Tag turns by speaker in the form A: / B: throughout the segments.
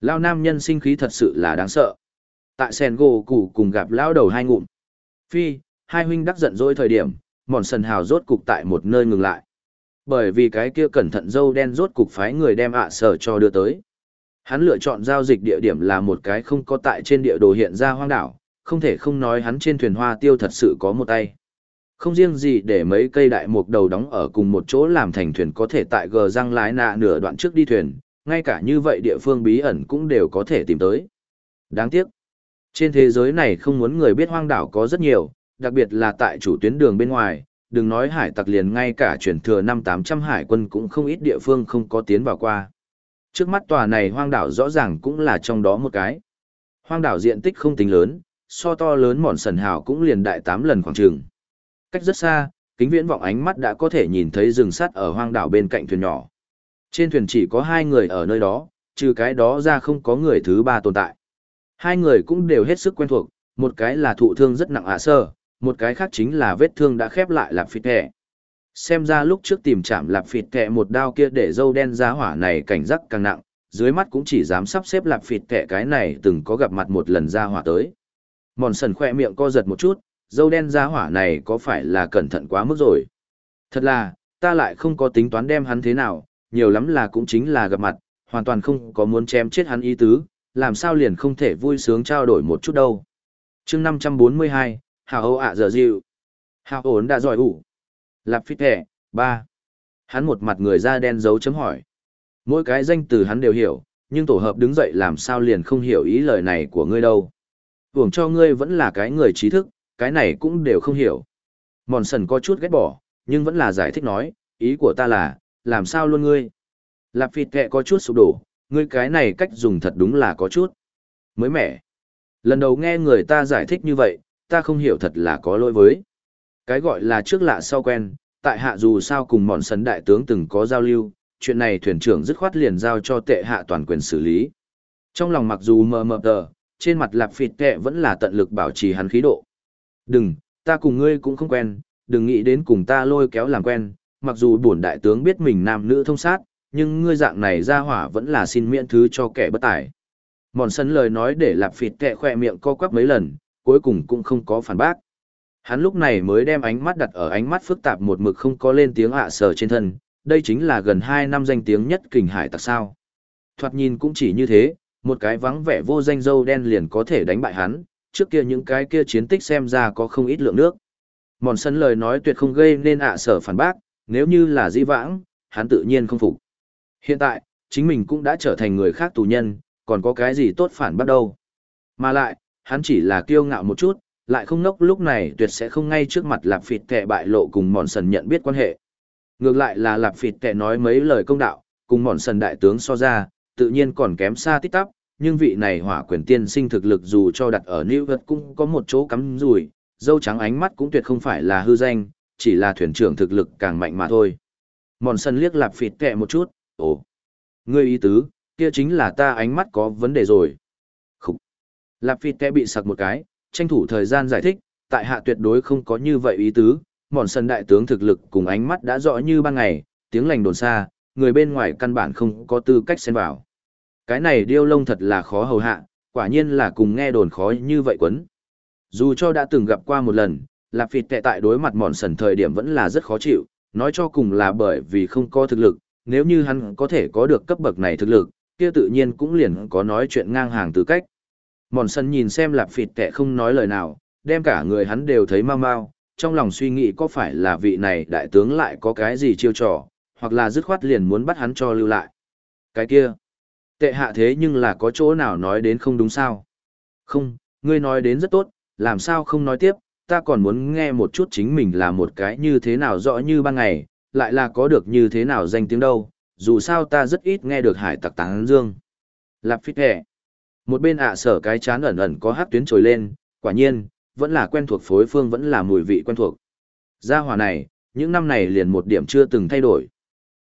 A: Lao nam nhân sinh khí thật sự là đáng sợ. Tại sen gỗ cụ cùng gặp lao đầu hai ngụm. Phi, hai huynh đắc giận dỗi thời điểm, mòn sần hào rốt cục tại một nơi ngừng lại. Bởi vì cái kia cẩn thận dâu đen rốt cục phái người đem ạ sở cho đưa tới. Hắn lựa chọn giao dịch địa điểm là một cái không có tại trên địa đồ hiện ra hoang đảo, không thể không nói hắn trên thuyền hoa tiêu thật sự có một tay. Không riêng gì để mấy cây đại mục đầu đóng ở cùng một chỗ làm thành thuyền có thể tại gờ răng lái nạ nửa đoạn trước đi thuyền, ngay cả như vậy địa phương bí ẩn cũng đều có thể tìm tới. Đáng tiếc, trên thế giới này không muốn người biết hoang đảo có rất nhiều, đặc biệt là tại chủ tuyến đường bên ngoài, đừng nói hải tặc liền ngay cả chuyển thừa năm 800 hải quân cũng không ít địa phương không có tiến vào qua. Trước mắt tòa này hoang đảo rõ ràng cũng là trong đó một cái. Hoang đảo diện tích không tính lớn, so to lớn mòn sần hào cũng liền đại 8 lần khoảng trường. Cách rất xa, kính viễn vọng ánh mắt đã có thể nhìn thấy rừng sắt ở hoang đảo bên cạnh thuyền nhỏ. Trên thuyền chỉ có hai người ở nơi đó, trừ cái đó ra không có người thứ ba tồn tại. Hai người cũng đều hết sức quen thuộc, một cái là thụ thương rất nặng ạ sơ, một cái khác chính là vết thương đã khép lại lạp phịt thẻ. Xem ra lúc trước tìm chạm lạp phịt thẻ một đao kia để dâu đen giá hỏa này cảnh giác càng nặng, dưới mắt cũng chỉ dám sắp xếp lạp phịt thẻ cái này từng có gặp mặt một lần giá hỏa tới. Mòn sần khoe miệng co giật một chút, dâu đen giá hỏa này có phải là cẩn thận quá mức rồi. Thật là, ta lại không có tính toán đem hắn thế nào, nhiều lắm là cũng chính là gặp mặt, hoàn toàn không có muốn chém chết hắn ý tứ, làm sao liền không thể vui sướng trao đổi một chút đâu. chương 542, Hào Âu ạ giờ dịu. Hào ổn đã giỏi ủ. Lạp phít hẻ, ba. Hắn một mặt người da đen dấu chấm hỏi. Mỗi cái danh từ hắn đều hiểu, nhưng tổ hợp đứng dậy làm sao liền không hiểu ý lời này của ngươi đâu. Hưởng cho ngươi vẫn là cái người trí thức, cái này cũng đều không hiểu. Mòn sần có chút ghét bỏ, nhưng vẫn là giải thích nói, ý của ta là, làm sao luôn ngươi. Lạp phịt kẹ có chút sụp đổ, ngươi cái này cách dùng thật đúng là có chút. Mới mẻ. Lần đầu nghe người ta giải thích như vậy, ta không hiểu thật là có lỗi với. Cái gọi là trước lạ sau quen, tại hạ dù sao cùng mòn sấn đại tướng từng có giao lưu, chuyện này thuyền trưởng dứt khoát liền giao cho tệ hạ toàn quyền xử lý. Trong lòng mặc dù mờ mờ tờ, trên mặt lạp phịt kẹ vẫn là tận lực bảo trì hắn khí độ. Đừng, ta cùng ngươi cũng không quen, đừng nghĩ đến cùng ta lôi kéo làm quen, mặc dù bổn đại tướng biết mình nam nữ thông sát, nhưng ngươi dạng này ra hỏa vẫn là xin miễn thứ cho kẻ bất tài. Mòn sân lời nói để lạp phịt kẹ khoe miệng co quắp mấy lần, cuối cùng cũng không có phản bác. Hắn lúc này mới đem ánh mắt đặt ở ánh mắt phức tạp một mực không có lên tiếng ạ sở trên thân, đây chính là gần 2 năm danh tiếng nhất kình hải tặc sao. Thoạt nhìn cũng chỉ như thế, một cái vắng vẻ vô danh dâu đen liền có thể đánh bại hắn, trước kia những cái kia chiến tích xem ra có không ít lượng nước. Mòn sân lời nói tuyệt không gây nên ạ sở phản bác, nếu như là di vãng, hắn tự nhiên không phục. Hiện tại, chính mình cũng đã trở thành người khác tù nhân, còn có cái gì tốt phản bắt đâu. Mà lại, hắn chỉ là kiêu ngạo một chút, lại không nốc lúc này tuyệt sẽ không ngay trước mặt lạp phịt kẻ bại lộ cùng mòn sần nhận biết quan hệ. Ngược lại là lạp phịt kẻ nói mấy lời công đạo, cùng mòn sần đại tướng so ra, tự nhiên còn kém xa tít tắp, nhưng vị này hỏa quyền tiên sinh thực lực dù cho đặt ở New York cũng có một chỗ cắm rủi, dâu trắng ánh mắt cũng tuyệt không phải là hư danh, chỉ là thuyền trưởng thực lực càng mạnh mà thôi. Mòn sân liếc lạp phịt kẹ một chút, ồ, ngươi ý tứ, kia chính là ta ánh mắt có vấn đề rồi. Khúc. Lạp phịt kẹ bị sặc một cái, tranh thủ thời gian giải thích, tại hạ tuyệt đối không có như vậy ý tứ, mòn sân đại tướng thực lực cùng ánh mắt đã rõ như ban ngày, tiếng lành đồn xa, người bên ngoài căn bản không có tư cách xen vào. Cái này điêu lông thật là khó hầu hạ, quả nhiên là cùng nghe đồn khó như vậy quấn. Dù cho đã từng gặp qua một lần, Lạp Phịt tệ tại đối mặt mòn sần thời điểm vẫn là rất khó chịu, nói cho cùng là bởi vì không có thực lực, nếu như hắn có thể có được cấp bậc này thực lực, kia tự nhiên cũng liền có nói chuyện ngang hàng tư cách. Mòn sần nhìn xem Lạp Phịt tệ không nói lời nào, đem cả người hắn đều thấy mau mau, trong lòng suy nghĩ có phải là vị này đại tướng lại có cái gì chiêu trò, hoặc là dứt khoát liền muốn bắt hắn cho lưu lại. Cái kia, tệ hạ thế nhưng là có chỗ nào nói đến không đúng sao? Không, ngươi nói đến rất tốt, làm sao không nói tiếp, ta còn muốn nghe một chút chính mình là một cái như thế nào rõ như ban ngày, lại là có được như thế nào danh tiếng đâu, dù sao ta rất ít nghe được hải tặc táng dương. Lạp phít hẹ. Một bên ạ à sở cái chán ẩn ẩn có hát tuyến trồi lên, quả nhiên, vẫn là quen thuộc phối phương vẫn là mùi vị quen thuộc. Gia hỏa này, những năm này liền một điểm chưa từng thay đổi.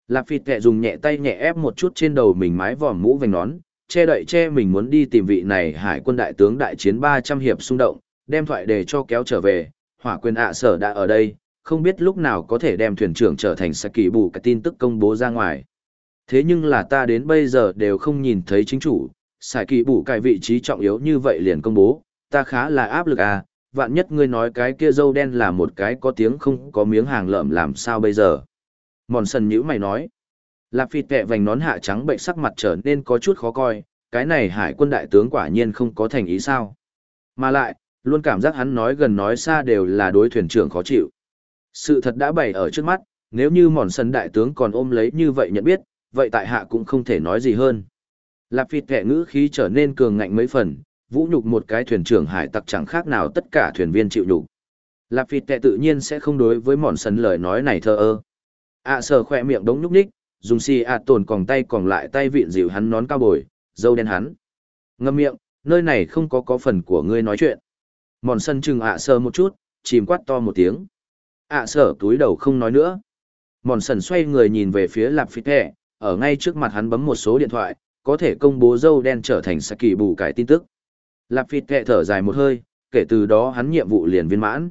A: Lạp phịt kẹ dùng nhẹ tay nhẹ ép một chút trên đầu mình mái vòm mũ vành nón, che đậy che mình muốn đi tìm vị này hải quân đại tướng đại chiến 300 hiệp xung động, đem thoại để cho kéo trở về, hỏa quyền ạ sở đã ở đây, không biết lúc nào có thể đem thuyền trưởng trở thành sạc kỳ bù cái tin tức công bố ra ngoài. Thế nhưng là ta đến bây giờ đều không nhìn thấy chính chủ, xài kỳ bù cải vị trí trọng yếu như vậy liền công bố, ta khá là áp lực à, vạn nhất ngươi nói cái kia dâu đen là một cái có tiếng không có miếng hàng lợm làm sao bây giờ. Mòn sần nhữ mày nói, Lạp Phi tệ vành nón hạ trắng bệnh sắc mặt trở nên có chút khó coi, cái này hải quân đại tướng quả nhiên không có thành ý sao. Mà lại, luôn cảm giác hắn nói gần nói xa đều là đối thuyền trưởng khó chịu. Sự thật đã bày ở trước mắt, nếu như mòn sân đại tướng còn ôm lấy như vậy nhận biết, vậy tại hạ cũng không thể nói gì hơn. Lạp phịt kẻ ngữ khí trở nên cường ngạnh mấy phần, vũ nhục một cái thuyền trưởng hải tặc chẳng khác nào tất cả thuyền viên chịu nhục. Lạp phịt kẻ tự nhiên sẽ không đối với mòn sân lời nói này thơ ơ. ạ à, sờ khỏe miệng đống nhúc ních, dùng xì ạ tồn còng tay còn lại tay vịn dịu hắn nón cao bồi, dâu đen hắn. Ngâm miệng, nơi này không có có phần của ngươi nói chuyện. Mòn sân chừng ạ sờ một chút, chìm quát to một tiếng. ạ sờ túi đầu không nói nữa. Mòn sần xoay người nhìn về phía lạp phi thẻ, ở ngay trước mặt hắn bấm một số điện thoại, có thể công bố dâu đen trở thành sa kỳ bù cải tin tức. Lạp phi thẻ thở dài một hơi, kể từ đó hắn nhiệm vụ liền viên mãn.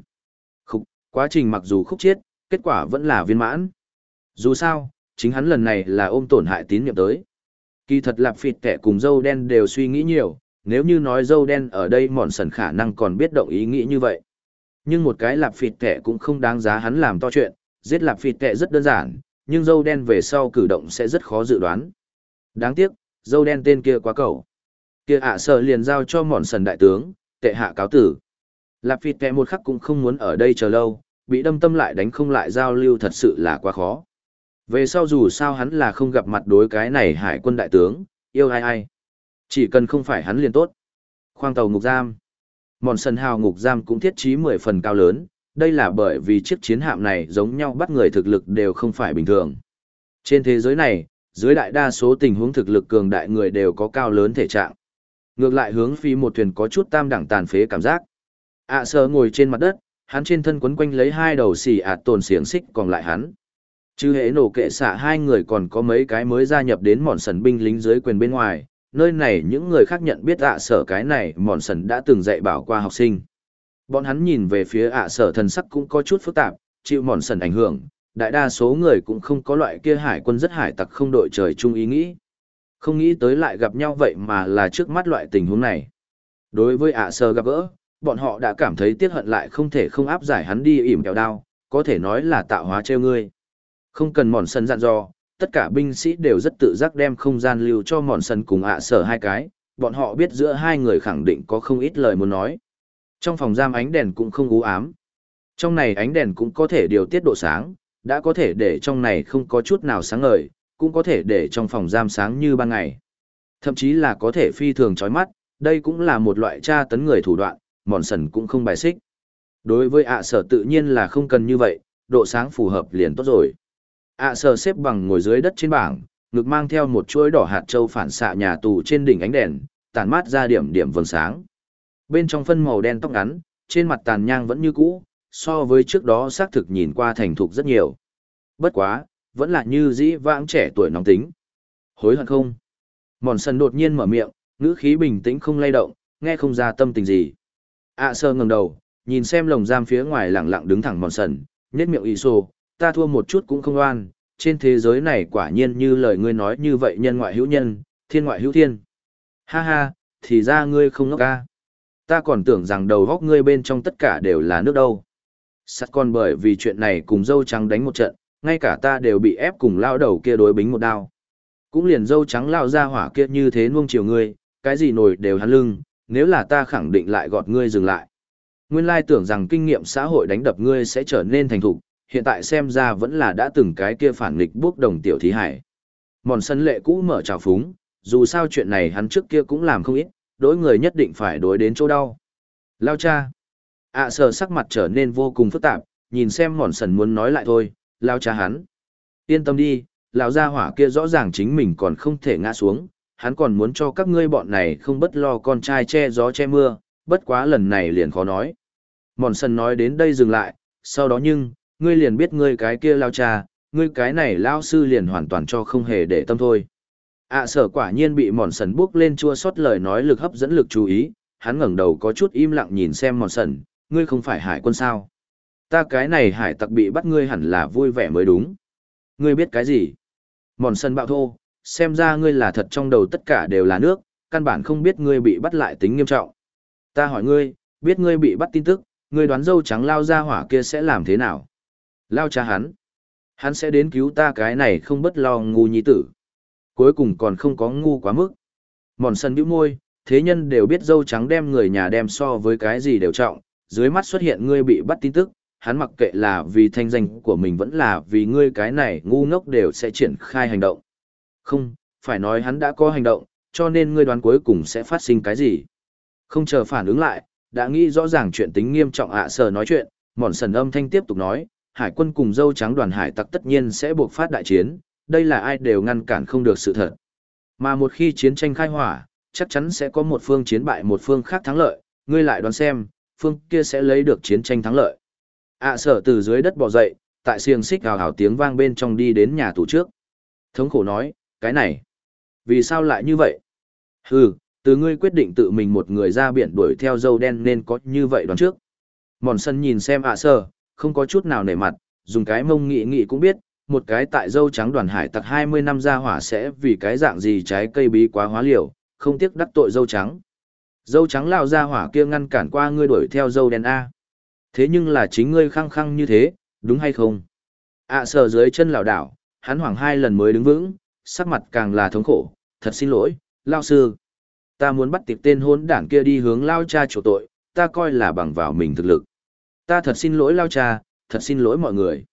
A: Khúc, quá trình mặc dù khúc chiết, kết quả vẫn là viên mãn. Dù sao, chính hắn lần này là ôm tổn hại tín nhiệm tới. Kỳ thật lạp phi kẻ cùng dâu đen đều suy nghĩ nhiều, nếu như nói dâu đen ở đây mòn sần khả năng còn biết động ý nghĩ như vậy. Nhưng một cái lạp phịt tệ cũng không đáng giá hắn làm to chuyện, giết lạp phịt tệ rất đơn giản, nhưng dâu đen về sau cử động sẽ rất khó dự đoán. Đáng tiếc, dâu đen tên kia quá cầu. Kia ạ sợ liền giao cho mòn sần đại tướng, tệ hạ cáo tử. Lạp phịt tệ một khắc cũng không muốn ở đây chờ lâu, bị đâm tâm lại đánh không lại giao lưu thật sự là quá khó. Về sau dù sao hắn là không gặp mặt đối cái này hải quân đại tướng, yêu ai ai. Chỉ cần không phải hắn liền tốt. Khoang tàu ngục giam. Mòn sân hào ngục giam cũng thiết trí 10 phần cao lớn, đây là bởi vì chiếc chiến hạm này giống nhau bắt người thực lực đều không phải bình thường. Trên thế giới này, dưới đại đa số tình huống thực lực cường đại người đều có cao lớn thể trạng. Ngược lại hướng phi một thuyền có chút tam đẳng tàn phế cảm giác. ạ à, sơ ngồi trên mặt đất, hắn trên thân quấn quanh lấy hai đầu xì ạt tồn xiềng xích còn lại hắn. Chứ hệ nổ kệ xạ hai người còn có mấy cái mới gia nhập đến mòn sần binh lính dưới quyền bên ngoài, nơi này những người khác nhận biết ạ sở cái này mòn sần đã từng dạy bảo qua học sinh. Bọn hắn nhìn về phía ạ sở thần sắc cũng có chút phức tạp, chịu mòn sần ảnh hưởng, đại đa số người cũng không có loại kia hải quân rất hải tặc không đội trời chung ý nghĩ. Không nghĩ tới lại gặp nhau vậy mà là trước mắt loại tình huống này. Đối với ạ sở gặp gỡ, bọn họ đã cảm thấy tiếc hận lại không thể không áp giải hắn đi ỉm kẹo đao, có thể nói là tạo hóa treo ngươi. Không cần mòn sân dặn dò, tất cả binh sĩ đều rất tự giác đem không gian lưu cho mòn sân cùng ạ sở hai cái, bọn họ biết giữa hai người khẳng định có không ít lời muốn nói. Trong phòng giam ánh đèn cũng không u ám. Trong này ánh đèn cũng có thể điều tiết độ sáng, đã có thể để trong này không có chút nào sáng ngời, cũng có thể để trong phòng giam sáng như ban ngày. Thậm chí là có thể phi thường chói mắt, đây cũng là một loại tra tấn người thủ đoạn, mòn sần cũng không bài xích. Đối với ạ sở tự nhiên là không cần như vậy, độ sáng phù hợp liền tốt rồi ạ à sờ xếp bằng ngồi dưới đất trên bảng, ngực mang theo một chuỗi đỏ hạt trâu phản xạ nhà tù trên đỉnh ánh đèn tàn mát ra điểm điểm vầng sáng. Bên trong phân màu đen tóc ngắn, trên mặt tàn nhang vẫn như cũ, so với trước đó xác thực nhìn qua thành thục rất nhiều. Bất quá, vẫn là như dĩ vãng trẻ tuổi nóng tính. Hối hận không? Mòn sần đột nhiên mở miệng, ngữ khí bình tĩnh không lay động, nghe không ra tâm tình gì. Ạ à sơ ngầm đầu, nhìn xem lồng giam phía ngoài lẳng lặng đứng thẳng mòn sần nhét miệng ỷ xô ta thua một chút cũng không oan, trên thế giới này quả nhiên như lời ngươi nói như vậy nhân ngoại hữu nhân, thiên ngoại hữu thiên. Ha ha, thì ra ngươi không ngốc ca. Ta còn tưởng rằng đầu góc ngươi bên trong tất cả đều là nước đâu. Sắt con bởi vì chuyện này cùng dâu trắng đánh một trận, ngay cả ta đều bị ép cùng lao đầu kia đối bính một đao. Cũng liền dâu trắng lao ra hỏa kia như thế nuông chiều ngươi, cái gì nổi đều hắn lưng, nếu là ta khẳng định lại gọt ngươi dừng lại. Nguyên lai tưởng rằng kinh nghiệm xã hội đánh đập ngươi sẽ trở nên thành thục, hiện tại xem ra vẫn là đã từng cái kia phản nghịch bước đồng tiểu thí hải. Mòn sân lệ cũ mở trào phúng, dù sao chuyện này hắn trước kia cũng làm không ít, đối người nhất định phải đối đến chỗ đau. Lao cha. ạ à, sờ sắc mặt trở nên vô cùng phức tạp, nhìn xem mòn sần muốn nói lại thôi, lao cha hắn. Yên tâm đi, lão gia hỏa kia rõ ràng chính mình còn không thể ngã xuống, hắn còn muốn cho các ngươi bọn này không bất lo con trai che gió che mưa, bất quá lần này liền khó nói. Mòn sần nói đến đây dừng lại, sau đó nhưng, ngươi liền biết ngươi cái kia lao cha, ngươi cái này lao sư liền hoàn toàn cho không hề để tâm thôi. ạ sở quả nhiên bị mòn sần bước lên chua xót lời nói lực hấp dẫn lực chú ý, hắn ngẩng đầu có chút im lặng nhìn xem mòn sần, ngươi không phải hải quân sao. Ta cái này hải tặc bị bắt ngươi hẳn là vui vẻ mới đúng. Ngươi biết cái gì? Mòn sần bạo thô, xem ra ngươi là thật trong đầu tất cả đều là nước, căn bản không biết ngươi bị bắt lại tính nghiêm trọng. Ta hỏi ngươi, biết ngươi bị bắt tin tức, ngươi đoán dâu trắng lao ra hỏa kia sẽ làm thế nào? Lao cha hắn. Hắn sẽ đến cứu ta cái này không bất lo ngu nhi tử. Cuối cùng còn không có ngu quá mức. Mòn sân bĩu môi, thế nhân đều biết dâu trắng đem người nhà đem so với cái gì đều trọng, dưới mắt xuất hiện ngươi bị bắt tin tức, hắn mặc kệ là vì thanh danh của mình vẫn là vì ngươi cái này ngu ngốc đều sẽ triển khai hành động. Không, phải nói hắn đã có hành động, cho nên ngươi đoán cuối cùng sẽ phát sinh cái gì. Không chờ phản ứng lại, đã nghĩ rõ ràng chuyện tính nghiêm trọng ạ à sở nói chuyện, mòn sần âm thanh tiếp tục nói, hải quân cùng dâu trắng đoàn hải tặc tất nhiên sẽ buộc phát đại chiến, đây là ai đều ngăn cản không được sự thật. Mà một khi chiến tranh khai hỏa, chắc chắn sẽ có một phương chiến bại một phương khác thắng lợi, ngươi lại đoán xem, phương kia sẽ lấy được chiến tranh thắng lợi. ạ à sở từ dưới đất bò dậy, tại xiềng xích hào hào tiếng vang bên trong đi đến nhà tù trước. Thống khổ nói, cái này, vì sao lại như vậy? Hừ, từ ngươi quyết định tự mình một người ra biển đuổi theo dâu đen nên có như vậy đoán trước. Mòn sân nhìn xem ạ à sở, không có chút nào nể mặt, dùng cái mông nghị nghị cũng biết, một cái tại dâu trắng đoàn hải tặc 20 năm ra hỏa sẽ vì cái dạng gì trái cây bí quá hóa liều, không tiếc đắc tội dâu trắng. Dâu trắng lao ra hỏa kia ngăn cản qua ngươi đuổi theo dâu đen A. Thế nhưng là chính ngươi khăng khăng như thế, đúng hay không? ạ à, sờ dưới chân lảo đảo, hắn hoảng hai lần mới đứng vững, sắc mặt càng là thống khổ, thật xin lỗi, lao sư. Ta muốn bắt tiệp tên hôn đảng kia đi hướng lao cha chủ tội, ta coi là bằng vào mình thực lực. Ta thật xin lỗi lao cha, thật xin lỗi mọi người.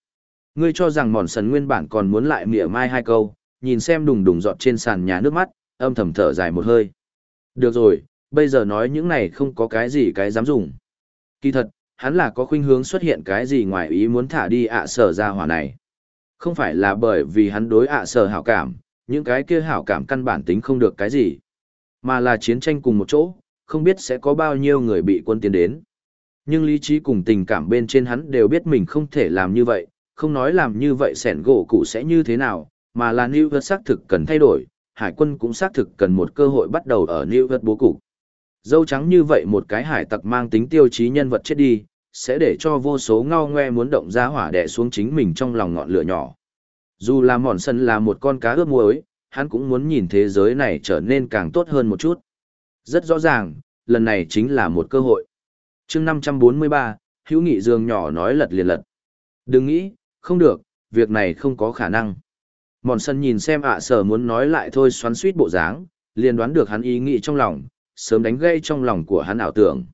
A: Ngươi cho rằng mòn sần nguyên bản còn muốn lại mỉa mai hai câu, nhìn xem đùng đùng giọt trên sàn nhà nước mắt, âm thầm thở dài một hơi. Được rồi, bây giờ nói những này không có cái gì cái dám dùng. Kỳ thật, hắn là có khuynh hướng xuất hiện cái gì ngoài ý muốn thả đi ạ sở ra hỏa này. Không phải là bởi vì hắn đối ạ sở hảo cảm, những cái kia hảo cảm căn bản tính không được cái gì. Mà là chiến tranh cùng một chỗ, không biết sẽ có bao nhiêu người bị quân tiến đến. Nhưng lý trí cùng tình cảm bên trên hắn đều biết mình không thể làm như vậy, không nói làm như vậy sẻn gỗ cụ sẽ như thế nào, mà là New York xác thực cần thay đổi, hải quân cũng xác thực cần một cơ hội bắt đầu ở New York bố cục. Dâu trắng như vậy một cái hải tặc mang tính tiêu chí nhân vật chết đi, sẽ để cho vô số ngao ngoe muốn động ra hỏa đẻ xuống chính mình trong lòng ngọn lửa nhỏ. Dù là mòn sân là một con cá ướp muối, hắn cũng muốn nhìn thế giới này trở nên càng tốt hơn một chút. Rất rõ ràng, lần này chính là một cơ hội chương 543, hữu nghị dương nhỏ nói lật liền lật. Đừng nghĩ, không được, việc này không có khả năng. Mòn sân nhìn xem ạ sở muốn nói lại thôi xoắn suýt bộ dáng, liền đoán được hắn ý nghĩ trong lòng, sớm đánh gây trong lòng của hắn ảo tưởng.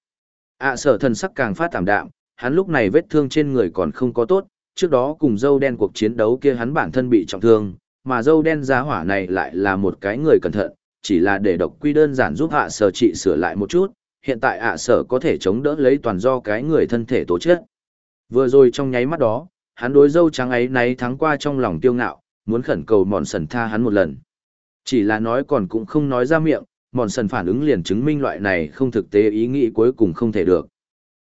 A: ạ sở thần sắc càng phát tảm đạm, hắn lúc này vết thương trên người còn không có tốt, trước đó cùng dâu đen cuộc chiến đấu kia hắn bản thân bị trọng thương, mà dâu đen giá hỏa này lại là một cái người cẩn thận, chỉ là để độc quy đơn giản giúp ạ sở trị sửa lại một chút, hiện tại ạ sở có thể chống đỡ lấy toàn do cái người thân thể tố chết. Vừa rồi trong nháy mắt đó, hắn đối dâu trắng ấy náy thắng qua trong lòng tiêu ngạo, muốn khẩn cầu mòn sần tha hắn một lần. Chỉ là nói còn cũng không nói ra miệng, mòn sần phản ứng liền chứng minh loại này không thực tế ý nghĩ cuối cùng không thể được.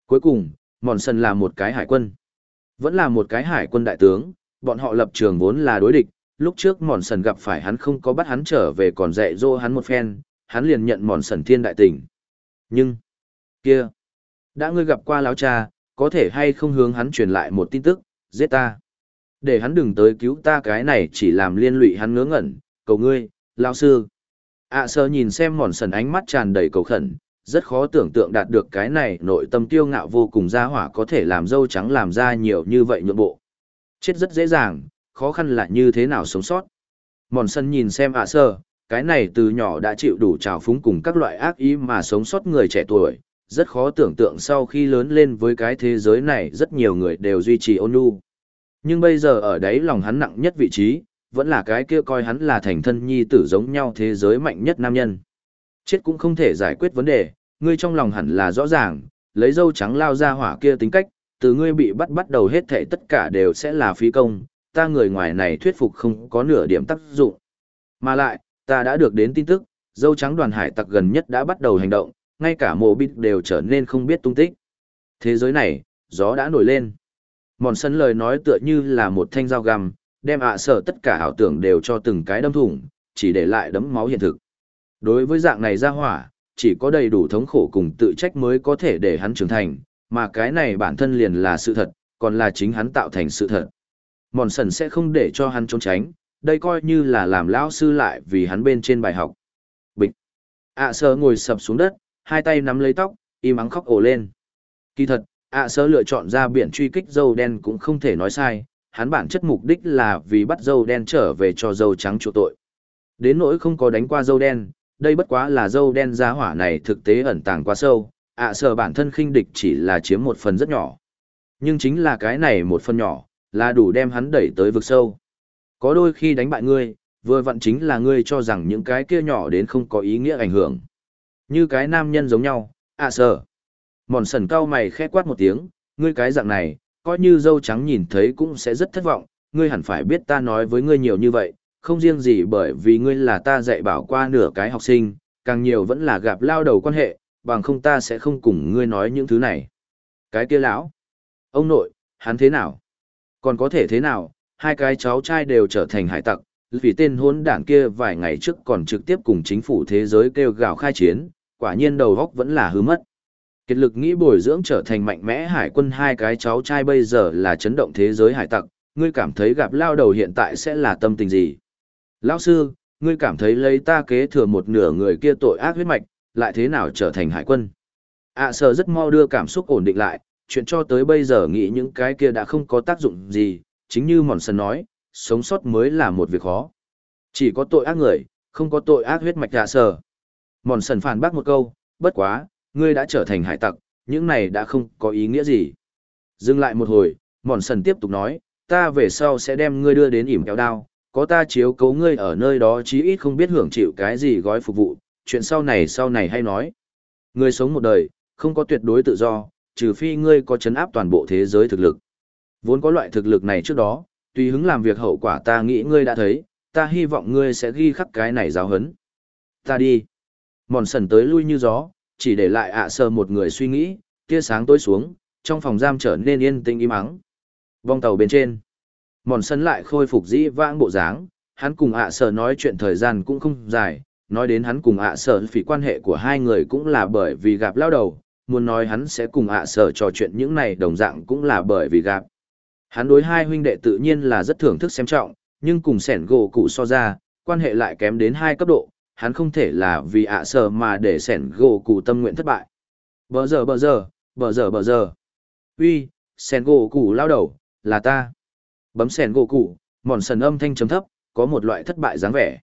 A: Cuối cùng, mòn sần là một cái hải quân. Vẫn là một cái hải quân đại tướng, bọn họ lập trường vốn là đối địch, lúc trước mòn sần gặp phải hắn không có bắt hắn trở về còn dạy dỗ hắn một phen, hắn liền nhận mòn sần thiên đại tình. Nhưng, kia, đã ngươi gặp qua lão cha, có thể hay không hướng hắn truyền lại một tin tức, giết ta. Để hắn đừng tới cứu ta cái này chỉ làm liên lụy hắn ngớ ngẩn, cầu ngươi, lao sư. ạ à, sơ nhìn xem mòn sần ánh mắt tràn đầy cầu khẩn, rất khó tưởng tượng đạt được cái này nội tâm tiêu ngạo vô cùng ra hỏa có thể làm dâu trắng làm ra nhiều như vậy nhượng bộ. Chết rất dễ dàng, khó khăn là như thế nào sống sót. Mòn sân nhìn xem ạ à sơ, cái này từ nhỏ đã chịu đủ trào phúng cùng các loại ác ý mà sống sót người trẻ tuổi, rất khó tưởng tượng sau khi lớn lên với cái thế giới này rất nhiều người đều duy trì ôn nhu. Nhưng bây giờ ở đấy lòng hắn nặng nhất vị trí, vẫn là cái kia coi hắn là thành thân nhi tử giống nhau thế giới mạnh nhất nam nhân. Chết cũng không thể giải quyết vấn đề, ngươi trong lòng hẳn là rõ ràng, lấy dâu trắng lao ra hỏa kia tính cách, từ ngươi bị bắt bắt đầu hết thảy tất cả đều sẽ là phí công, ta người ngoài này thuyết phục không có nửa điểm tác dụng. Mà lại, ta đã được đến tin tức, dâu trắng đoàn hải tặc gần nhất đã bắt đầu hành động, ngay cả mộ bịt đều trở nên không biết tung tích. Thế giới này, gió đã nổi lên. Mòn sân lời nói tựa như là một thanh dao găm, đem ạ sở tất cả ảo tưởng đều cho từng cái đâm thủng, chỉ để lại đấm máu hiện thực. Đối với dạng này ra hỏa, chỉ có đầy đủ thống khổ cùng tự trách mới có thể để hắn trưởng thành, mà cái này bản thân liền là sự thật, còn là chính hắn tạo thành sự thật. Mòn sần sẽ không để cho hắn trốn tránh, đây coi như là làm lão sư lại vì hắn bên trên bài học. Bịch. ạ sơ ngồi sập xuống đất, hai tay nắm lấy tóc, im ắng khóc ồ lên. Kỳ thật, ạ sơ lựa chọn ra biển truy kích dâu đen cũng không thể nói sai, hắn bản chất mục đích là vì bắt dâu đen trở về cho dâu trắng chỗ tội. Đến nỗi không có đánh qua dâu đen, đây bất quá là dâu đen giá hỏa này thực tế ẩn tàng quá sâu, ạ sơ bản thân khinh địch chỉ là chiếm một phần rất nhỏ. Nhưng chính là cái này một phần nhỏ, là đủ đem hắn đẩy tới vực sâu. Có đôi khi đánh bại ngươi, vừa vặn chính là ngươi cho rằng những cái kia nhỏ đến không có ý nghĩa ảnh hưởng. Như cái nam nhân giống nhau, à sờ Mòn sần cao mày khẽ quát một tiếng, ngươi cái dạng này, coi như dâu trắng nhìn thấy cũng sẽ rất thất vọng, ngươi hẳn phải biết ta nói với ngươi nhiều như vậy, không riêng gì bởi vì ngươi là ta dạy bảo qua nửa cái học sinh, càng nhiều vẫn là gặp lao đầu quan hệ, bằng không ta sẽ không cùng ngươi nói những thứ này. Cái kia lão, ông nội, hắn thế nào? Còn có thể thế nào? Hai cái cháu trai đều trở thành hải tặc, vì tên hôn đảng kia vài ngày trước còn trực tiếp cùng chính phủ thế giới kêu gào khai chiến, quả nhiên đầu góc vẫn là hư mất. Kiệt lực nghĩ bồi dưỡng trở thành mạnh mẽ hải quân hai cái cháu trai bây giờ là chấn động thế giới hải tặc, ngươi cảm thấy gặp lao đầu hiện tại sẽ là tâm tình gì? Lão sư, ngươi cảm thấy lấy ta kế thừa một nửa người kia tội ác huyết mạch, lại thế nào trở thành hải quân? ạ à, sợ rất mau đưa cảm xúc ổn định lại, chuyện cho tới bây giờ nghĩ những cái kia đã không có tác dụng gì, chính như Mòn Sân nói, sống sót mới là một việc khó. Chỉ có tội ác người, không có tội ác huyết mạch dạ sờ. Mòn sần phản bác một câu, bất quá, ngươi đã trở thành hải tặc, những này đã không có ý nghĩa gì. Dừng lại một hồi, Mòn Sần tiếp tục nói, ta về sau sẽ đem ngươi đưa đến ỉm kéo đao, có ta chiếu cấu ngươi ở nơi đó chí ít không biết hưởng chịu cái gì gói phục vụ, chuyện sau này sau này hay nói. Ngươi sống một đời, không có tuyệt đối tự do, trừ phi ngươi có chấn áp toàn bộ thế giới thực lực. Vốn có loại thực lực này trước đó, tùy hứng làm việc hậu quả ta nghĩ ngươi đã thấy, ta hy vọng ngươi sẽ ghi khắc cái này giáo hấn. Ta đi. Mòn sần tới lui như gió, chỉ để lại ạ sơ một người suy nghĩ, tia sáng tối xuống, trong phòng giam trở nên yên tĩnh im ắng. Vong tàu bên trên. Mòn sân lại khôi phục dĩ vãng bộ dáng, hắn cùng ạ sơ nói chuyện thời gian cũng không dài, nói đến hắn cùng ạ sơ phỉ quan hệ của hai người cũng là bởi vì gặp lao đầu, muốn nói hắn sẽ cùng ạ sơ trò chuyện những này đồng dạng cũng là bởi vì gặp. Hắn đối hai huynh đệ tự nhiên là rất thưởng thức xem trọng, nhưng cùng sẻn gỗ cụ so ra, quan hệ lại kém đến hai cấp độ, hắn không thể là vì ạ sơ mà để sẻn gỗ cụ tâm nguyện thất bại. Bờ giờ bờ giờ, bờ giờ bờ giờ. Uy, sẻn gỗ cụ lao đầu, là ta. Bấm sẻn gỗ cụ, mòn sần âm thanh chấm thấp, có một loại thất bại dáng vẻ.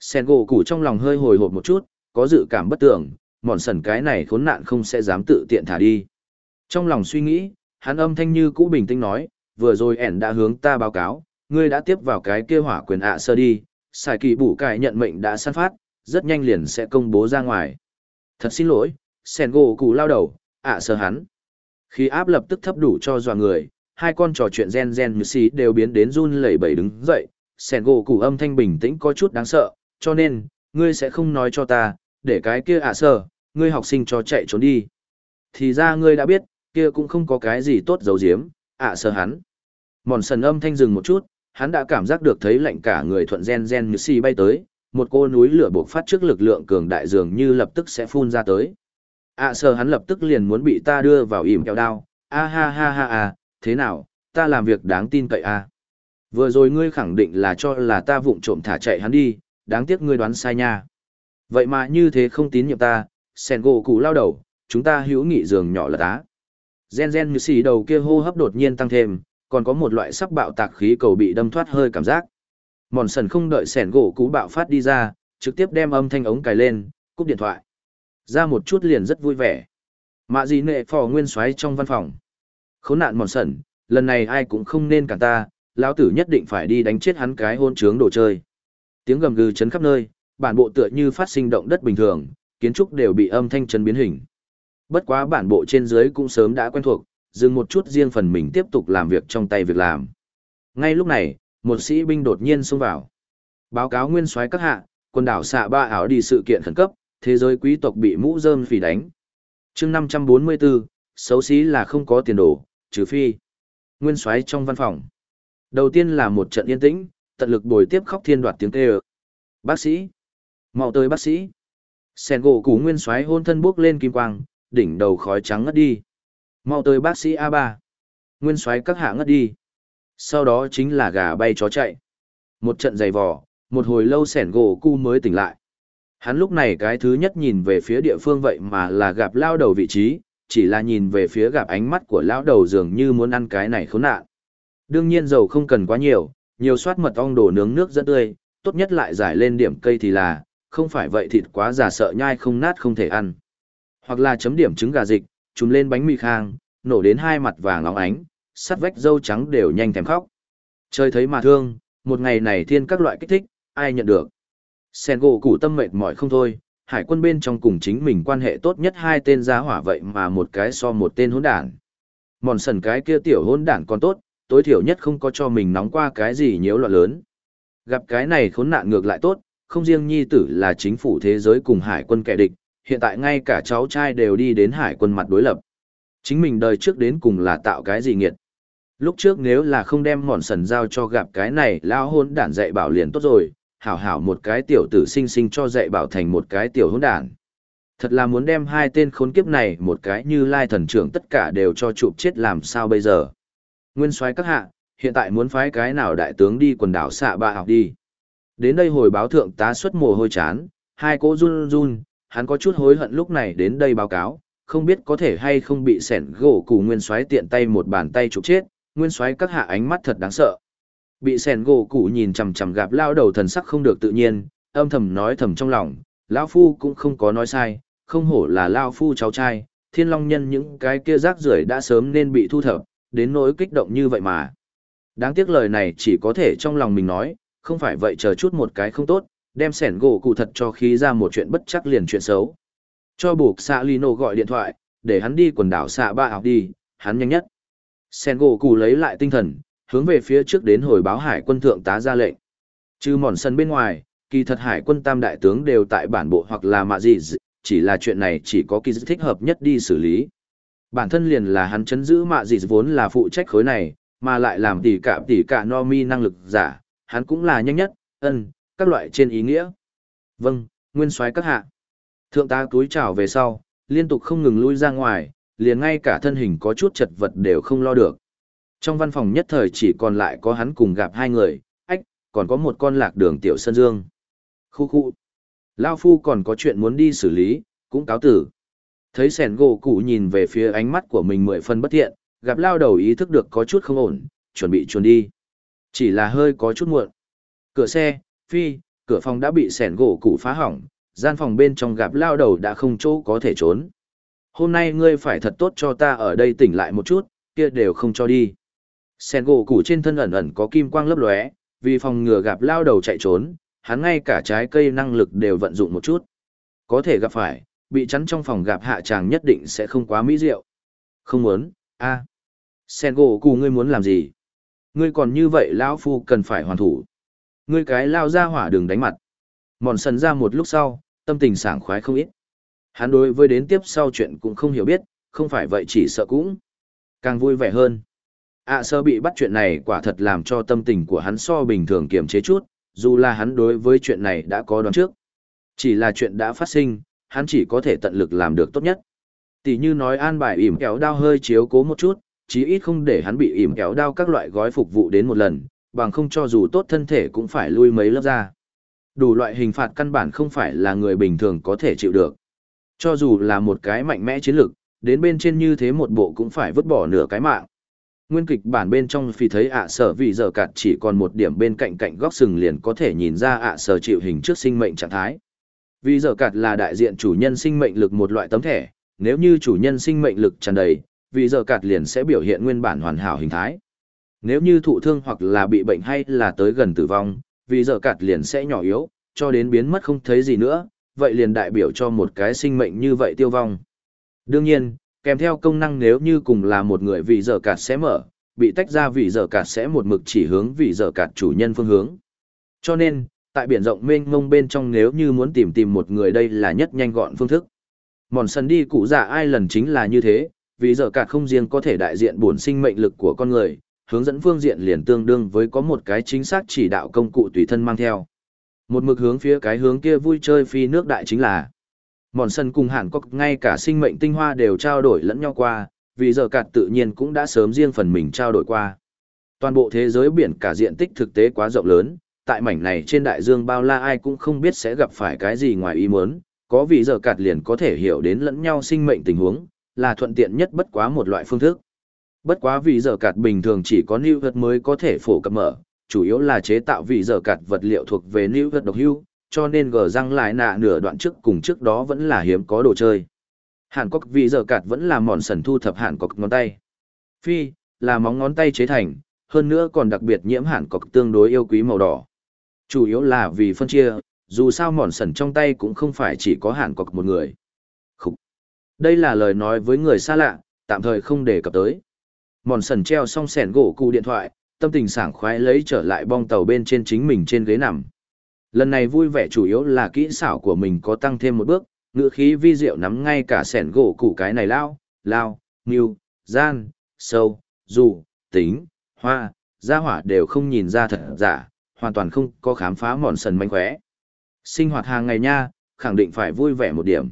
A: Sẻn gỗ cụ trong lòng hơi hồi hộp một chút, có dự cảm bất tưởng, mòn sần cái này khốn nạn không sẽ dám tự tiện thả đi. Trong lòng suy nghĩ, hắn âm thanh như cũ bình tĩnh nói, vừa rồi ẻn đã hướng ta báo cáo, ngươi đã tiếp vào cái kia hỏa quyền ạ sơ đi, xài kỳ bủ cải nhận mệnh đã săn phát, rất nhanh liền sẽ công bố ra ngoài. Thật xin lỗi, sen gỗ cụ lao đầu, ạ sơ hắn. Khi áp lập tức thấp đủ cho dọa người, hai con trò chuyện gen gen như xí đều biến đến run lẩy bẩy đứng dậy, sen gỗ cụ âm thanh bình tĩnh có chút đáng sợ, cho nên, ngươi sẽ không nói cho ta, để cái kia ạ sơ, ngươi học sinh cho chạy trốn đi. Thì ra ngươi đã biết, kia cũng không có cái gì tốt giấu giếm, ạ sơ hắn. Mòn sần âm thanh dừng một chút, hắn đã cảm giác được thấy lạnh cả người thuận gen gen như si bay tới, một cô núi lửa buộc phát trước lực lượng cường đại dường như lập tức sẽ phun ra tới. À sờ hắn lập tức liền muốn bị ta đưa vào ỉm kẹo đao, a ha ha ha ha, thế nào, ta làm việc đáng tin cậy a. Vừa rồi ngươi khẳng định là cho là ta vụng trộm thả chạy hắn đi, đáng tiếc ngươi đoán sai nha. Vậy mà như thế không tín nhiệm ta, sen gỗ cụ lao đầu, chúng ta hữu nghị giường nhỏ là tá. Gen gen như xì đầu kia hô hấp đột nhiên tăng thêm, còn có một loại sắc bạo tạc khí cầu bị đâm thoát hơi cảm giác. Mòn sần không đợi sẻn gỗ cú bạo phát đi ra, trực tiếp đem âm thanh ống cài lên, cúp điện thoại. Ra một chút liền rất vui vẻ. Mạ gì nệ phò nguyên xoáy trong văn phòng. Khốn nạn mòn sần, lần này ai cũng không nên cản ta, lão tử nhất định phải đi đánh chết hắn cái hôn trướng đồ chơi. Tiếng gầm gừ chấn khắp nơi, bản bộ tựa như phát sinh động đất bình thường, kiến trúc đều bị âm thanh chấn biến hình. Bất quá bản bộ trên dưới cũng sớm đã quen thuộc, dừng một chút riêng phần mình tiếp tục làm việc trong tay việc làm. Ngay lúc này, một sĩ binh đột nhiên xông vào. Báo cáo nguyên soái các hạ, quần đảo xạ ba ảo đi sự kiện khẩn cấp, thế giới quý tộc bị mũ rơm phỉ đánh. chương 544, xấu xí là không có tiền đồ, trừ phi. Nguyên soái trong văn phòng. Đầu tiên là một trận yên tĩnh, tận lực bồi tiếp khóc thiên đoạt tiếng kêu. Bác sĩ. mau tới bác sĩ. Sen gỗ củ nguyên soái hôn thân bước lên kim quang, đỉnh đầu khói trắng ngất đi mau tới bác sĩ a ba nguyên soái các hạ ngất đi sau đó chính là gà bay chó chạy một trận giày vò một hồi lâu sẻn gỗ cu mới tỉnh lại Hắn lúc này cái thứ nhất nhìn về phía địa phương vậy mà là gặp lao đầu vị trí, chỉ là nhìn về phía gặp ánh mắt của lão đầu dường như muốn ăn cái này khốn nạn. Đương nhiên dầu không cần quá nhiều, nhiều soát mật ong đổ nướng nước rất tươi, tốt nhất lại giải lên điểm cây thì là, không phải vậy thịt quá già sợ nhai không nát không thể ăn. Hoặc là chấm điểm trứng gà dịch, trùm lên bánh mì khang, nổ đến hai mặt vàng óng ánh, sắt vách dâu trắng đều nhanh thèm khóc. chơi thấy mà thương, một ngày này thiên các loại kích thích, ai nhận được. Sen gỗ củ tâm mệt mỏi không thôi, hải quân bên trong cùng chính mình quan hệ tốt nhất hai tên giá hỏa vậy mà một cái so một tên hỗn đản. Mòn sần cái kia tiểu hỗn đản còn tốt, tối thiểu nhất không có cho mình nóng qua cái gì nhiễu loạn lớn. Gặp cái này khốn nạn ngược lại tốt, không riêng nhi tử là chính phủ thế giới cùng hải quân kẻ địch, hiện tại ngay cả cháu trai đều đi đến hải quân mặt đối lập. Chính mình đời trước đến cùng là tạo cái gì nghiệt. Lúc trước nếu là không đem mòn sần giao cho gặp cái này lao hôn đản dạy bảo liền tốt rồi, hảo hảo một cái tiểu tử sinh sinh cho dạy bảo thành một cái tiểu hôn đản. Thật là muốn đem hai tên khốn kiếp này một cái như lai thần trưởng tất cả đều cho chụp chết làm sao bây giờ. Nguyên soái các hạ, hiện tại muốn phái cái nào đại tướng đi quần đảo xạ bạ học đi. Đến đây hồi báo thượng tá xuất mồ hôi chán, hai cỗ run run, hắn có chút hối hận lúc này đến đây báo cáo, không biết có thể hay không bị sẻn gỗ củ nguyên soái tiện tay một bàn tay trục chết, nguyên soái các hạ ánh mắt thật đáng sợ. Bị sẻn gỗ củ nhìn chằm chằm gặp lao đầu thần sắc không được tự nhiên, âm thầm nói thầm trong lòng, lão phu cũng không có nói sai, không hổ là lao phu cháu trai, thiên long nhân những cái kia rác rưởi đã sớm nên bị thu thập, đến nỗi kích động như vậy mà. Đáng tiếc lời này chỉ có thể trong lòng mình nói, không phải vậy chờ chút một cái không tốt, đem sẻn gỗ cụ thật cho khí ra một chuyện bất chắc liền chuyện xấu. Cho buộc xạ Lino gọi điện thoại, để hắn đi quần đảo xạ ba học đi, hắn nhanh nhất. Sẻn gỗ cụ lấy lại tinh thần, hướng về phía trước đến hồi báo hải quân thượng tá ra lệnh. Trừ mòn sân bên ngoài, kỳ thật hải quân tam đại tướng đều tại bản bộ hoặc là mạ gì, chỉ là chuyện này chỉ có kỳ thích hợp nhất đi xử lý. Bản thân liền là hắn chấn giữ mạ gì vốn là phụ trách khối này, mà lại làm tỉ cả tỉ cả no mi năng lực giả, hắn cũng là nhanh nhất, ân, các loại trên ý nghĩa. Vâng, nguyên soái các hạ. Thượng tá túi chào về sau, liên tục không ngừng lui ra ngoài, liền ngay cả thân hình có chút chật vật đều không lo được. Trong văn phòng nhất thời chỉ còn lại có hắn cùng gặp hai người, ách, còn có một con lạc đường tiểu sân dương. Khu khu. Lao phu còn có chuyện muốn đi xử lý, cũng cáo tử. Thấy sẻn gỗ cụ nhìn về phía ánh mắt của mình mười phân bất thiện, gặp lao đầu ý thức được có chút không ổn, chuẩn bị chuồn đi. Chỉ là hơi có chút muộn. Cửa xe, phi, cửa phòng đã bị sẻn gỗ cụ phá hỏng, gian phòng bên trong gặp lao đầu đã không chỗ có thể trốn. Hôm nay ngươi phải thật tốt cho ta ở đây tỉnh lại một chút, kia đều không cho đi. Sẻn gỗ cụ trên thân ẩn ẩn có kim quang lấp lóe, vì phòng ngừa gặp lao đầu chạy trốn, hắn ngay cả trái cây năng lực đều vận dụng một chút. Có thể gặp phải, bị chắn trong phòng gặp hạ chàng nhất định sẽ không quá mỹ diệu. Không muốn, a à. Sen gỗ cụ ngươi muốn làm gì? Ngươi còn như vậy lão phu cần phải hoàn thủ. Ngươi cái lao ra hỏa đường đánh mặt. Mòn sần ra một lúc sau, tâm tình sảng khoái không ít. Hắn đối với đến tiếp sau chuyện cũng không hiểu biết, không phải vậy chỉ sợ cũng. Càng vui vẻ hơn. ạ sơ bị bắt chuyện này quả thật làm cho tâm tình của hắn so bình thường kiềm chế chút, dù là hắn đối với chuyện này đã có đoán trước. Chỉ là chuyện đã phát sinh, hắn chỉ có thể tận lực làm được tốt nhất. Tỷ như nói an bài ỉm kéo đao hơi chiếu cố một chút, chí ít không để hắn bị ỉm kéo đao các loại gói phục vụ đến một lần, bằng không cho dù tốt thân thể cũng phải lui mấy lớp ra. Đủ loại hình phạt căn bản không phải là người bình thường có thể chịu được. Cho dù là một cái mạnh mẽ chiến lực, đến bên trên như thế một bộ cũng phải vứt bỏ nửa cái mạng. Nguyên kịch bản bên trong phi thấy ạ sở vì giờ cạt chỉ còn một điểm bên cạnh cạnh góc sừng liền có thể nhìn ra ạ sở chịu hình trước sinh mệnh trạng thái. Vì giờ cạt là đại diện chủ nhân sinh mệnh lực một loại tấm thẻ, nếu như chủ nhân sinh mệnh lực tràn đầy, vì giờ cạt liền sẽ biểu hiện nguyên bản hoàn hảo hình thái. Nếu như thụ thương hoặc là bị bệnh hay là tới gần tử vong, vì giờ cạt liền sẽ nhỏ yếu, cho đến biến mất không thấy gì nữa, vậy liền đại biểu cho một cái sinh mệnh như vậy tiêu vong. Đương nhiên, kèm theo công năng nếu như cùng là một người vì giờ cạt sẽ mở, bị tách ra vì giờ cạt sẽ một mực chỉ hướng vì giờ cạt chủ nhân phương hướng. Cho nên, tại biển rộng mênh mông bên trong nếu như muốn tìm tìm một người đây là nhất nhanh gọn phương thức. Mòn sân đi cụ già ai lần chính là như thế, vì giờ cạt không riêng có thể đại diện bổn sinh mệnh lực của con người, hướng dẫn phương diện liền tương đương với có một cái chính xác chỉ đạo công cụ tùy thân mang theo. Một mực hướng phía cái hướng kia vui chơi phi nước đại chính là Mòn sân cùng hẳn có ngay cả sinh mệnh tinh hoa đều trao đổi lẫn nhau qua, vì giờ cạt tự nhiên cũng đã sớm riêng phần mình trao đổi qua. Toàn bộ thế giới biển cả diện tích thực tế quá rộng lớn, tại mảnh này trên đại dương bao la ai cũng không biết sẽ gặp phải cái gì ngoài ý muốn, có vì giờ cạt liền có thể hiểu đến lẫn nhau sinh mệnh tình huống, là thuận tiện nhất bất quá một loại phương thức. Bất quá vì giờ cạt bình thường chỉ có lưu vật mới có thể phổ cập mở, chủ yếu là chế tạo vì giờ cạt vật liệu thuộc về lưu vật độc hưu, cho nên gờ răng lại nạ nửa đoạn trước cùng trước đó vẫn là hiếm có đồ chơi. Hàn Quốc vì giờ cạt vẫn là mòn sần thu thập Hàn Quốc ngón tay. Phi, là móng ngón tay chế thành, hơn nữa còn đặc biệt nhiễm Hàn Quốc tương đối yêu quý màu đỏ. Chủ yếu là vì phân chia, dù sao mòn sần trong tay cũng không phải chỉ có Hàn Quốc một người. Khúc. Đây là lời nói với người xa lạ, tạm thời không đề cập tới. Mòn sần treo xong sẻn gỗ cụ điện thoại, tâm tình sảng khoái lấy trở lại bong tàu bên trên chính mình trên ghế nằm. Lần này vui vẻ chủ yếu là kỹ xảo của mình có tăng thêm một bước, ngữ khí vi diệu nắm ngay cả sẻn gỗ cụ cái này lao, lao, nghiêu, gian, sâu, dù, tính, hoa, gia hỏa đều không nhìn ra thật giả, hoàn toàn không có khám phá mòn sần manh khóe. Sinh hoạt hàng ngày nha, khẳng định phải vui vẻ một điểm.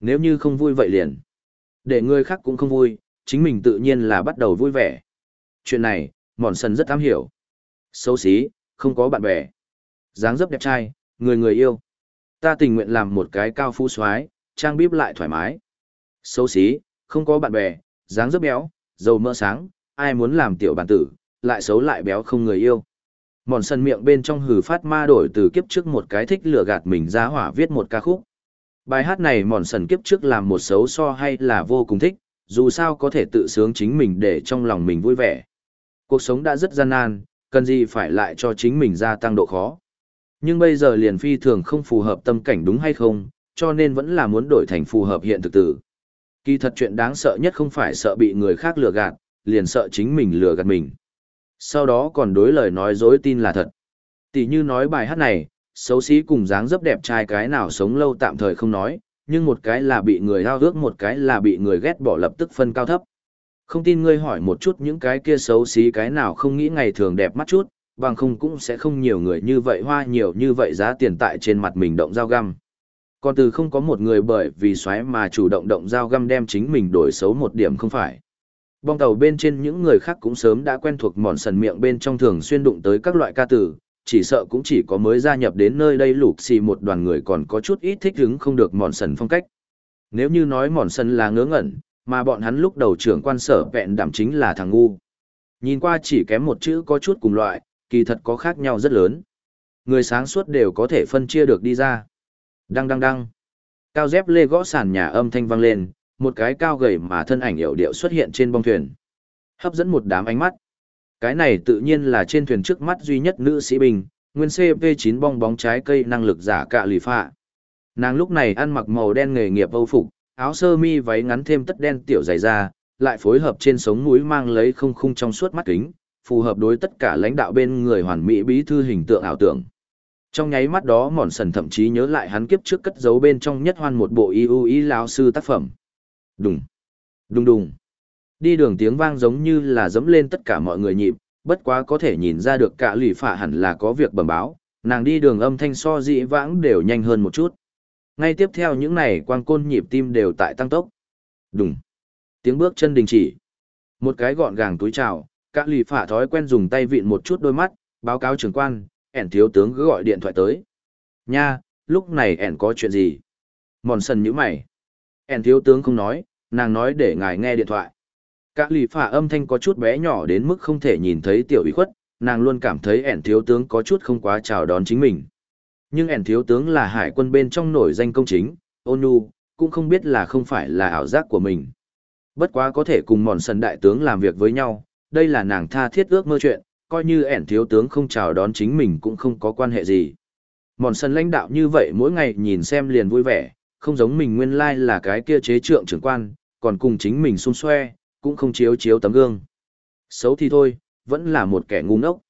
A: Nếu như không vui vậy liền. Để người khác cũng không vui, chính mình tự nhiên là bắt đầu vui vẻ. Chuyện này, mòn sần rất am hiểu. Xấu xí, không có bạn bè. dáng dấp đẹp trai, người người yêu. Ta tình nguyện làm một cái cao phú soái trang bíp lại thoải mái. Xấu xí, không có bạn bè, dáng dấp béo, dầu mỡ sáng, ai muốn làm tiểu bản tử, lại xấu lại béo không người yêu. Mòn sân miệng bên trong hừ phát ma đổi từ kiếp trước một cái thích lừa gạt mình ra hỏa viết một ca khúc. Bài hát này mòn sần kiếp trước làm một xấu so hay là vô cùng thích, dù sao có thể tự sướng chính mình để trong lòng mình vui vẻ. Cuộc sống đã rất gian nan, cần gì phải lại cho chính mình gia tăng độ khó. Nhưng bây giờ liền phi thường không phù hợp tâm cảnh đúng hay không, cho nên vẫn là muốn đổi thành phù hợp hiện thực tử. Kỳ thật chuyện đáng sợ nhất không phải sợ bị người khác lừa gạt, liền sợ chính mình lừa gạt mình. Sau đó còn đối lời nói dối tin là thật. Tỷ như nói bài hát này, xấu xí cùng dáng dấp đẹp trai cái nào sống lâu tạm thời không nói, nhưng một cái là bị người hao ước một cái là bị người ghét bỏ lập tức phân cao thấp. Không tin ngươi hỏi một chút những cái kia xấu xí cái nào không nghĩ ngày thường đẹp mắt chút, bằng không cũng sẽ không nhiều người như vậy hoa nhiều như vậy giá tiền tại trên mặt mình động dao găm. Còn từ không có một người bởi vì xoáy mà chủ động động dao găm đem chính mình đổi xấu một điểm không phải. Bong tàu bên trên những người khác cũng sớm đã quen thuộc mòn sần miệng bên trong thường xuyên đụng tới các loại ca tử, chỉ sợ cũng chỉ có mới gia nhập đến nơi đây lục xì một đoàn người còn có chút ít thích hứng không được mòn sần phong cách. Nếu như nói mòn sần là ngớ ngẩn, mà bọn hắn lúc đầu trưởng quan sở vẹn đảm chính là thằng ngu. Nhìn qua chỉ kém một chữ có chút cùng loại, kỳ thật có khác nhau rất lớn. Người sáng suốt đều có thể phân chia được đi ra. Đăng đăng đăng. Cao dép lê gõ sàn nhà âm thanh vang lên, một cái cao gầy mà thân ảnh hiệu điệu xuất hiện trên bong thuyền. Hấp dẫn một đám ánh mắt. Cái này tự nhiên là trên thuyền trước mắt duy nhất nữ sĩ bình, nguyên CP9 bong bóng trái cây năng lực giả cạ lì phạ. Nàng lúc này ăn mặc màu đen nghề nghiệp âu phục, áo sơ mi váy ngắn thêm tất đen tiểu dày da, lại phối hợp trên sống mũi mang lấy không khung trong suốt mắt kính, phù hợp đối tất cả lãnh đạo bên người hoàn mỹ bí thư hình tượng ảo tưởng. Trong nháy mắt đó mòn sần thậm chí nhớ lại hắn kiếp trước cất giấu bên trong nhất hoan một bộ yêu ý lão sư tác phẩm. Đùng, đùng đùng. Đi đường tiếng vang giống như là dẫm lên tất cả mọi người nhịp, bất quá có thể nhìn ra được cả lì phả hẳn là có việc bẩm báo, nàng đi đường âm thanh so dị vãng đều nhanh hơn một chút. Ngay tiếp theo những này quang côn nhịp tim đều tại tăng tốc. Đùng. Tiếng bước chân đình chỉ. Một cái gọn gàng túi trào, cả lì phả thói quen dùng tay vịn một chút đôi mắt, báo cáo trưởng quan, ẻn thiếu tướng cứ gọi điện thoại tới. Nha, lúc này ẻn có chuyện gì? Mòn sần như mày. ẻn thiếu tướng không nói, nàng nói để ngài nghe điện thoại. Cả lì phả âm thanh có chút bé nhỏ đến mức không thể nhìn thấy tiểu ủy khuất, nàng luôn cảm thấy ẻn thiếu tướng có chút không quá chào đón chính mình. Nhưng ẻn thiếu tướng là hải quân bên trong nổi danh công chính, ôn nhu, cũng không biết là không phải là ảo giác của mình. Bất quá có thể cùng mòn sần đại tướng làm việc với nhau, đây là nàng tha thiết ước mơ chuyện, coi như ẻn thiếu tướng không chào đón chính mình cũng không có quan hệ gì. Mòn sần lãnh đạo như vậy mỗi ngày nhìn xem liền vui vẻ, không giống mình nguyên lai like là cái kia chế trượng trưởng quan, còn cùng chính mình xung xoe, cũng không chiếu chiếu tấm gương. Xấu thì thôi, vẫn là một kẻ ngu ngốc.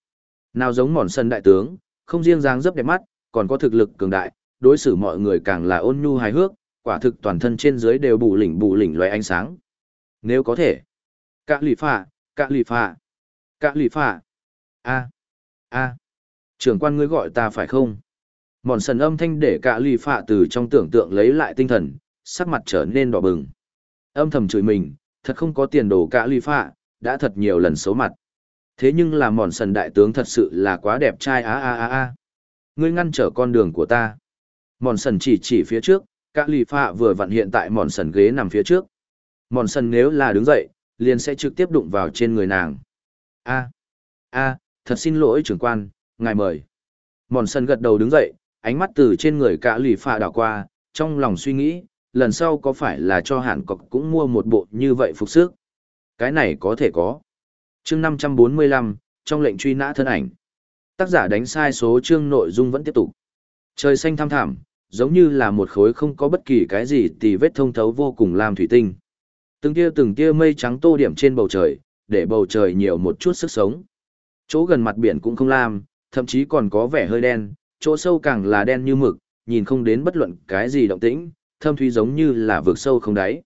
A: Nào giống mòn sân đại tướng, không riêng dáng dấp đẹp mắt, còn có thực lực cường đại, đối xử mọi người càng là ôn nhu hài hước, quả thực toàn thân trên dưới đều bù lỉnh bù lỉnh loé ánh sáng. Nếu có thể. Cạ lì phạ, cạ lì phạ, cạ lì phạ. a a trưởng quan ngươi gọi ta phải không? Mòn sần âm thanh để cạ lì phạ từ trong tưởng tượng lấy lại tinh thần, sắc mặt trở nên đỏ bừng. Âm thầm chửi mình, thật không có tiền đồ cả ly phạ, đã thật nhiều lần xấu mặt. Thế nhưng là mòn sần đại tướng thật sự là quá đẹp trai á á á á. Ngươi ngăn trở con đường của ta. Mòn sần chỉ chỉ phía trước, cả ly phạ vừa vặn hiện tại mòn sần ghế nằm phía trước. Mòn sần nếu là đứng dậy, liền sẽ trực tiếp đụng vào trên người nàng. A, a, thật xin lỗi trưởng quan, ngài mời. Mòn sần gật đầu đứng dậy, ánh mắt từ trên người cả lì phạ đảo qua, trong lòng suy nghĩ, lần sau có phải là cho hàn cọc cũng mua một bộ như vậy phục sức. Cái này có thể có. chương 545, trong lệnh truy nã thân ảnh. Tác giả đánh sai số chương nội dung vẫn tiếp tục. Trời xanh thăm thảm, giống như là một khối không có bất kỳ cái gì tì vết thông thấu vô cùng làm thủy tinh. Từng tia từng tia mây trắng tô điểm trên bầu trời, để bầu trời nhiều một chút sức sống. Chỗ gần mặt biển cũng không lam, thậm chí còn có vẻ hơi đen, chỗ sâu càng là đen như mực, nhìn không đến bất luận cái gì động tĩnh, thâm thúy giống như là vực sâu không đáy.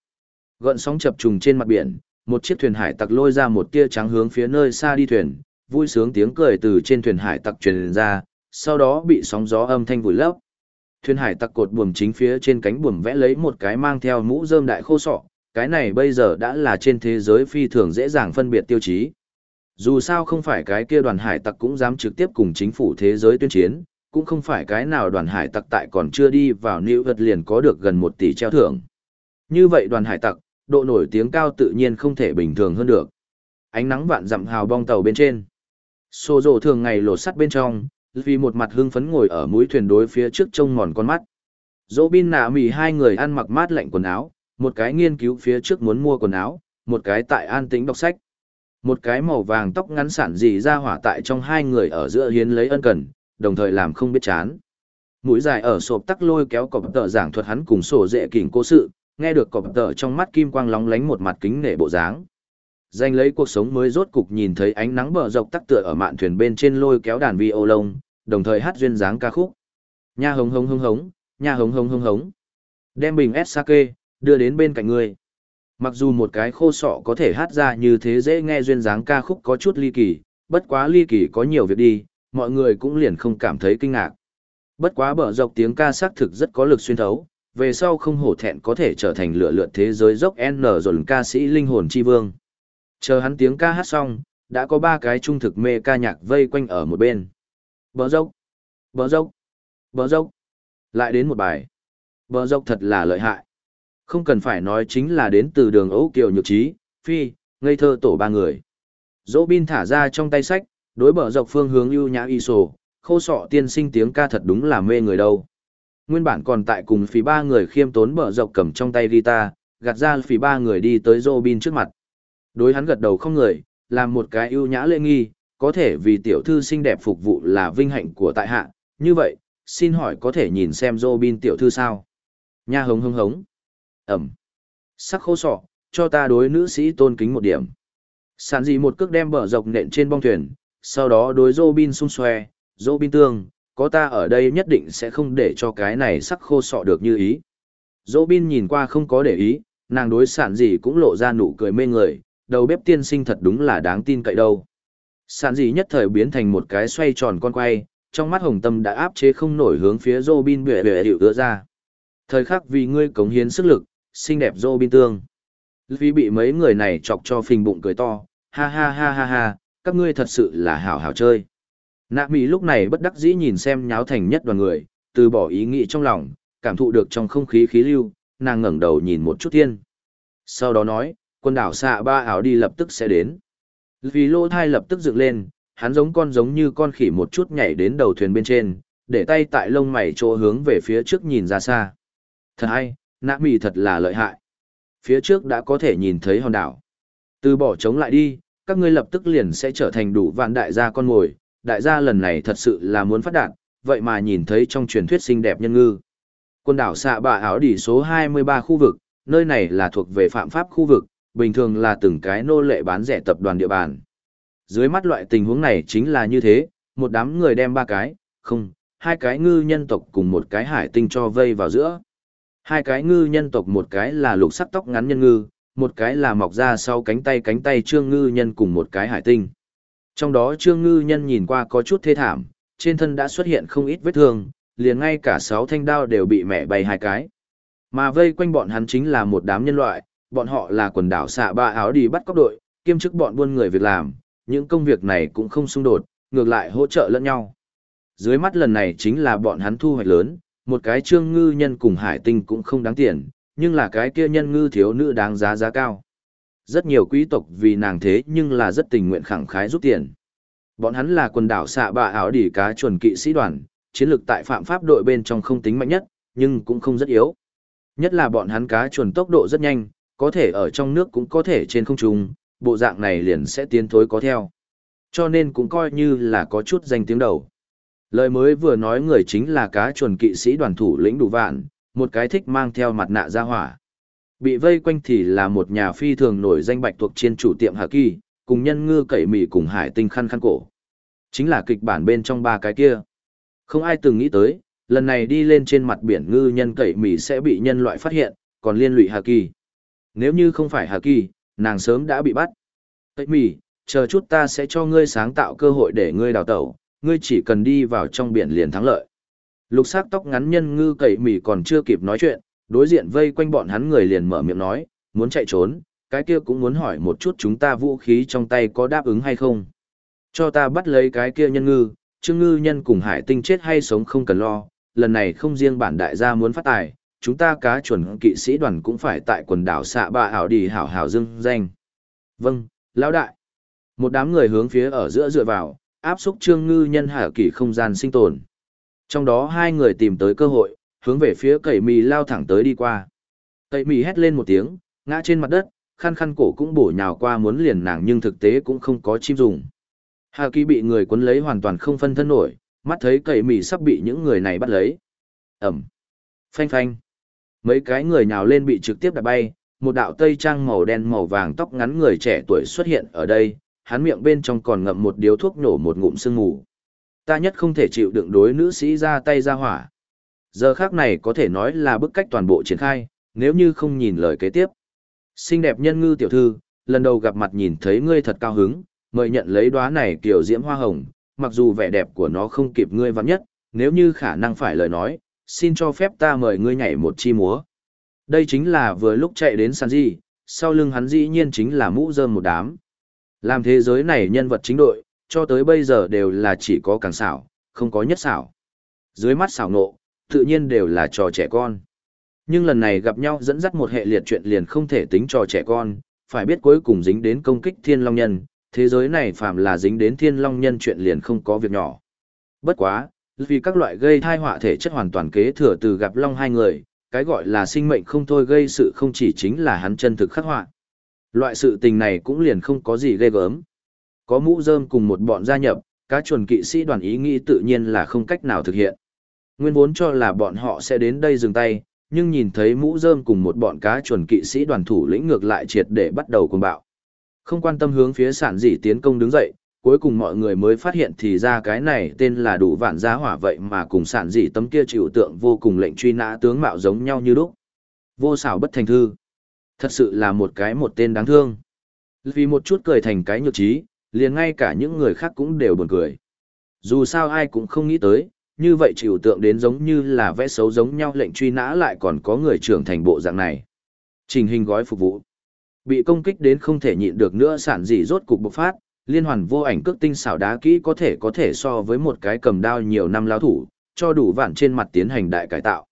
A: Gợn sóng chập trùng trên mặt biển, một chiếc thuyền hải tặc lôi ra một tia trắng hướng phía nơi xa đi thuyền, vui sướng tiếng cười từ trên thuyền hải tặc truyền ra, sau đó bị sóng gió âm thanh vùi lấp. Thuyền hải tặc cột buồm chính phía trên cánh buồm vẽ lấy một cái mang theo mũ rơm đại khô sọ, cái này bây giờ đã là trên thế giới phi thường dễ dàng phân biệt tiêu chí. Dù sao không phải cái kia đoàn hải tặc cũng dám trực tiếp cùng chính phủ thế giới tuyên chiến, cũng không phải cái nào đoàn hải tặc tại còn chưa đi vào New vật liền có được gần một tỷ treo thưởng. Như vậy đoàn hải tặc, độ nổi tiếng cao tự nhiên không thể bình thường hơn được. Ánh nắng vạn dặm hào bong tàu bên trên. Sô rộ thường ngày lột sắt bên trong, vì một mặt hưng phấn ngồi ở mũi thuyền đối phía trước trông mòn con mắt. Dỗ bin nạ mì hai người ăn mặc mát lạnh quần áo, một cái nghiên cứu phía trước muốn mua quần áo, một cái tại an tĩnh đọc sách. Một cái màu vàng tóc ngắn sản dị ra hỏa tại trong hai người ở giữa hiến lấy ân cần, đồng thời làm không biết chán. Mũi dài ở sộp tắc lôi kéo cọp tờ giảng thuật hắn cùng sổ dễ kỉnh cố sự, nghe được cọp tờ trong mắt kim quang lóng lánh một mặt kính nể bộ dáng. Danh lấy cuộc sống mới rốt cục nhìn thấy ánh nắng bờ dọc tắc tựa ở mạn thuyền bên trên lôi kéo đàn vi ô lông, đồng thời hát duyên dáng ca khúc. Nha hống hống hống hống, nha hống hống hống hống. Đem bình sake, đưa đến bên cạnh người. Mặc dù một cái khô sọ có thể hát ra như thế dễ nghe duyên dáng ca khúc có chút ly kỳ, bất quá ly kỳ có nhiều việc đi, mọi người cũng liền không cảm thấy kinh ngạc. Bất quá bở dọc tiếng ca xác thực rất có lực xuyên thấu, về sau không hổ thẹn có thể trở thành lựa lượt thế giới dốc N dồn ca sĩ linh hồn chi vương. Chờ hắn tiếng ca hát xong, đã có ba cái trung thực mê ca nhạc vây quanh ở một bên. Bờ dốc, bờ dốc, bờ dốc. Lại đến một bài. Bờ dốc thật là lợi hại. Không cần phải nói chính là đến từ đường ấu Kiều Nhược Trí, Phi, ngây thơ tổ ba người. Dỗ bin thả ra trong tay sách, đối bờ dọc phương hướng ưu nhã y sổ, khô sọ tiên sinh tiếng ca thật đúng là mê người đâu. Nguyên bản còn tại cùng phí ba người khiêm tốn bờ dọc cầm trong tay guitar, gạt ra phí ba người đi tới Robin trước mặt. Đối hắn gật đầu không người, làm một cái ưu nhã lễ nghi, có thể vì tiểu thư xinh đẹp phục vụ là vinh hạnh của tại hạ, như vậy, xin hỏi có thể nhìn xem Robin tiểu thư sao? Nha hống hống hống. Ẩm. Sắc khô sọ, cho ta đối nữ sĩ tôn kính một điểm. Sản gì một cước đem bờ dọc nện trên bong thuyền, sau đó đối Robin xung xoe, Robin tương, có ta ở đây nhất định sẽ không để cho cái này sắc khô sọ được như ý. Robin nhìn qua không có để ý, nàng đối sản gì cũng lộ ra nụ cười mê người, đầu bếp tiên sinh thật đúng là đáng tin cậy đâu. Sản gì nhất thời biến thành một cái xoay tròn con quay, trong mắt hồng tâm đã áp chế không nổi hướng phía Robin bệ bệ hiệu đưa ra. Thời khắc vì ngươi cống hiến sức lực, xinh đẹp Robin tương. Vì bị mấy người này chọc cho phình bụng cười to, ha ha ha ha ha, các ngươi thật sự là hảo hảo chơi. Nạ Mỹ lúc này bất đắc dĩ nhìn xem nháo thành nhất đoàn người, từ bỏ ý nghĩ trong lòng, cảm thụ được trong không khí khí lưu, nàng ngẩng đầu nhìn một chút thiên. Sau đó nói, quân đảo xạ ba ảo đi lập tức sẽ đến. Vì lô thai lập tức dựng lên, hắn giống con giống như con khỉ một chút nhảy đến đầu thuyền bên trên, để tay tại lông mày chỗ hướng về phía trước nhìn ra xa. Thật hay, nạ Mỹ thật là lợi hại. Phía trước đã có thể nhìn thấy hòn đảo. Từ bỏ chống lại đi, các ngươi lập tức liền sẽ trở thành đủ vạn đại gia con mồi, đại gia lần này thật sự là muốn phát đạt, vậy mà nhìn thấy trong truyền thuyết xinh đẹp nhân ngư. Quân đảo xạ bạ áo đỉ số 23 khu vực, nơi này là thuộc về phạm pháp khu vực, bình thường là từng cái nô lệ bán rẻ tập đoàn địa bàn. Dưới mắt loại tình huống này chính là như thế, một đám người đem ba cái, không, hai cái ngư nhân tộc cùng một cái hải tinh cho vây vào giữa. Hai cái ngư nhân tộc một cái là lục sắc tóc ngắn nhân ngư, một cái là mọc ra sau cánh tay cánh tay trương ngư nhân cùng một cái hải tinh. Trong đó trương ngư nhân nhìn qua có chút thê thảm, trên thân đã xuất hiện không ít vết thương, liền ngay cả sáu thanh đao đều bị mẹ bay hai cái. Mà vây quanh bọn hắn chính là một đám nhân loại, bọn họ là quần đảo xạ ba áo đi bắt cóc đội, kiêm chức bọn buôn người việc làm, những công việc này cũng không xung đột, ngược lại hỗ trợ lẫn nhau. Dưới mắt lần này chính là bọn hắn thu hoạch lớn, một cái trương ngư nhân cùng hải tinh cũng không đáng tiền, nhưng là cái kia nhân ngư thiếu nữ đáng giá giá cao. Rất nhiều quý tộc vì nàng thế nhưng là rất tình nguyện khẳng khái giúp tiền. Bọn hắn là quần đảo xạ bạ ảo đỉ cá chuẩn kỵ sĩ đoàn, chiến lược tại phạm pháp đội bên trong không tính mạnh nhất, nhưng cũng không rất yếu. Nhất là bọn hắn cá chuẩn tốc độ rất nhanh, có thể ở trong nước cũng có thể trên không trung, bộ dạng này liền sẽ tiến thối có theo. Cho nên cũng coi như là có chút danh tiếng đầu. Lời mới vừa nói người chính là cá chuẩn kỵ sĩ đoàn thủ lĩnh đủ vạn, một cái thích mang theo mặt nạ ra hỏa. Bị vây quanh thì là một nhà phi thường nổi danh bạch thuộc trên chủ tiệm Hà Kỳ, cùng nhân ngư cậy mì cùng hải tinh khăn khăn cổ. Chính là kịch bản bên trong ba cái kia. Không ai từng nghĩ tới, lần này đi lên trên mặt biển ngư nhân cậy mì sẽ bị nhân loại phát hiện, còn liên lụy Hà Kỳ. Nếu như không phải Hà Kỳ, nàng sớm đã bị bắt. Cậy mì, chờ chút ta sẽ cho ngươi sáng tạo cơ hội để ngươi đào tẩu, ngươi chỉ cần đi vào trong biển liền thắng lợi. Lục sắc tóc ngắn nhân ngư cậy mỉ còn chưa kịp nói chuyện, đối diện vây quanh bọn hắn người liền mở miệng nói, muốn chạy trốn, cái kia cũng muốn hỏi một chút chúng ta vũ khí trong tay có đáp ứng hay không. Cho ta bắt lấy cái kia nhân ngư, chương ngư nhân cùng hải tinh chết hay sống không cần lo, lần này không riêng bản đại gia muốn phát tài, chúng ta cá chuẩn kỵ sĩ đoàn cũng phải tại quần đảo xạ bạ hảo đi hảo hảo dưng danh. Vâng, lão đại. Một đám người hướng phía ở giữa dựa vào, áp xúc trương ngư nhân hạ kỳ không gian sinh tồn. Trong đó hai người tìm tới cơ hội, hướng về phía cậy mì lao thẳng tới đi qua. Cậy mì hét lên một tiếng, ngã trên mặt đất, khăn khăn cổ cũng bổ nhào qua muốn liền nàng nhưng thực tế cũng không có chim dùng. Hà Kỳ bị người cuốn lấy hoàn toàn không phân thân nổi, mắt thấy cậy mì sắp bị những người này bắt lấy. Ẩm. Phanh phanh. Mấy cái người nhào lên bị trực tiếp đạp bay, một đạo tây trang màu đen màu vàng tóc ngắn người trẻ tuổi xuất hiện ở đây, hắn miệng bên trong còn ngậm một điếu thuốc nổ một ngụm sương mù. Ta nhất không thể chịu đựng đối nữ sĩ ra tay ra hỏa. Giờ khác này có thể nói là bức cách toàn bộ triển khai, nếu như không nhìn lời kế tiếp. Xinh đẹp nhân ngư tiểu thư, lần đầu gặp mặt nhìn thấy ngươi thật cao hứng, mời nhận lấy đóa này kiểu diễm hoa hồng, mặc dù vẻ đẹp của nó không kịp ngươi vắng nhất, nếu như khả năng phải lời nói, xin cho phép ta mời ngươi nhảy một chi múa. Đây chính là vừa lúc chạy đến Sanji, sau lưng hắn dĩ nhiên chính là mũ rơm một đám. Làm thế giới này nhân vật chính đội, cho tới bây giờ đều là chỉ có càng xảo, không có nhất xảo. Dưới mắt xảo nộ, tự nhiên đều là trò trẻ con. Nhưng lần này gặp nhau dẫn dắt một hệ liệt chuyện liền không thể tính trò trẻ con, phải biết cuối cùng dính đến công kích thiên long nhân, thế giới này phạm là dính đến thiên long nhân chuyện liền không có việc nhỏ. Bất quá, vì các loại gây thai họa thể chất hoàn toàn kế thừa từ gặp long hai người, cái gọi là sinh mệnh không thôi gây sự không chỉ chính là hắn chân thực khắc họa. Loại sự tình này cũng liền không có gì ghê gớm. Có mũ rơm cùng một bọn gia nhập, cá chuẩn kỵ sĩ đoàn ý nghĩ tự nhiên là không cách nào thực hiện. Nguyên vốn cho là bọn họ sẽ đến đây dừng tay, nhưng nhìn thấy mũ rơm cùng một bọn cá chuẩn kỵ sĩ đoàn thủ lĩnh ngược lại triệt để bắt đầu cùng bạo. Không quan tâm hướng phía sản dị tiến công đứng dậy, cuối cùng mọi người mới phát hiện thì ra cái này tên là đủ vạn giá hỏa vậy mà cùng sản dị tấm kia chịu tượng vô cùng lệnh truy nã tướng mạo giống nhau như lúc. Vô xảo bất thành thư. Thật sự là một cái một tên đáng thương. Vì một chút cười thành cái nhược trí, liền ngay cả những người khác cũng đều buồn cười. Dù sao ai cũng không nghĩ tới, như vậy chịu tượng đến giống như là vẽ xấu giống nhau lệnh truy nã lại còn có người trưởng thành bộ dạng này. Trình hình gói phục vụ. Bị công kích đến không thể nhịn được nữa sản dị rốt cục bộc phát, liên hoàn vô ảnh cước tinh xảo đá kỹ có thể có thể so với một cái cầm đao nhiều năm lao thủ, cho đủ vạn trên mặt tiến hành đại cải tạo.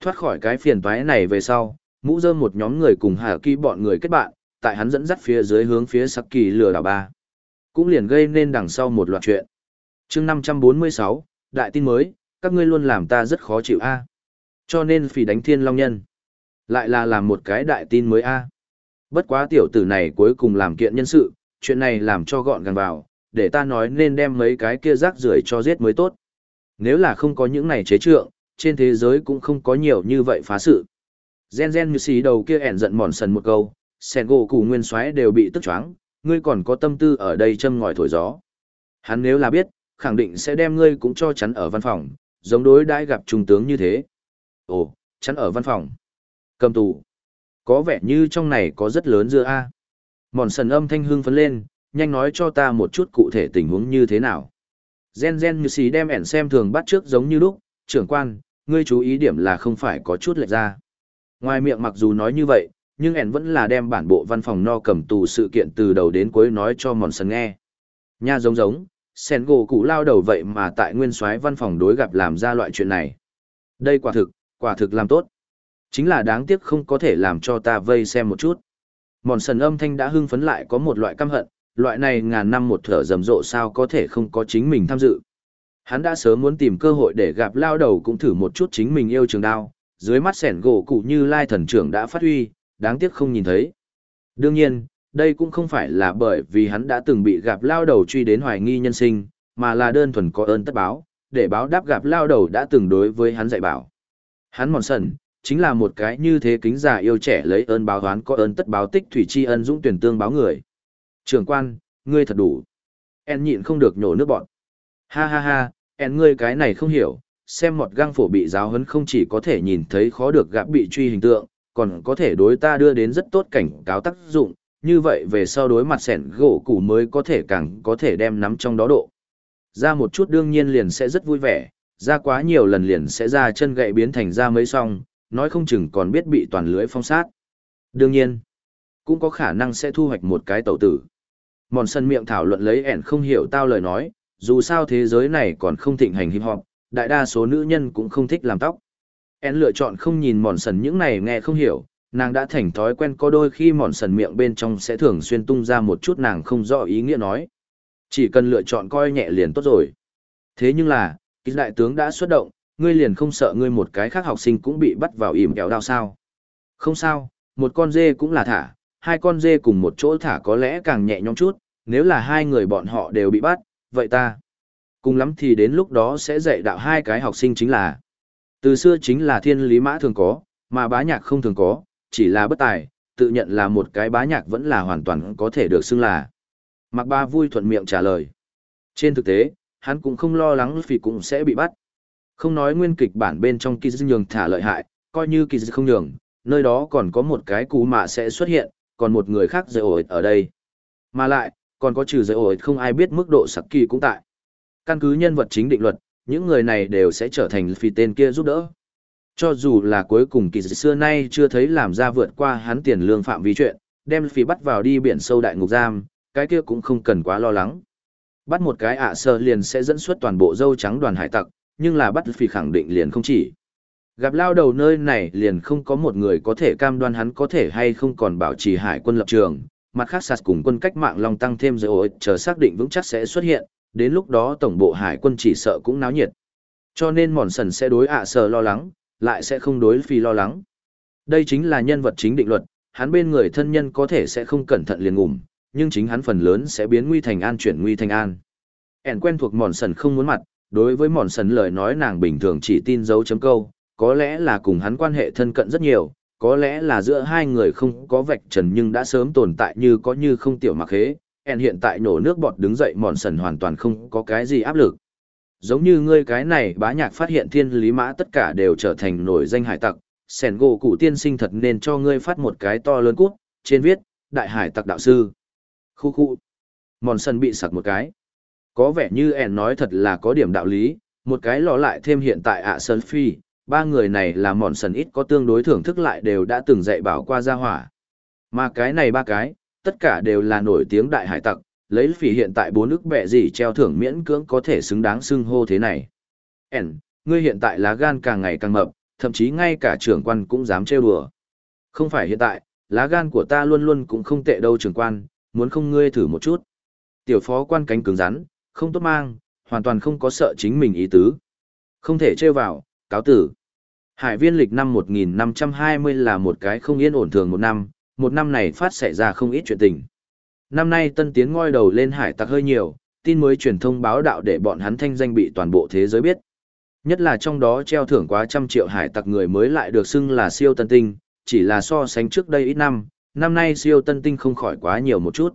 A: Thoát khỏi cái phiền toái này về sau, mũ dơm một nhóm người cùng hà kỳ bọn người kết bạn, tại hắn dẫn dắt phía dưới hướng phía sắc kỳ lừa đảo ba. Cũng liền gây nên đằng sau một loạt chuyện. chương 546, đại tin mới, các ngươi luôn làm ta rất khó chịu a Cho nên phỉ đánh thiên long nhân. Lại là làm một cái đại tin mới a Bất quá tiểu tử này cuối cùng làm kiện nhân sự, chuyện này làm cho gọn gàng vào, để ta nói nên đem mấy cái kia rác rưởi cho giết mới tốt. Nếu là không có những này chế trượng, trên thế giới cũng không có nhiều như vậy phá sự. Gen gen như xì đầu kia ẻn giận mòn sần một câu, sẹn gỗ củ nguyên xoáy đều bị tức choáng, ngươi còn có tâm tư ở đây châm ngòi thổi gió. Hắn nếu là biết, khẳng định sẽ đem ngươi cũng cho chắn ở văn phòng, giống đối đãi gặp trung tướng như thế. Ồ, chắn ở văn phòng. Cầm tù. Có vẻ như trong này có rất lớn dưa A. Mòn sần âm thanh hương phấn lên, nhanh nói cho ta một chút cụ thể tình huống như thế nào. Gen gen như xì đem ẻn xem thường bắt trước giống như lúc, trưởng quan, ngươi chú ý điểm là không phải có chút lệch ra. Ngoài miệng mặc dù nói như vậy, nhưng ẻn vẫn là đem bản bộ văn phòng no cầm tù sự kiện từ đầu đến cuối nói cho mòn sần nghe. Nha giống giống, sen gỗ cụ lao đầu vậy mà tại nguyên soái văn phòng đối gặp làm ra loại chuyện này. Đây quả thực, quả thực làm tốt. Chính là đáng tiếc không có thể làm cho ta vây xem một chút. Mòn sần âm thanh đã hưng phấn lại có một loại căm hận, loại này ngàn năm một thở rầm rộ sao có thể không có chính mình tham dự. Hắn đã sớm muốn tìm cơ hội để gặp lao đầu cũng thử một chút chính mình yêu trường đao, dưới mắt sẻn gỗ cụ như lai thần trưởng đã phát huy, đáng tiếc không nhìn thấy. Đương nhiên, đây cũng không phải là bởi vì hắn đã từng bị gặp lao đầu truy đến hoài nghi nhân sinh, mà là đơn thuần có ơn tất báo, để báo đáp gặp lao đầu đã từng đối với hắn dạy bảo. Hắn mòn sần, chính là một cái như thế kính già yêu trẻ lấy ơn báo hoán có ơn tất báo tích thủy tri ân dũng tuyển tương báo người. Trường quan, ngươi thật đủ. En nhịn không được nhổ nước bọn. Ha ha ha, En ngươi cái này không hiểu, xem một găng phổ bị giáo huấn không chỉ có thể nhìn thấy khó được gặp bị truy hình tượng, còn có thể đối ta đưa đến rất tốt cảnh cáo tác dụng, như vậy về sau đối mặt sẻn gỗ củ mới có thể càng có thể đem nắm trong đó độ. Ra một chút đương nhiên liền sẽ rất vui vẻ, ra quá nhiều lần liền sẽ ra chân gậy biến thành ra mấy song, nói không chừng còn biết bị toàn lưới phong sát. Đương nhiên, cũng có khả năng sẽ thu hoạch một cái tẩu tử. Mòn sân miệng thảo luận lấy ẻn không hiểu tao lời nói, dù sao thế giới này còn không thịnh hành hip hop, đại đa số nữ nhân cũng không thích làm tóc. En lựa chọn không nhìn mòn sần những này nghe không hiểu, nàng đã thành thói quen có đôi khi mòn sần miệng bên trong sẽ thường xuyên tung ra một chút nàng không rõ ý nghĩa nói. Chỉ cần lựa chọn coi nhẹ liền tốt rồi. Thế nhưng là, ký đại tướng đã xuất động, ngươi liền không sợ ngươi một cái khác học sinh cũng bị bắt vào ỉm kéo đao sao. Không sao, một con dê cũng là thả, hai con dê cùng một chỗ thả có lẽ càng nhẹ nhõm chút, nếu là hai người bọn họ đều bị bắt, vậy ta. Cùng lắm thì đến lúc đó sẽ dạy đạo hai cái học sinh chính là. Từ xưa chính là thiên lý mã thường có, mà bá nhạc không thường có, chỉ là bất tài, tự nhận là một cái bá nhạc vẫn là hoàn toàn có thể được xưng là. Mạc Ba vui thuận miệng trả lời. Trên thực tế, hắn cũng không lo lắng vì cũng sẽ bị bắt. Không nói nguyên kịch bản bên trong Kiz nhường thả lợi hại, coi như Kiz không nhường, nơi đó còn có một cái cú mạ sẽ xuất hiện, còn một người khác dây ổi ở đây. Mà lại, còn có trừ dây ổi không ai biết mức độ sặc kỳ cũng tại. Căn cứ nhân vật chính định luật, những người này đều sẽ trở thành phi tên kia giúp đỡ. Cho dù là cuối cùng kỳ xưa nay chưa thấy làm ra vượt qua hắn tiền lương phạm vi chuyện, đem phi bắt vào đi biển sâu đại ngục giam, cái kia cũng không cần quá lo lắng. Bắt một cái ạ sơ liền sẽ dẫn xuất toàn bộ dâu trắng đoàn hải tặc, nhưng là bắt phi khẳng định liền không chỉ. Gặp lao đầu nơi này liền không có một người có thể cam đoan hắn có thể hay không còn bảo trì hải quân lập trường, mặt khác sạt cùng quân cách mạng long tăng thêm rồi chờ xác định vững chắc sẽ xuất hiện, đến lúc đó tổng bộ hải quân chỉ sợ cũng náo nhiệt. Cho nên mòn sần sẽ đối ạ sờ lo lắng, lại sẽ không đối phi lo lắng. Đây chính là nhân vật chính định luật, hắn bên người thân nhân có thể sẽ không cẩn thận liền ngủm, nhưng chính hắn phần lớn sẽ biến nguy thành an chuyển nguy thành an. Ẻn quen thuộc mòn sần không muốn mặt, đối với mòn sần lời nói nàng bình thường chỉ tin dấu chấm câu, có lẽ là cùng hắn quan hệ thân cận rất nhiều, có lẽ là giữa hai người không có vạch trần nhưng đã sớm tồn tại như có như không tiểu mặc hế. En hiện tại nổ nước bọt đứng dậy mòn sần hoàn toàn không có cái gì áp lực. Giống như ngươi cái này bá nhạc phát hiện thiên lý mã tất cả đều trở thành nổi danh hải tặc, sẻn gỗ cụ tiên sinh thật nên cho ngươi phát một cái to lớn cút, trên viết, đại hải tặc đạo sư. Khu khu. Mòn sần bị sặc một cái. Có vẻ như En nói thật là có điểm đạo lý, một cái lò lại thêm hiện tại ạ sơn phi, ba người này là mòn sần ít có tương đối thưởng thức lại đều đã từng dạy bảo qua gia hỏa. Mà cái này ba cái, tất cả đều là nổi tiếng đại hải tặc, lấy phỉ hiện tại bốn nước bẹ gì treo thưởng miễn cưỡng có thể xứng đáng xưng hô thế này. Ẩn, ngươi hiện tại lá gan càng ngày càng mập, thậm chí ngay cả trưởng quan cũng dám trêu đùa. Không phải hiện tại, lá gan của ta luôn luôn cũng không tệ đâu trưởng quan, muốn không ngươi thử một chút. Tiểu phó quan cánh cứng rắn, không tốt mang, hoàn toàn không có sợ chính mình ý tứ. Không thể trêu vào, cáo tử. Hải viên lịch năm 1520 là một cái không yên ổn thường một năm, một năm này phát xảy ra không ít chuyện tình. Năm nay tân tiến ngoi đầu lên hải tặc hơi nhiều, tin mới truyền thông báo đạo để bọn hắn thanh danh bị toàn bộ thế giới biết. Nhất là trong đó treo thưởng quá trăm triệu hải tặc người mới lại được xưng là siêu tân tinh, chỉ là so sánh trước đây ít năm, năm nay siêu tân tinh không khỏi quá nhiều một chút.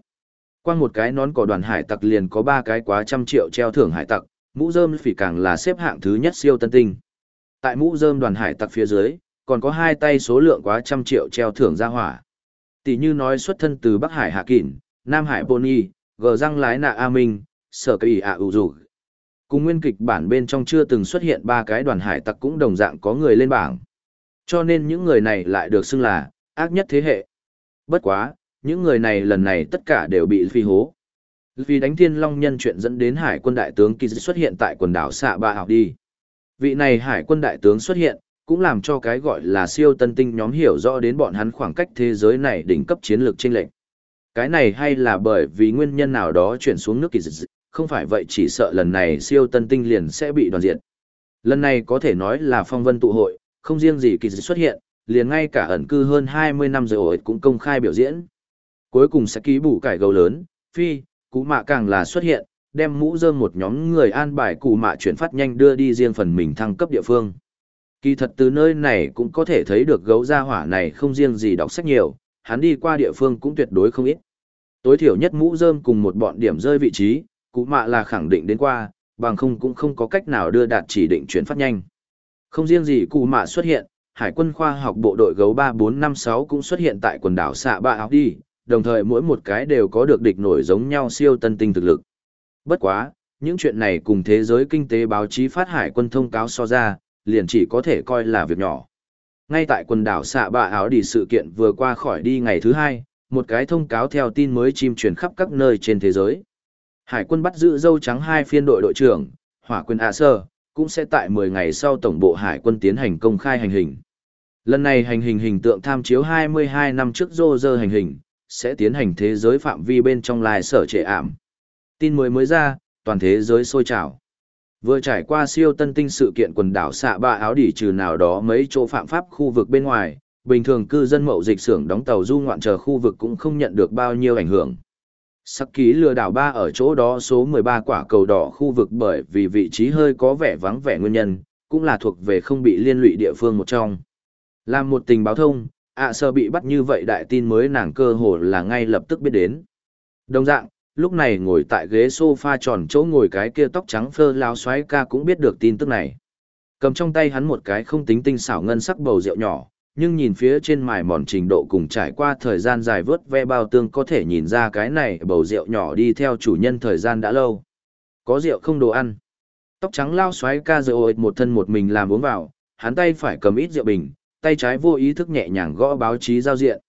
A: Qua một cái nón cỏ đoàn hải tặc liền có ba cái quá trăm triệu treo thưởng hải tặc, mũ rơm phỉ càng là xếp hạng thứ nhất siêu tân tinh. Tại mũ rơm đoàn hải tặc phía dưới, còn có hai tay số lượng quá trăm triệu treo thưởng ra hỏa. Tỷ như nói xuất thân từ Bắc Hải Hạ Kỷ, Nam Hải Pony, gờ răng lái nạ A Minh, sở kỳ ạ ủ rủ. Cùng nguyên kịch bản bên trong chưa từng xuất hiện ba cái đoàn hải tặc cũng đồng dạng có người lên bảng. Cho nên những người này lại được xưng là ác nhất thế hệ. Bất quá, những người này lần này tất cả đều bị phi hố. Vì đánh thiên long nhân chuyện dẫn đến hải quân đại tướng Kỳ xuất hiện tại quần đảo xạ Ba học đi. Vị này hải quân đại tướng xuất hiện, cũng làm cho cái gọi là siêu tân tinh nhóm hiểu rõ đến bọn hắn khoảng cách thế giới này đỉnh cấp chiến lược chênh lệch. Cái này hay là bởi vì nguyên nhân nào đó chuyển xuống nước kỳ dịch, không phải vậy chỉ sợ lần này siêu tân tinh liền sẽ bị đoàn diệt. Lần này có thể nói là phong vân tụ hội, không riêng gì kỳ dịch xuất hiện, liền ngay cả ẩn cư hơn 20 năm rồi ổi cũng công khai biểu diễn. Cuối cùng sẽ ký bù cải gấu lớn, phi, cú mạ càng là xuất hiện, đem mũ rơm một nhóm người an bài cụ mạ chuyển phát nhanh đưa đi riêng phần mình thăng cấp địa phương. Kỳ thật từ nơi này cũng có thể thấy được gấu gia hỏa này không riêng gì đọc sách nhiều, hắn đi qua địa phương cũng tuyệt đối không ít. Tối thiểu nhất mũ rơm cùng một bọn điểm rơi vị trí, cụ mạ là khẳng định đến qua, bằng không cũng không có cách nào đưa đạt chỉ định chuyển phát nhanh. Không riêng gì cụ mạ xuất hiện, Hải quân khoa học bộ đội gấu 3456 cũng xuất hiện tại quần đảo xạ ba áo đi, đồng thời mỗi một cái đều có được địch nổi giống nhau siêu tân tinh thực lực. Bất quá, những chuyện này cùng thế giới kinh tế báo chí phát hải quân thông cáo so ra, liền chỉ có thể coi là việc nhỏ. Ngay tại quần đảo xạ bạ áo đi sự kiện vừa qua khỏi đi ngày thứ hai, một cái thông cáo theo tin mới chim truyền khắp các nơi trên thế giới. Hải quân bắt giữ dâu trắng hai phiên đội đội trưởng, hỏa quân A Sơ, cũng sẽ tại 10 ngày sau tổng bộ hải quân tiến hành công khai hành hình. Lần này hành hình hình tượng tham chiếu 22 năm trước dô dơ hành hình, sẽ tiến hành thế giới phạm vi bên trong lai sở trệ ảm. Tin mới mới ra, toàn thế giới sôi trào. Vừa trải qua siêu tân tinh sự kiện quần đảo xạ ba áo đỉ trừ nào đó mấy chỗ phạm pháp khu vực bên ngoài, bình thường cư dân mậu dịch xưởng đóng tàu du ngoạn chờ khu vực cũng không nhận được bao nhiêu ảnh hưởng. Sắc ký lừa đảo ba ở chỗ đó số 13 quả cầu đỏ khu vực bởi vì vị trí hơi có vẻ vắng vẻ nguyên nhân, cũng là thuộc về không bị liên lụy địa phương một trong. Làm một tình báo thông, ạ sơ bị bắt như vậy đại tin mới nàng cơ hồ là ngay lập tức biết đến. Đồng dạng, lúc này ngồi tại ghế sofa tròn chỗ ngồi cái kia tóc trắng phơ lao xoáy ca cũng biết được tin tức này. Cầm trong tay hắn một cái không tính tinh xảo ngân sắc bầu rượu nhỏ, nhưng nhìn phía trên mài mòn trình độ cùng trải qua thời gian dài vớt ve bao tương có thể nhìn ra cái này bầu rượu nhỏ đi theo chủ nhân thời gian đã lâu. Có rượu không đồ ăn. Tóc trắng lao xoáy ca rượu một thân một mình làm uống vào, hắn tay phải cầm ít rượu bình, tay trái vô ý thức nhẹ nhàng gõ báo chí giao diện.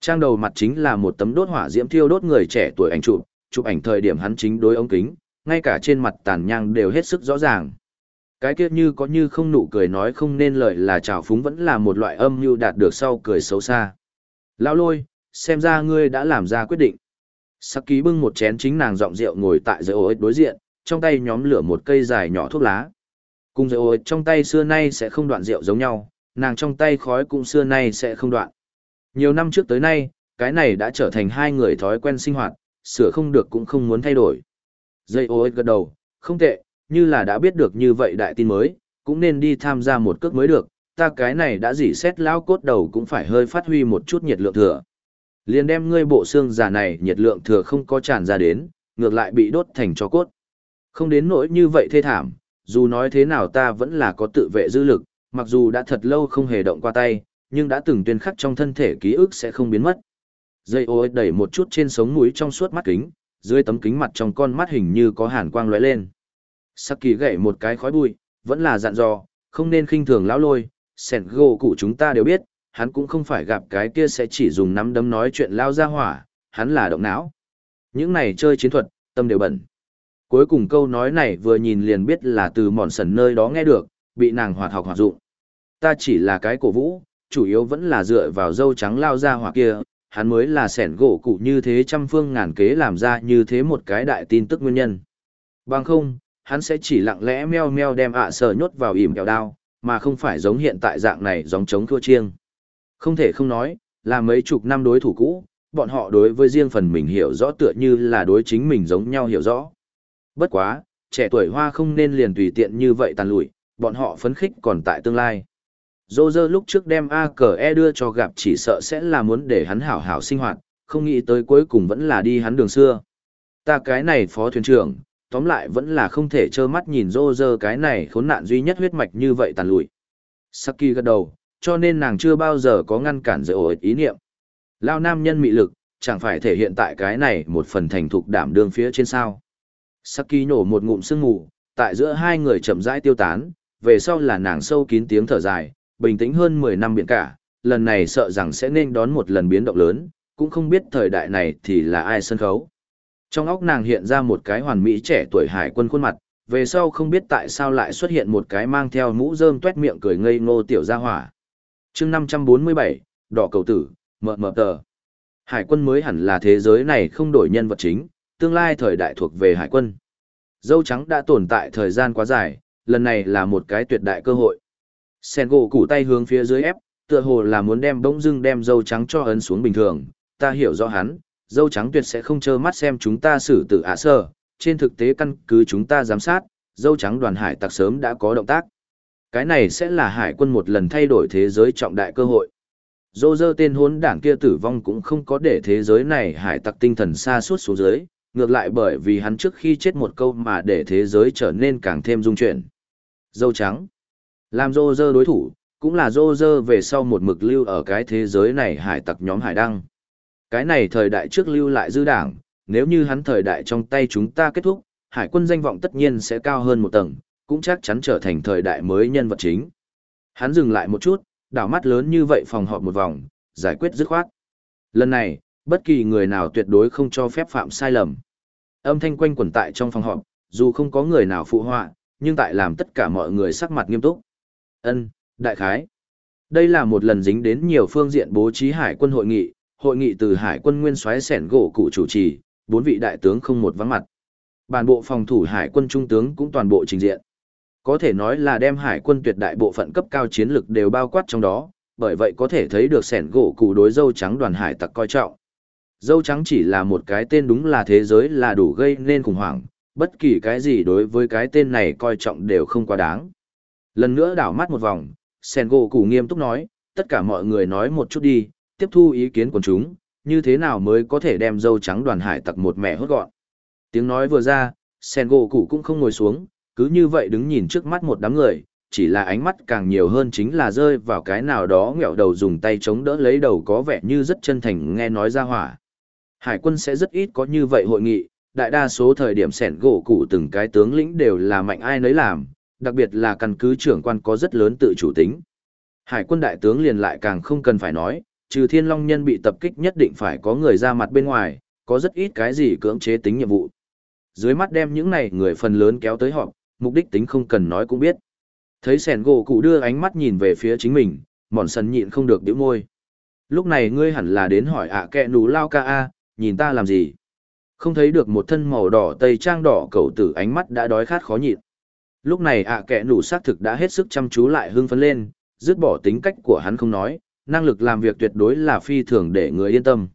A: Trang đầu mặt chính là một tấm đốt hỏa diễm thiêu đốt người trẻ tuổi ảnh chụp, chụp ảnh thời điểm hắn chính đối ống kính, ngay cả trên mặt tàn nhang đều hết sức rõ ràng. Cái kia như có như không nụ cười nói không nên lời là trào phúng vẫn là một loại âm mưu đạt được sau cười xấu xa. Lão lôi, xem ra ngươi đã làm ra quyết định. Sắc ký bưng một chén chính nàng giọng rượu ngồi tại dưới ổ đối diện, trong tay nhóm lửa một cây dài nhỏ thuốc lá. Cùng dưới ổ trong tay xưa nay sẽ không đoạn rượu giống nhau, nàng trong tay khói cũng xưa nay sẽ không đoạn. Nhiều năm trước tới nay, cái này đã trở thành hai người thói quen sinh hoạt, sửa không được cũng không muốn thay đổi. Dây ô gật đầu, không tệ, như là đã biết được như vậy đại tin mới, cũng nên đi tham gia một cước mới được, ta cái này đã dỉ xét lão cốt đầu cũng phải hơi phát huy một chút nhiệt lượng thừa. Liền đem ngươi bộ xương già này nhiệt lượng thừa không có tràn ra đến, ngược lại bị đốt thành cho cốt. Không đến nỗi như vậy thê thảm, dù nói thế nào ta vẫn là có tự vệ dư lực, mặc dù đã thật lâu không hề động qua tay, nhưng đã từng tuyên khắc trong thân thể ký ức sẽ không biến mất. Dây ô đẩy một chút trên sống mũi trong suốt mắt kính, dưới tấm kính mặt trong con mắt hình như có hàn quang lóe lên. Sắc kỳ gậy một cái khói bụi, vẫn là dặn dò, không nên khinh thường lão lôi, sẻn gỗ cụ chúng ta đều biết, hắn cũng không phải gặp cái kia sẽ chỉ dùng nắm đấm nói chuyện lao ra hỏa, hắn là động não. Những này chơi chiến thuật, tâm đều bẩn. Cuối cùng câu nói này vừa nhìn liền biết là từ mòn sần nơi đó nghe được, bị nàng hoạt học hoạt dụng. Ta chỉ là cái cổ vũ, chủ yếu vẫn là dựa vào dâu trắng lao ra hỏa kia, hắn mới là sẻn gỗ cụ như thế trăm phương ngàn kế làm ra như thế một cái đại tin tức nguyên nhân. Bằng không, hắn sẽ chỉ lặng lẽ meo meo đem ạ sở nhốt vào ỉm kẹo đao, mà không phải giống hiện tại dạng này giống chống thua chiêng. Không thể không nói, là mấy chục năm đối thủ cũ, bọn họ đối với riêng phần mình hiểu rõ tựa như là đối chính mình giống nhau hiểu rõ. Bất quá, trẻ tuổi hoa không nên liền tùy tiện như vậy tàn lụi, bọn họ phấn khích còn tại tương lai. Dô dơ lúc trước đem A cờ E đưa cho gặp chỉ sợ sẽ là muốn để hắn hảo hảo sinh hoạt, không nghĩ tới cuối cùng vẫn là đi hắn đường xưa. Ta cái này phó thuyền trưởng, tóm lại vẫn là không thể trơ mắt nhìn dô dơ cái này khốn nạn duy nhất huyết mạch như vậy tàn lụi. Saki gật đầu, cho nên nàng chưa bao giờ có ngăn cản dễ ổi ý niệm. Lao nam nhân mị lực, chẳng phải thể hiện tại cái này một phần thành thục đảm đương phía trên sao. Saki nổ một ngụm sương mù, tại giữa hai người chậm rãi tiêu tán, về sau là nàng sâu kín tiếng thở dài, bình tĩnh hơn 10 năm biển cả, lần này sợ rằng sẽ nên đón một lần biến động lớn, cũng không biết thời đại này thì là ai sân khấu. Trong óc nàng hiện ra một cái hoàn mỹ trẻ tuổi hải quân khuôn mặt, về sau không biết tại sao lại xuất hiện một cái mang theo mũ rơm tuét miệng cười ngây ngô tiểu gia hỏa. chương 547, đỏ cầu tử, mờ mờ tờ. Hải quân mới hẳn là thế giới này không đổi nhân vật chính, tương lai thời đại thuộc về hải quân. Dâu trắng đã tồn tại thời gian quá dài, lần này là một cái tuyệt đại cơ hội. Sen gỗ củ tay hướng phía dưới ép, tựa hồ là muốn đem bỗng dưng đem dâu trắng cho ấn xuống bình thường, ta hiểu rõ hắn, dâu trắng tuyệt sẽ không trơ mắt xem chúng ta xử tử ả sơ, trên thực tế căn cứ chúng ta giám sát, dâu trắng đoàn hải tặc sớm đã có động tác. Cái này sẽ là hải quân một lần thay đổi thế giới trọng đại cơ hội. Dô dơ tên hốn đảng kia tử vong cũng không có để thế giới này hải tặc tinh thần xa suốt xuống dưới, ngược lại bởi vì hắn trước khi chết một câu mà để thế giới trở nên càng thêm dung chuyển. Dâu trắng. Làm dô dơ đối thủ, cũng là dô dơ về sau một mực lưu ở cái thế giới này hải tặc nhóm hải đăng. Cái này thời đại trước lưu lại dư đảng, nếu như hắn thời đại trong tay chúng ta kết thúc, hải quân danh vọng tất nhiên sẽ cao hơn một tầng, cũng chắc chắn trở thành thời đại mới nhân vật chính. Hắn dừng lại một chút, đảo mắt lớn như vậy phòng họp một vòng, giải quyết dứt khoát. Lần này, bất kỳ người nào tuyệt đối không cho phép phạm sai lầm. Âm thanh quanh quẩn tại trong phòng họp, dù không có người nào phụ họa, nhưng tại làm tất cả mọi người sắc mặt nghiêm túc. Ân, đại khái. Đây là một lần dính đến nhiều phương diện bố trí hải quân hội nghị, hội nghị từ hải quân nguyên soái sẻn gỗ cụ chủ trì, bốn vị đại tướng không một vắng mặt. Bản bộ phòng thủ hải quân trung tướng cũng toàn bộ trình diện. Có thể nói là đem hải quân tuyệt đại bộ phận cấp cao chiến lực đều bao quát trong đó, bởi vậy có thể thấy được sẻn gỗ cụ đối dâu trắng đoàn hải tặc coi trọng. Dâu trắng chỉ là một cái tên đúng là thế giới là đủ gây nên khủng hoảng, bất kỳ cái gì đối với cái tên này coi trọng đều không quá đáng. Lần nữa đảo mắt một vòng, sen gỗ cụ nghiêm túc nói, tất cả mọi người nói một chút đi, tiếp thu ý kiến của chúng, như thế nào mới có thể đem dâu trắng đoàn hải tặc một mẹ hốt gọn. Tiếng nói vừa ra, sen gỗ cụ cũng không ngồi xuống, cứ như vậy đứng nhìn trước mắt một đám người, chỉ là ánh mắt càng nhiều hơn chính là rơi vào cái nào đó nghẹo đầu dùng tay chống đỡ lấy đầu có vẻ như rất chân thành nghe nói ra hỏa. Hải quân sẽ rất ít có như vậy hội nghị, đại đa số thời điểm sẻn gỗ cụ từng cái tướng lĩnh đều là mạnh ai nấy làm, đặc biệt là căn cứ trưởng quan có rất lớn tự chủ tính. Hải quân đại tướng liền lại càng không cần phải nói, trừ thiên long nhân bị tập kích nhất định phải có người ra mặt bên ngoài, có rất ít cái gì cưỡng chế tính nhiệm vụ. Dưới mắt đem những này người phần lớn kéo tới họp, mục đích tính không cần nói cũng biết. Thấy sẻn gỗ cụ đưa ánh mắt nhìn về phía chính mình, mòn sần nhịn không được điếu môi. Lúc này ngươi hẳn là đến hỏi ạ à kẹ nú lao ca a, nhìn ta làm gì? Không thấy được một thân màu đỏ tây trang đỏ cậu tử ánh mắt đã đói khát khó nhịn. Lúc này ạ à kẹ nú xác thực đã hết sức chăm chú lại hưng phấn lên, dứt bỏ tính cách của hắn không nói, năng lực làm việc tuyệt đối là phi thường để người yên tâm.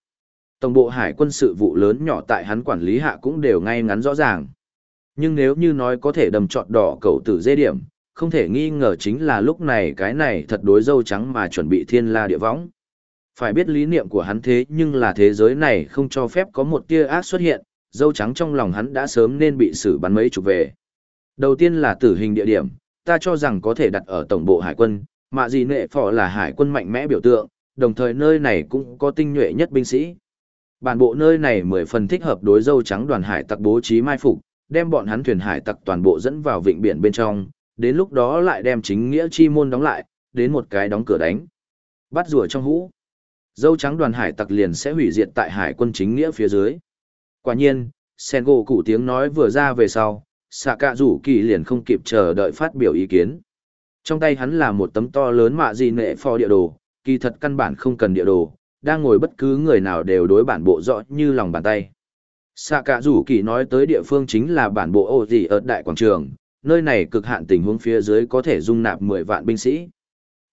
A: Tổng bộ hải quân sự vụ lớn nhỏ tại hắn quản lý hạ cũng đều ngay ngắn rõ ràng. Nhưng nếu như nói có thể đầm trọt đỏ cầu tử dê điểm, không thể nghi ngờ chính là lúc này cái này thật đối dâu trắng mà chuẩn bị thiên la địa võng. Phải biết lý niệm của hắn thế nhưng là thế giới này không cho phép có một tia ác xuất hiện, dâu trắng trong lòng hắn đã sớm nên bị xử bắn mấy chục về. Đầu tiên là tử hình địa điểm, ta cho rằng có thể đặt ở tổng bộ hải quân, mà gì nệ phò là hải quân mạnh mẽ biểu tượng, đồng thời nơi này cũng có tinh nhuệ nhất binh sĩ. Bản bộ nơi này mười phần thích hợp đối dâu trắng đoàn hải tặc bố trí mai phục, đem bọn hắn thuyền hải tặc toàn bộ dẫn vào vịnh biển bên trong, đến lúc đó lại đem chính nghĩa chi môn đóng lại, đến một cái đóng cửa đánh. Bắt rùa trong hũ. Dâu trắng đoàn hải tặc liền sẽ hủy diệt tại hải quân chính nghĩa phía dưới. Quả nhiên, sen gỗ cụ tiếng nói vừa ra về sau, xạ cạ rủ kỳ liền không kịp chờ đợi phát biểu ý kiến. Trong tay hắn là một tấm to lớn mạ gì nệ phò địa đồ, kỳ thật căn bản không cần địa đồ, đang ngồi bất cứ người nào đều đối bản bộ rõ như lòng bàn tay. xạ cả rủ kỳ nói tới địa phương chính là bản bộ ô gì ở đại quảng trường, nơi này cực hạn tình huống phía dưới có thể dung nạp 10 vạn binh sĩ.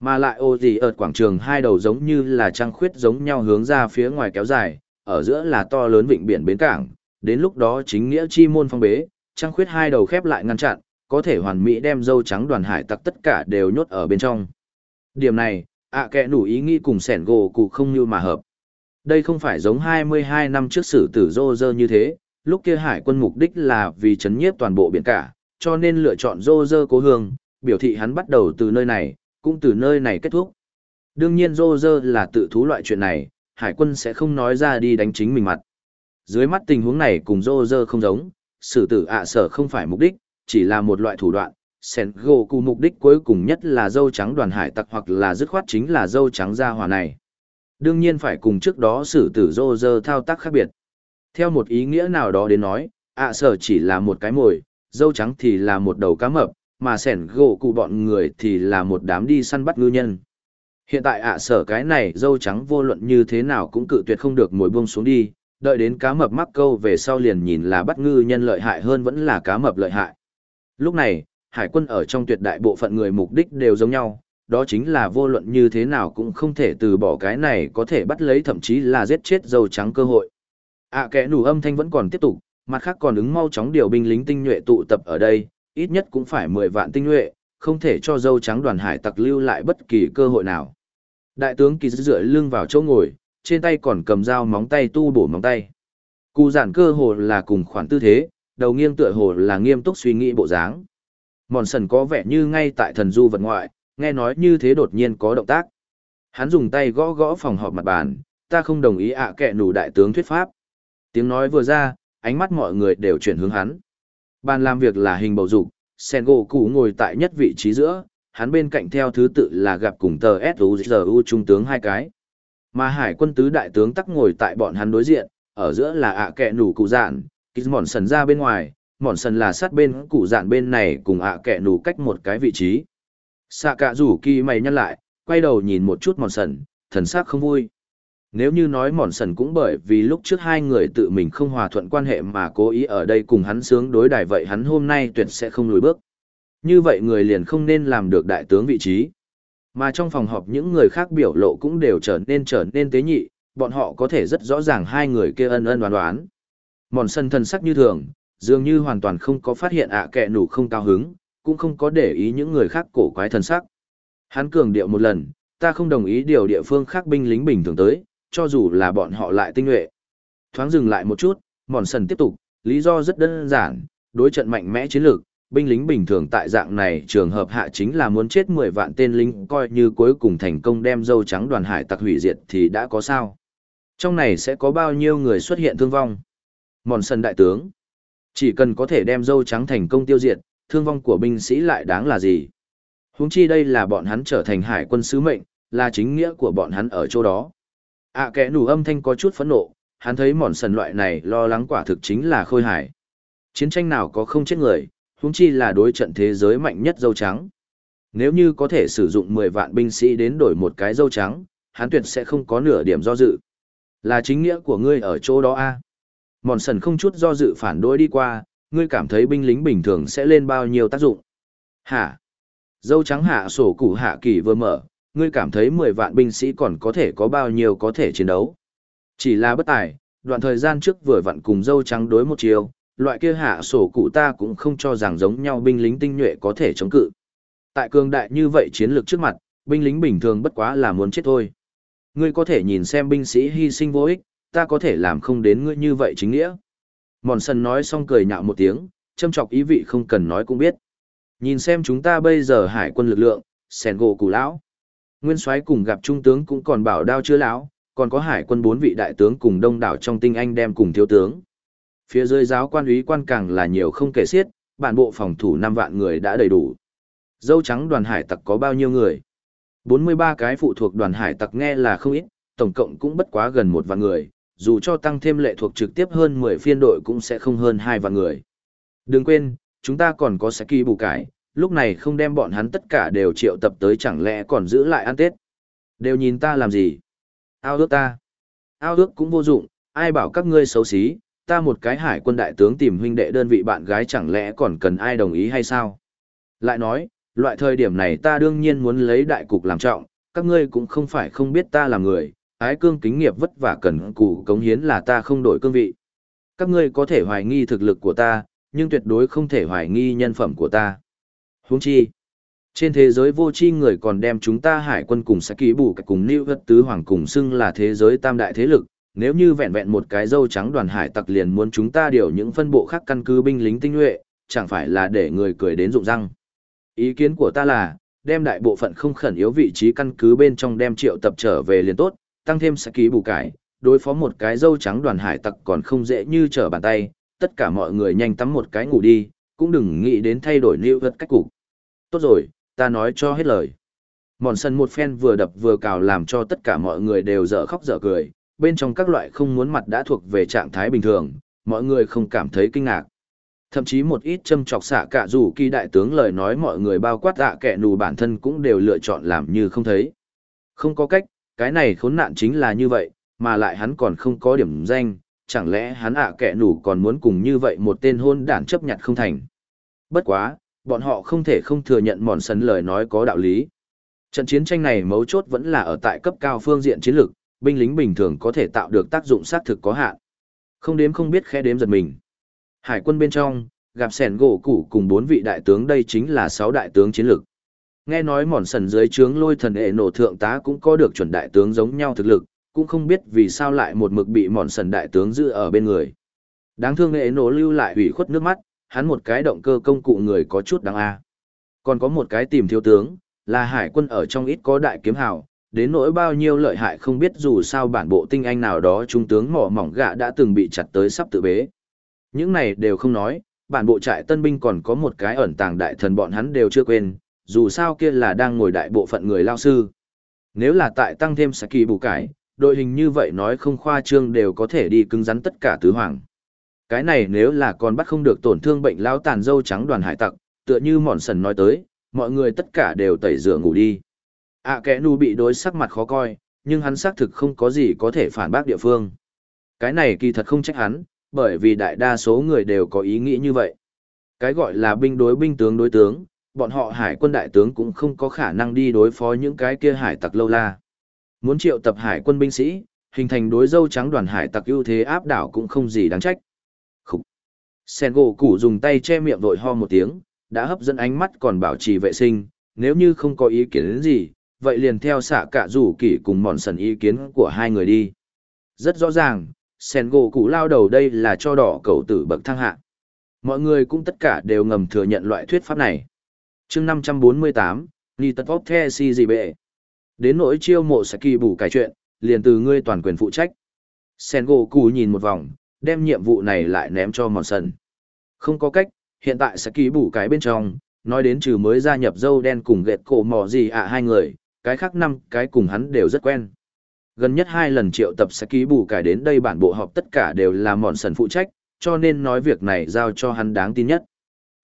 A: Mà lại ô gì ở quảng trường hai đầu giống như là trăng khuyết giống nhau hướng ra phía ngoài kéo dài, ở giữa là to lớn vịnh biển bến cảng, đến lúc đó chính nghĩa chi môn phong bế, trăng khuyết hai đầu khép lại ngăn chặn, có thể hoàn mỹ đem dâu trắng đoàn hải tặc tất cả đều nhốt ở bên trong. Điểm này, ạ à đủ ý nghĩ cùng sẻn gỗ cụ không như mà hợp. Đây không phải giống 22 năm trước sử tử dô dơ như thế, lúc kia hải quân mục đích là vì chấn nhiếp toàn bộ biển cả, cho nên lựa chọn dô dơ cố hương, biểu thị hắn bắt đầu từ nơi này, cũng từ nơi này kết thúc. Đương nhiên dô dơ là tự thú loại chuyện này, hải quân sẽ không nói ra đi đánh chính mình mặt. Dưới mắt tình huống này cùng dô dơ không giống, sử tử ạ sở không phải mục đích, chỉ là một loại thủ đoạn. Sen gỗ mục đích cuối cùng nhất là dâu trắng đoàn hải tặc hoặc là dứt khoát chính là dâu trắng gia hỏa này. Đương nhiên phải cùng trước đó xử tử dô dơ thao tác khác biệt. Theo một ý nghĩa nào đó đến nói, ạ sở chỉ là một cái mồi, dâu trắng thì là một đầu cá mập, mà sẻn gỗ cụ bọn người thì là một đám đi săn bắt ngư nhân. Hiện tại ạ sở cái này dâu trắng vô luận như thế nào cũng cự tuyệt không được mồi buông xuống đi, đợi đến cá mập mắc câu về sau liền nhìn là bắt ngư nhân lợi hại hơn vẫn là cá mập lợi hại. Lúc này, hải quân ở trong tuyệt đại bộ phận người mục đích đều giống nhau, đó chính là vô luận như thế nào cũng không thể từ bỏ cái này có thể bắt lấy thậm chí là giết chết dâu trắng cơ hội. ạ kẻ nủ âm thanh vẫn còn tiếp tục, mặt khác còn ứng mau chóng điều binh lính tinh nhuệ tụ tập ở đây, ít nhất cũng phải 10 vạn tinh nhuệ, không thể cho dâu trắng đoàn hải tặc lưu lại bất kỳ cơ hội nào. Đại tướng kỳ dựa lưng vào chỗ ngồi, trên tay còn cầm dao móng tay tu bổ móng tay. Cụ giản cơ hồ là cùng khoản tư thế, đầu nghiêng tựa hồ là nghiêm túc suy nghĩ bộ dáng. Mòn sần có vẻ như ngay tại thần du vật ngoại, nghe nói như thế đột nhiên có động tác. Hắn dùng tay gõ gõ phòng họp mặt bàn, ta không đồng ý ạ à kệ nủ đại tướng thuyết pháp. Tiếng nói vừa ra, ánh mắt mọi người đều chuyển hướng hắn. Bàn làm việc là hình bầu dục, sen gỗ cụ ngồi tại nhất vị trí giữa, hắn bên cạnh theo thứ tự là gặp cùng tờ S.U.G.U. trung tướng hai cái. Mà hải quân tứ đại tướng tắc ngồi tại bọn hắn đối diện, ở giữa là ạ à kẹ nủ cụ dạn, kýt mòn sần ra bên ngoài, mòn sần là sát bên cụ dạn bên này cùng ạ à kẹ nủ cách một cái vị trí. Xạ cả rủ kỳ mày nhăn lại, quay đầu nhìn một chút mòn sần, thần sắc không vui. Nếu như nói mòn sần cũng bởi vì lúc trước hai người tự mình không hòa thuận quan hệ mà cố ý ở đây cùng hắn sướng đối đài vậy hắn hôm nay tuyệt sẽ không lùi bước. Như vậy người liền không nên làm được đại tướng vị trí. Mà trong phòng họp những người khác biểu lộ cũng đều trở nên trở nên tế nhị, bọn họ có thể rất rõ ràng hai người kia ân ân đoán đoán. Mòn sân thân sắc như thường, dường như hoàn toàn không có phát hiện ạ à kẹ nủ không cao hứng, cũng không có để ý những người khác cổ quái thần sắc. Hắn cường điệu một lần, ta không đồng ý điều địa phương khác binh lính bình thường tới, cho dù là bọn họ lại tinh nhuệ. Thoáng dừng lại một chút, mòn sần tiếp tục, lý do rất đơn giản, đối trận mạnh mẽ chiến lược, binh lính bình thường tại dạng này trường hợp hạ chính là muốn chết 10 vạn tên lính coi như cuối cùng thành công đem dâu trắng đoàn hải tặc hủy diệt thì đã có sao. Trong này sẽ có bao nhiêu người xuất hiện thương vong? Mòn sân đại tướng. Chỉ cần có thể đem dâu trắng thành công tiêu diệt, thương vong của binh sĩ lại đáng là gì? Huống chi đây là bọn hắn trở thành hải quân sứ mệnh, là chính nghĩa của bọn hắn ở chỗ đó. À kẻ nủ âm thanh có chút phẫn nộ, hắn thấy mòn sần loại này lo lắng quả thực chính là khôi hải. Chiến tranh nào có không chết người, huống chi là đối trận thế giới mạnh nhất dâu trắng. Nếu như có thể sử dụng 10 vạn binh sĩ đến đổi một cái dâu trắng, hắn tuyệt sẽ không có nửa điểm do dự. Là chính nghĩa của ngươi ở chỗ đó a à? Mòn sần không chút do dự phản đối đi qua, ngươi cảm thấy binh lính bình thường sẽ lên bao nhiêu tác dụng. Hả? Dâu trắng hạ sổ củ hạ kỳ vừa mở, ngươi cảm thấy 10 vạn binh sĩ còn có thể có bao nhiêu có thể chiến đấu. Chỉ là bất tài, đoạn thời gian trước vừa vặn cùng dâu trắng đối một chiều, loại kia hạ sổ cụ ta cũng không cho rằng giống nhau binh lính tinh nhuệ có thể chống cự. Tại cường đại như vậy chiến lược trước mặt, binh lính bình thường bất quá là muốn chết thôi. Ngươi có thể nhìn xem binh sĩ hy sinh vô ích, ta có thể làm không đến ngươi như vậy chính nghĩa. Mòn sân nói xong cười nhạo một tiếng, châm chọc ý vị không cần nói cũng biết. Nhìn xem chúng ta bây giờ hải quân lực lượng, sèn gỗ củ lão. Nguyên soái cùng gặp trung tướng cũng còn bảo đao chưa lão, còn có hải quân bốn vị đại tướng cùng đông đảo trong tinh anh đem cùng thiếu tướng. Phía dưới giáo quan úy quan càng là nhiều không kể xiết, bản bộ phòng thủ 5 vạn người đã đầy đủ. Dâu trắng đoàn hải tặc có bao nhiêu người? 43 cái phụ thuộc đoàn hải tặc nghe là không ít, tổng cộng cũng bất quá gần một vạn người, dù cho tăng thêm lệ thuộc trực tiếp hơn 10 phiên đội cũng sẽ không hơn hai vạn người. Đừng quên, chúng ta còn có Saki bù cải, lúc này không đem bọn hắn tất cả đều triệu tập tới chẳng lẽ còn giữ lại ăn Tết. Đều nhìn ta làm gì? Ao ước ta. Ao ước cũng vô dụng, ai bảo các ngươi xấu xí, ta một cái hải quân đại tướng tìm huynh đệ đơn vị bạn gái chẳng lẽ còn cần ai đồng ý hay sao? Lại nói, loại thời điểm này ta đương nhiên muốn lấy đại cục làm trọng, các ngươi cũng không phải không biết ta là người, ái cương kính nghiệp vất vả cần cù cống hiến là ta không đổi cương vị. Các ngươi có thể hoài nghi thực lực của ta, nhưng tuyệt đối không thể hoài nghi nhân phẩm của ta. Huống chi, trên thế giới vô chi người còn đem chúng ta hải quân cùng sẽ ký bù cả cùng New Vật Tứ Hoàng cùng xưng là thế giới tam đại thế lực, nếu như vẹn vẹn một cái dâu trắng đoàn hải tặc liền muốn chúng ta điều những phân bộ khác căn cứ binh lính tinh nhuệ, chẳng phải là để người cười đến rụng răng. Ý kiến của ta là, đem đại bộ phận không khẩn yếu vị trí căn cứ bên trong đem triệu tập trở về liền tốt, tăng thêm sẽ ký bù cải, đối phó một cái dâu trắng đoàn hải tặc còn không dễ như trở bàn tay, tất cả mọi người nhanh tắm một cái ngủ đi, cũng đừng nghĩ đến thay đổi lưu vật cách cục. Tốt rồi, ta nói cho hết lời. Mòn sân một phen vừa đập vừa cào làm cho tất cả mọi người đều dở khóc dở cười, bên trong các loại không muốn mặt đã thuộc về trạng thái bình thường, mọi người không cảm thấy kinh ngạc. Thậm chí một ít châm chọc xạ cả dù kỳ đại tướng lời nói mọi người bao quát dạ kẻ nù bản thân cũng đều lựa chọn làm như không thấy. Không có cách, cái này khốn nạn chính là như vậy, mà lại hắn còn không có điểm danh, chẳng lẽ hắn ạ à kẻ nù còn muốn cùng như vậy một tên hôn đản chấp nhận không thành. Bất quá, bọn họ không thể không thừa nhận mòn sấn lời nói có đạo lý. Trận chiến tranh này mấu chốt vẫn là ở tại cấp cao phương diện chiến lược, binh lính bình thường có thể tạo được tác dụng xác thực có hạn. Không đếm không biết khẽ đếm giật mình. Hải quân bên trong, gặp sẻn gỗ củ cùng bốn vị đại tướng đây chính là sáu đại tướng chiến lược. Nghe nói mòn sần dưới trướng lôi thần hệ nổ thượng tá cũng có được chuẩn đại tướng giống nhau thực lực, cũng không biết vì sao lại một mực bị mòn sần đại tướng giữ ở bên người. Đáng thương hệ nổ lưu lại hủy khuất nước mắt, hắn một cái động cơ công cụ người có chút đáng a. Còn có một cái tìm thiếu tướng, là hải quân ở trong ít có đại kiếm hào, đến nỗi bao nhiêu lợi hại không biết dù sao bản bộ tinh anh nào đó trung tướng mỏ mỏng gạ đã từng bị chặt tới sắp tự bế. Những này đều không nói, bản bộ trại tân binh còn có một cái ẩn tàng đại thần bọn hắn đều chưa quên, dù sao kia là đang ngồi đại bộ phận người lao sư. Nếu là tại tăng thêm Saki bù cải, đội hình như vậy nói không khoa trương đều có thể đi cứng rắn tất cả tứ hoàng. Cái này nếu là còn bắt không được tổn thương bệnh lao tàn dâu trắng đoàn hải tặc, tựa như mòn sần nói tới, mọi người tất cả đều tẩy rửa ngủ đi. À kẽ nu bị đối sắc mặt khó coi, nhưng hắn xác thực không có gì có thể phản bác địa phương. Cái này kỳ thật không trách hắn, bởi vì đại đa số người đều có ý nghĩ như vậy. Cái gọi là binh đối binh tướng đối tướng, bọn họ hải quân đại tướng cũng không có khả năng đi đối phó những cái kia hải tặc lâu la. Muốn triệu tập hải quân binh sĩ, hình thành đối dâu trắng đoàn hải tặc ưu thế áp đảo cũng không gì đáng trách. Khúc! Sen gỗ củ dùng tay che miệng vội ho một tiếng, đã hấp dẫn ánh mắt còn bảo trì vệ sinh, nếu như không có ý kiến đến gì, vậy liền theo xạ cả rủ kỷ cùng mòn sần ý kiến của hai người đi. Rất rõ ràng, sen gỗ củ lao đầu đây là cho đỏ cầu tử bậc thang hạ. Mọi người cũng tất cả đều ngầm thừa nhận loại thuyết pháp này. chương 548, Ni Tật Vóc The Si Gì Bệ. Đến nỗi chiêu mộ sẽ kỳ bù cải chuyện, liền từ ngươi toàn quyền phụ trách. Sen gỗ củ nhìn một vòng, đem nhiệm vụ này lại ném cho mòn sần. Không có cách, hiện tại sẽ Kỳ bù cái bên trong, nói đến trừ mới gia nhập dâu đen cùng ghẹt cổ mò gì ạ hai người, cái khác năm cái cùng hắn đều rất quen. Gần nhất hai lần triệu tập sẽ ký bù cải đến đây bản bộ họp tất cả đều là mòn sần phụ trách, cho nên nói việc này giao cho hắn đáng tin nhất.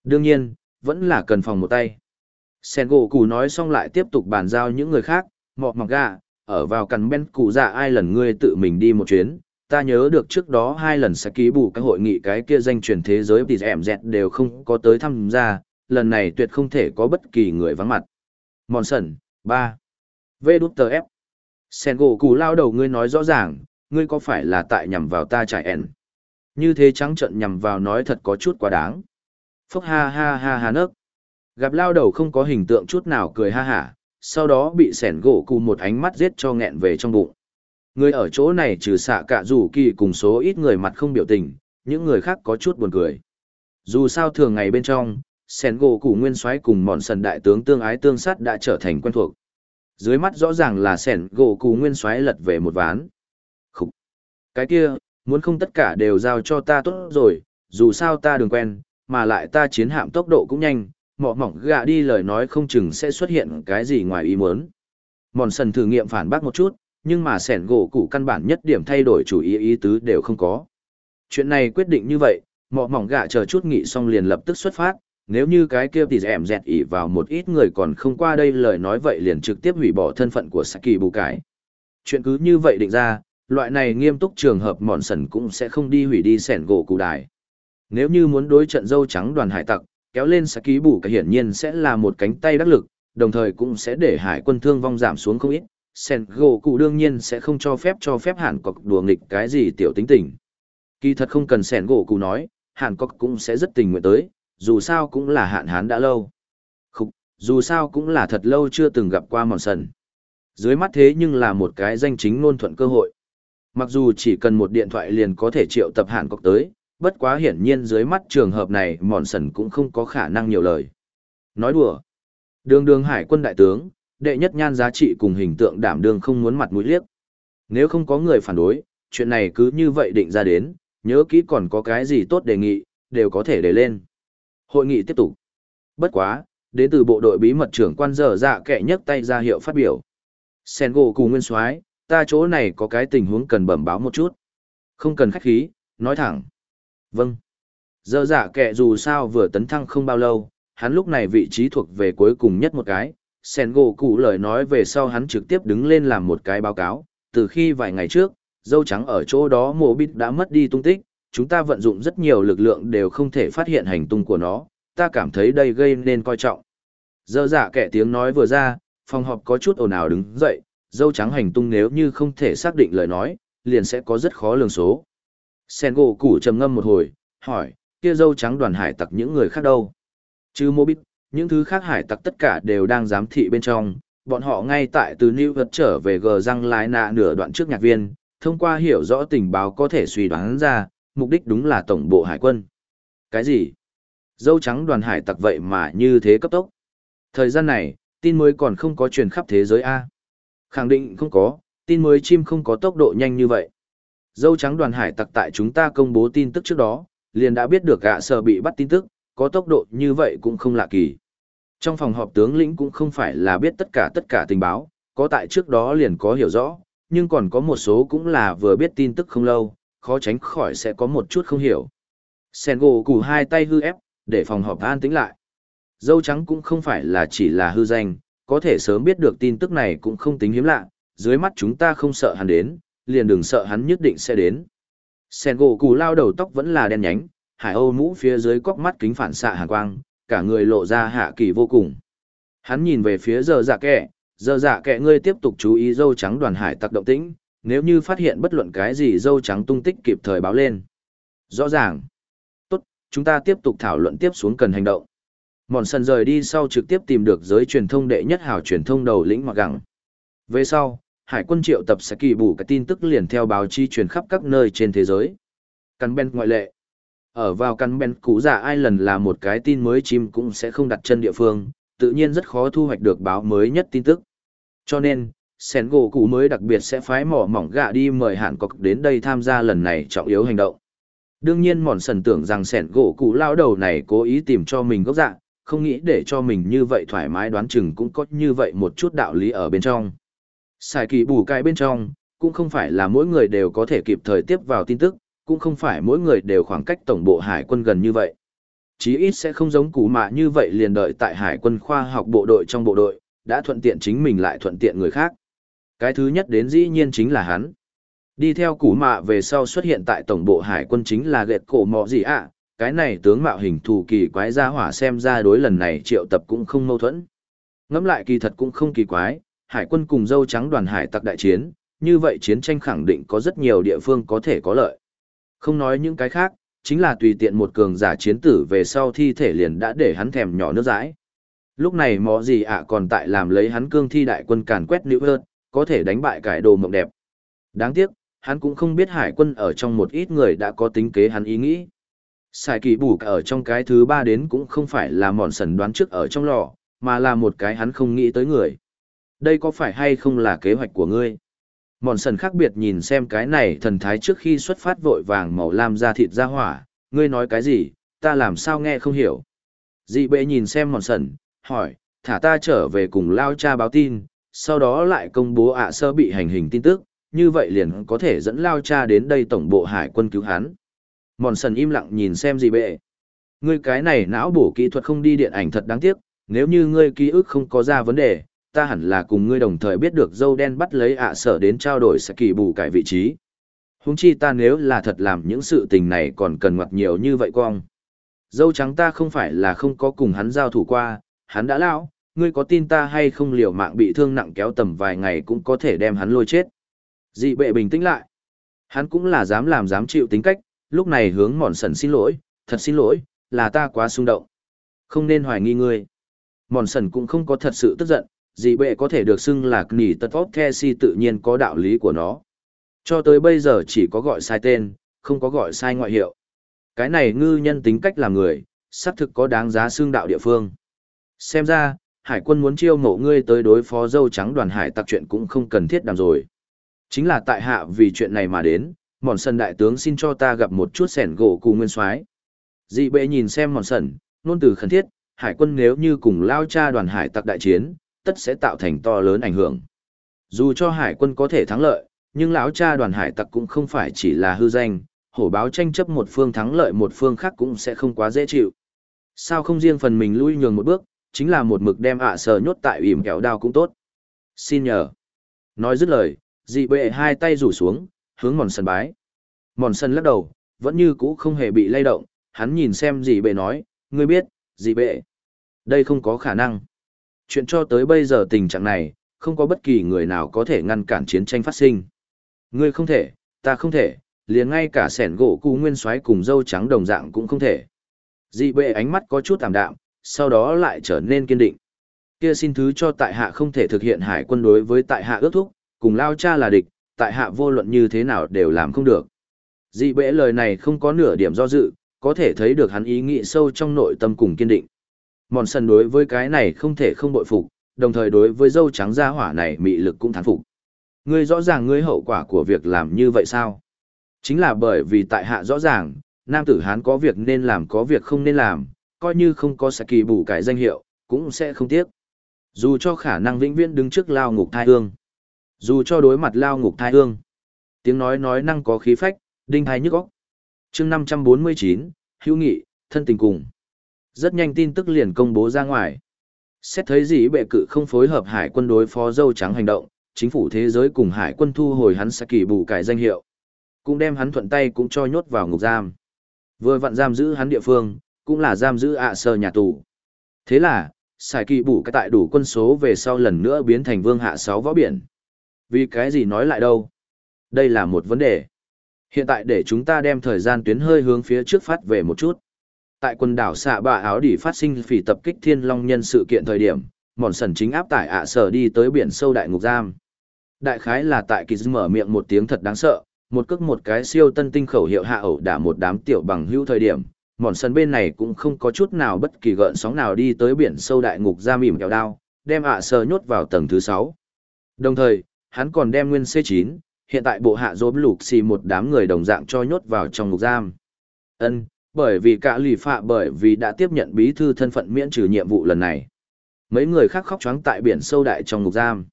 A: Đương nhiên, vẫn là cần phòng một tay. Sen gỗ cù nói xong lại tiếp tục bàn giao những người khác, mọt mọc gà, ở vào cằn Ben cụ dạ ai lần ngươi tự mình đi một chuyến. Ta nhớ được trước đó hai lần sẽ ký bù cái hội nghị cái kia danh truyền thế giới thì dẹm dẹt đều không có tới tham gia, lần này tuyệt không thể có bất kỳ người vắng mặt. Mòn sần, ba. Vê đút tờ ép. Sen gỗ cù lao đầu ngươi nói rõ ràng, ngươi có phải là tại nhằm vào ta trải ẻn? Như thế trắng trận nhằm vào nói thật có chút quá đáng. Phúc ha ha ha ha nấc. Gặp lao đầu không có hình tượng chút nào cười ha ha. sau đó bị sẻn gỗ cù một ánh mắt giết cho nghẹn về trong bụng. Người ở chỗ này trừ xạ cả rủ kỳ cùng số ít người mặt không biểu tình, những người khác có chút buồn cười. Dù sao thường ngày bên trong, sẻn gỗ cù nguyên soái cùng mòn sần đại tướng tương ái tương sát đã trở thành quen thuộc. Dưới mắt rõ ràng là sẻn gỗ cù nguyên soái lật về một ván. Khúc! Cái kia, muốn không tất cả đều giao cho ta tốt rồi, dù sao ta đường quen, mà lại ta chiến hạm tốc độ cũng nhanh, mỏ mỏng gạ đi lời nói không chừng sẽ xuất hiện cái gì ngoài ý muốn. Mòn sần thử nghiệm phản bác một chút, nhưng mà sẻn gỗ cũ căn bản nhất điểm thay đổi chủ ý ý tứ đều không có. Chuyện này quyết định như vậy, mỏ mỏng gạ chờ chút nghị xong liền lập tức xuất phát, nếu như cái kia thì ẻm dẹt ỉ vào một ít người còn không qua đây lời nói vậy liền trực tiếp hủy bỏ thân phận của Saki bù cải. Chuyện cứ như vậy định ra, loại này nghiêm túc trường hợp mòn sần cũng sẽ không đi hủy đi sẻn gỗ cụ đài. Nếu như muốn đối trận dâu trắng đoàn hải tặc, kéo lên Saki bù cải hiển nhiên sẽ là một cánh tay đắc lực, đồng thời cũng sẽ để hải quân thương vong giảm xuống không ít. Sẻn gỗ cụ đương nhiên sẽ không cho phép cho phép hẳn cọc đùa nghịch cái gì tiểu tính tình. Kỳ thật không cần sẻn gỗ cụ nói, hàn cọc cũng sẽ rất tình nguyện tới, dù sao cũng là hạn hán đã lâu. Khúc, dù sao cũng là thật lâu chưa từng gặp qua mòn sần. Dưới mắt thế nhưng là một cái danh chính ngôn thuận cơ hội. Mặc dù chỉ cần một điện thoại liền có thể triệu tập hạn cọc tới, bất quá hiển nhiên dưới mắt trường hợp này mòn sần cũng không có khả năng nhiều lời. Nói đùa. Đường đường hải quân đại tướng, đệ nhất nhan giá trị cùng hình tượng đảm đương không muốn mặt mũi liếc. Nếu không có người phản đối, chuyện này cứ như vậy định ra đến, nhớ kỹ còn có cái gì tốt đề nghị, đều có thể để lên. Hội nghị tiếp tục. Bất quá, đến từ bộ đội bí mật trưởng quan dở dạ kẻ nhấc tay ra hiệu phát biểu. Sen gỗ cùng nguyên soái ta chỗ này có cái tình huống cần bẩm báo một chút. Không cần khách khí, nói thẳng. Vâng. Dở dạ kệ dù sao vừa tấn thăng không bao lâu, hắn lúc này vị trí thuộc về cuối cùng nhất một cái. Sen gỗ cụ lời nói về sau hắn trực tiếp đứng lên làm một cái báo cáo. Từ khi vài ngày trước, dâu trắng ở chỗ đó mộ bít đã mất đi tung tích, chúng ta vận dụng rất nhiều lực lượng đều không thể phát hiện hành tung của nó, ta cảm thấy đây gây nên coi trọng. Dơ dạ kẻ tiếng nói vừa ra, phòng họp có chút ồn ào đứng dậy, dâu trắng hành tung nếu như không thể xác định lời nói, liền sẽ có rất khó lường số. Sen gỗ củ trầm ngâm một hồi, hỏi, kia dâu trắng đoàn hải tặc những người khác đâu? Chứ mô bít, những thứ khác hải tặc tất cả đều đang giám thị bên trong, bọn họ ngay tại từ New York trở về gờ răng lái nạ nửa đoạn trước nhạc viên, thông qua hiểu rõ tình báo có thể suy đoán ra, mục đích đúng là tổng bộ hải quân. Cái gì? Dâu trắng đoàn hải tặc vậy mà như thế cấp tốc. Thời gian này, tin mới còn không có truyền khắp thế giới A. Khẳng định không có, tin mới chim không có tốc độ nhanh như vậy. Dâu trắng đoàn hải tặc tại chúng ta công bố tin tức trước đó, liền đã biết được gạ sở bị bắt tin tức, có tốc độ như vậy cũng không lạ kỳ. Trong phòng họp tướng lĩnh cũng không phải là biết tất cả tất cả tình báo, có tại trước đó liền có hiểu rõ, nhưng còn có một số cũng là vừa biết tin tức không lâu, khó tránh khỏi sẽ có một chút không hiểu. Sen gỗ củ hai tay hư ép, để phòng họp an tĩnh lại. Dâu trắng cũng không phải là chỉ là hư danh, có thể sớm biết được tin tức này cũng không tính hiếm lạ, dưới mắt chúng ta không sợ hắn đến, liền đừng sợ hắn nhất định sẽ đến. Sen gỗ củ lao đầu tóc vẫn là đen nhánh, hải âu mũ phía dưới cóc mắt kính phản xạ hàn quang, cả người lộ ra hạ kỳ vô cùng. Hắn nhìn về phía giờ dạ kẻ, giờ dạ kẻ ngươi tiếp tục chú ý dâu trắng đoàn hải tặc động tĩnh, nếu như phát hiện bất luận cái gì dâu trắng tung tích kịp thời báo lên. Rõ ràng. Tốt, chúng ta tiếp tục thảo luận tiếp xuống cần hành động. Mòn sần rời đi sau trực tiếp tìm được giới truyền thông đệ nhất hảo truyền thông đầu lĩnh hoặc gẳng. Về sau, hải quân triệu tập sẽ kỳ bù cái tin tức liền theo báo chí truyền khắp các nơi trên thế giới. Căn Ben ngoại lệ. Ở vào căn Ben cũ giả ai lần là một cái tin mới chim cũng sẽ không đặt chân địa phương, tự nhiên rất khó thu hoạch được báo mới nhất tin tức. Cho nên, sen gỗ cụ mới đặc biệt sẽ phái mỏ mỏng gạ đi mời hàn cọc đến đây tham gia lần này trọng yếu hành động. Đương nhiên mòn sần tưởng rằng sẻn gỗ cụ lao đầu này cố ý tìm cho mình gốc dạ không nghĩ để cho mình như vậy thoải mái đoán chừng cũng có như vậy một chút đạo lý ở bên trong. Xài kỳ bù cái bên trong, cũng không phải là mỗi người đều có thể kịp thời tiếp vào tin tức, cũng không phải mỗi người đều khoảng cách tổng bộ hải quân gần như vậy. Chí ít sẽ không giống cụ mạ như vậy liền đợi tại hải quân khoa học bộ đội trong bộ đội, đã thuận tiện chính mình lại thuận tiện người khác cái thứ nhất đến dĩ nhiên chính là hắn. Đi theo củ mạ về sau xuất hiện tại tổng bộ hải quân chính là gệt cổ mọ gì ạ, cái này tướng mạo hình thù kỳ quái ra hỏa xem ra đối lần này triệu tập cũng không mâu thuẫn. Ngẫm lại kỳ thật cũng không kỳ quái, hải quân cùng dâu trắng đoàn hải tặc đại chiến, như vậy chiến tranh khẳng định có rất nhiều địa phương có thể có lợi. Không nói những cái khác, chính là tùy tiện một cường giả chiến tử về sau thi thể liền đã để hắn thèm nhỏ nước dãi. Lúc này mọ gì ạ còn tại làm lấy hắn cương thi đại quân càn quét nữ hơn, có thể đánh bại cải đồ mộng đẹp. Đáng tiếc, hắn cũng không biết hải quân ở trong một ít người đã có tính kế hắn ý nghĩ. sải kỳ bù ở trong cái thứ ba đến cũng không phải là mòn sần đoán trước ở trong lò, mà là một cái hắn không nghĩ tới người. Đây có phải hay không là kế hoạch của ngươi? Mòn sần khác biệt nhìn xem cái này thần thái trước khi xuất phát vội vàng màu lam ra thịt ra hỏa, ngươi nói cái gì, ta làm sao nghe không hiểu. Dị bệ nhìn xem mòn sần, hỏi, thả ta trở về cùng lao cha báo tin, sau đó lại công bố ạ sơ bị hành hình tin tức, như vậy liền có thể dẫn lao cha đến đây tổng bộ hải quân cứu hắn. Mòn sần im lặng nhìn xem gì bệ. Ngươi cái này não bổ kỹ thuật không đi điện ảnh thật đáng tiếc, nếu như ngươi ký ức không có ra vấn đề, ta hẳn là cùng ngươi đồng thời biết được dâu đen bắt lấy ạ sở đến trao đổi sẽ kỳ bù cải vị trí. Húng chi ta nếu là thật làm những sự tình này còn cần ngoặt nhiều như vậy cong. Dâu trắng ta không phải là không có cùng hắn giao thủ qua, hắn đã lão, ngươi có tin ta hay không liều mạng bị thương nặng kéo tầm vài ngày cũng có thể đem hắn lôi chết. Dị bệ bình tĩnh lại. Hắn cũng là dám làm dám chịu tính cách, lúc này hướng mòn sần xin lỗi, thật xin lỗi, là ta quá xung động. Không nên hoài nghi ngươi. Mòn sần cũng không có thật sự tức giận, dị bệ có thể được xưng là nỉ tật tốt the si tự nhiên có đạo lý của nó. Cho tới bây giờ chỉ có gọi sai tên, không có gọi sai ngoại hiệu. Cái này ngư nhân tính cách làm người, xác thực có đáng giá xương đạo địa phương. Xem ra, hải quân muốn chiêu mộ ngươi tới đối phó dâu trắng đoàn hải tặc chuyện cũng không cần thiết đàm rồi. Chính là tại hạ vì chuyện này mà đến, mòn sần đại tướng xin cho ta gặp một chút sẻn gỗ cùng nguyên soái dị bệ nhìn xem mòn sần nôn từ khẩn thiết hải quân nếu như cùng lao cha đoàn hải tặc đại chiến tất sẽ tạo thành to lớn ảnh hưởng Dù cho hải quân có thể thắng lợi, nhưng lão cha đoàn hải tặc cũng không phải chỉ là hư danh, hổ báo tranh chấp một phương thắng lợi một phương khác cũng sẽ không quá dễ chịu. Sao không riêng phần mình lui nhường một bước, chính là một mực đem ạ à sờ nhốt tại ỉm kẹo đao cũng tốt. Xin nhờ. Nói dứt lời, dị bệ hai tay rủ xuống, hướng mòn sân bái. Mòn sân lắc đầu, vẫn như cũ không hề bị lay động, hắn nhìn xem dị bệ nói, ngươi biết, dị bệ. Đây không có khả năng. Chuyện cho tới bây giờ tình trạng này, không có bất kỳ người nào có thể ngăn cản chiến tranh phát sinh. Ngươi không thể, ta không thể, liền ngay cả sẻn gỗ cụ nguyên soái cùng dâu trắng đồng dạng cũng không thể. Dị bệ ánh mắt có chút tạm đạm, sau đó lại trở nên kiên định. Kia xin thứ cho tại hạ không thể thực hiện hải quân đối với tại hạ ước thúc, cùng lao cha là địch, tại hạ vô luận như thế nào đều làm không được. Dị bệ lời này không có nửa điểm do dự, có thể thấy được hắn ý nghĩ sâu trong nội tâm cùng kiên định. Mòn sần đối với cái này không thể không bội phục, đồng thời đối với dâu trắng gia hỏa này mị lực cũng thán phục. Ngươi rõ ràng ngươi hậu quả của việc làm như vậy sao? Chính là bởi vì tại hạ rõ ràng, nam tử hán có việc nên làm có việc không nên làm, coi như không có Saki bù cải danh hiệu, cũng sẽ không tiếc. Dù cho khả năng vĩnh viễn đứng trước lao ngục thai hương. Dù cho đối mặt lao ngục thai hương. Tiếng nói nói năng có khí phách, đinh thai nhức óc. chương 549, hữu nghị, thân tình cùng. Rất nhanh tin tức liền công bố ra ngoài. Xét thấy gì bệ cự không phối hợp hải quân đối phó dâu trắng hành động, chính phủ thế giới cùng hải quân thu hồi hắn Saki bù cải danh hiệu. Cũng đem hắn thuận tay cũng cho nhốt vào ngục giam. Vừa vặn giam giữ hắn địa phương, cũng là giam giữ ạ sơ nhà tù. Thế là, xài kỳ bù cái tại đủ quân số về sau lần nữa biến thành vương hạ sáu võ biển. Vì cái gì nói lại đâu? Đây là một vấn đề. Hiện tại để chúng ta đem thời gian tuyến hơi hướng phía trước phát về một chút. Tại quần đảo xạ bạ áo đỉ phát sinh phỉ tập kích thiên long nhân sự kiện thời điểm, mòn sần chính áp tải ạ sở đi tới biển sâu đại ngục giam. Đại khái là tại kỳ mở miệng một tiếng thật đáng sợ, một cước một cái siêu tân tinh khẩu hiệu hạ ẩu đả một đám tiểu bằng hữu thời điểm, mòn sân bên này cũng không có chút nào bất kỳ gợn sóng nào đi tới biển sâu đại ngục ra mỉm kẹo đao, đem ạ sơ nhốt vào tầng thứ sáu. Đồng thời, hắn còn đem nguyên C9, hiện tại bộ hạ dốm lục xì một đám người đồng dạng cho nhốt vào trong ngục giam. Ân, bởi vì cả lì phạ bởi vì đã tiếp nhận bí thư thân phận miễn trừ nhiệm vụ lần này. Mấy người khác khóc choáng tại biển sâu đại trong ngục giam.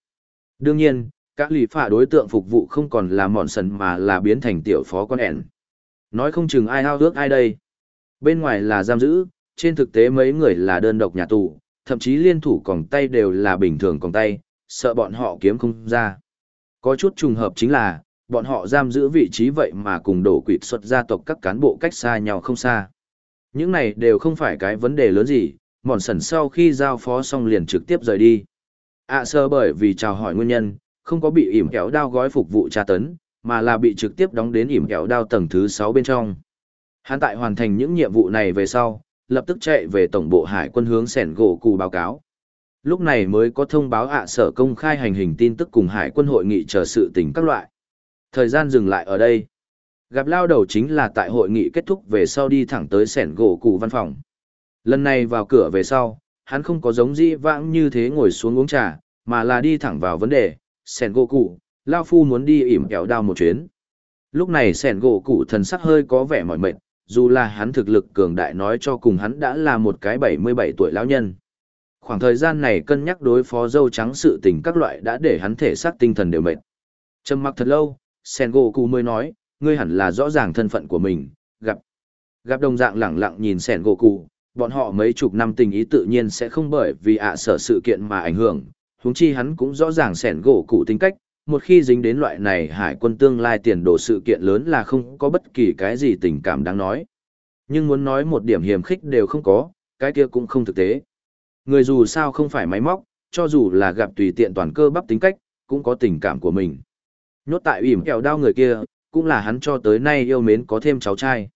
A: Đương nhiên, các lì phạ đối tượng phục vụ không còn là mòn sần mà là biến thành tiểu phó con ẻn. Nói không chừng ai ao ước ai đây. Bên ngoài là giam giữ, trên thực tế mấy người là đơn độc nhà tù, thậm chí liên thủ còng tay đều là bình thường còng tay, sợ bọn họ kiếm không ra. Có chút trùng hợp chính là, bọn họ giam giữ vị trí vậy mà cùng đổ quỵt xuất gia tộc các cán bộ cách xa nhau không xa. Những này đều không phải cái vấn đề lớn gì, mòn sần sau khi giao phó xong liền trực tiếp rời đi. ạ sơ bởi vì chào hỏi nguyên nhân, không có bị ỉm kéo đao gói phục vụ tra tấn, mà là bị trực tiếp đóng đến ỉm kéo đao tầng thứ 6 bên trong. Hắn tại hoàn thành những nhiệm vụ này về sau, lập tức chạy về tổng bộ hải quân hướng sẻn gỗ cụ báo cáo. Lúc này mới có thông báo ạ sở công khai hành hình tin tức cùng hải quân hội nghị chờ sự tình các loại. Thời gian dừng lại ở đây. Gặp lao đầu chính là tại hội nghị kết thúc về sau đi thẳng tới sẻn gỗ cụ văn phòng. Lần này vào cửa về sau, hắn không có giống dĩ vãng như thế ngồi xuống uống trà, mà là đi thẳng vào vấn đề, sẻn gỗ cụ, lao phu muốn đi ỉm kéo đao một chuyến. Lúc này sẻn gỗ cụ thần sắc hơi có vẻ mỏi mệt, dù là hắn thực lực cường đại nói cho cùng hắn đã là một cái 77 tuổi lão nhân. Khoảng thời gian này cân nhắc đối phó dâu trắng sự tình các loại đã để hắn thể xác tinh thần đều mệt. Trầm mặc thật lâu, Sengoku mới nói, ngươi hẳn là rõ ràng thân phận của mình, gặp. Gặp đồng dạng lẳng lặng nhìn Sengoku, bọn họ mấy chục năm tình ý tự nhiên sẽ không bởi vì ạ sở sự kiện mà ảnh hưởng, huống chi hắn cũng rõ ràng Sengoku tính cách, một khi dính đến loại này hải quân tương lai tiền đồ sự kiện lớn là không có bất kỳ cái gì tình cảm đáng nói. Nhưng muốn nói một điểm hiểm khích đều không có, cái kia cũng không thực tế. Người dù sao không phải máy móc, cho dù là gặp tùy tiện toàn cơ bắp tính cách, cũng có tình cảm của mình. Nhốt tại ỉm kẹo đau người kia, cũng là hắn cho tới nay yêu mến có thêm cháu trai.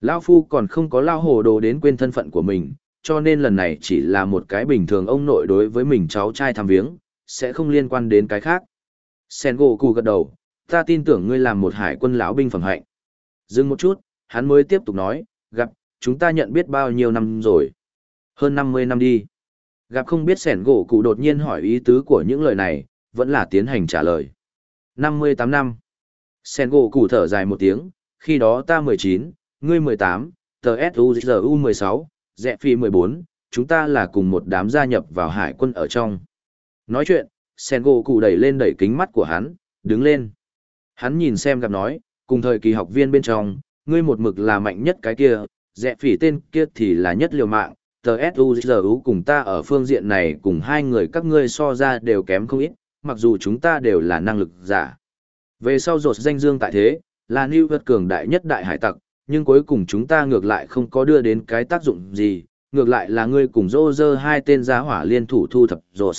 A: Lao Phu còn không có lao hồ đồ đến quên thân phận của mình, cho nên lần này chỉ là một cái bình thường ông nội đối với mình cháu trai thăm viếng, sẽ không liên quan đến cái khác. Sen gỗ cù gật đầu, ta tin tưởng ngươi làm một hải quân lão binh phẩm hạnh. Dừng một chút, hắn mới tiếp tục nói, gặp, chúng ta nhận biết bao nhiêu năm rồi. Hơn 50 năm đi. Gặp không biết sẻn gỗ cụ đột nhiên hỏi ý tứ của những lời này, vẫn là tiến hành trả lời. 58 năm. Sen gỗ cụ thở dài một tiếng, khi đó ta 19, ngươi 18, tờ SUZU 16, dẹ phi 14, chúng ta là cùng một đám gia nhập vào hải quân ở trong. Nói chuyện, Sen gỗ cụ đẩy lên đẩy kính mắt của hắn, đứng lên. Hắn nhìn xem gặp nói, cùng thời kỳ học viên bên trong, ngươi một mực là mạnh nhất cái kia, rẽ phỉ tên kia thì là nhất liều mạng, tờ suzu cùng ta ở phương diện này cùng hai người các ngươi so ra đều kém không ít, mặc dù chúng ta đều là năng lực giả. Về sau rột danh dương tại thế, là New vật cường đại nhất đại hải tặc, nhưng cuối cùng chúng ta ngược lại không có đưa đến cái tác dụng gì, ngược lại là ngươi cùng Roger hai tên giá hỏa liên thủ thu thập rột.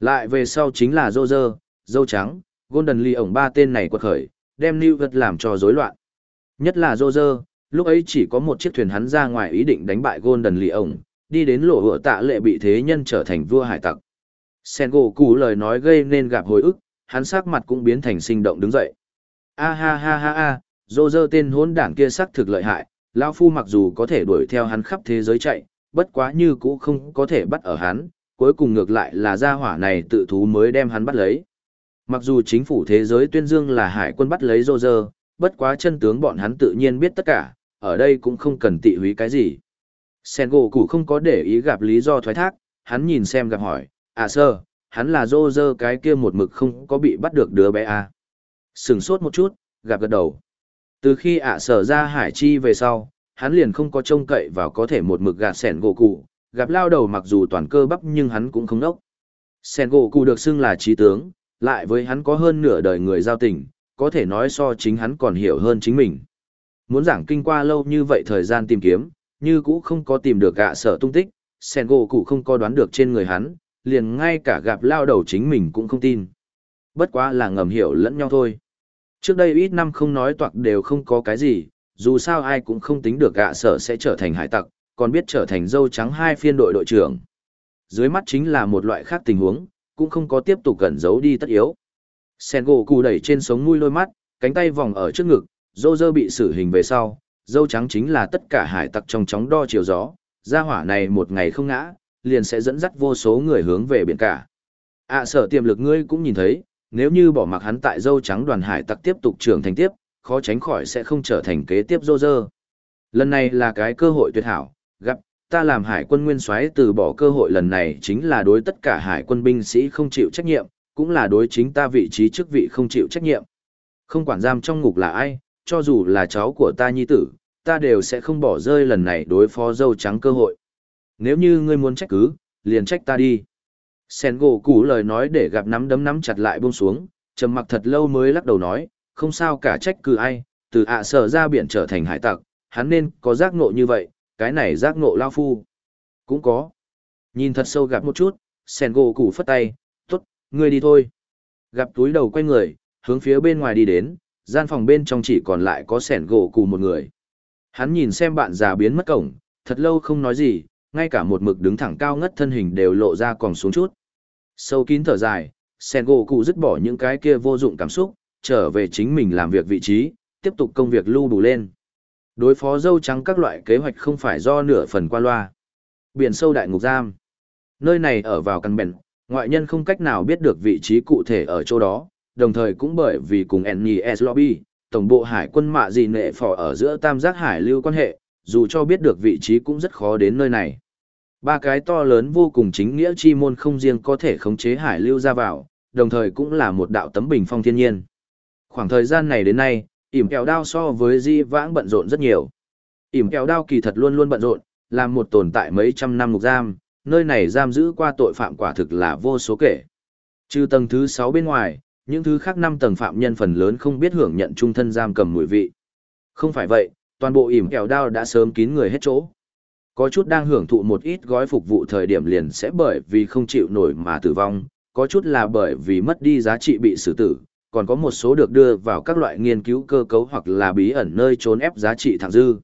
A: Lại về sau chính là Roger, dâu trắng, Golden Lee ổng ba tên này quật khởi, đem New vật làm cho rối loạn. Nhất là Roger, lúc ấy chỉ có một chiếc thuyền hắn ra ngoài ý định đánh bại Golden Lee ổng, đi đến lộ hựa tạ lệ bị thế nhân trở thành vua hải tặc. Sen gỗ cũ lời nói gây nên gặp hồi ức, hắn sắc mặt cũng biến thành sinh động đứng dậy. A ha ha ha ha, dô dơ tên hốn đảng kia sắc thực lợi hại, lão phu mặc dù có thể đuổi theo hắn khắp thế giới chạy, bất quá như cũ không có thể bắt ở hắn, cuối cùng ngược lại là gia hỏa này tự thú mới đem hắn bắt lấy. Mặc dù chính phủ thế giới tuyên dương là hải quân bắt lấy Roger, bất quá chân tướng bọn hắn tự nhiên biết tất cả, ở đây cũng không cần tị húy cái gì. Sen gỗ củ không có để ý gặp lý do thoái thác, hắn nhìn xem gặp hỏi, à sơ, hắn là Roger cái kia một mực không có bị bắt được đứa bé à. Sừng sốt một chút, gặp gật đầu. Từ khi ạ sở ra hải chi về sau, hắn liền không có trông cậy vào có thể một mực gạt sẻn gỗ cụ, gặp lao đầu mặc dù toàn cơ bắp nhưng hắn cũng không nốc. Sen gỗ cụ được xưng là trí tướng, lại với hắn có hơn nửa đời người giao tình, có thể nói so chính hắn còn hiểu hơn chính mình. Muốn giảng kinh qua lâu như vậy thời gian tìm kiếm, như cũ không có tìm được gạ sở tung tích, sen gỗ cụ không có đoán được trên người hắn, liền ngay cả gặp lao đầu chính mình cũng không tin. Bất quá là ngầm hiểu lẫn nhau thôi. Trước đây ít năm không nói toạc đều không có cái gì, dù sao ai cũng không tính được gạ sở sẽ trở thành hải tặc, còn biết trở thành dâu trắng hai phiên đội đội trưởng. Dưới mắt chính là một loại khác tình huống, cũng không có tiếp tục gần giấu đi tất yếu. Sen gỗ đẩy trên sống mũi đôi mắt, cánh tay vòng ở trước ngực, dô dơ bị xử hình về sau, dâu trắng chính là tất cả hải tặc trong chóng đo chiều gió, gia hỏa này một ngày không ngã, liền sẽ dẫn dắt vô số người hướng về biển cả. À sở tiềm lực ngươi cũng nhìn thấy, nếu như bỏ mặc hắn tại dâu trắng đoàn hải tặc tiếp tục trưởng thành tiếp, khó tránh khỏi sẽ không trở thành kế tiếp dô dơ. Lần này là cái cơ hội tuyệt hảo, gặp, ta làm hải quân nguyên soái từ bỏ cơ hội lần này chính là đối tất cả hải quân binh sĩ không chịu trách nhiệm, cũng là đối chính ta vị trí chức vị không chịu trách nhiệm. Không quản giam trong ngục là ai, cho dù là cháu của ta nhi tử, ta đều sẽ không bỏ rơi lần này đối phó dâu trắng cơ hội. Nếu như ngươi muốn trách cứ, liền trách ta đi. Sen gỗ củ lời nói để gặp nắm đấm nắm chặt lại buông xuống, trầm mặc thật lâu mới lắc đầu nói, không sao cả trách cứ ai, từ ạ sở ra biển trở thành hải tặc, hắn nên có giác ngộ như vậy, cái này giác ngộ lao phu. Cũng có. Nhìn thật sâu gặp một chút, sen gỗ củ phất tay, tốt, ngươi đi thôi. Gặp túi đầu quay người, hướng phía bên ngoài đi đến, gian phòng bên trong chỉ còn lại có sẻn gỗ cù một người. Hắn nhìn xem bạn già biến mất cổng, thật lâu không nói gì, ngay cả một mực đứng thẳng cao ngất thân hình đều lộ ra còn xuống chút. Sâu kín thở dài, sẻn gỗ cụ dứt bỏ những cái kia vô dụng cảm xúc, trở về chính mình làm việc vị trí, tiếp tục công việc lưu đủ lên. Đối phó dâu trắng các loại kế hoạch không phải do nửa phần qua loa. Biển sâu đại ngục giam. Nơi này ở vào căn bèn, ngoại nhân không cách nào biết được vị trí cụ thể ở chỗ đó, đồng thời cũng bởi vì cùng NES Lobby, tổng bộ hải quân mạ gì nệ phò ở giữa tam giác hải lưu quan hệ, dù cho biết được vị trí cũng rất khó đến nơi này. Ba cái to lớn vô cùng chính nghĩa chi môn không riêng có thể khống chế hải lưu ra vào, đồng thời cũng là một đạo tấm bình phong thiên nhiên. Khoảng thời gian này đến nay, ỉm kẹo đao so với di vãng bận rộn rất nhiều. ỉm kẹo đao kỳ thật luôn luôn bận rộn, là một tồn tại mấy trăm năm ngục giam, nơi này giam giữ qua tội phạm quả thực là vô số kể. Trừ tầng thứ sáu bên ngoài, những thứ khác năm tầng phạm nhân phần lớn không biết hưởng nhận trung thân giam cầm mùi vị. Không phải vậy, toàn bộ ỉm kẹo đao đã sớm kín người hết chỗ. Có chút đang hưởng thụ một ít gói phục vụ thời điểm liền sẽ bởi vì không chịu nổi mà tử vong, có chút là bởi vì mất đi giá trị bị xử tử, còn có một số được đưa vào các loại nghiên cứu cơ cấu hoặc là bí ẩn nơi trốn ép giá trị thẳng dư.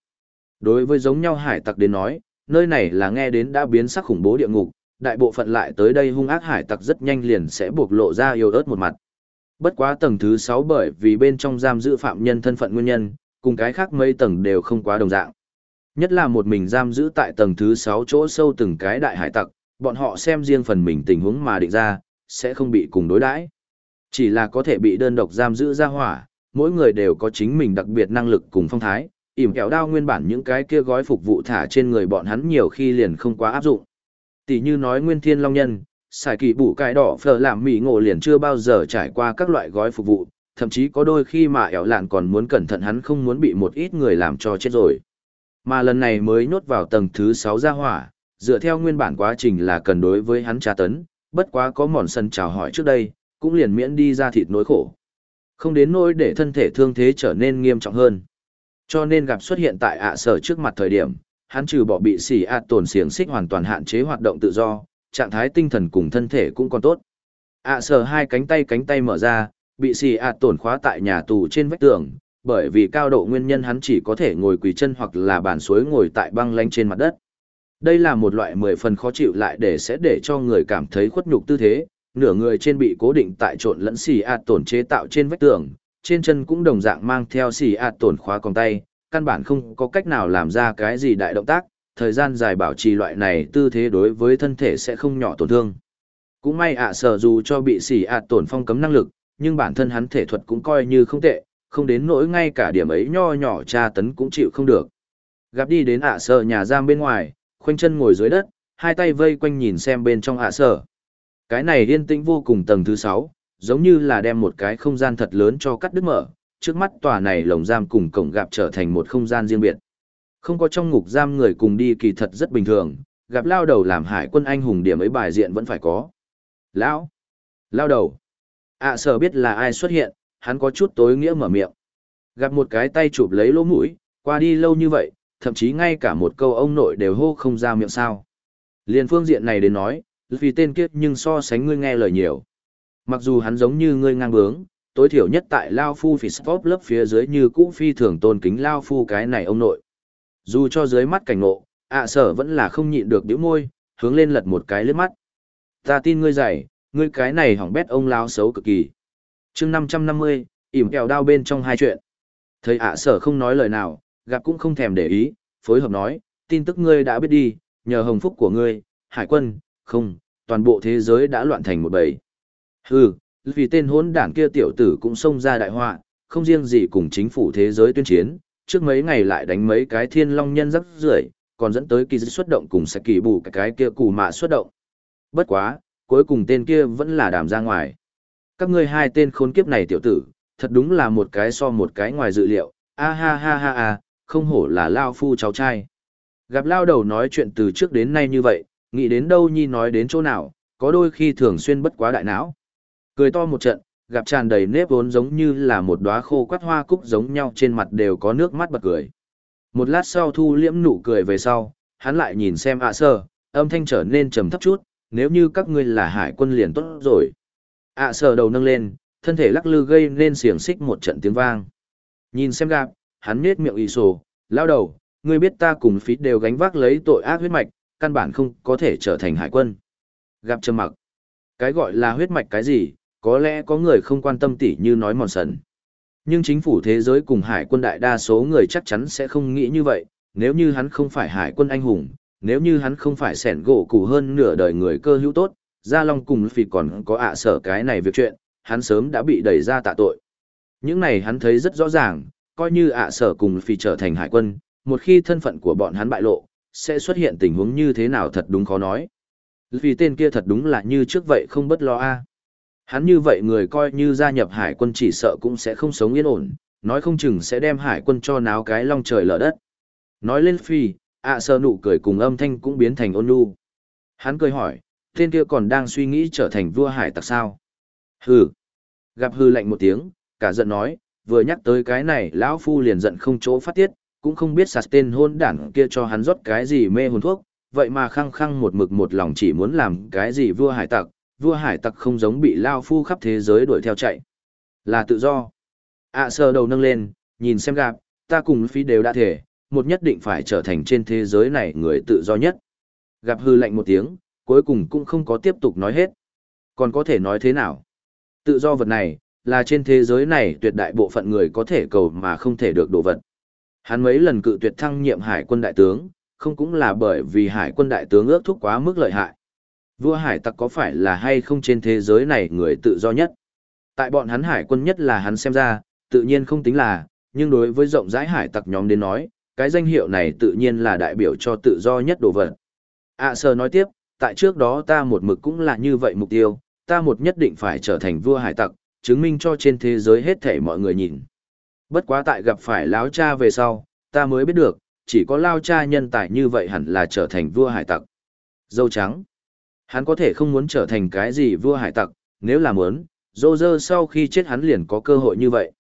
A: Đối với giống nhau hải tặc đến nói, nơi này là nghe đến đã biến sắc khủng bố địa ngục, đại bộ phận lại tới đây hung ác hải tặc rất nhanh liền sẽ buộc lộ ra yêu ớt một mặt. Bất quá tầng thứ 6 bởi vì bên trong giam giữ phạm nhân thân phận nguyên nhân, cùng cái khác mấy tầng đều không quá đồng dạng. Nhất là một mình giam giữ tại tầng thứ 6 chỗ sâu từng cái đại hải tặc, bọn họ xem riêng phần mình tình huống mà định ra, sẽ không bị cùng đối đãi. Chỉ là có thể bị đơn độc giam giữ ra hỏa, mỗi người đều có chính mình đặc biệt năng lực cùng phong thái, ỉm kẹo đao nguyên bản những cái kia gói phục vụ thả trên người bọn hắn nhiều khi liền không quá áp dụng. Tỷ như nói nguyên thiên long nhân, xài kỳ bủ cái đỏ phở làm mì ngộ liền chưa bao giờ trải qua các loại gói phục vụ, thậm chí có đôi khi mà ẻo lạn còn muốn cẩn thận hắn không muốn bị một ít người làm cho chết rồi. Mà lần này mới nhốt vào tầng thứ sáu ra hỏa, dựa theo nguyên bản quá trình là cần đối với hắn tra tấn, bất quá có mòn sân chào hỏi trước đây, cũng liền miễn đi ra thịt nỗi khổ. Không đến nỗi để thân thể thương thế trở nên nghiêm trọng hơn. Cho nên gặp xuất hiện tại ạ sở trước mặt thời điểm, hắn trừ bỏ bị xỉ ạt tổn xiềng xích hoàn toàn hạn chế hoạt động tự do, trạng thái tinh thần cùng thân thể cũng còn tốt. ạ sở hai cánh tay cánh tay mở ra, bị xỉ ạt tổn khóa tại nhà tù trên vách tường, bởi vì cao độ nguyên nhân hắn chỉ có thể ngồi quỳ chân hoặc là bàn suối ngồi tại băng lanh trên mặt đất. Đây là một loại mười phần khó chịu lại để sẽ để cho người cảm thấy khuất nhục tư thế, nửa người trên bị cố định tại trộn lẫn xì ạt tổn chế tạo trên vách tường, trên chân cũng đồng dạng mang theo xì ạt tổn khóa còng tay, căn bản không có cách nào làm ra cái gì đại động tác, thời gian dài bảo trì loại này tư thế đối với thân thể sẽ không nhỏ tổn thương. Cũng may ạ sở dù cho bị xì ạt tổn phong cấm năng lực, nhưng bản thân hắn thể thuật cũng coi như không tệ, không đến nỗi ngay cả điểm ấy nho nhỏ tra tấn cũng chịu không được. Gặp đi đến ạ sở nhà giam bên ngoài, khoanh chân ngồi dưới đất, hai tay vây quanh nhìn xem bên trong ạ sở. Cái này yên tĩnh vô cùng tầng thứ sáu, giống như là đem một cái không gian thật lớn cho cắt đứt mở, trước mắt tòa này lồng giam cùng cổng gặp trở thành một không gian riêng biệt. Không có trong ngục giam người cùng đi kỳ thật rất bình thường, gặp lao đầu làm hải quân anh hùng điểm ấy bài diện vẫn phải có. Lão! Lao đầu! ạ à, sở biết là ai xuất hiện, hắn có chút tối nghĩa mở miệng. Gặp một cái tay chụp lấy lỗ mũi, qua đi lâu như vậy, thậm chí ngay cả một câu ông nội đều hô không ra miệng sao. Liên phương diện này đến nói, vì tên kiếp nhưng so sánh ngươi nghe lời nhiều. Mặc dù hắn giống như ngươi ngang bướng, tối thiểu nhất tại Lao Phu phỉ sport lớp phía dưới như cũ phi thường tôn kính Lao Phu cái này ông nội. Dù cho dưới mắt cảnh ngộ, ạ sở vẫn là không nhịn được biểu môi, hướng lên lật một cái lướt mắt. Ta tin ngươi dạy, ngươi cái này hỏng bét ông lao xấu cực kỳ. chương 550, ỉm kẹo đao bên trong hai chuyện. thấy ạ sở không nói lời nào, gặp cũng không thèm để ý, phối hợp nói, tin tức ngươi đã biết đi, nhờ hồng phúc của ngươi, hải quân, không, toàn bộ thế giới đã loạn thành một bầy. Hừ, vì tên hỗn đảng kia tiểu tử cũng xông ra đại họa, không riêng gì cùng chính phủ thế giới tuyên chiến, trước mấy ngày lại đánh mấy cái thiên long nhân rắc rưởi, còn dẫn tới kỳ xuất động cùng sẽ kỳ bù cái, cái kia cù mạ xuất động. Bất quá, cuối cùng tên kia vẫn là đàm ra ngoài. Các ngươi hai tên khốn kiếp này tiểu tử, thật đúng là một cái so một cái ngoài dự liệu, a ha ha ha ha, không hổ là lao phu cháu trai. Gặp lao đầu nói chuyện từ trước đến nay như vậy, nghĩ đến đâu nhi nói đến chỗ nào, có đôi khi thường xuyên bất quá đại não. Cười to một trận, gặp tràn đầy nếp vốn giống như là một đóa khô quắt hoa cúc giống nhau trên mặt đều có nước mắt bật cười. Một lát sau thu liễm nụ cười về sau, hắn lại nhìn xem ạ sơ, âm thanh trở nên trầm thấp chút, nếu như các ngươi là hải quân liền tốt rồi. ạ sơ đầu nâng lên, thân thể lắc lư gây nên xiềng xích một trận tiếng vang. Nhìn xem gặp, hắn nết miệng ì sổ, lao đầu, ngươi biết ta cùng phí đều gánh vác lấy tội ác huyết mạch, căn bản không có thể trở thành hải quân. Gặp trầm mặc. Cái gọi là huyết mạch cái gì, có lẽ có người không quan tâm tỉ như nói mòn sần. Nhưng chính phủ thế giới cùng hải quân đại đa số người chắc chắn sẽ không nghĩ như vậy, nếu như hắn không phải hải quân anh hùng, nếu như hắn không phải sẻn gỗ củ hơn nửa đời người cơ hữu tốt, Gia Long cùng phi còn có ạ sở cái này việc chuyện, hắn sớm đã bị đẩy ra tạ tội. Những này hắn thấy rất rõ ràng, coi như ạ sở cùng phi trở thành hải quân, một khi thân phận của bọn hắn bại lộ, sẽ xuất hiện tình huống như thế nào thật đúng khó nói. Vì tên kia thật đúng là như trước vậy không bất lo a. Hắn như vậy người coi như gia nhập hải quân chỉ sợ cũng sẽ không sống yên ổn, nói không chừng sẽ đem hải quân cho náo cái long trời lở đất. Nói lên phi, ạ sơ nụ cười cùng âm thanh cũng biến thành ôn nhu. Hắn cười hỏi, tên kia còn đang suy nghĩ trở thành vua hải tặc sao? Hừ. Gặp hư lạnh một tiếng, cả giận nói, vừa nhắc tới cái này lão phu liền giận không chỗ phát tiết, cũng không biết sạt tên hôn đảng kia cho hắn rót cái gì mê hồn thuốc, vậy mà khăng khăng một mực một lòng chỉ muốn làm cái gì vua hải tặc, vua hải tặc không giống bị lao phu khắp thế giới đuổi theo chạy. Là tự do. ạ sờ đầu nâng lên, nhìn xem gặp, ta cùng phi đều đã thể, một nhất định phải trở thành trên thế giới này người tự do nhất. Gặp hư lạnh một tiếng, cuối cùng cũng không có tiếp tục nói hết. Còn có thể nói thế nào? Tự do vật này, là trên thế giới này tuyệt đại bộ phận người có thể cầu mà không thể được đồ vật. Hắn mấy lần cự tuyệt thăng nhiệm hải quân đại tướng, không cũng là bởi vì hải quân đại tướng ước thúc quá mức lợi hại. Vua hải tặc có phải là hay không trên thế giới này người tự do nhất? Tại bọn hắn hải quân nhất là hắn xem ra, tự nhiên không tính là, nhưng đối với rộng rãi hải tặc nhóm đến nói, cái danh hiệu này tự nhiên là đại biểu cho tự do nhất đồ vật. À sơ nói tiếp, tại trước đó ta một mực cũng là như vậy mục tiêu, ta một nhất định phải trở thành vua hải tặc, chứng minh cho trên thế giới hết thể mọi người nhìn. Bất quá tại gặp phải lão cha về sau, ta mới biết được, chỉ có lao cha nhân tài như vậy hẳn là trở thành vua hải tặc. Dâu trắng. Hắn có thể không muốn trở thành cái gì vua hải tặc, nếu là muốn, dô dơ sau khi chết hắn liền có cơ hội như vậy.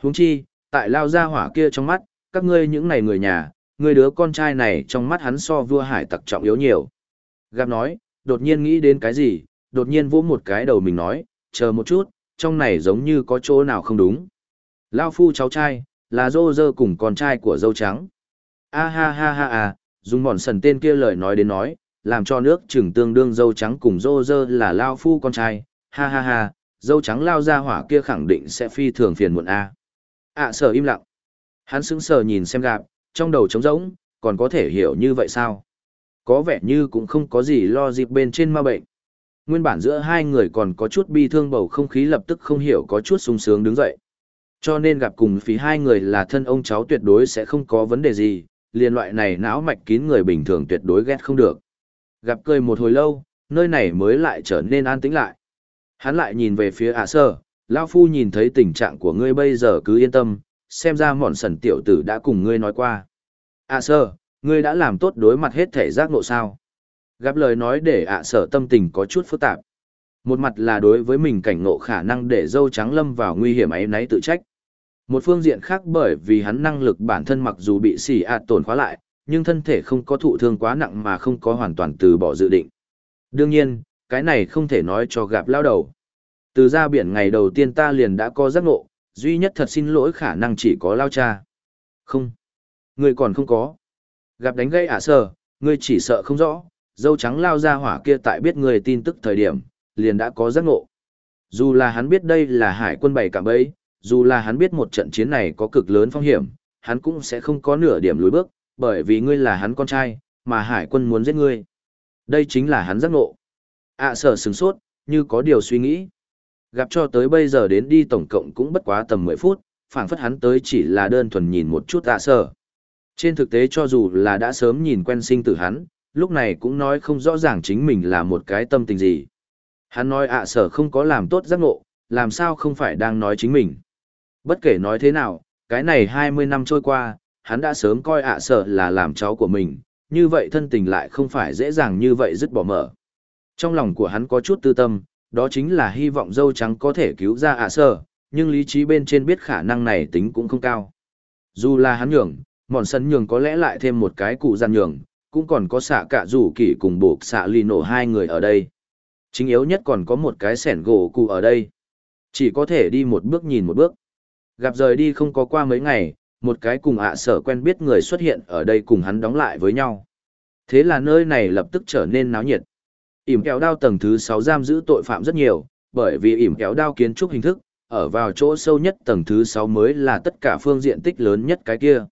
A: huống chi, tại lao gia hỏa kia trong mắt, các ngươi những này người nhà, người đứa con trai này trong mắt hắn so vua hải tặc trọng yếu nhiều. Gặp nói, đột nhiên nghĩ đến cái gì, đột nhiên vỗ một cái đầu mình nói, chờ một chút, trong này giống như có chỗ nào không đúng. Lao phu cháu trai, là dô dơ cùng con trai của dâu trắng. A ha ha ha à, dùng mòn sần tên kia lời nói đến nói, làm cho nước chừng tương đương dâu trắng cùng dô dơ là Lao phu con trai, ha ha ha, dâu trắng lao ra hỏa kia khẳng định sẽ phi thường phiền muộn A. À, ạ sở im lặng. Hắn sững sờ nhìn xem gạp, trong đầu trống rỗng, còn có thể hiểu như vậy sao? Có vẻ như cũng không có gì lo dịp bên trên ma bệnh. Nguyên bản giữa hai người còn có chút bi thương bầu không khí lập tức không hiểu có chút sung sướng đứng dậy. Cho nên gặp cùng phí hai người là thân ông cháu tuyệt đối sẽ không có vấn đề gì, liền loại này não mạch kín người bình thường tuyệt đối ghét không được. Gặp cười một hồi lâu, nơi này mới lại trở nên an tĩnh lại. Hắn lại nhìn về phía ả sơ, lão Phu nhìn thấy tình trạng của ngươi bây giờ cứ yên tâm, xem ra mọn sần tiểu tử đã cùng ngươi nói qua. ả sơ, ngươi đã làm tốt đối mặt hết thể giác ngộ sao. Gặp lời nói để ạ sở tâm tình có chút phức tạp. Một mặt là đối với mình cảnh ngộ khả năng để dâu trắng lâm vào nguy hiểm ấy náy tự trách. Một phương diện khác bởi vì hắn năng lực bản thân mặc dù bị xỉ ạt tổn khóa lại, nhưng thân thể không có thụ thương quá nặng mà không có hoàn toàn từ bỏ dự định. Đương nhiên, cái này không thể nói cho gặp lao đầu. Từ ra biển ngày đầu tiên ta liền đã có giác ngộ, duy nhất thật xin lỗi khả năng chỉ có lao cha. Không. Người còn không có. Gặp đánh gây ả à sờ, ngươi chỉ sợ không rõ, dâu trắng lao ra hỏa kia tại biết người tin tức thời điểm, liền đã có giác ngộ. Dù là hắn biết đây là hải quân bảy cạm bấy, dù là hắn biết một trận chiến này có cực lớn phong hiểm, hắn cũng sẽ không có nửa điểm lùi bước, bởi vì ngươi là hắn con trai, mà hải quân muốn giết ngươi. Đây chính là hắn giác ngộ. ạ à, sở sừng sốt, như có điều suy nghĩ. Gặp cho tới bây giờ đến đi tổng cộng cũng bất quá tầm 10 phút, phảng phất hắn tới chỉ là đơn thuần nhìn một chút ạ à sở. Trên thực tế cho dù là đã sớm nhìn quen sinh tử hắn, lúc này cũng nói không rõ ràng chính mình là một cái tâm tình gì. Hắn nói ạ sở không có làm tốt giác ngộ, làm sao không phải đang nói chính mình. Bất kể nói thế nào, cái này 20 năm trôi qua, hắn đã sớm coi ạ sở là làm cháu của mình, như vậy thân tình lại không phải dễ dàng như vậy dứt bỏ mở. Trong lòng của hắn có chút tư tâm, đó chính là hy vọng dâu trắng có thể cứu ra ạ sở, nhưng lý trí bên trên biết khả năng này tính cũng không cao. Dù là hắn nhường, mòn sân nhường có lẽ lại thêm một cái cụ gian nhường, cũng còn có xạ cả rủ kỳ cùng buộc xạ lì nổ hai người ở đây. Chính yếu nhất còn có một cái sẻn gỗ cụ ở đây. Chỉ có thể đi một bước nhìn một bước. Gặp rời đi không có qua mấy ngày, một cái cùng ạ sở quen biết người xuất hiện ở đây cùng hắn đóng lại với nhau. Thế là nơi này lập tức trở nên náo nhiệt. ỉm kéo đao tầng thứ 6 giam giữ tội phạm rất nhiều, bởi vì ỉm kéo đao kiến trúc hình thức, ở vào chỗ sâu nhất tầng thứ 6 mới là tất cả phương diện tích lớn nhất cái kia.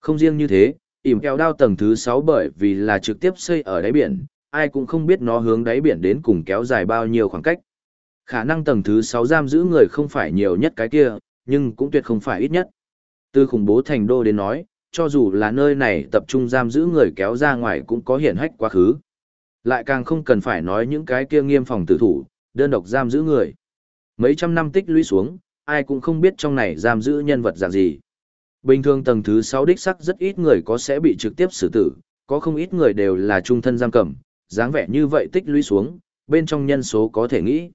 A: Không riêng như thế, ỉm kéo đao tầng thứ 6 bởi vì là trực tiếp xây ở đáy biển, ai cũng không biết nó hướng đáy biển đến cùng kéo dài bao nhiêu khoảng cách. Khả năng tầng thứ 6 giam giữ người không phải nhiều nhất cái kia, nhưng cũng tuyệt không phải ít nhất. Từ khủng bố thành đô đến nói, cho dù là nơi này tập trung giam giữ người kéo ra ngoài cũng có hiển hách quá khứ. Lại càng không cần phải nói những cái kia nghiêm phòng tử thủ, đơn độc giam giữ người. Mấy trăm năm tích lũy xuống, ai cũng không biết trong này giam giữ nhân vật dạng gì. Bình thường tầng thứ 6 đích sắc rất ít người có sẽ bị trực tiếp xử tử, có không ít người đều là trung thân giam cầm, dáng vẻ như vậy tích lũy xuống, bên trong nhân số có thể nghĩ.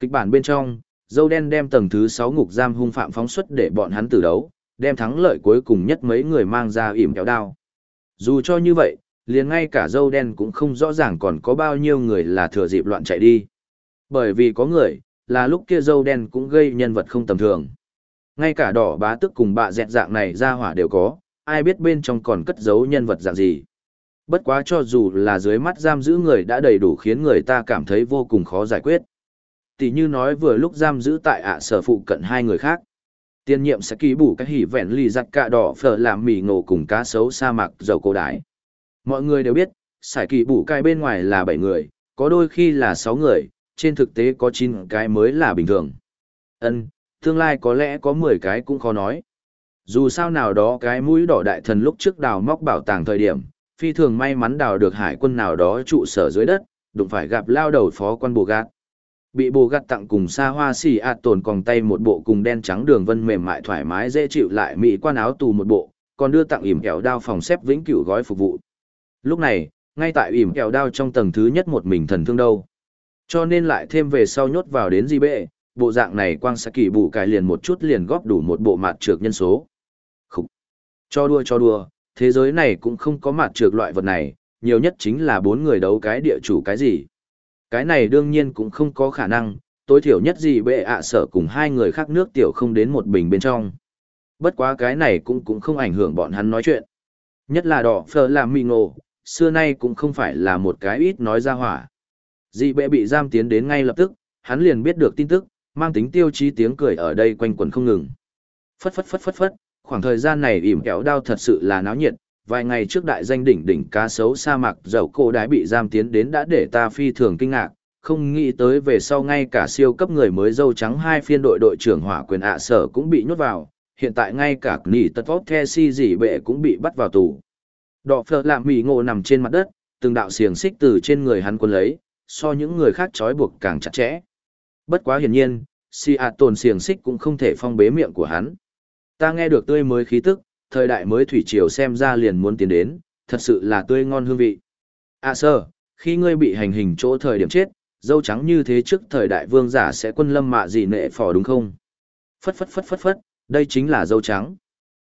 A: Kịch bản bên trong, dâu đen đem tầng thứ 6 ngục giam hung phạm phóng xuất để bọn hắn tử đấu, đem thắng lợi cuối cùng nhất mấy người mang ra ỉm kéo đao. Dù cho như vậy, liền ngay cả dâu đen cũng không rõ ràng còn có bao nhiêu người là thừa dịp loạn chạy đi. Bởi vì có người, là lúc kia dâu đen cũng gây nhân vật không tầm thường. Ngay cả đỏ bá tức cùng bạ dẹt dạng này ra hỏa đều có, ai biết bên trong còn cất giấu nhân vật dạng gì. Bất quá cho dù là dưới mắt giam giữ người đã đầy đủ khiến người ta cảm thấy vô cùng khó giải quyết. Tỉ như nói vừa lúc giam giữ tại ạ sở phụ cận hai người khác. Tiên nhiệm sẽ ký bù cái hỉ vẹn lì giặt cạ đỏ phở làm mì ngộ cùng cá sấu sa mạc dầu cổ đái. Mọi người đều biết, sải kỳ bù cai bên ngoài là bảy người, có đôi khi là sáu người, trên thực tế có chín cái mới là bình thường. Ân, tương lai có lẽ có 10 cái cũng khó nói. Dù sao nào đó cái mũi đỏ đại thần lúc trước đào móc bảo tàng thời điểm, phi thường may mắn đào được hải quân nào đó trụ sở dưới đất, đụng phải gặp lao đầu phó quan bồ gạt. Bị bồ gạt tặng cùng xa hoa xì ạt tồn còn tay một bộ cùng đen trắng đường vân mềm mại thoải mái dễ chịu lại mỹ quan áo tù một bộ, còn đưa tặng ỉm kẹo đao phòng xếp vĩnh cửu gói phục vụ. Lúc này, ngay tại ỉm kẹo đao trong tầng thứ nhất một mình thần thương đâu. Cho nên lại thêm về sau nhốt vào đến di bệ, bộ dạng này quang sa kỳ bù cải liền một chút liền góp đủ một bộ mặt trược nhân số. Khúc! Cho đua cho đua, thế giới này cũng không có mặt trược loại vật này, nhiều nhất chính là bốn người đấu cái địa chủ cái gì. Cái này đương nhiên cũng không có khả năng, tối thiểu nhất gì bệ ạ sở cùng hai người khác nước tiểu không đến một bình bên trong. Bất quá cái này cũng cũng không ảnh hưởng bọn hắn nói chuyện. Nhất là đỏ phở làm mì ngộ, xưa nay cũng không phải là một cái ít nói ra hỏa. Dị bệ bị giam tiến đến ngay lập tức, hắn liền biết được tin tức, mang tính tiêu chí tiếng cười ở đây quanh quẩn không ngừng. Phất phất phất phất phất, khoảng thời gian này ỉm kéo đao thật sự là náo nhiệt, vài ngày trước đại danh đỉnh đỉnh cá sấu sa mạc dầu cổ đái bị giam tiến đến đã để ta phi thường kinh ngạc, không nghĩ tới về sau ngay cả siêu cấp người mới dâu trắng hai phiên đội đội trưởng hỏa quyền ạ sở cũng bị nhốt vào, hiện tại ngay cả nỉ tật vóc the si dị bệ cũng bị bắt vào tù. Đỏ phở làm mì ngộ nằm trên mặt đất, từng đạo xiềng xích từ trên người hắn quân lấy, so những người khác trói buộc càng chặt chẽ. Bất quá hiển nhiên, si ạ tồn xiềng xích cũng không thể phong bế miệng của hắn. Ta nghe được tươi mới khí tức, thời đại mới thủy triều xem ra liền muốn tiến đến, thật sự là tươi ngon hương vị. À sơ, khi ngươi bị hành hình chỗ thời điểm chết, dâu trắng như thế trước thời đại vương giả sẽ quân lâm mạ gì nệ phò đúng không? Phất phất phất phất phất, đây chính là dâu trắng.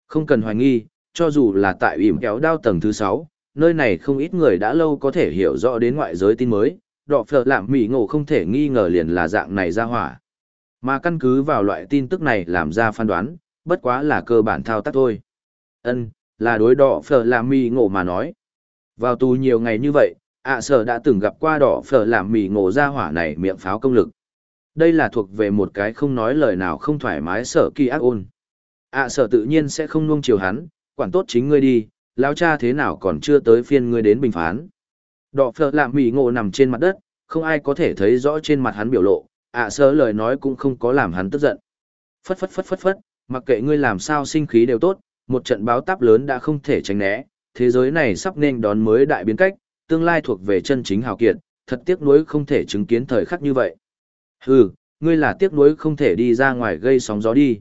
A: Không cần hoài nghi, cho dù là tại ỉm kéo đao tầng thứ 6, nơi này không ít người đã lâu có thể hiểu rõ đến ngoại giới tin mới, đọ phở làm mỉ ngộ không thể nghi ngờ liền là dạng này ra hỏa. Mà căn cứ vào loại tin tức này làm ra phán đoán, bất quá là cơ bản thao tác thôi. Ân, là đối đỏ phở làm mì ngộ mà nói. Vào tù nhiều ngày như vậy, ạ sở đã từng gặp qua đỏ phở làm mì ngộ ra hỏa này miệng pháo công lực. Đây là thuộc về một cái không nói lời nào không thoải mái sở kỳ ác ôn. ạ sở tự nhiên sẽ không nuông chiều hắn, quản tốt chính ngươi đi, lão cha thế nào còn chưa tới phiên ngươi đến bình phán. Đỏ phở làm mì ngộ nằm trên mặt đất, không ai có thể thấy rõ trên mặt hắn biểu lộ, ạ sở lời nói cũng không có làm hắn tức giận. Phất phất phất phất phất, mặc kệ ngươi làm sao sinh khí đều tốt, một trận báo táp lớn đã không thể tránh né, thế giới này sắp nên đón mới đại biến cách, tương lai thuộc về chân chính hào kiệt, thật tiếc nuối không thể chứng kiến thời khắc như vậy. Hừ, ngươi là tiếc nuối không thể đi ra ngoài gây sóng gió đi.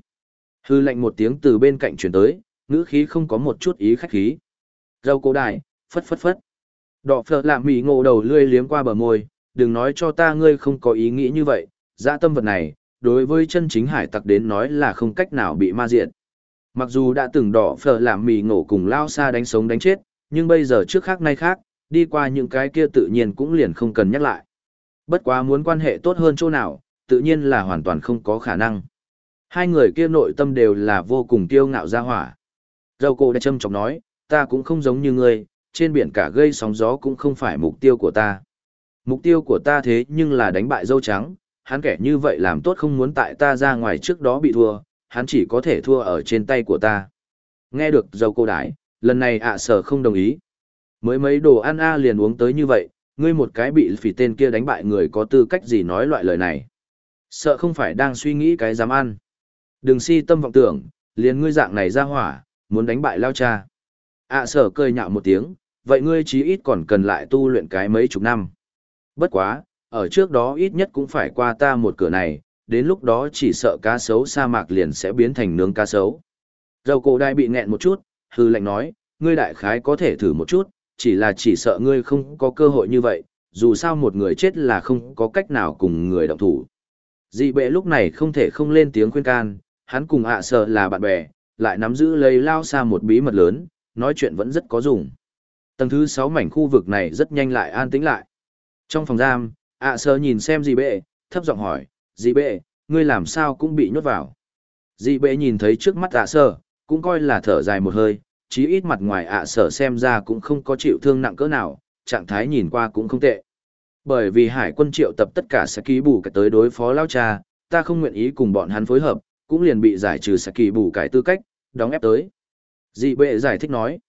A: Hừ lạnh một tiếng từ bên cạnh chuyển tới, ngữ khí không có một chút ý khách khí. Râu cổ đại, phất phất phất. Đỏ phở lạ mỉ ngộ đầu lươi liếm qua bờ môi, đừng nói cho ta ngươi không có ý nghĩ như vậy, dã tâm vật này, đối với chân chính hải tặc đến nói là không cách nào bị ma diện. Mặc dù đã từng đỏ phở làm mì ngổ cùng lao xa đánh sống đánh chết, nhưng bây giờ trước khác nay khác, đi qua những cái kia tự nhiên cũng liền không cần nhắc lại. Bất quá muốn quan hệ tốt hơn chỗ nào, tự nhiên là hoàn toàn không có khả năng. Hai người kia nội tâm đều là vô cùng tiêu ngạo ra hỏa. Dâu cô đã châm chọc nói, ta cũng không giống như ngươi, trên biển cả gây sóng gió cũng không phải mục tiêu của ta. Mục tiêu của ta thế nhưng là đánh bại dâu trắng, hắn kẻ như vậy làm tốt không muốn tại ta ra ngoài trước đó bị thua, hắn chỉ có thể thua ở trên tay của ta. Nghe được dâu cô đái, lần này ạ sở không đồng ý. Mới mấy đồ ăn a liền uống tới như vậy, ngươi một cái bị phỉ tên kia đánh bại người có tư cách gì nói loại lời này. Sợ không phải đang suy nghĩ cái dám ăn. Đừng si tâm vọng tưởng, liền ngươi dạng này ra hỏa, muốn đánh bại lao cha. ạ sở cười nhạo một tiếng, vậy ngươi chí ít còn cần lại tu luyện cái mấy chục năm. Bất quá, ở trước đó ít nhất cũng phải qua ta một cửa này, đến lúc đó chỉ sợ cá sấu sa mạc liền sẽ biến thành nướng cá sấu. Râu cổ đai bị nghẹn một chút, hư lệnh nói, ngươi đại khái có thể thử một chút, chỉ là chỉ sợ ngươi không có cơ hội như vậy, dù sao một người chết là không có cách nào cùng người động thủ. Dị bệ lúc này không thể không lên tiếng khuyên can, hắn cùng ạ sợ là bạn bè, lại nắm giữ lấy lao xa một bí mật lớn, nói chuyện vẫn rất có dùng. Tầng thứ 6 mảnh khu vực này rất nhanh lại an tĩnh lại. Trong phòng giam, ạ sợ nhìn xem dị bệ, thấp giọng hỏi, dị bệ, ngươi làm sao cũng bị nhốt vào. Dị bệ nhìn thấy trước mắt ạ sở, cũng coi là thở dài một hơi, chí ít mặt ngoài ạ sở xem ra cũng không có chịu thương nặng cỡ nào, trạng thái nhìn qua cũng không tệ. Bởi vì hải quân triệu tập tất cả sẽ ký bù cái tới đối phó lao cha, ta không nguyện ý cùng bọn hắn phối hợp, cũng liền bị giải trừ sẽ kỳ bù cải tư cách, đóng ép tới. Dị bệ giải thích nói.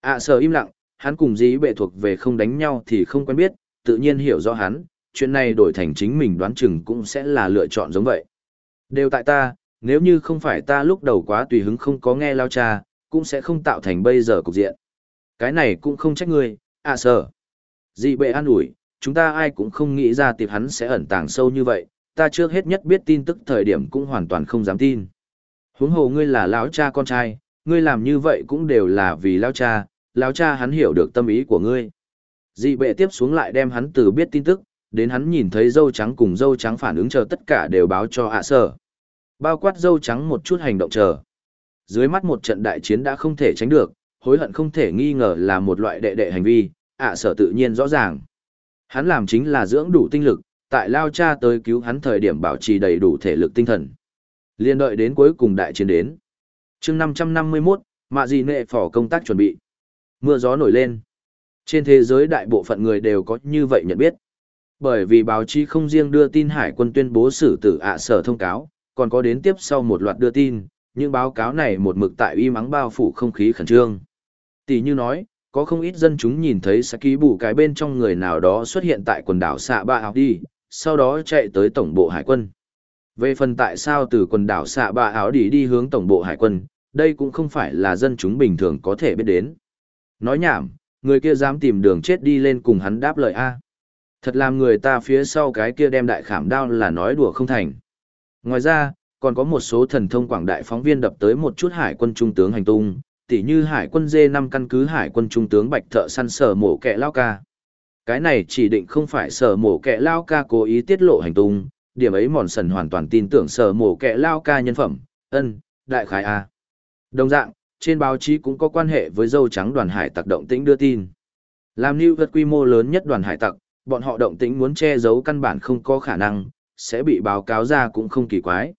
A: ạ sở im lặng, hắn cùng dị bệ thuộc về không đánh nhau thì không quen biết, tự nhiên hiểu rõ hắn, chuyện này đổi thành chính mình đoán chừng cũng sẽ là lựa chọn giống vậy. Đều tại ta, nếu như không phải ta lúc đầu quá tùy hứng không có nghe lao cha, cũng sẽ không tạo thành bây giờ cục diện. Cái này cũng không trách ngươi, à sợ. Dị bệ an ủi, chúng ta ai cũng không nghĩ ra tiệp hắn sẽ ẩn tàng sâu như vậy, ta trước hết nhất biết tin tức thời điểm cũng hoàn toàn không dám tin. Huống hồ ngươi là lão cha con trai, ngươi làm như vậy cũng đều là vì lão cha, lão cha hắn hiểu được tâm ý của ngươi. Dị bệ tiếp xuống lại đem hắn từ biết tin tức, đến hắn nhìn thấy dâu trắng cùng dâu trắng phản ứng chờ tất cả đều báo cho ạ sở. Bao quát dâu trắng một chút hành động chờ. Dưới mắt một trận đại chiến đã không thể tránh được, hối hận không thể nghi ngờ là một loại đệ đệ hành vi, ạ sở tự nhiên rõ ràng. Hắn làm chính là dưỡng đủ tinh lực, tại lao cha tới cứu hắn thời điểm bảo trì đầy đủ thể lực tinh thần. Liên đợi đến cuối cùng đại chiến đến. chương 551, mạ gì nệ phỏ công tác chuẩn bị. Mưa gió nổi lên. Trên thế giới đại bộ phận người đều có như vậy nhận biết. Bởi vì báo chí không riêng đưa tin hải quân tuyên bố xử tử ạ sở thông cáo, còn có đến tiếp sau một loạt đưa tin, những báo cáo này một mực tại uy mắng bao phủ không khí khẩn trương. Tỷ như nói, có không ít dân chúng nhìn thấy Saki bù cái bên trong người nào đó xuất hiện tại quần đảo xạ ba Ảo đi, sau đó chạy tới tổng bộ hải quân. Về phần tại sao từ quần đảo xạ ba Ảo đi đi hướng tổng bộ hải quân, đây cũng không phải là dân chúng bình thường có thể biết đến. Nói nhảm, người kia dám tìm đường chết đi lên cùng hắn đáp lời A. Thật làm người ta phía sau cái kia đem đại khảm đao là nói đùa không thành. Ngoài ra, còn có một số thần thông quảng đại phóng viên đập tới một chút hải quân trung tướng hành tung, tỉ như hải quân dê năm căn cứ hải quân trung tướng bạch thợ săn sở mổ kẹ lao ca. Cái này chỉ định không phải sở mổ kẹ lao ca cố ý tiết lộ hành tung, điểm ấy mòn sần hoàn toàn tin tưởng sở mổ kẹ lao ca nhân phẩm, ân, đại khái A. Đồng dạng, trên báo chí cũng có quan hệ với dâu trắng đoàn hải tặc động tĩnh đưa tin. Làm lưu vật quy mô lớn nhất đoàn hải tặc, bọn họ động tĩnh muốn che giấu căn bản không có khả năng, sẽ bị báo cáo ra cũng không kỳ quái.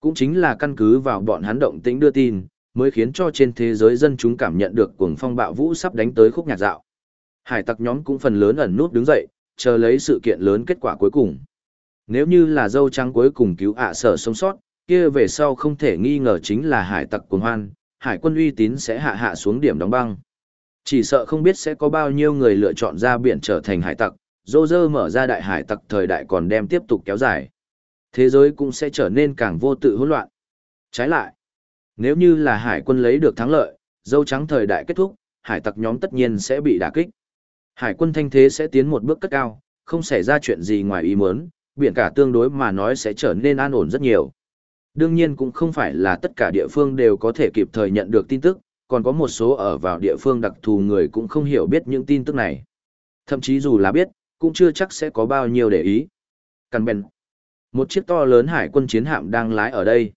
A: Cũng chính là căn cứ vào bọn hắn động tĩnh đưa tin, mới khiến cho trên thế giới dân chúng cảm nhận được cuồng phong bạo vũ sắp đánh tới khúc nhạc dạo. Hải tặc nhóm cũng phần lớn ẩn nút đứng dậy, chờ lấy sự kiện lớn kết quả cuối cùng. Nếu như là dâu trắng cuối cùng cứu ạ sở sống sót, kia về sau không thể nghi ngờ chính là hải tặc cuồng hoan, hải quân uy tín sẽ hạ hạ xuống điểm đóng băng. Chỉ sợ không biết sẽ có bao nhiêu người lựa chọn ra biển trở thành hải tặc, dô dơ mở ra đại hải tặc thời đại còn đem tiếp tục kéo dài. Thế giới cũng sẽ trở nên càng vô tự hỗn loạn. Trái lại, nếu như là hải quân lấy được thắng lợi, dâu trắng thời đại kết thúc, hải tặc nhóm tất nhiên sẽ bị đả kích. Hải quân thanh thế sẽ tiến một bước cất cao, không xảy ra chuyện gì ngoài ý muốn, biển cả tương đối mà nói sẽ trở nên an ổn rất nhiều. Đương nhiên cũng không phải là tất cả địa phương đều có thể kịp thời nhận được tin tức, còn có một số ở vào địa phương đặc thù người cũng không hiểu biết những tin tức này. Thậm chí dù là biết, cũng chưa chắc sẽ có bao nhiêu để ý. Căn bèn. Một chiếc to lớn hải quân chiến hạm đang lái ở đây.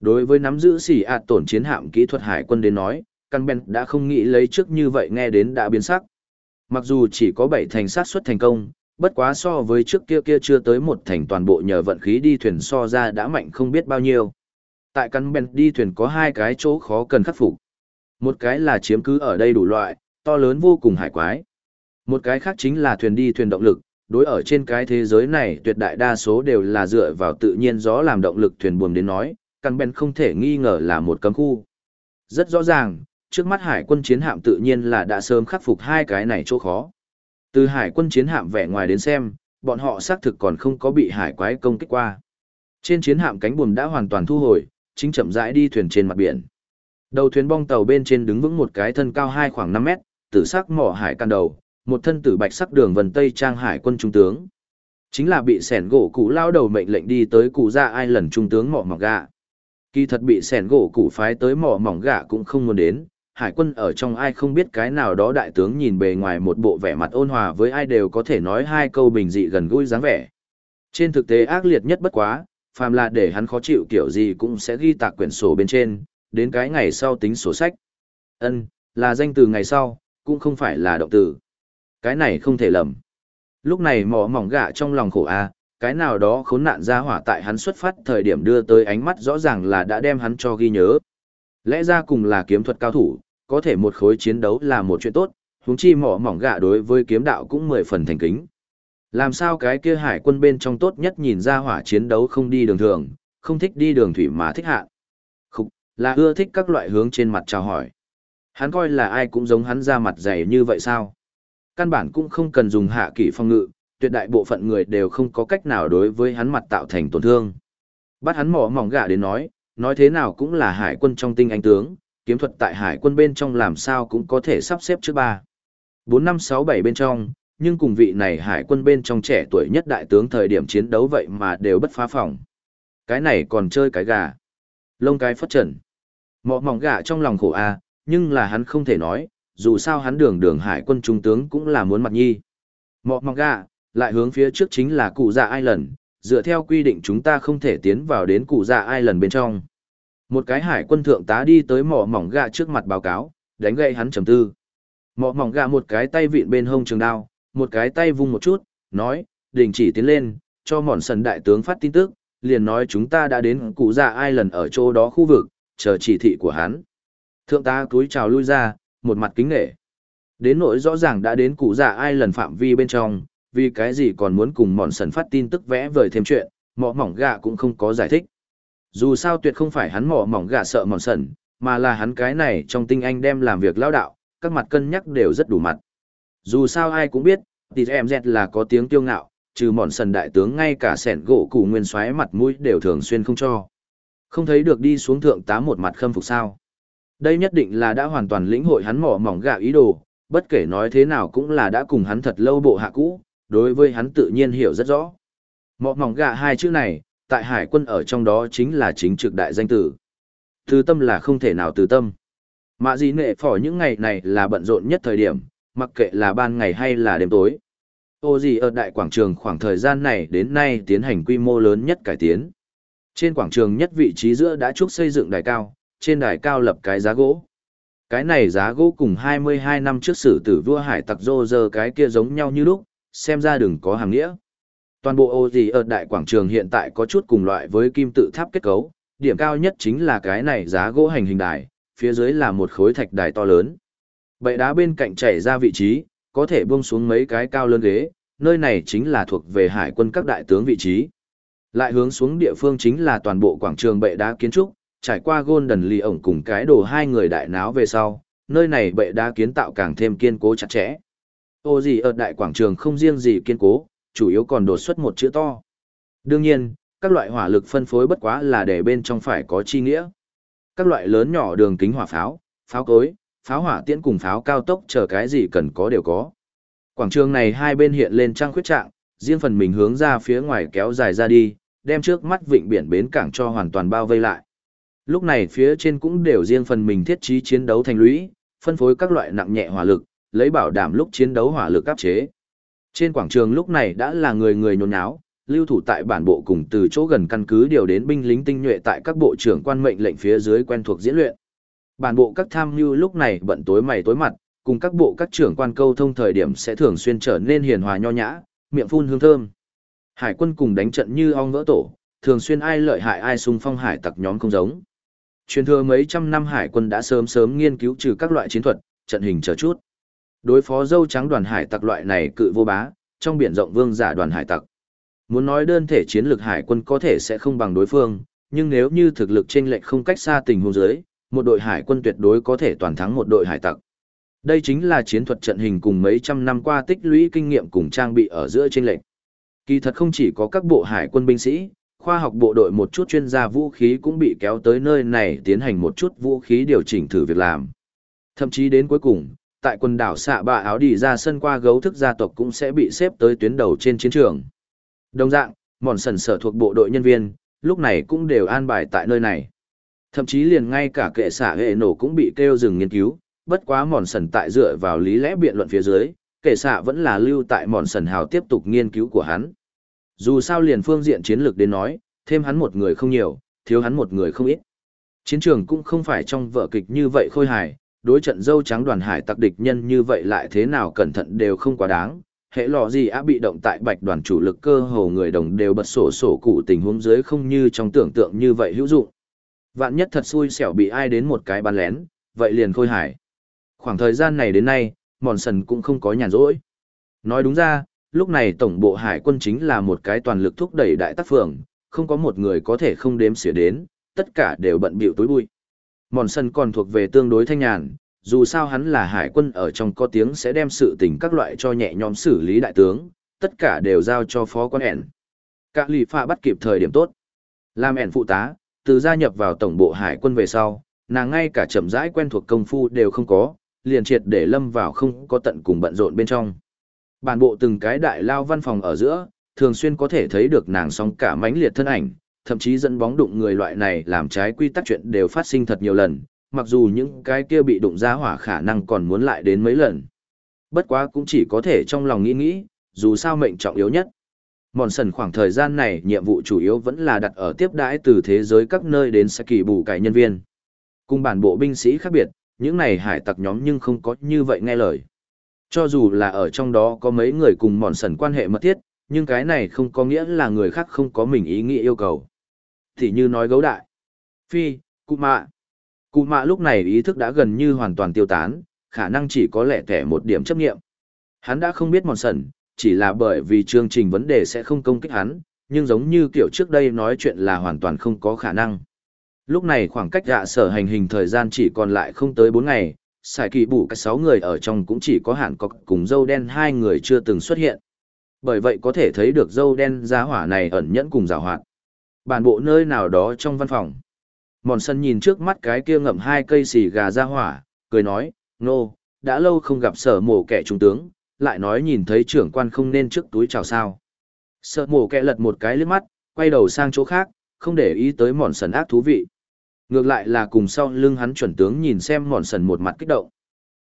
A: Đối với nắm giữ xỉ ạt tổn chiến hạm kỹ thuật hải quân đến nói, căn bèn đã không nghĩ lấy trước như vậy nghe đến đã biến sắc. Mặc dù chỉ có 7 thành sát xuất thành công, bất quá so với trước kia kia chưa tới một thành toàn bộ nhờ vận khí đi thuyền so ra đã mạnh không biết bao nhiêu. Tại căn bèn đi thuyền có hai cái chỗ khó cần khắc phục. Một cái là chiếm cứ ở đây đủ loại, to lớn vô cùng hải quái. Một cái khác chính là thuyền đi thuyền động lực, đối ở trên cái thế giới này tuyệt đại đa số đều là dựa vào tự nhiên gió làm động lực thuyền buồm đến nói, căn bèn không thể nghi ngờ là một cấm khu. Rất rõ ràng, trước mắt hải quân chiến hạm tự nhiên là đã sớm khắc phục hai cái này chỗ khó. Từ hải quân chiến hạm vẻ ngoài đến xem, bọn họ xác thực còn không có bị hải quái công kích qua. Trên chiến hạm cánh buồm đã hoàn toàn thu hồi, chính chậm rãi đi thuyền trên mặt biển. Đầu thuyền bong tàu bên trên đứng vững một cái thân cao hai khoảng 5 mét, tử sắc mỏ hải can đầu, một thân tử bạch sắc đường vần tây trang hải quân trung tướng. Chính là bị sẻn gỗ cụ lao đầu mệnh lệnh đi tới cụ ra ai lần trung tướng mỏ mỏng gạ Kỳ thật bị sẻn gỗ cụ phái tới mỏ mỏng gạ cũng không muốn đến, hải quân ở trong ai không biết cái nào đó đại tướng nhìn bề ngoài một bộ vẻ mặt ôn hòa với ai đều có thể nói hai câu bình dị gần gũi dáng vẻ. Trên thực tế ác liệt nhất bất quá, phàm là để hắn khó chịu kiểu gì cũng sẽ ghi tạc quyển sổ bên trên, đến cái ngày sau tính sổ sách. Ân, là danh từ ngày sau, cũng không phải là động từ. Cái này không thể lầm. Lúc này mỏ mỏng gạ trong lòng khổ a, cái nào đó khốn nạn ra hỏa tại hắn xuất phát thời điểm đưa tới ánh mắt rõ ràng là đã đem hắn cho ghi nhớ. Lẽ ra cùng là kiếm thuật cao thủ, có thể một khối chiến đấu là một chuyện tốt, huống chi mỏ mỏng gạ đối với kiếm đạo cũng mười phần thành kính. Làm sao cái kia hải quân bên trong tốt nhất nhìn ra hỏa chiến đấu không đi đường thường, không thích đi đường thủy mà thích hạ. Khúc, là ưa thích các loại hướng trên mặt chào hỏi. Hắn coi là ai cũng giống hắn ra mặt dày như vậy sao? Căn bản cũng không cần dùng hạ kỷ phong ngự, tuyệt đại bộ phận người đều không có cách nào đối với hắn mặt tạo thành tổn thương. Bắt hắn mỏ mỏng gạ đến nói, nói thế nào cũng là hải quân trong tinh anh tướng, kiếm thuật tại hải quân bên trong làm sao cũng có thể sắp xếp trước ba. Bốn năm sáu bảy bên trong, nhưng cùng vị này hải quân bên trong trẻ tuổi nhất đại tướng thời điểm chiến đấu vậy mà đều bất phá phòng. Cái này còn chơi cái gà. Lông cái phất trần. Mọ mỏng gà trong lòng khổ a, nhưng là hắn không thể nói, dù sao hắn đường đường hải quân trung tướng cũng là muốn mặt nhi. Mọ mỏng gà, lại hướng phía trước chính là cụ dạ ai lần, dựa theo quy định chúng ta không thể tiến vào đến cụ dạ ai lần bên trong. Một cái hải quân thượng tá đi tới mỏ mỏng gà trước mặt báo cáo, đánh gậy hắn trầm tư. Mỏ mỏng gà một cái tay vịn bên hông trường đao, một cái tay vung một chút, nói, đình chỉ tiến lên, cho mòn sần đại tướng phát tin tức, liền nói chúng ta đã đến cụ dạ ai lần ở chỗ đó khu vực, chờ chỉ thị của hắn. Thượng tá túi chào lui ra, một mặt kính nghệ. Đến nỗi rõ ràng đã đến cụ dạ ai lần phạm vi bên trong, vì cái gì còn muốn cùng mòn sần phát tin tức vẽ vời thêm chuyện, mỏ mỏng gà cũng không có giải thích. Dù sao tuyệt không phải hắn mỏ mỏng gà sợ mòn sần, mà là hắn cái này trong tinh anh đem làm việc lao đạo, các mặt cân nhắc đều rất đủ mặt. Dù sao ai cũng biết, thì em dẹt là có tiếng tiêu ngạo, trừ mòn sần đại tướng ngay cả sẻn gỗ củ nguyên xoáy mặt mũi đều thường xuyên không cho. Không thấy được đi xuống thượng tá một mặt khâm phục sao. Đây nhất định là đã hoàn toàn lĩnh hội hắn mỏ mỏng gạ ý đồ, bất kể nói thế nào cũng là đã cùng hắn thật lâu bộ hạ cũ, đối với hắn tự nhiên hiểu rất rõ. Mỏ mỏng gạ hai chữ này, tại hải quân ở trong đó chính là chính trực đại danh tử. Từ tâm là không thể nào từ tâm. Mạ gì nệ phỏ những ngày này là bận rộn nhất thời điểm, mặc kệ là ban ngày hay là đêm tối. Ô gì ở đại quảng trường khoảng thời gian này đến nay tiến hành quy mô lớn nhất cải tiến. Trên quảng trường nhất vị trí giữa đã trúc xây dựng đài cao, trên đài cao lập cái giá gỗ. Cái này giá gỗ cùng 22 năm trước sử tử vua hải tặc rô giờ cái kia giống nhau như lúc, xem ra đừng có hàng nghĩa. Toàn bộ ô gì ở đại quảng trường hiện tại có chút cùng loại với kim tự tháp kết cấu, điểm cao nhất chính là cái này giá gỗ hành hình đài, phía dưới là một khối thạch đài to lớn. Bệ đá bên cạnh chảy ra vị trí, có thể buông xuống mấy cái cao lớn ghế, nơi này chính là thuộc về hải quân các đại tướng vị trí. Lại hướng xuống địa phương chính là toàn bộ quảng trường bệ đá kiến trúc, trải qua Golden Lì ổng cùng cái đồ hai người đại náo về sau, nơi này bệ đá kiến tạo càng thêm kiên cố chặt chẽ. Ô gì ở đại quảng trường không riêng gì kiên cố, chủ yếu còn đột xuất một chữ to. Đương nhiên, các loại hỏa lực phân phối bất quá là để bên trong phải có chi nghĩa. Các loại lớn nhỏ đường kính hỏa pháo, pháo cối, pháo hỏa tiễn cùng pháo cao tốc chờ cái gì cần có đều có. Quảng trường này hai bên hiện lên trang khuyết trạng, riêng phần mình hướng ra phía ngoài kéo dài ra đi, đem trước mắt vịnh biển bến cảng cho hoàn toàn bao vây lại. Lúc này phía trên cũng đều riêng phần mình thiết trí chiến đấu thành lũy, phân phối các loại nặng nhẹ hỏa lực, lấy bảo đảm lúc chiến đấu hỏa lực áp chế. Trên quảng trường lúc này đã là người người nhốn nháo, lưu thủ tại bản bộ cùng từ chỗ gần căn cứ điều đến binh lính tinh nhuệ tại các bộ trưởng quan mệnh lệnh phía dưới quen thuộc diễn luyện. Bản bộ các tham mưu lúc này bận tối mày tối mặt, cùng các bộ các trưởng quan câu thông thời điểm sẽ thường xuyên trở nên hiền hòa nho nhã, miệng phun hương thơm. Hải quân cùng đánh trận như ong vỡ tổ, thường xuyên ai lợi hại ai xung phong hải tặc nhóm không giống. Truyền thừa mấy trăm năm hải quân đã sớm sớm nghiên cứu trừ các loại chiến thuật, trận hình chờ chút. Đối phó dâu trắng đoàn hải tặc loại này cự vô bá, trong biển rộng vương giả đoàn hải tặc. Muốn nói đơn thể chiến lược hải quân có thể sẽ không bằng đối phương, nhưng nếu như thực lực chênh lệch không cách xa tình huống dưới, một đội hải quân tuyệt đối có thể toàn thắng một đội hải tặc. Đây chính là chiến thuật trận hình cùng mấy trăm năm qua tích lũy kinh nghiệm cùng trang bị ở giữa chênh lệch. Kỳ thật không chỉ có các bộ hải quân binh sĩ, khoa học bộ đội một chút chuyên gia vũ khí cũng bị kéo tới nơi này tiến hành một chút vũ khí điều chỉnh thử việc làm. Thậm chí đến cuối cùng, tại quần đảo xạ bạ áo đi ra sân qua gấu thức gia tộc cũng sẽ bị xếp tới tuyến đầu trên chiến trường. Đồng dạng, mòn sần sở thuộc bộ đội nhân viên, lúc này cũng đều an bài tại nơi này. Thậm chí liền ngay cả kệ xạ hệ nổ cũng bị kêu dừng nghiên cứu, bất quá mòn sần tại dựa vào lý lẽ biện luận phía dưới, kệ xạ vẫn là lưu tại mòn sần hào tiếp tục nghiên cứu của hắn. Dù sao liền phương diện chiến lược đến nói, thêm hắn một người không nhiều, thiếu hắn một người không ít. Chiến trường cũng không phải trong vở kịch như vậy khôi hài, đối trận dâu trắng đoàn hải tặc địch nhân như vậy lại thế nào cẩn thận đều không quá đáng. Hệ lò gì á bị động tại bạch đoàn chủ lực cơ hồ người đồng đều bật sổ sổ cụ tình huống dưới không như trong tưởng tượng như vậy hữu dụng. Vạn nhất thật xui xẻo bị ai đến một cái bắn lén, vậy liền khôi hải. Khoảng thời gian này đến nay, mòn sần cũng không có nhàn rỗi. Nói đúng ra, lúc này tổng bộ hải quân chính là một cái toàn lực thúc đẩy đại tác phường, không có một người có thể không đếm xỉa đến, tất cả đều bận bịu tối bụi. Mòn sân còn thuộc về tương đối thanh nhàn, dù sao hắn là hải quân ở trong có tiếng sẽ đem sự tình các loại cho nhẹ nhõm xử lý đại tướng, tất cả đều giao cho phó quan ẻn. Các lì phạ bắt kịp thời điểm tốt. Làm ẻn phụ tá, từ gia nhập vào tổng bộ hải quân về sau, nàng ngay cả chậm rãi quen thuộc công phu đều không có, liền triệt để lâm vào không có tận cùng bận rộn bên trong. Bản bộ từng cái đại lao văn phòng ở giữa, thường xuyên có thể thấy được nàng song cả mãnh liệt thân ảnh, thậm chí dẫn bóng đụng người loại này làm trái quy tắc chuyện đều phát sinh thật nhiều lần, mặc dù những cái kia bị đụng ra hỏa khả năng còn muốn lại đến mấy lần. Bất quá cũng chỉ có thể trong lòng nghĩ nghĩ, dù sao mệnh trọng yếu nhất. Mòn sần khoảng thời gian này nhiệm vụ chủ yếu vẫn là đặt ở tiếp đãi từ thế giới các nơi đến sẽ kỳ bù cải nhân viên. Cùng bản bộ binh sĩ khác biệt, những này hải tặc nhóm nhưng không có như vậy nghe lời. Cho dù là ở trong đó có mấy người cùng mòn sần quan hệ mật thiết, nhưng cái này không có nghĩa là người khác không có mình ý nghĩ yêu cầu. Thì như nói gấu đại. Phi, cụ mạ. Cụ mạ lúc này ý thức đã gần như hoàn toàn tiêu tán, khả năng chỉ có lẻ tẻ một điểm chấp nghiệm. Hắn đã không biết mòn sần, chỉ là bởi vì chương trình vấn đề sẽ không công kích hắn, nhưng giống như kiểu trước đây nói chuyện là hoàn toàn không có khả năng. Lúc này khoảng cách dạ sở hành hình thời gian chỉ còn lại không tới bốn ngày, xài kỳ bù cả 6 người ở trong cũng chỉ có hạn cọc cùng dâu đen hai người chưa từng xuất hiện. Bởi vậy có thể thấy được dâu đen giá hỏa này ẩn nhẫn cùng rào hoạt. Bản bộ nơi nào đó trong văn phòng. Mòn sân nhìn trước mắt cái kia ngậm hai cây xì gà ra hỏa, cười nói, nô, đã lâu không gặp sở mổ kẻ trung tướng, lại nói nhìn thấy trưởng quan không nên trước túi chào sao. Sở mổ kẻ lật một cái lướt mắt, quay đầu sang chỗ khác, không để ý tới mòn sần ác thú vị. Ngược lại là cùng sau lưng hắn chuẩn tướng nhìn xem mòn sần một mặt kích động.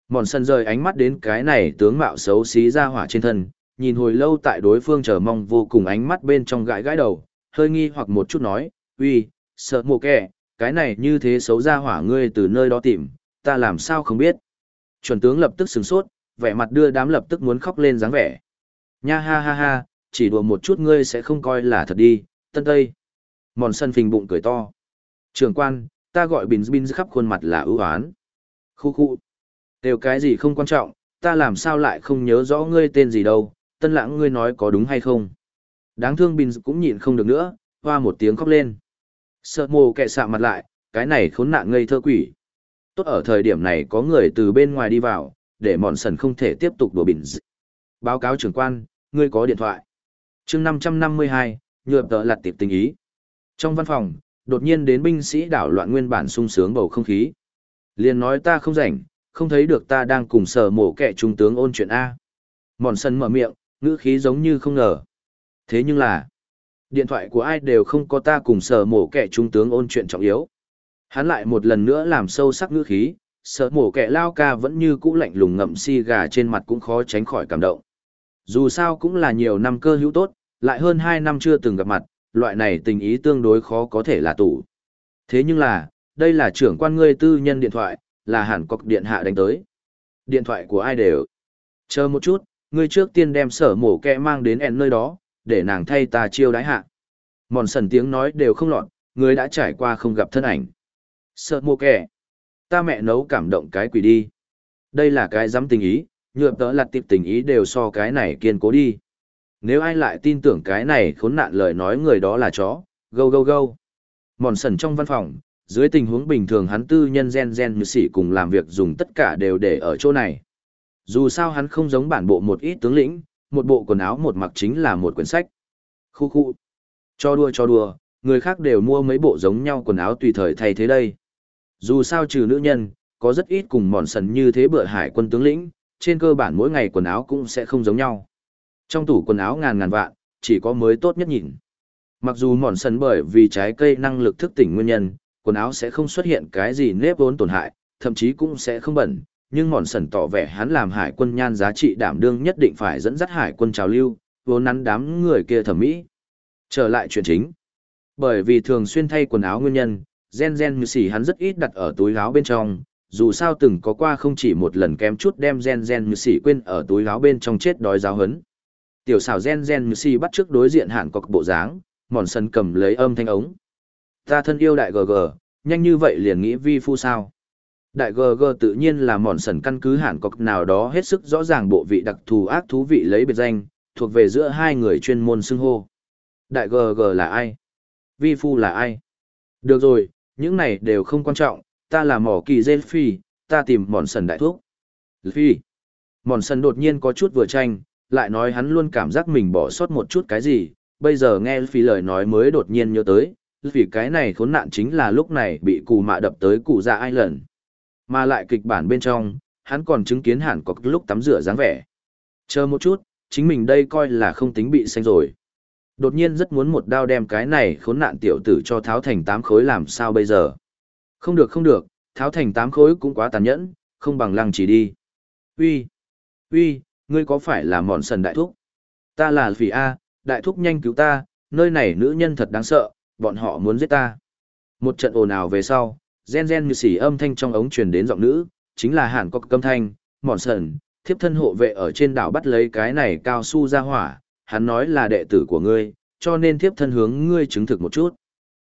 A: Mòn sần rời ánh mắt đến cái này tướng mạo xấu xí ra hỏa trên thân, nhìn hồi lâu tại đối phương chờ mong vô cùng ánh mắt bên trong gãi gãi đầu, hơi nghi hoặc một chút nói, uy, sợ mồ kẻ, cái này như thế xấu ra hỏa ngươi từ nơi đó tìm, ta làm sao không biết. Chuẩn tướng lập tức sửng sốt, vẻ mặt đưa đám lập tức muốn khóc lên dáng vẻ. Nha ha ha ha, chỉ đùa một chút ngươi sẽ không coi là thật đi, tân tây. Mòn sân phình bụng cười to. Trường quan, ta gọi Bình bình khắp khuôn mặt là ưu oán. Khu khu. Đều cái gì không quan trọng, ta làm sao lại không nhớ rõ ngươi tên gì đâu, tân lãng ngươi nói có đúng hay không. Đáng thương bình cũng nhịn không được nữa, hoa một tiếng khóc lên. Sợ mồ kẹ sạ mặt lại, cái này khốn nạn ngây thơ quỷ. Tốt ở thời điểm này có người từ bên ngoài đi vào, để mòn sần không thể tiếp tục đùa bình. Báo cáo trưởng quan, ngươi có điện thoại. chương 552, nhựa tờ lặt tiệp tình ý. Trong văn phòng, đột nhiên đến binh sĩ đảo loạn nguyên bản sung sướng bầu không khí. Liền nói ta không rảnh, không thấy được ta đang cùng sở mổ kẻ trung tướng ôn chuyện A. Mòn sân mở miệng, ngữ khí giống như không ngờ. Thế nhưng là, điện thoại của ai đều không có ta cùng sở mổ kẻ trung tướng ôn chuyện trọng yếu. Hắn lại một lần nữa làm sâu sắc ngữ khí, sở mổ kẻ lao ca vẫn như cũ lạnh lùng ngậm si gà trên mặt cũng khó tránh khỏi cảm động. Dù sao cũng là nhiều năm cơ hữu tốt, lại hơn hai năm chưa từng gặp mặt, loại này tình ý tương đối khó có thể là tủ. Thế nhưng là, đây là trưởng quan ngươi tư nhân điện thoại, là hẳn cọc điện hạ đánh tới. Điện thoại của ai đều. Chờ một chút, ngươi trước tiên đem sở mổ kẹ mang đến en nơi đó, để nàng thay ta chiêu đái hạ. Mòn sần tiếng nói đều không lọt, ngươi đã trải qua không gặp thân ảnh. Sở mổ kẹ. Ta mẹ nấu cảm động cái quỷ đi. Đây là cái dám tình ý, nhựa tớ lặt tiệp tình ý đều so cái này kiên cố đi. Nếu ai lại tin tưởng cái này khốn nạn lời nói người đó là chó, gâu gâu gâu. Mòn sần trong văn phòng, dưới tình huống bình thường hắn tư nhân gen gen như sĩ cùng làm việc dùng tất cả đều để ở chỗ này. Dù sao hắn không giống bản bộ một ít tướng lĩnh, một bộ quần áo một mặc chính là một quyển sách. Khu khu. Cho đùa cho đùa, người khác đều mua mấy bộ giống nhau quần áo tùy thời thay thế đây. Dù sao trừ nữ nhân, có rất ít cùng mòn sần như thế bựa hải quân tướng lĩnh, trên cơ bản mỗi ngày quần áo cũng sẽ không giống nhau. Trong tủ quần áo ngàn ngàn vạn, chỉ có mới tốt nhất nhìn. Mặc dù mòn sần bởi vì trái cây năng lực thức tỉnh nguyên nhân, quần áo sẽ không xuất hiện cái gì nếp vốn tổn hại, thậm chí cũng sẽ không bẩn, nhưng mòn sần tỏ vẻ hắn làm hải quân nhan giá trị đảm đương nhất định phải dẫn dắt hải quân trào lưu, vốn nắn đám người kia thẩm mỹ. Trở lại chuyện chính. Bởi vì thường xuyên thay quần áo nguyên nhân, gen gen như xỉ hắn rất ít đặt ở túi áo bên trong, dù sao từng có qua không chỉ một lần kém chút đem gen gen như xỉ quên ở túi áo bên trong chết đói giáo hấn. Tiểu xảo gen gen như bắt trước đối diện hạn cọc bộ dáng, mòn sần cầm lấy âm thanh ống. Ta thân yêu đại GG, nhanh như vậy liền nghĩ vi phu sao. Đại GG tự nhiên là mòn sần căn cứ hẳn cọc nào đó hết sức rõ ràng bộ vị đặc thù ác thú vị lấy biệt danh, thuộc về giữa hai người chuyên môn xưng hô. Đại GG là ai? Vi phu là ai? Được rồi, những này đều không quan trọng, ta là mỏ kỳ dê phi, ta tìm mòn sần đại thuốc. Phi. Mòn sần đột nhiên có chút vừa tranh, lại nói hắn luôn cảm giác mình bỏ sót một chút cái gì, bây giờ nghe phi lời nói mới đột nhiên nhớ tới, vì cái này khốn nạn chính là lúc này bị cụ mạ đập tới cụ ra dạ ai lần. Mà lại kịch bản bên trong, hắn còn chứng kiến hẳn có lúc tắm rửa dáng vẻ. Chờ một chút, chính mình đây coi là không tính bị xanh rồi. Đột nhiên rất muốn một đao đem cái này khốn nạn tiểu tử cho tháo thành tám khối làm sao bây giờ. Không được không được, tháo thành tám khối cũng quá tàn nhẫn, không bằng lăng chỉ đi. Uy, uy, ngươi có phải là mòn sần đại thúc? Ta là vì A, đại thúc nhanh cứu ta, nơi này nữ nhân thật đáng sợ, bọn họ muốn giết ta. Một trận ồn ào về sau, gen gen như xỉ âm thanh trong ống truyền đến giọng nữ, chính là hàn có câm thanh, mòn sần, thiếp thân hộ vệ ở trên đảo bắt lấy cái này cao su ra hỏa, hắn nói là đệ tử của ngươi, cho nên thiếp thân hướng ngươi chứng thực một chút.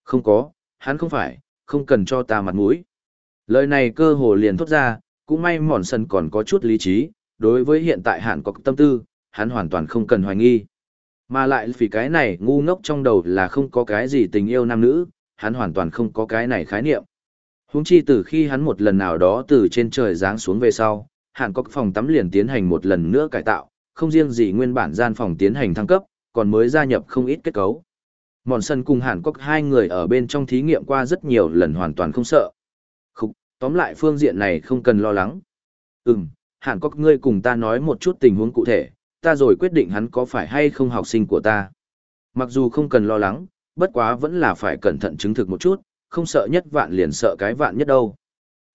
A: Không có, hắn không phải, không cần cho ta mặt mũi. Lời này cơ hồ liền thốt ra, cũng may mòn sần còn có chút lý trí, đối với hiện tại hạn có tâm tư, hắn hoàn toàn không cần hoài nghi. Mà lại vì cái này ngu ngốc trong đầu là không có cái gì tình yêu nam nữ, hắn hoàn toàn không có cái này khái niệm. Húng chi từ khi hắn một lần nào đó từ trên trời giáng xuống về sau, hạn có phòng tắm liền tiến hành một lần nữa cải tạo, không riêng gì nguyên bản gian phòng tiến hành thăng cấp, còn mới gia nhập không ít kết cấu. Mòn sân cùng hẳn có hai người ở bên trong thí nghiệm qua rất nhiều lần hoàn toàn không sợ. Khúc, tóm lại phương diện này không cần lo lắng. Ừm, Hàn có ngươi cùng ta nói một chút tình huống cụ thể, ta rồi quyết định hắn có phải hay không học sinh của ta. Mặc dù không cần lo lắng, bất quá vẫn là phải cẩn thận chứng thực một chút, không sợ nhất vạn liền sợ cái vạn nhất đâu.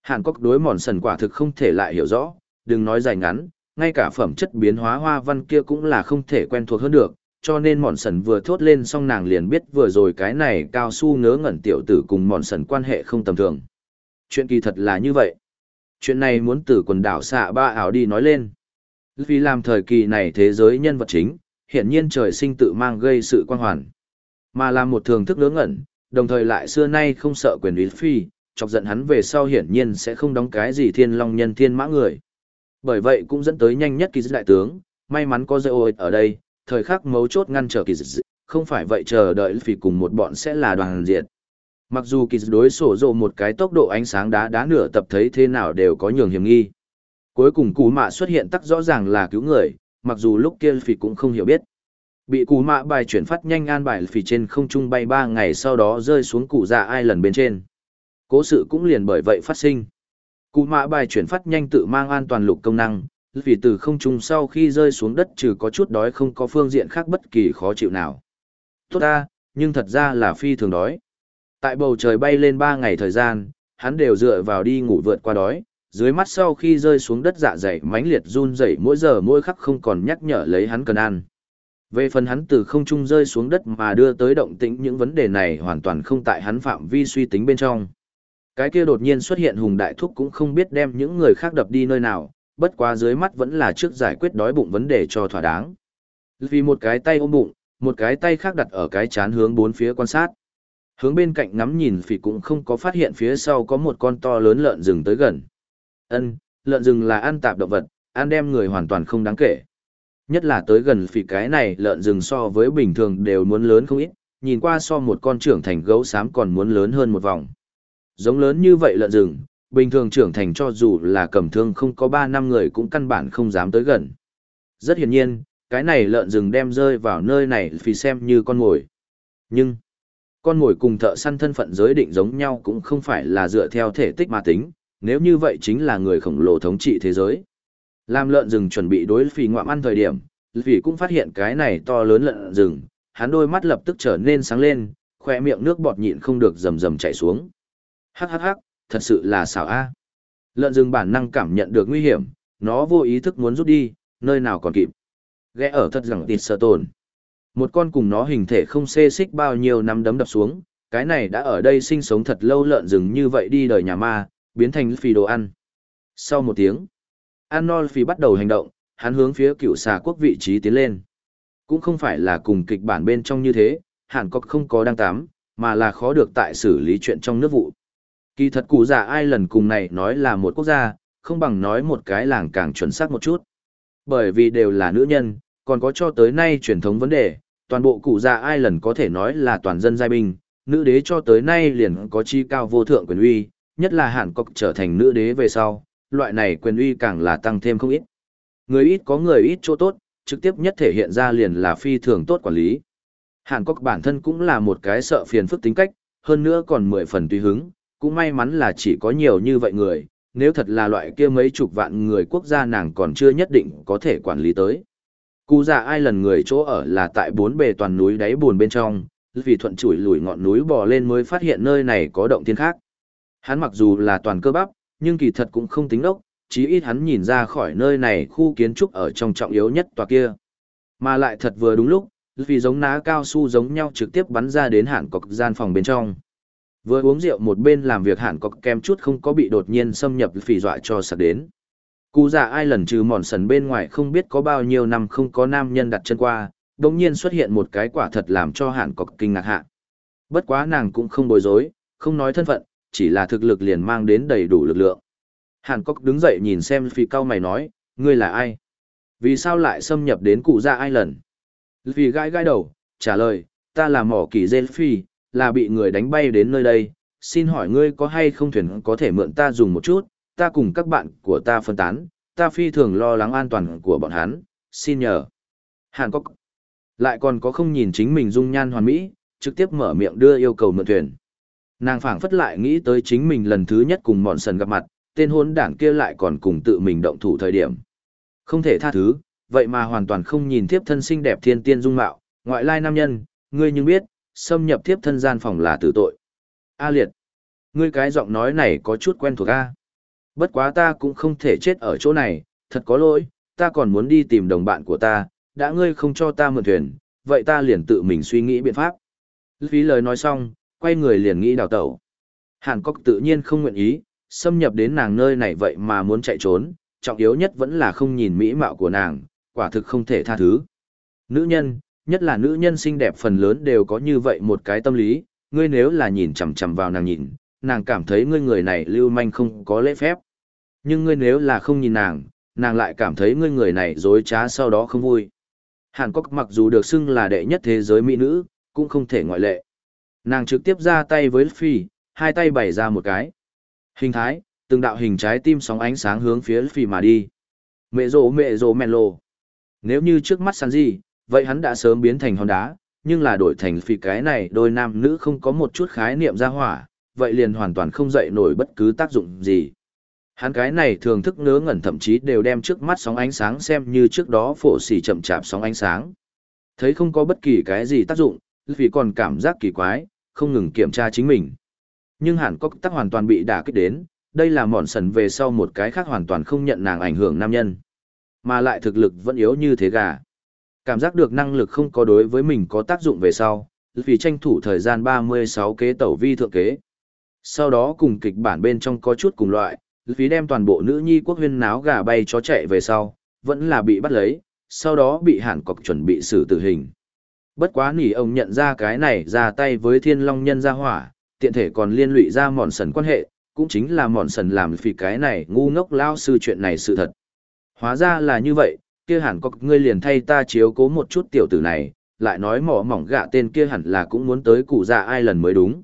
A: Hàn Quốc đối mòn sần quả thực không thể lại hiểu rõ, đừng nói dài ngắn, ngay cả phẩm chất biến hóa hoa văn kia cũng là không thể quen thuộc hơn được, cho nên mòn sần vừa thốt lên xong nàng liền biết vừa rồi cái này cao su ngớ ngẩn tiểu tử cùng mòn sần quan hệ không tầm thường. Chuyện kỳ thật là như vậy. Chuyện này muốn từ quần đảo xạ ba ảo đi nói lên. Vì làm thời kỳ này thế giới nhân vật chính, hiện nhiên trời sinh tự mang gây sự quan hoàn. Mà là một thường thức ngớ ngẩn, đồng thời lại xưa nay không sợ quyền uy phi, chọc giận hắn về sau hiển nhiên sẽ không đóng cái gì thiên long nhân thiên mã người. Bởi vậy cũng dẫn tới nhanh nhất kỳ đại tướng, may mắn có dây ôi ở đây, thời khắc mấu chốt ngăn trở kỳ dị, không phải vậy chờ đợi phi cùng một bọn sẽ là đoàn diệt. Mặc dù kỳ đối sổ rộ một cái tốc độ ánh sáng đá đá nửa tập thấy thế nào đều có nhường hiểm nghi. Cuối cùng cú mạ xuất hiện tắc rõ ràng là cứu người, mặc dù lúc kia phỉ cũng không hiểu biết. Bị cú mạ bài chuyển phát nhanh an bài phỉ trên không trung bay ba ngày sau đó rơi xuống cụ dạ ai lần bên trên. Cố sự cũng liền bởi vậy phát sinh. cù mạ bài chuyển phát nhanh tự mang an toàn lục công năng, vì từ không trung sau khi rơi xuống đất trừ có chút đói không có phương diện khác bất kỳ khó chịu nào. Tốt ta, nhưng thật ra là phi thường đói. Tại bầu trời bay lên ba ngày thời gian, hắn đều dựa vào đi ngủ vượt qua đói, dưới mắt sau khi rơi xuống đất dạ dày mãnh liệt run rẩy mỗi giờ mỗi khắc không còn nhắc nhở lấy hắn cần ăn. Về phần hắn từ không trung rơi xuống đất mà đưa tới động tĩnh những vấn đề này hoàn toàn không tại hắn phạm vi suy tính bên trong. Cái kia đột nhiên xuất hiện hùng đại thúc cũng không biết đem những người khác đập đi nơi nào, bất quá dưới mắt vẫn là trước giải quyết đói bụng vấn đề cho thỏa đáng. Vì một cái tay ôm bụng, một cái tay khác đặt ở cái chán hướng bốn phía quan sát. Hướng bên cạnh ngắm nhìn phỉ cũng không có phát hiện phía sau có một con to lớn lợn rừng tới gần. Ân, lợn rừng là ăn tạp động vật, ăn đem người hoàn toàn không đáng kể. Nhất là tới gần phỉ cái này lợn rừng so với bình thường đều muốn lớn không ít, nhìn qua so một con trưởng thành gấu xám còn muốn lớn hơn một vòng. Giống lớn như vậy lợn rừng, bình thường trưởng thành cho dù là cầm thương không có 3 năm người cũng căn bản không dám tới gần. Rất hiển nhiên, cái này lợn rừng đem rơi vào nơi này vì xem như con mồi. Nhưng, con mồi cùng thợ săn thân phận giới định giống nhau cũng không phải là dựa theo thể tích mà tính, nếu như vậy chính là người khổng lồ thống trị thế giới. Làm lợn rừng chuẩn bị đối phì ngoạm ăn thời điểm, vì cũng phát hiện cái này to lớn lợn rừng, hắn đôi mắt lập tức trở nên sáng lên, khoe miệng nước bọt nhịn không được rầm rầm chảy xuống. Hắc hắc hắc, thật sự là xảo a. Lợn rừng bản năng cảm nhận được nguy hiểm, nó vô ý thức muốn rút đi, nơi nào còn kịp. Ghé ở thật rằng tịt sợ tồn. Một con cùng nó hình thể không xê xích bao nhiêu năm đấm đập xuống, cái này đã ở đây sinh sống thật lâu lợn rừng như vậy đi đời nhà ma, biến thành phì đồ ăn. Sau một tiếng, Arnolfi bắt đầu hành động, hắn hướng phía cựu xà quốc vị trí tiến lên. Cũng không phải là cùng kịch bản bên trong như thế, Hàn Quốc không có đăng tám, mà là khó được tại xử lý chuyện trong nước vụ. Kỳ thật cụ già ai lần cùng này nói là một quốc gia, không bằng nói một cái làng càng chuẩn xác một chút. Bởi vì đều là nữ nhân, còn có cho tới nay truyền thống vấn đề, toàn bộ cụ già ai lần có thể nói là toàn dân giai binh, nữ đế cho tới nay liền có chi cao vô thượng quyền uy, nhất là Hàn Quốc trở thành nữ đế về sau, loại này quyền uy càng là tăng thêm không ít. Người ít có người ít chỗ tốt, trực tiếp nhất thể hiện ra liền là phi thường tốt quản lý. Hàn Quốc bản thân cũng là một cái sợ phiền phức tính cách, hơn nữa còn mười phần tùy hứng, cũng may mắn là chỉ có nhiều như vậy người, nếu thật là loại kia mấy chục vạn người quốc gia nàng còn chưa nhất định có thể quản lý tới. Cú già ai lần người chỗ ở là tại bốn bề toàn núi đáy buồn bên trong, vì thuận chủi lùi ngọn núi bò lên mới phát hiện nơi này có động thiên khác. Hắn mặc dù là toàn cơ bắp, nhưng kỳ thật cũng không tính ốc, chí ít hắn nhìn ra khỏi nơi này khu kiến trúc ở trong trọng yếu nhất tòa kia. Mà lại thật vừa đúng lúc, vì giống ná cao su giống nhau trực tiếp bắn ra đến hẳn cọc gian phòng bên trong. Vừa uống rượu một bên làm việc hẳn cọc kem chút không có bị đột nhiên xâm nhập phỉ dọa cho sạc đến. Cú già ai lần trừ mòn sần bên ngoài không biết có bao nhiêu năm không có nam nhân đặt chân qua, đồng nhiên xuất hiện một cái quả thật làm cho hẳn cọc kinh ngạc hạ. Bất quá nàng cũng không bối rối, không nói thân phận, chỉ là thực lực liền mang đến đầy đủ lực lượng. Hàn Cốc đứng dậy nhìn xem phi cao mày nói, ngươi là ai? Vì sao lại xâm nhập đến cụ gia ai lần? Vì gãi gãi đầu, trả lời, ta là mỏ kỳ dê phi, là bị người đánh bay đến nơi đây, xin hỏi ngươi có hay không thuyền có thể mượn ta dùng một chút, ta cùng các bạn của ta phân tán, ta phi thường lo lắng an toàn của bọn hắn, xin nhờ. Hàn Quốc lại còn có không nhìn chính mình dung nhan hoàn mỹ, trực tiếp mở miệng đưa yêu cầu mượn thuyền. Nàng phảng phất lại nghĩ tới chính mình lần thứ nhất cùng mọn sần gặp mặt, tên hôn đảng kia lại còn cùng tự mình động thủ thời điểm. Không thể tha thứ, vậy mà hoàn toàn không nhìn tiếp thân xinh đẹp thiên tiên dung mạo, ngoại lai nam nhân, ngươi nhưng biết, xâm nhập tiếp thân gian phòng là tử tội. A liệt, ngươi cái giọng nói này có chút quen thuộc A. Bất quá ta cũng không thể chết ở chỗ này, thật có lỗi, ta còn muốn đi tìm đồng bạn của ta, đã ngươi không cho ta mượn thuyền, vậy ta liền tự mình suy nghĩ biện pháp. Phí lời nói xong, quay người liền nghĩ đào tẩu. Hàn Cốc tự nhiên không nguyện ý, xâm nhập đến nàng nơi này vậy mà muốn chạy trốn, trọng yếu nhất vẫn là không nhìn mỹ mạo của nàng, quả thực không thể tha thứ. Nữ nhân, nhất là nữ nhân xinh đẹp phần lớn đều có như vậy một cái tâm lý, ngươi nếu là nhìn chằm chằm vào nàng nhìn, nàng cảm thấy ngươi người này lưu manh không có lễ phép. Nhưng ngươi nếu là không nhìn nàng, nàng lại cảm thấy ngươi người này dối trá sau đó không vui. Hàn Quốc mặc dù được xưng là đệ nhất thế giới mỹ nữ, cũng không thể ngoại lệ. Nàng trực tiếp ra tay với Phi, hai tay bày ra một cái. Hình thái, từng đạo hình trái tim sóng ánh sáng hướng phía Phi mà đi. Mẹ rồ mẹ rồ mẹ lồ. Nếu như trước mắt sanji vậy hắn đã sớm biến thành hòn đá, nhưng là đổi thành Phi cái này đôi nam nữ không có một chút khái niệm ra hỏa, vậy liền hoàn toàn không dậy nổi bất cứ tác dụng gì. Hắn cái này thường thức ngớ ngẩn thậm chí đều đem trước mắt sóng ánh sáng xem như trước đó phổ xỉ chậm chạp sóng ánh sáng. Thấy không có bất kỳ cái gì tác dụng, vì còn cảm giác kỳ quái, không ngừng kiểm tra chính mình. Nhưng hẳn có tắc hoàn toàn bị đả kích đến, đây là mòn sần về sau một cái khác hoàn toàn không nhận nàng ảnh hưởng nam nhân. Mà lại thực lực vẫn yếu như thế gà. Cảm giác được năng lực không có đối với mình có tác dụng về sau, vì tranh thủ thời gian 36 kế tẩu vi thượng kế. Sau đó cùng kịch bản bên trong có chút cùng loại, vì đem toàn bộ nữ nhi quốc huyên náo gà bay chó chạy về sau, vẫn là bị bắt lấy, sau đó bị hẳn cọc chuẩn bị xử tử hình. Bất quá nỉ ông nhận ra cái này ra tay với thiên long nhân gia hỏa, tiện thể còn liên lụy ra mòn sần quan hệ, cũng chính là mòn sần làm vì cái này ngu ngốc lao sư chuyện này sự thật. Hóa ra là như vậy, kia hẳn Cọc ngươi liền thay ta chiếu cố một chút tiểu tử này, lại nói mỏ mỏng gạ tên kia hẳn là cũng muốn tới cụ già ai lần mới đúng.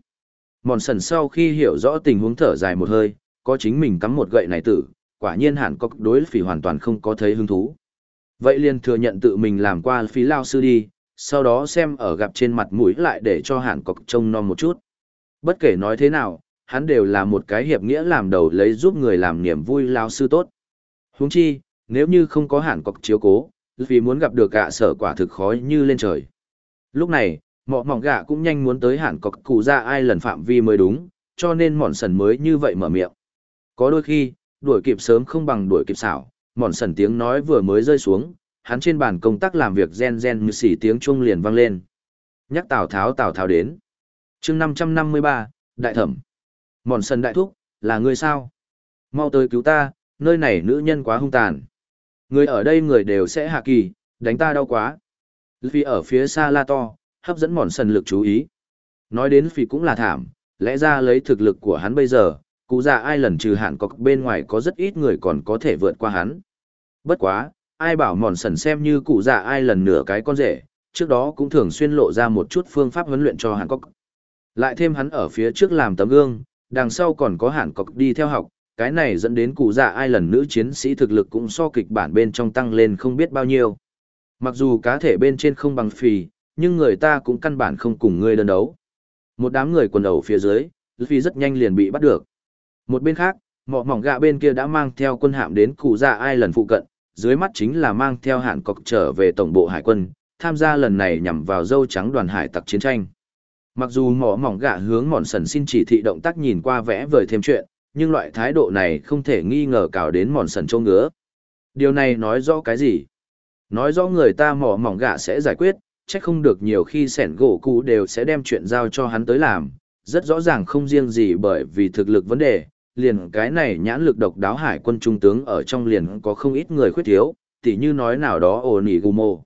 A: Mòn sần sau khi hiểu rõ tình huống thở dài một hơi, có chính mình cắm một gậy này tử, quả nhiên hẳn có đối phỉ hoàn toàn không có thấy hứng thú. Vậy liền thừa nhận tự mình làm qua phí lao sư đi, sau đó xem ở gặp trên mặt mũi lại để cho hẳn cọc trông non một chút. Bất kể nói thế nào, hắn đều là một cái hiệp nghĩa làm đầu lấy giúp người làm niềm vui lao sư tốt. Huống chi, nếu như không có hẳn cọc chiếu cố, vì muốn gặp được gạ sở quả thực khó như lên trời. Lúc này, mọ mỏng gạ cũng nhanh muốn tới hẳn cọc cụ ra ai lần phạm vi mới đúng, cho nên mòn sần mới như vậy mở miệng. Có đôi khi, đuổi kịp sớm không bằng đuổi kịp xảo, mòn sần tiếng nói vừa mới rơi xuống, hắn trên bàn công tác làm việc gen gen như xỉ tiếng chuông liền vang lên. Nhắc Tào Tháo Tào Tháo đến. chương năm trăm năm mươi ba Đại Thẩm. Mòn sần đại thúc, là người sao? Mau tới cứu ta, nơi này nữ nhân quá hung tàn. Người ở đây người đều sẽ hạ kỳ, đánh ta đau quá. Vì ở phía xa la to, hấp dẫn mòn sần lực chú ý. Nói đến phi cũng là thảm, lẽ ra lấy thực lực của hắn bây giờ, cụ già ai lần trừ hạn có bên ngoài có rất ít người còn có thể vượt qua hắn. Bất quá, ai bảo mòn sần xem như cụ già ai lần nửa cái con rể, trước đó cũng thường xuyên lộ ra một chút phương pháp huấn luyện cho hạn cọc. Lại thêm hắn ở phía trước làm tấm gương, đằng sau còn có hạn cọc đi theo học, cái này dẫn đến cụ già ai lần nữ chiến sĩ thực lực cũng so kịch bản bên trong tăng lên không biết bao nhiêu. Mặc dù cá thể bên trên không bằng phì, nhưng người ta cũng căn bản không cùng ngươi đơn đấu. Một đám người quần đầu phía dưới, Luffy rất nhanh liền bị bắt được. Một bên khác, mọ mỏng gạ bên kia đã mang theo quân hạm đến cụ dạ ai lần phụ cận, dưới mắt chính là mang theo hạn cọc trở về tổng bộ hải quân, tham gia lần này nhằm vào dâu trắng đoàn hải tặc chiến tranh. Mặc dù mỏ mỏng gạ hướng mòn sần xin chỉ thị động tác nhìn qua vẽ vời thêm chuyện, nhưng loại thái độ này không thể nghi ngờ cào đến mòn sần châu ngứa. Điều này nói rõ cái gì? Nói rõ người ta mỏ mỏng gạ sẽ giải quyết, chắc không được nhiều khi sẻn gỗ cụ đều sẽ đem chuyện giao cho hắn tới làm, rất rõ ràng không riêng gì bởi vì thực lực vấn đề, liền cái này nhãn lực độc đáo hải quân trung tướng ở trong liền có không ít người khuyết thiếu, tỉ như nói nào đó ổ nỉ gù mồ.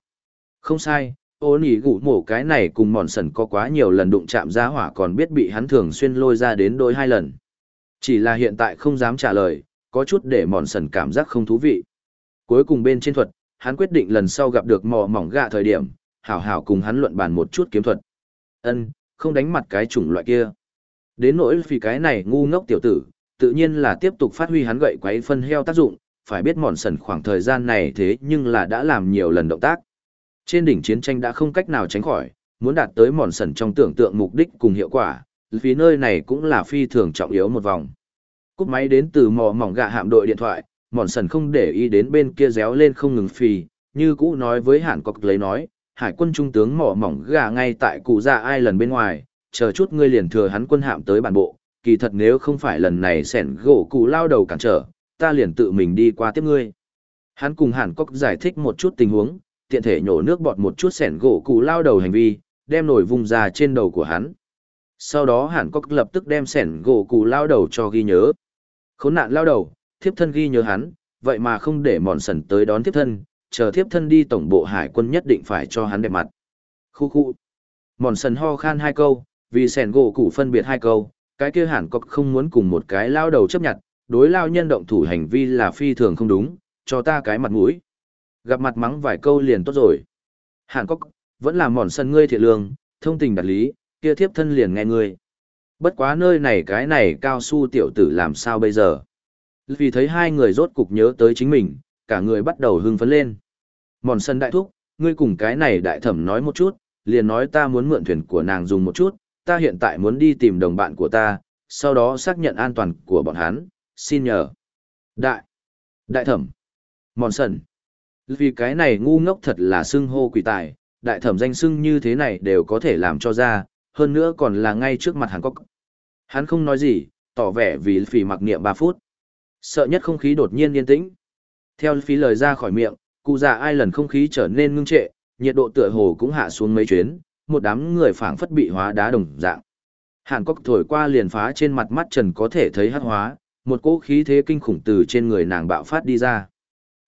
A: Không sai, ổ nỉ gù mồ cái này cùng mòn sần có quá nhiều lần đụng chạm ra hỏa còn biết bị hắn thường xuyên lôi ra đến đôi hai lần. Chỉ là hiện tại không dám trả lời, có chút để mòn sần cảm giác không thú vị. Cuối cùng bên trên thuật, hắn quyết định lần sau gặp được mò mỏng gạ thời điểm, hảo hảo cùng hắn luận bàn một chút kiếm thuật. Ân, không đánh mặt cái chủng loại kia. Đến nỗi vì cái này ngu ngốc tiểu tử, tự nhiên là tiếp tục phát huy hắn gậy quấy phân heo tác dụng, phải biết mòn sần khoảng thời gian này thế nhưng là đã làm nhiều lần động tác. Trên đỉnh chiến tranh đã không cách nào tránh khỏi, muốn đạt tới mòn sần trong tưởng tượng mục đích cùng hiệu quả, vì nơi này cũng là phi thường trọng yếu một vòng. Cúp máy đến từ mò mỏng gạ hạm đội điện thoại, mòn sần không để ý đến bên kia réo lên không ngừng phì, như cũ nói với hẳn cọc lấy nói, hải quân trung tướng mỏ mỏng gà ngay tại cụ già ai lần bên ngoài, chờ chút ngươi liền thừa hắn quân hạm tới bản bộ, kỳ thật nếu không phải lần này sẻn gỗ cụ lao đầu cản trở, ta liền tự mình đi qua tiếp ngươi. Hắn cùng Hàn Cốc giải thích một chút tình huống, tiện thể nhổ nước bọt một chút sẻn gỗ cụ lao đầu hành vi, đem nổi vùng ra trên đầu của hắn. Sau đó Hàn Cốc lập tức đem sẻn gỗ cụ lao đầu cho ghi nhớ. Khốn nạn lao đầu, thiếp thân ghi nhớ hắn, vậy mà không để mòn sần tới đón thiếp thân, chờ thiếp thân đi tổng bộ hải quân nhất định phải cho hắn đẹp mặt. Khu khu. Mòn sần ho khan hai câu, vì sẻn gỗ củ phân biệt hai câu, cái kia hẳn cọc không muốn cùng một cái lao đầu chấp nhận, đối lao nhân động thủ hành vi là phi thường không đúng, cho ta cái mặt mũi. Gặp mặt mắng vài câu liền tốt rồi. Hẳn cọc, vẫn là mòn sần ngươi thiệt lương, thông tình đặt lý, kia thiếp thân liền nghe ngươi. Bất quá nơi này cái này cao su tiểu tử làm sao bây giờ? Vì thấy hai người rốt cục nhớ tới chính mình, cả người bắt đầu hưng phấn lên. Mòn sân đại thúc, ngươi cùng cái này đại thẩm nói một chút, liền nói ta muốn mượn thuyền của nàng dùng một chút, ta hiện tại muốn đi tìm đồng bạn của ta, sau đó xác nhận an toàn của bọn hắn, xin nhờ. Đại, đại thẩm, mòn sần. Vì cái này ngu ngốc thật là xưng hô quỷ tài, đại thẩm danh xưng như thế này đều có thể làm cho ra, hơn nữa còn là ngay trước mặt hắn có. Hắn không nói gì, tỏ vẻ vì phỉ mặc niệm 3 phút. Sợ nhất không khí đột nhiên yên tĩnh. Theo phí lời ra khỏi miệng, cụ già ai lần không khí trở nên ngưng trệ, nhiệt độ tựa hồ cũng hạ xuống mấy chuyến, một đám người phảng phất bị hóa đá đồng dạng. Hàn Cốc thổi qua liền phá trên mặt mắt Trần có thể thấy hắc hóa, một cỗ khí thế kinh khủng từ trên người nàng bạo phát đi ra.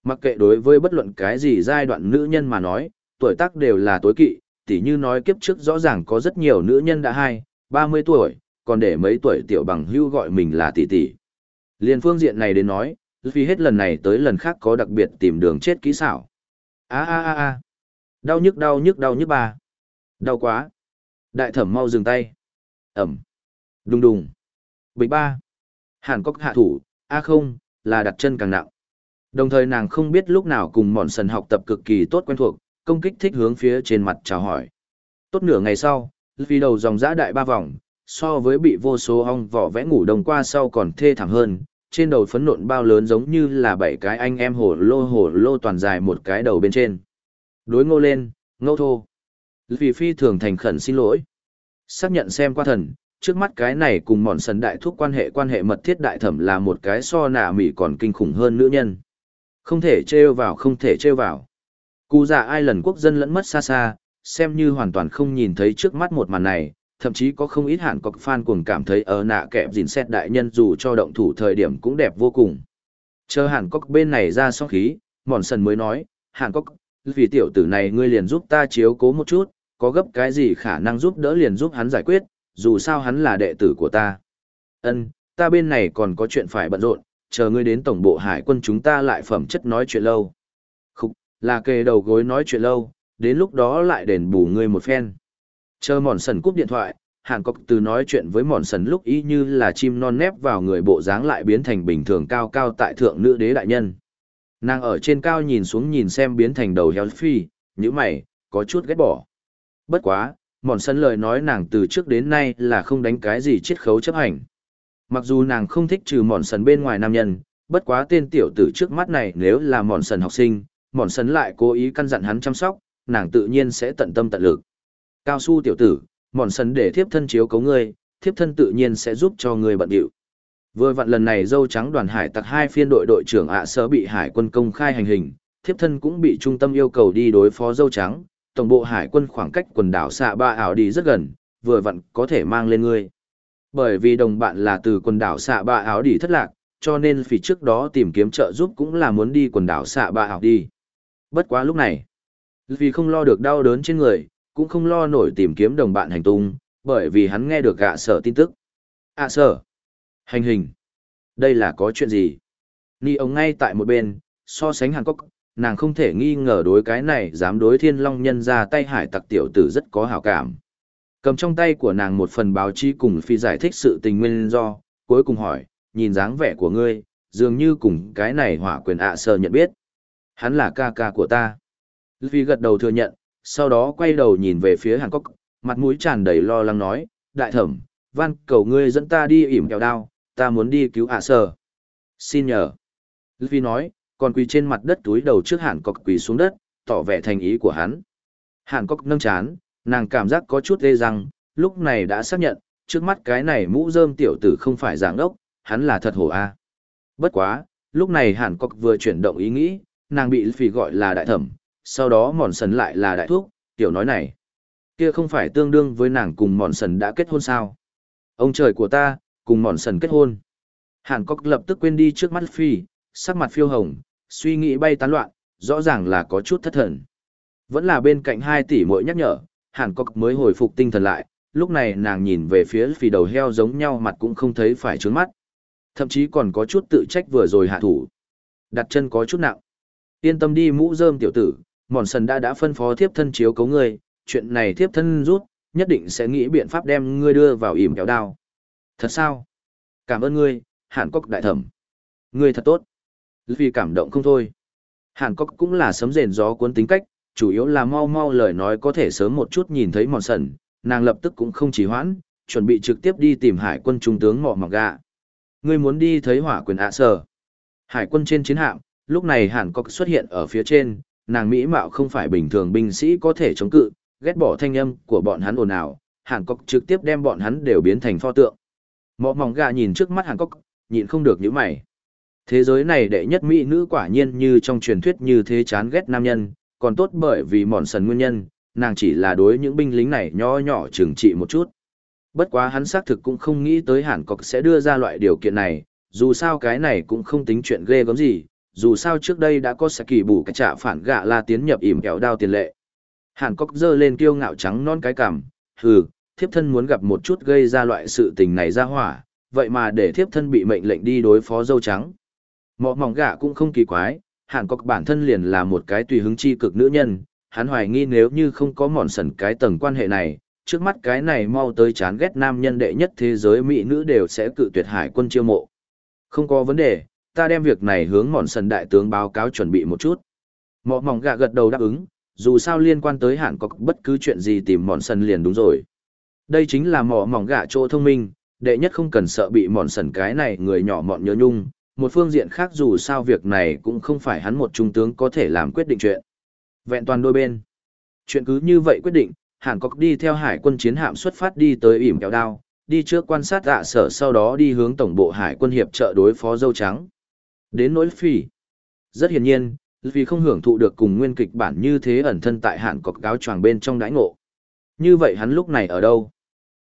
A: Mặc kệ đối với bất luận cái gì giai đoạn nữ nhân mà nói, tuổi tác đều là tối kỵ, tỉ như nói kiếp trước rõ ràng có rất nhiều nữ nhân đã hai, 30 tuổi, còn để mấy tuổi tiểu bằng hưu gọi mình là tỷ tỷ. Liên phương diện này đến nói, vì hết lần này tới lần khác có đặc biệt tìm đường chết kỹ xảo. A a a a. Đau nhức đau nhức đau nhức ba. Đau quá. Đại thẩm mau dừng tay. Ẩm. Đùng đùng. Bịch ba. Hàn Cốc hạ thủ, a không, là đặt chân càng nặng. Đồng thời nàng không biết lúc nào cùng mòn sần học tập cực kỳ tốt quen thuộc, công kích thích hướng phía trên mặt chào hỏi. Tốt nửa ngày sau, vì đầu dòng dã đại ba vòng, so với bị vô số ong vỏ vẽ ngủ đồng qua sau còn thê thảm hơn, trên đầu phấn nộn bao lớn giống như là bảy cái anh em hổ lô hổ lô toàn dài một cái đầu bên trên. Đối ngô lên, ngô thô. Vì phi thường thành khẩn xin lỗi. Xác nhận xem qua thần, trước mắt cái này cùng mòn sần đại thúc quan hệ quan hệ mật thiết đại thẩm là một cái so nạ mỉ còn kinh khủng hơn nữ nhân. Không thể trêu vào không thể trêu vào. Cụ già ai lần quốc dân lẫn mất xa xa, xem như hoàn toàn không nhìn thấy trước mắt một màn này, thậm chí có không ít hạn có fan cuồng cảm thấy ở nạ kẹp dìn xét đại nhân dù cho động thủ thời điểm cũng đẹp vô cùng. Chờ hẳn cốc bên này ra song khí, mòn sần mới nói, hẳn cốc, vì tiểu tử này ngươi liền giúp ta chiếu cố một chút, có gấp cái gì khả năng giúp đỡ liền giúp hắn giải quyết, dù sao hắn là đệ tử của ta. Ân, ta bên này còn có chuyện phải bận rộn, chờ ngươi đến tổng bộ hải quân chúng ta lại phẩm chất nói chuyện lâu. Khúc, là kề đầu gối nói chuyện lâu, đến lúc đó lại đền bù ngươi một phen. Chờ mòn sần cúp điện thoại, Hàn Cốc từ nói chuyện với mòn sần lúc ý như là chim non nép vào người bộ dáng lại biến thành bình thường cao cao tại thượng nữ đế đại nhân. Nàng ở trên cao nhìn xuống nhìn xem biến thành đầu heo phi, như mày, có chút ghét bỏ. Bất quá, mòn sân lời nói nàng từ trước đến nay là không đánh cái gì chiết khấu chấp hành. Mặc dù nàng không thích trừ mòn sần bên ngoài nam nhân, bất quá tên tiểu tử trước mắt này nếu là mòn sần học sinh, mòn sần lại cố ý căn dặn hắn chăm sóc, nàng tự nhiên sẽ tận tâm tận lực. Cao su tiểu tử, mòn sần để thiếp thân chiếu cấu ngươi, thiếp thân tự nhiên sẽ giúp cho ngươi bận điệu. Vừa vặn lần này dâu trắng đoàn hải tặc hai phiên đội đội trưởng ạ à bị hải quân công khai hành hình, thiếp thân cũng bị trung tâm yêu cầu đi đối phó dâu trắng, tổng bộ hải quân khoảng cách quần đảo xạ ba ảo đi rất gần, vừa vặn có thể mang lên ngươi. Bởi vì đồng bạn là từ quần đảo xạ ba ảo đi thất lạc, cho nên phỉ trước đó tìm kiếm trợ giúp cũng là muốn đi quần đảo xạ ba ảo đi. Bất quá lúc này, vì không lo được đau đớn trên người, cũng không lo nổi tìm kiếm đồng bạn hành tung, bởi vì hắn nghe được gạ sở tin tức. À sở, hành hình, đây là có chuyện gì? Nhi ông ngay tại một bên, so sánh Hàn Quốc, nàng không thể nghi ngờ đối cái này dám đối thiên long nhân ra tay hải tặc tiểu tử rất có hảo cảm. Cầm trong tay của nàng một phần báo chí cùng phi giải thích sự tình nguyên do, cuối cùng hỏi, nhìn dáng vẻ của ngươi, dường như cùng cái này hỏa quyền ạ sơ nhận biết. Hắn là ca ca của ta. Phi gật đầu thừa nhận, sau đó quay đầu nhìn về phía Hàn Cốc, mặt mũi tràn đầy lo lắng nói, đại thẩm, van cầu ngươi dẫn ta đi ỉm kẹo đao, ta muốn đi cứu ạ sơ. Xin nhờ. vi nói, còn quỳ trên mặt đất túi đầu trước hàn Cốc quỳ xuống đất, tỏ vẻ thành ý của hắn. Hàn Cốc nâng chán, nàng cảm giác có chút ghê rằng, lúc này đã xác nhận, trước mắt cái này mũ rơm tiểu tử không phải giảng ốc, hắn là thật hổ a. Bất quá, lúc này hàn Cốc vừa chuyển động ý nghĩ, nàng bị phì gọi là đại thẩm, sau đó mòn sần lại là đại thuốc, tiểu nói này. Kia không phải tương đương với nàng cùng mòn sần đã kết hôn sao? Ông trời của ta, cùng mòn sần kết hôn. Hàn Cốc lập tức quên đi trước mắt Phi, sắc mặt phiêu hồng, suy nghĩ bay tán loạn, rõ ràng là có chút thất thần. Vẫn là bên cạnh hai tỷ mỗi nhắc nhở, Hàn Cốc mới hồi phục tinh thần lại, lúc này nàng nhìn về phía phi đầu heo giống nhau mặt cũng không thấy phải trướng mắt. Thậm chí còn có chút tự trách vừa rồi hạ thủ. Đặt chân có chút nặng. Yên tâm đi mũ rơm tiểu tử, mòn sần đã đã phân phó thiếp thân chiếu cấu ngươi, chuyện này thiếp thân rút, nhất định sẽ nghĩ biện pháp đem ngươi đưa vào ỉm kéo đao. Thật sao? Cảm ơn ngươi, Hàn Cốc đại thẩm. Ngươi thật tốt. Vì cảm động không thôi. Hàn Cốc cũng là sấm rền gió cuốn tính cách, chủ yếu là mau mau lời nói có thể sớm một chút nhìn thấy mòn sần, nàng lập tức cũng không chỉ hoãn, chuẩn bị trực tiếp đi tìm hải quân trung tướng mỏ mọc gà. Ngươi muốn đi thấy hỏa quyền ạ sở. Hải quân trên chiến hạm, lúc này Hàn Cốc xuất hiện ở phía trên, nàng mỹ mạo không phải bình thường binh sĩ có thể chống cự, ghét bỏ thanh âm của bọn hắn ồn ào, Hàn Cốc trực tiếp đem bọn hắn đều biến thành pho tượng. Mọ mỏng gà nhìn trước mắt Hàn Cốc, nhịn không được nhíu mày. Thế giới này đệ nhất mỹ nữ quả nhiên như trong truyền thuyết như thế chán ghét nam nhân, còn tốt bởi vì mòn sần nguyên nhân, nàng chỉ là đối những binh lính này nho nhỏ trừng trị một chút. Bất quá hắn xác thực cũng không nghĩ tới Hàn Cốc sẽ đưa ra loại điều kiện này, dù sao cái này cũng không tính chuyện ghê gớm gì, dù sao trước đây đã có sẽ kỳ bù cái trả phản gạ la tiến nhập ỉm kẹo đao tiền lệ. Hàn Cốc giơ lên kiêu ngạo trắng non cái cằm, hừ, thiếp thân muốn gặp một chút gây ra loại sự tình này ra hỏa, vậy mà để thiếp thân bị mệnh lệnh đi đối phó dâu trắng. Mọ mỏng gạ cũng không kỳ quái, Hàn Cốc bản thân liền là một cái tùy hứng chi cực nữ nhân, hắn hoài nghi nếu như không có mòn sần cái tầng quan hệ này, trước mắt cái này mau tới chán ghét nam nhân đệ nhất thế giới mỹ nữ đều sẽ cự tuyệt hải quân chiêu mộ. Không có vấn đề, ta đem việc này hướng mòn sần đại tướng báo cáo chuẩn bị một chút. Mọ mỏng gạ gật đầu đáp ứng, dù sao liên quan tới hạn có bất cứ chuyện gì tìm mòn sần liền đúng rồi. Đây chính là mỏ mỏng gạ chỗ thông minh, đệ nhất không cần sợ bị mòn sần cái này người nhỏ mọn nhớ nhung, một phương diện khác dù sao việc này cũng không phải hắn một trung tướng có thể làm quyết định chuyện. Vẹn toàn đôi bên. Chuyện cứ như vậy quyết định, Hàn cọc đi theo hải quân chiến hạm xuất phát đi tới ỉm kéo đao, đi trước quan sát ạ sở sau đó đi hướng tổng bộ hải quân hiệp trợ đối phó dâu trắng. Đến nỗi phi. Rất hiển nhiên, vì không hưởng thụ được cùng nguyên kịch bản như thế ẩn thân tại hạn cọc cáo choàng bên trong đãi ngộ. Như vậy hắn lúc này ở đâu?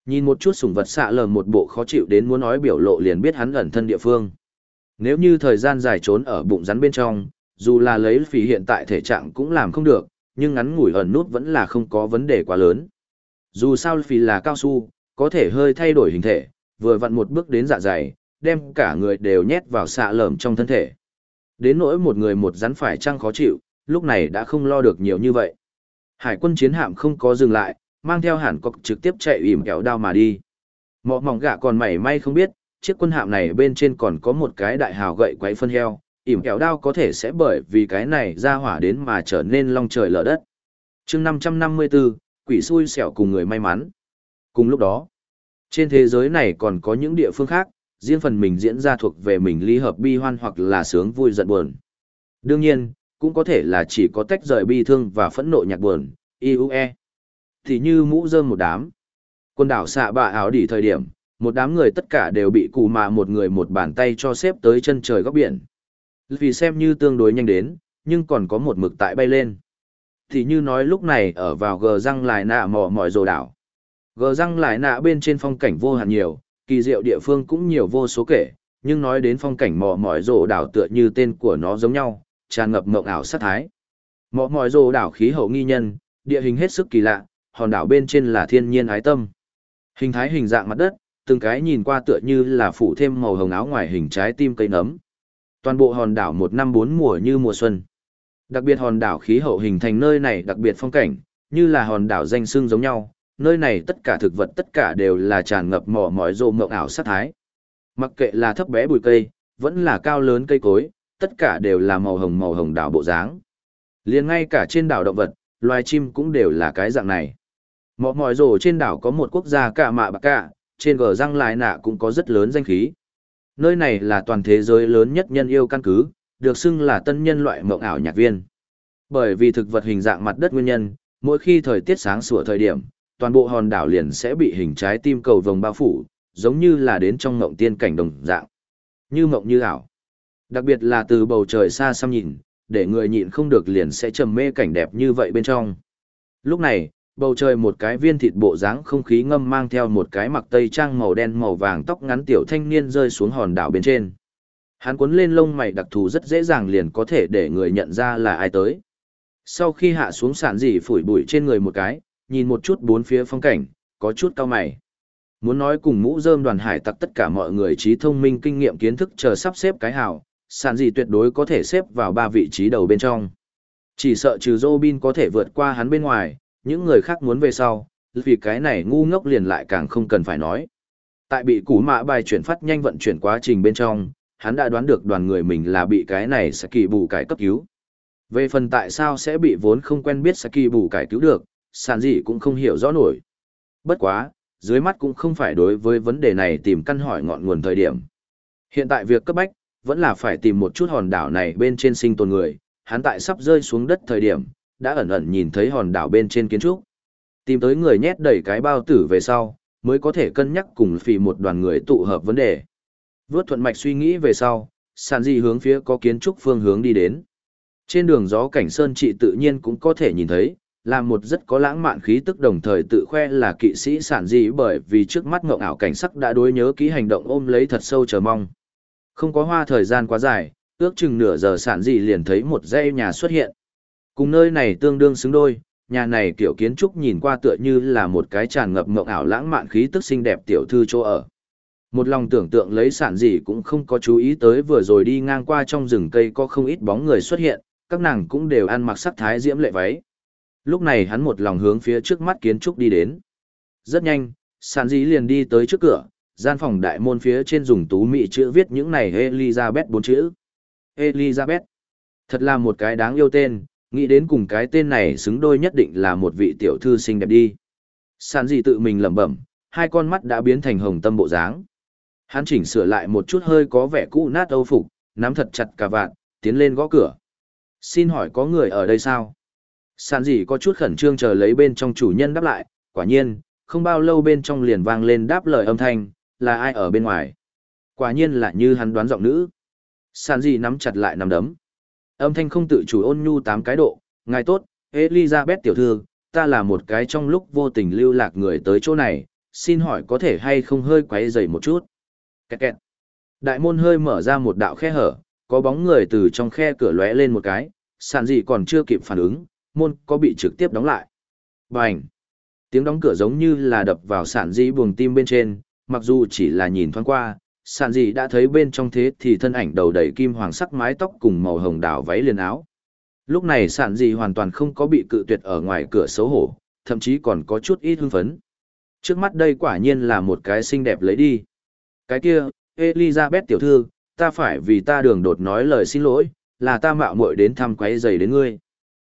A: Nhìn một chút sủng vật xạ lờ một bộ khó chịu đến muốn nói biểu lộ liền biết hắn ẩn thân địa phương. Nếu như thời gian dài trốn ở bụng rắn bên trong, dù là lấy phỉ hiện tại thể trạng cũng làm không được, nhưng ngắn ngủi ẩn nút vẫn là không có vấn đề quá lớn. Dù sao phỉ là cao su, có thể hơi thay đổi hình thể, vừa vặn một bước đến dạ dày, đem cả người đều nhét vào xạ lởm trong thân thể. Đến nỗi một người một rắn phải chăng khó chịu, lúc này đã không lo được nhiều như vậy. Hải quân chiến hạm không có dừng lại, mang theo hẳn cọc trực tiếp chạy ỉm kéo đao mà đi. Mọ mỏng gạ còn mảy may không biết, chiếc quân hạm này bên trên còn có một cái đại hào gậy quấy phân heo, ỉm kéo đao có thể sẽ bởi vì cái này ra hỏa đến mà trở nên long trời lở đất. chương 554, quỷ xui xẻo cùng người may mắn. Cùng lúc đó, trên thế giới này còn có những địa phương khác, riêng phần mình diễn ra thuộc về mình ly hợp bi hoan hoặc là sướng vui giận buồn. Đương nhiên, cũng có thể là chỉ có tách rời bi thương và phẫn nộ nhạc buồn, IUE. Thì như mũ rơm một đám. Quân đảo xạ bạ áo đỉ thời điểm, một đám người tất cả đều bị cụ mạ một người một bàn tay cho xếp tới chân trời góc biển. Vì xem như tương đối nhanh đến, nhưng còn có một mực tại bay lên. Thì như nói lúc này ở vào gờ răng lại nạ mò mỏi rồ đảo. Gờ răng lại nạ bên trên phong cảnh vô hạn nhiều, kỳ diệu địa phương cũng nhiều vô số kể, nhưng nói đến phong cảnh mò mỏi rồ đảo tựa như tên của nó giống nhau, tràn ngập mộng ảo sát thái. Mò mỏi rồ đảo khí hậu nghi nhân, địa hình hết sức kỳ lạ, hòn đảo bên trên là thiên nhiên ái tâm. Hình thái hình dạng mặt đất, từng cái nhìn qua tựa như là phủ thêm màu hồng áo ngoài hình trái tim cây nấm. Toàn bộ hòn đảo một năm bốn mùa như mùa xuân. Đặc biệt hòn đảo khí hậu hình thành nơi này đặc biệt phong cảnh, như là hòn đảo danh xương giống nhau, nơi này tất cả thực vật tất cả đều là tràn ngập mỏ mỏi rộ mộng ảo sát thái. Mặc kệ là thấp bé bụi cây, vẫn là cao lớn cây cối, tất cả đều là màu hồng màu hồng đảo bộ dáng. Liền ngay cả trên đảo động vật, loài chim cũng đều là cái dạng này. Mỏ mỏi rổ trên đảo có một quốc gia cả mạ bạc cả, trên gờ răng lại nạ cũng có rất lớn danh khí. Nơi này là toàn thế giới lớn nhất nhân yêu căn cứ, được xưng là tân nhân loại mộng ảo nhạc viên. Bởi vì thực vật hình dạng mặt đất nguyên nhân, mỗi khi thời tiết sáng sủa thời điểm, toàn bộ hòn đảo liền sẽ bị hình trái tim cầu vồng bao phủ, giống như là đến trong ngộng tiên cảnh đồng dạng. Như mộng như ảo. Đặc biệt là từ bầu trời xa xăm nhìn, để người nhịn không được liền sẽ trầm mê cảnh đẹp như vậy bên trong. Lúc này, bầu trời một cái viên thịt bộ dáng không khí ngâm mang theo một cái mặc tây trang màu đen màu vàng tóc ngắn tiểu thanh niên rơi xuống hòn đảo bên trên. Hắn cuốn lên lông mày đặc thù rất dễ dàng liền có thể để người nhận ra là ai tới. Sau khi hạ xuống sản dị phủi bụi trên người một cái, nhìn một chút bốn phía phong cảnh, có chút cao mày. Muốn nói cùng mũ rơm đoàn hải tặc tất cả mọi người trí thông minh kinh nghiệm kiến thức chờ sắp xếp cái hào, sản gì tuyệt đối có thể xếp vào ba vị trí đầu bên trong. Chỉ sợ trừ Robin có thể vượt qua hắn bên ngoài, những người khác muốn về sau, vì cái này ngu ngốc liền lại càng không cần phải nói. Tại bị củ mạ bài chuyển phát nhanh vận chuyển quá trình bên trong, hắn đã đoán được đoàn người mình là bị cái này sẽ kỳ bù cải cấp cứu. Về phần tại sao sẽ bị vốn không quen biết Saki bù cải cứu được, sàn gì cũng không hiểu rõ nổi. Bất quá, dưới mắt cũng không phải đối với vấn đề này tìm căn hỏi ngọn nguồn thời điểm. Hiện tại việc cấp bách, vẫn là phải tìm một chút hòn đảo này bên trên sinh tồn người, hắn tại sắp rơi xuống đất thời điểm, đã ẩn ẩn nhìn thấy hòn đảo bên trên kiến trúc. Tìm tới người nhét đầy cái bao tử về sau, mới có thể cân nhắc cùng phì một đoàn người tụ hợp vấn đề. Vớt thuận mạch suy nghĩ về sau, sàn di hướng phía có kiến trúc phương hướng đi đến. Trên đường gió cảnh sơn trị tự nhiên cũng có thể nhìn thấy, là một rất có lãng mạn khí tức đồng thời tự khoe là kỵ sĩ sản dị bởi vì trước mắt ngộng ảo cảnh sắc đã đối nhớ ký hành động ôm lấy thật sâu chờ mong. Không có hoa thời gian quá dài, ước chừng nửa giờ sản dị liền thấy một dãy nhà xuất hiện. Cùng nơi này tương đương xứng đôi, nhà này kiểu kiến trúc nhìn qua tựa như là một cái tràn ngập ngộng ảo lãng mạn khí tức xinh đẹp tiểu thư chỗ ở. Một lòng tưởng tượng lấy sản gì cũng không có chú ý tới vừa rồi đi ngang qua trong rừng cây có không ít bóng người xuất hiện, các nàng cũng đều ăn mặc sắc thái diễm lệ váy. Lúc này hắn một lòng hướng phía trước mắt kiến trúc đi đến. Rất nhanh, sản dĩ liền đi tới trước cửa, gian phòng đại môn phía trên dùng tú mị chữ viết những này Elizabeth bốn chữ. Elizabeth. Thật là một cái đáng yêu tên, nghĩ đến cùng cái tên này xứng đôi nhất định là một vị tiểu thư xinh đẹp đi. Sản dĩ tự mình lẩm bẩm, hai con mắt đã biến thành hồng tâm bộ dáng. Hắn chỉnh sửa lại một chút hơi có vẻ cũ nát âu phục, nắm thật chặt cả vạn, tiến lên gõ cửa. Xin hỏi có người ở đây sao? Sản Dĩ có chút khẩn trương chờ lấy bên trong chủ nhân đáp lại, quả nhiên, không bao lâu bên trong liền vang lên đáp lời âm thanh, là ai ở bên ngoài? Quả nhiên là như hắn đoán giọng nữ. Sản Dĩ nắm chặt lại nắm đấm. Âm thanh không tự chủ ôn nhu tám cái độ, ngài tốt, Elizabeth tiểu thư, ta là một cái trong lúc vô tình lưu lạc người tới chỗ này, xin hỏi có thể hay không hơi quấy dày một chút. Kẹt kẹt. Đại môn hơi mở ra một đạo khe hở, có bóng người từ trong khe cửa lóe lên một cái, sản Dĩ còn chưa kịp phản ứng, môn có bị trực tiếp đóng lại. Bành! Tiếng đóng cửa giống như là đập vào sản dĩ buồng tim bên trên, mặc dù chỉ là nhìn thoáng qua, sản dĩ đã thấy bên trong thế thì thân ảnh đầu đầy kim hoàng sắc mái tóc cùng màu hồng đào váy liền áo. Lúc này sản dĩ hoàn toàn không có bị cự tuyệt ở ngoài cửa xấu hổ, thậm chí còn có chút ít hưng phấn. Trước mắt đây quả nhiên là một cái xinh đẹp lấy đi. Cái kia, Elizabeth tiểu thư, ta phải vì ta đường đột nói lời xin lỗi, là ta mạo muội đến thăm quấy giày đến ngươi.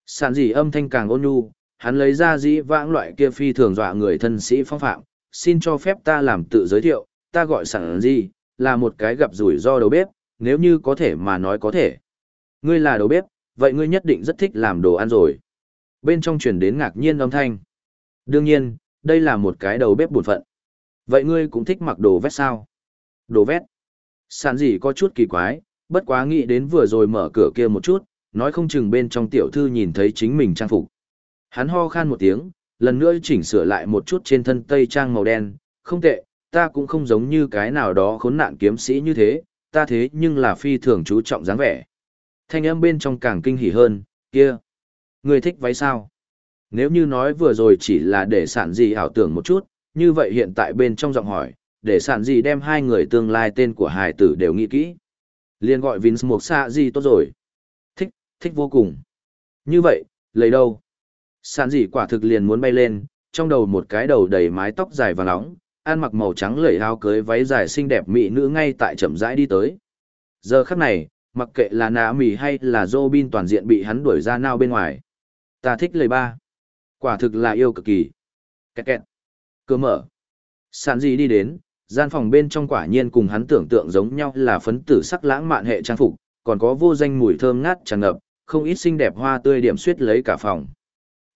A: Sản dị âm thanh càng ôn nhu, Hắn lấy ra dĩ vãng loại kia phi thường dọa người thân sĩ phong phạm, xin cho phép ta làm tự giới thiệu, ta gọi sản dị, là một cái gặp rủi ro đầu bếp, nếu như có thể mà nói có thể. Ngươi là đầu bếp, vậy ngươi nhất định rất thích làm đồ ăn rồi. Bên trong truyền đến ngạc nhiên âm thanh. Đương nhiên, đây là một cái đầu bếp buồn phận. Vậy ngươi cũng thích mặc đồ vét sao? Đồ vét. Sản dị có chút kỳ quái, bất quá nghĩ đến vừa rồi mở cửa kia một chút, nói không chừng bên trong tiểu thư nhìn thấy chính mình trang phục. Hắn ho khan một tiếng, lần nữa chỉnh sửa lại một chút trên thân tây trang màu đen, không tệ, ta cũng không giống như cái nào đó khốn nạn kiếm sĩ như thế, ta thế nhưng là phi thường chú trọng dáng vẻ. Thanh âm bên trong càng kinh hỉ hơn, kia. Người thích váy sao? Nếu như nói vừa rồi chỉ là để sản gì ảo tưởng một chút, như vậy hiện tại bên trong giọng hỏi, để sản gì đem hai người tương lai tên của hài tử đều nghĩ kỹ. Liên gọi Vince một xạ gì tốt rồi. Thích, vô cùng. Như vậy, lấy đâu? Sản dị quả thực liền muốn bay lên, trong đầu một cái đầu đầy mái tóc dài và nóng, ăn mặc màu trắng lẩy áo cưới váy dài xinh đẹp mỹ nữ ngay tại chậm rãi đi tới. Giờ khắc này, mặc kệ là nạ mì hay là Robin toàn diện bị hắn đuổi ra nao bên ngoài. Ta thích lời ba. Quả thực là yêu cực kỳ. Kẹt kẹt. Cửa mở. Sản dị đi đến, gian phòng bên trong quả nhiên cùng hắn tưởng tượng giống nhau là phấn tử sắc lãng mạn hệ trang phục, còn có vô danh mùi thơm ngát tràn ngập, không ít xinh đẹp hoa tươi điểm xuyết lấy cả phòng.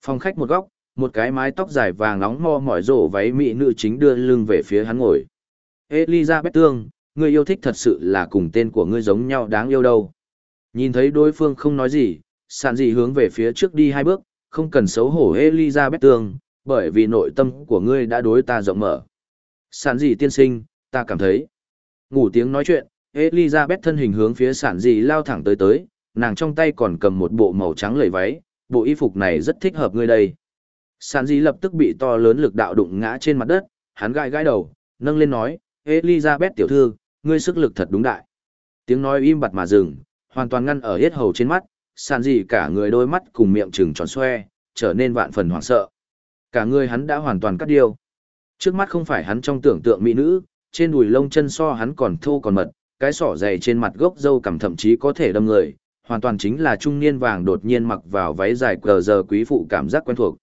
A: Phòng khách một góc, một cái mái tóc dài vàng nóng mo mỏi rổ váy mỹ nữ chính đưa lưng về phía hắn ngồi. Elizabeth Tương, người yêu thích thật sự là cùng tên của ngươi giống nhau đáng yêu đâu. Nhìn thấy đối phương không nói gì, sàn dị hướng về phía trước đi hai bước, không cần xấu hổ Elizabeth Tương, bởi vì nội tâm của ngươi đã đối ta rộng mở. Sản dị tiên sinh, ta cảm thấy. Ngủ tiếng nói chuyện, Elizabeth thân hình hướng phía sản dị lao thẳng tới tới, nàng trong tay còn cầm một bộ màu trắng lầy váy, bộ y phục này rất thích hợp ngươi đây. Sản dĩ lập tức bị to lớn lực đạo đụng ngã trên mặt đất, hắn gãi gãi đầu, nâng lên nói, Elizabeth tiểu thư, ngươi sức lực thật đúng đại. Tiếng nói im bặt mà dừng, hoàn toàn ngăn ở hết hầu trên mắt, sản dĩ cả người đôi mắt cùng miệng trừng tròn xoe, trở nên vạn phần hoảng sợ. Cả người hắn đã hoàn toàn cắt điêu. Trước mắt không phải hắn trong tưởng tượng mỹ nữ, trên đùi lông chân so hắn còn thô còn mật, cái sỏ dày trên mặt gốc dâu cằm thậm chí có thể đâm người, hoàn toàn chính là trung niên vàng đột nhiên mặc vào váy dài cờ giờ quý phụ cảm giác quen thuộc.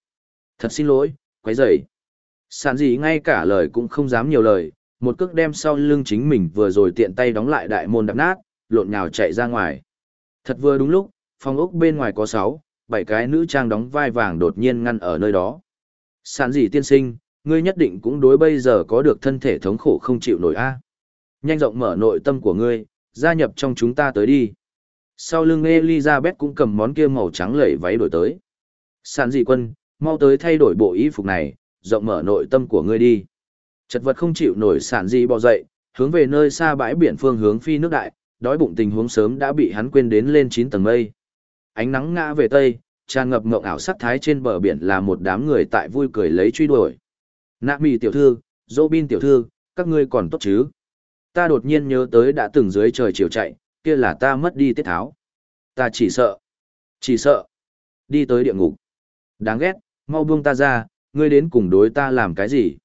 A: Thật xin lỗi, quấy rầy. Sản gì ngay cả lời cũng không dám nhiều lời, một cước đem sau lưng chính mình vừa rồi tiện tay đóng lại đại môn đập nát, lộn nhào chạy ra ngoài. Thật vừa đúng lúc, phòng ốc bên ngoài có sáu, bảy cái nữ trang đóng vai vàng đột nhiên ngăn ở nơi đó. Sản gì tiên sinh, ngươi nhất định cũng đối bây giờ có được thân thể thống khổ không chịu nổi a. Nhanh rộng mở nội tâm của ngươi, gia nhập trong chúng ta tới đi. Sau lưng Elizabeth cũng cầm món kia màu trắng lẩy váy đổi tới. Sản dị quân, mau tới thay đổi bộ y phục này, rộng mở nội tâm của ngươi đi. Chật vật không chịu nổi sản dị bò dậy, hướng về nơi xa bãi biển phương hướng phi nước đại, đói bụng tình huống sớm đã bị hắn quên đến lên 9 tầng mây. Ánh nắng ngã về tây, tràn ngập ngộng ảo sắc thái trên bờ biển là một đám người tại vui cười lấy truy đuổi. Nạ mì tiểu thư, Robin bin tiểu thư, các ngươi còn tốt chứ? Ta đột nhiên nhớ tới đã từng dưới trời chiều chạy, kia là ta mất đi tiết tháo. Ta chỉ sợ, chỉ sợ, đi tới địa ngục. Đáng ghét, mau buông ta ra, ngươi đến cùng đối ta làm cái gì?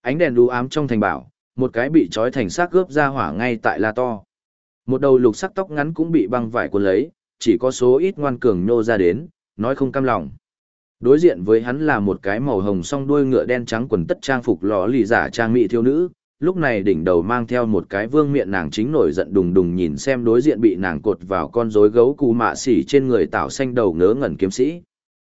A: Ánh đèn đu ám trong thành bảo, một cái bị trói thành xác cướp ra hỏa ngay tại la to. Một đầu lục sắc tóc ngắn cũng bị băng vải cuốn lấy, chỉ có số ít ngoan cường nhô ra đến, nói không cam lòng. Đối diện với hắn là một cái màu hồng song đuôi ngựa đen trắng quần tất trang phục lò lì giả trang mỹ thiếu nữ, lúc này đỉnh đầu mang theo một cái vương miệng nàng chính nổi giận đùng đùng nhìn xem đối diện bị nàng cột vào con rối gấu cù mạ xỉ trên người tạo xanh đầu ngớ ngẩn kiếm sĩ.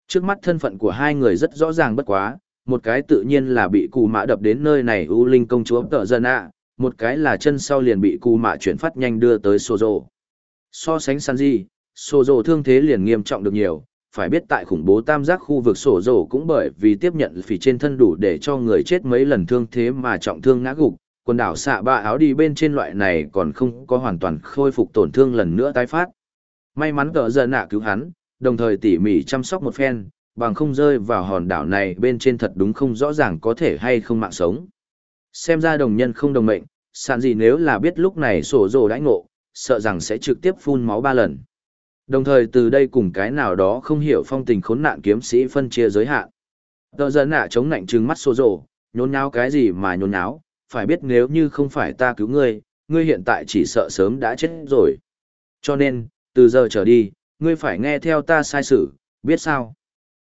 A: Trước mắt thân phận của hai người rất rõ ràng bất quá, một cái tự nhiên là bị cù mạ đập đến nơi này ưu linh công chúa tợ dân ạ, một cái là chân sau liền bị cù mạ chuyển phát nhanh đưa tới Sô rô So sánh Sanji, Sô rô thương thế liền nghiêm trọng được nhiều, phải biết tại khủng bố tam giác khu vực sổ rổ cũng bởi vì tiếp nhận phỉ trên thân đủ để cho người chết mấy lần thương thế mà trọng thương ngã gục, quần đảo xạ ba áo đi bên trên loại này còn không có hoàn toàn khôi phục tổn thương lần nữa tái phát. May mắn cỡ giờ nạ cứu hắn, đồng thời tỉ mỉ chăm sóc một phen, bằng không rơi vào hòn đảo này bên trên thật đúng không rõ ràng có thể hay không mạng sống. Xem ra đồng nhân không đồng mệnh, sàn gì nếu là biết lúc này sổ rồ đãi ngộ, sợ rằng sẽ trực tiếp phun máu ba lần. Đồng thời từ đây cùng cái nào đó không hiểu phong tình khốn nạn kiếm sĩ phân chia giới hạn. Tờ dân nạ chống nạnh trừng mắt xô rồ, nhốn nháo cái gì mà nhốn nháo, phải biết nếu như không phải ta cứu ngươi, ngươi hiện tại chỉ sợ sớm đã chết rồi. Cho nên, từ giờ trở đi, ngươi phải nghe theo ta sai sự, biết sao?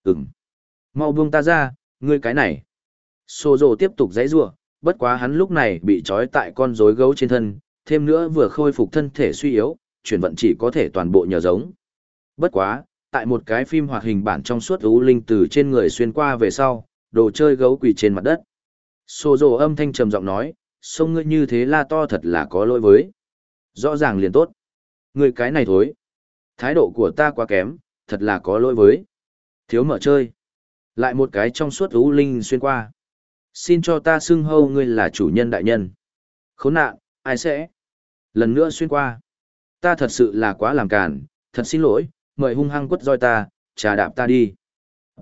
A: Ừm. Mau buông ta ra, ngươi cái này. Xô dồ tiếp tục giãy giụa, bất quá hắn lúc này bị trói tại con rối gấu trên thân, thêm nữa vừa khôi phục thân thể suy yếu, chuyển vận chỉ có thể toàn bộ nhờ giống. Bất quá, tại một cái phim hoạt hình bản trong suốt ú linh từ trên người xuyên qua về sau, đồ chơi gấu quỳ trên mặt đất. Sô dồ âm thanh trầm giọng nói, sông ngươi như thế la to thật là có lỗi với. Rõ ràng liền tốt. Ngươi cái này thối. Thái độ của ta quá kém, thật là có lỗi với. Thiếu mở chơi. Lại một cái trong suốt ú linh xuyên qua. Xin cho ta xưng hâu ngươi là chủ nhân đại nhân. Khốn nạn, ai sẽ? Lần nữa xuyên qua. Ta thật sự là quá làm càn, thật xin lỗi, mời hung hăng quất roi ta, trà đạp ta đi.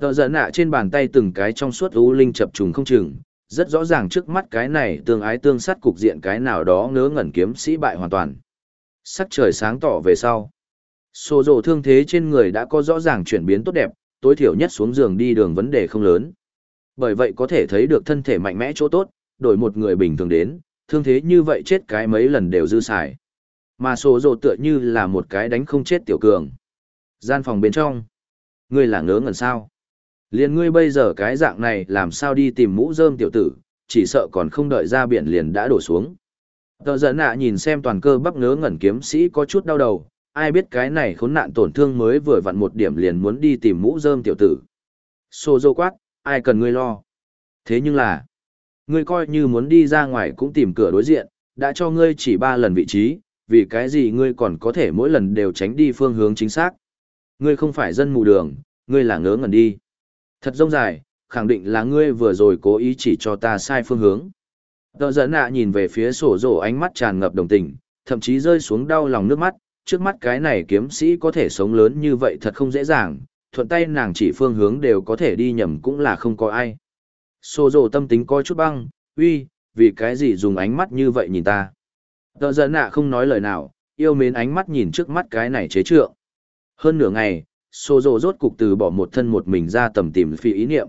A: Tờ giận nạ trên bàn tay từng cái trong suốt u linh chập trùng không chừng, rất rõ ràng trước mắt cái này tương ái tương sát cục diện cái nào đó ngớ ngẩn kiếm sĩ bại hoàn toàn. Sắc trời sáng tỏ về sau. Sô rồ thương thế trên người đã có rõ ràng chuyển biến tốt đẹp, tối thiểu nhất xuống giường đi đường vấn đề không lớn. Bởi vậy có thể thấy được thân thể mạnh mẽ chỗ tốt, đổi một người bình thường đến, thương thế như vậy chết cái mấy lần đều dư xài. Mà sổ rồ tựa như là một cái đánh không chết tiểu cường. Gian phòng bên trong. Ngươi là ngớ ngẩn sao? Liền ngươi bây giờ cái dạng này làm sao đi tìm mũ rơm tiểu tử, chỉ sợ còn không đợi ra biển liền đã đổ xuống. tợ giận nạ nhìn xem toàn cơ bắp ngớ ngẩn kiếm sĩ có chút đau đầu, ai biết cái này khốn nạn tổn thương mới vừa vặn một điểm liền muốn đi tìm mũ rơm tiểu tử. Xô dô quát, ai cần ngươi lo. Thế nhưng là, ngươi coi như muốn đi ra ngoài cũng tìm cửa đối diện, đã cho ngươi chỉ ba lần vị trí, vì cái gì ngươi còn có thể mỗi lần đều tránh đi phương hướng chính xác. Ngươi không phải dân mù đường, ngươi là ngớ ngẩn đi. Thật rông dài, khẳng định là ngươi vừa rồi cố ý chỉ cho ta sai phương hướng. Tờ giỡn nạ nhìn về phía sổ rổ ánh mắt tràn ngập đồng tình, thậm chí rơi xuống đau lòng nước mắt, trước mắt cái này kiếm sĩ có thể sống lớn như vậy thật không dễ dàng, thuận tay nàng chỉ phương hướng đều có thể đi nhầm cũng là không có ai. Sổ rổ tâm tính coi chút băng, uy, vì cái gì dùng ánh mắt như vậy nhìn ta. Tờ giận nạ không nói lời nào, yêu mến ánh mắt nhìn trước mắt cái này chế trượng. Hơn nửa ngày, Sô Dô rốt cục từ bỏ một thân một mình ra tầm tìm phi ý niệm.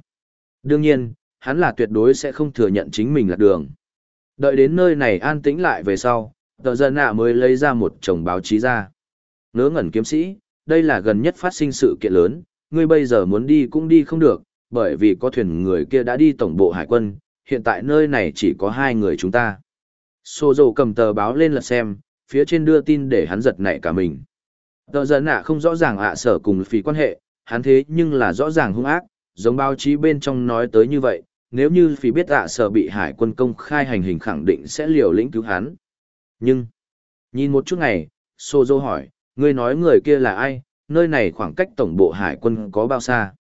A: Đương nhiên, hắn là tuyệt đối sẽ không thừa nhận chính mình là đường. Đợi đến nơi này an tĩnh lại về sau, tờ dân nạ mới lấy ra một chồng báo chí ra. Ngớ ngẩn kiếm sĩ, đây là gần nhất phát sinh sự kiện lớn, ngươi bây giờ muốn đi cũng đi không được, bởi vì có thuyền người kia đã đi tổng bộ hải quân, hiện tại nơi này chỉ có hai người chúng ta. Sô dầu cầm tờ báo lên lật xem, phía trên đưa tin để hắn giật nảy cả mình. Tờ giận ạ không rõ ràng ạ sở cùng phí quan hệ, hắn thế nhưng là rõ ràng hung ác, giống báo chí bên trong nói tới như vậy, nếu như phí biết ạ sở bị hải quân công khai hành hình khẳng định sẽ liều lĩnh cứu hắn. Nhưng, nhìn một chút ngày, Sô Dô hỏi, ngươi nói người kia là ai, nơi này khoảng cách tổng bộ hải quân có bao xa?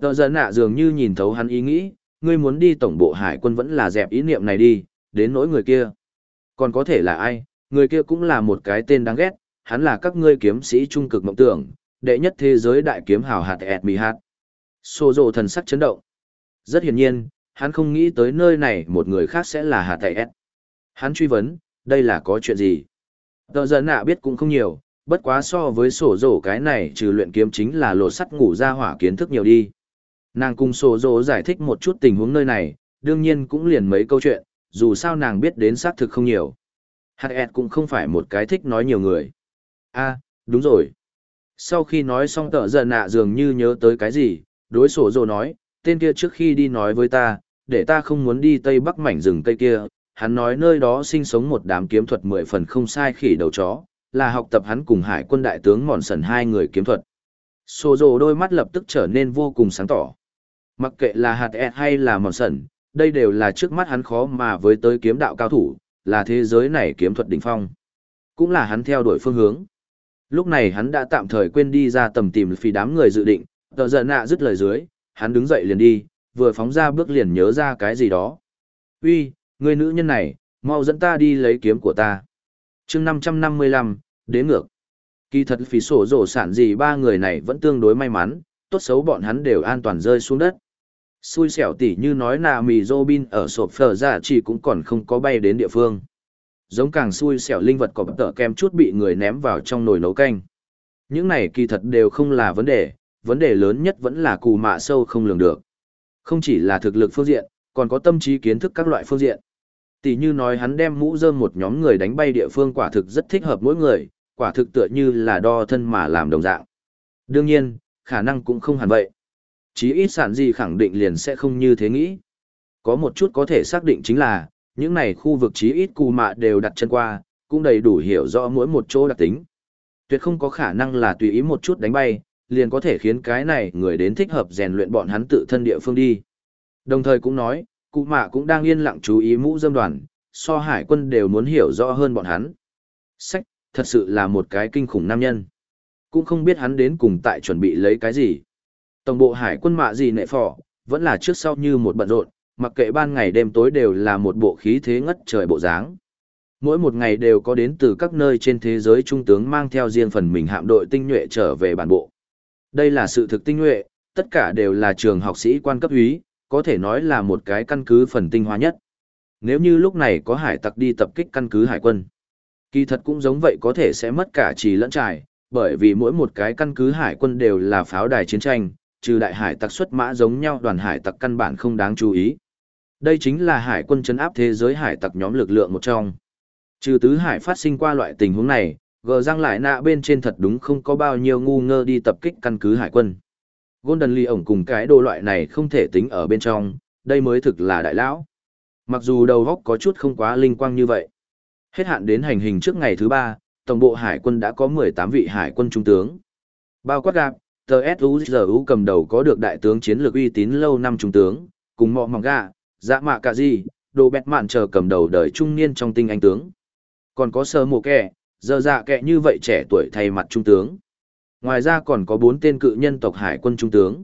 A: Tờ giận ạ dường như nhìn thấu hắn ý nghĩ, ngươi muốn đi tổng bộ hải quân vẫn là dẹp ý niệm này đi, đến nỗi người kia. Còn có thể là ai, người kia cũng là một cái tên đáng ghét, hắn là các ngươi kiếm sĩ trung cực mộng tưởng, đệ nhất thế giới đại kiếm hào hạt ẹt mì hạt. Sô rộ thần sắc chấn động. Rất hiển nhiên, hắn không nghĩ tới nơi này một người khác sẽ là hạt ẹt. Hắn truy vấn, đây là có chuyện gì? Tờ giờ nạ biết cũng không nhiều, bất quá so với sổ rổ cái này trừ luyện kiếm chính là lột sắt ngủ ra hỏa kiến thức nhiều đi. Nàng cùng sổ rổ giải thích một chút tình huống nơi này, đương nhiên cũng liền mấy câu chuyện, dù sao nàng biết đến xác thực không nhiều. Hạt ẹt cũng không phải một cái thích nói nhiều người. A à, đúng rồi. Sau khi nói xong tợ giận nạ dường như nhớ tới cái gì, đối sổ dồ nói, tên kia trước khi đi nói với ta, để ta không muốn đi tây bắc mảnh rừng cây kia. Hắn nói nơi đó sinh sống một đám kiếm thuật mười phần không sai khỉ đầu chó, là học tập hắn cùng hải quân đại tướng mòn sần hai người kiếm thuật. Sổ dồ đôi mắt lập tức trở nên vô cùng sáng tỏ. Mặc kệ là hạt e hay là mòn sần đây đều là trước mắt hắn khó mà với tới kiếm đạo cao thủ là thế giới này kiếm thuật đỉnh phong cũng là hắn theo đuổi phương hướng Lúc này hắn đã tạm thời quên đi ra tầm tìm phi đám người dự định, tờ giận nạ dứt lời dưới, hắn đứng dậy liền đi, vừa phóng ra bước liền nhớ ra cái gì đó. Uy, người nữ nhân này, mau dẫn ta đi lấy kiếm của ta. chương 555, đến ngược. Kỳ thật phí sổ rổ sản gì ba người này vẫn tương đối may mắn, tốt xấu bọn hắn đều an toàn rơi xuống đất. Xui xẻo tỉ như nói nà mì Robin ở sộp phở giả chỉ cũng còn không có bay đến địa phương giống càng xui xẻo linh vật có tợ kem chút bị người ném vào trong nồi nấu canh. Những này kỳ thật đều không là vấn đề, vấn đề lớn nhất vẫn là cù mạ sâu không lường được. Không chỉ là thực lực phương diện, còn có tâm trí kiến thức các loại phương diện. Tỷ như nói hắn đem mũ rơm một nhóm người đánh bay địa phương quả thực rất thích hợp mỗi người, quả thực tựa như là đo thân mà làm đồng dạng. Đương nhiên, khả năng cũng không hẳn vậy. Chí ít sản gì khẳng định liền sẽ không như thế nghĩ. Có một chút có thể xác định chính là, những này khu vực chí ít cù mạ đều đặt chân qua, cũng đầy đủ hiểu rõ mỗi một chỗ đặc tính. Tuyệt không có khả năng là tùy ý một chút đánh bay, liền có thể khiến cái này người đến thích hợp rèn luyện bọn hắn tự thân địa phương đi. Đồng thời cũng nói, cụ mạ cũng đang yên lặng chú ý mũ dâm đoàn, so hải quân đều muốn hiểu rõ hơn bọn hắn. Sách, thật sự là một cái kinh khủng nam nhân. Cũng không biết hắn đến cùng tại chuẩn bị lấy cái gì. Tổng bộ hải quân mạ gì nệ phỏ, vẫn là trước sau như một bận rộn, mặc kệ ban ngày đêm tối đều là một bộ khí thế ngất trời bộ dáng. Mỗi một ngày đều có đến từ các nơi trên thế giới trung tướng mang theo riêng phần mình hạm đội tinh nhuệ trở về bản bộ. Đây là sự thực tinh nhuệ, tất cả đều là trường học sĩ quan cấp úy, có thể nói là một cái căn cứ phần tinh hoa nhất. Nếu như lúc này có hải tặc đi tập kích căn cứ hải quân, kỳ thật cũng giống vậy có thể sẽ mất cả trì lẫn trải, bởi vì mỗi một cái căn cứ hải quân đều là pháo đài chiến tranh, trừ đại hải tặc xuất mã giống nhau đoàn hải tặc căn bản không đáng chú ý. Đây chính là hải quân chấn áp thế giới hải tặc nhóm lực lượng một trong. Trừ tứ hải phát sinh qua loại tình huống này, gờ răng lại nạ bên trên thật đúng không có bao nhiêu ngu ngơ đi tập kích căn cứ hải quân. Golden Lee ổng cùng cái đồ loại này không thể tính ở bên trong, đây mới thực là đại lão. Mặc dù đầu góc có chút không quá linh quang như vậy. Hết hạn đến hành hình trước ngày thứ ba, tổng bộ hải quân đã có 18 vị hải quân trung tướng. Bao quát gạp, tờ S.U.G.U. cầm đầu có được đại tướng chiến lược uy tín lâu năm trung tướng, cùng mọ mỏng gà, dạ mạ cả gì, đồ bẹt mạn chờ cầm đầu đời trung niên trong tinh anh tướng. Còn có sơ mộ kẹ giờ dạ kẹ như vậy trẻ tuổi thay mặt trung tướng. Ngoài ra còn có bốn tên cự nhân tộc hải quân trung tướng.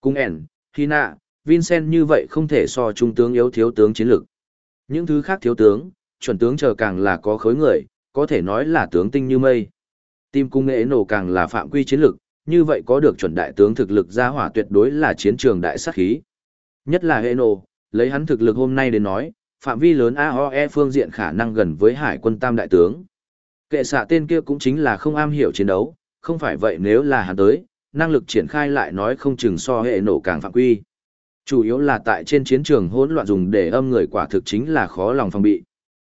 A: Cung ẻn, Hina, Vincent như vậy không thể so trung tướng yếu thiếu tướng chiến lược. Những thứ khác thiếu tướng, chuẩn tướng chờ càng là có khối người, có thể nói là tướng tinh như mây. Tim cung nghệ nổ càng là phạm quy chiến lược, như vậy có được chuẩn đại tướng thực lực ra hỏa tuyệt đối là chiến trường đại sát khí. Nhất là hệ nổ, lấy hắn thực lực hôm nay đến nói, phạm vi lớn AOE phương diện khả năng gần với hải quân tam đại tướng. Kệ xạ tên kia cũng chính là không am hiểu chiến đấu, không phải vậy nếu là hắn tới, năng lực triển khai lại nói không chừng so hệ nổ càng phạm quy. Chủ yếu là tại trên chiến trường hỗn loạn dùng để âm người quả thực chính là khó lòng phòng bị.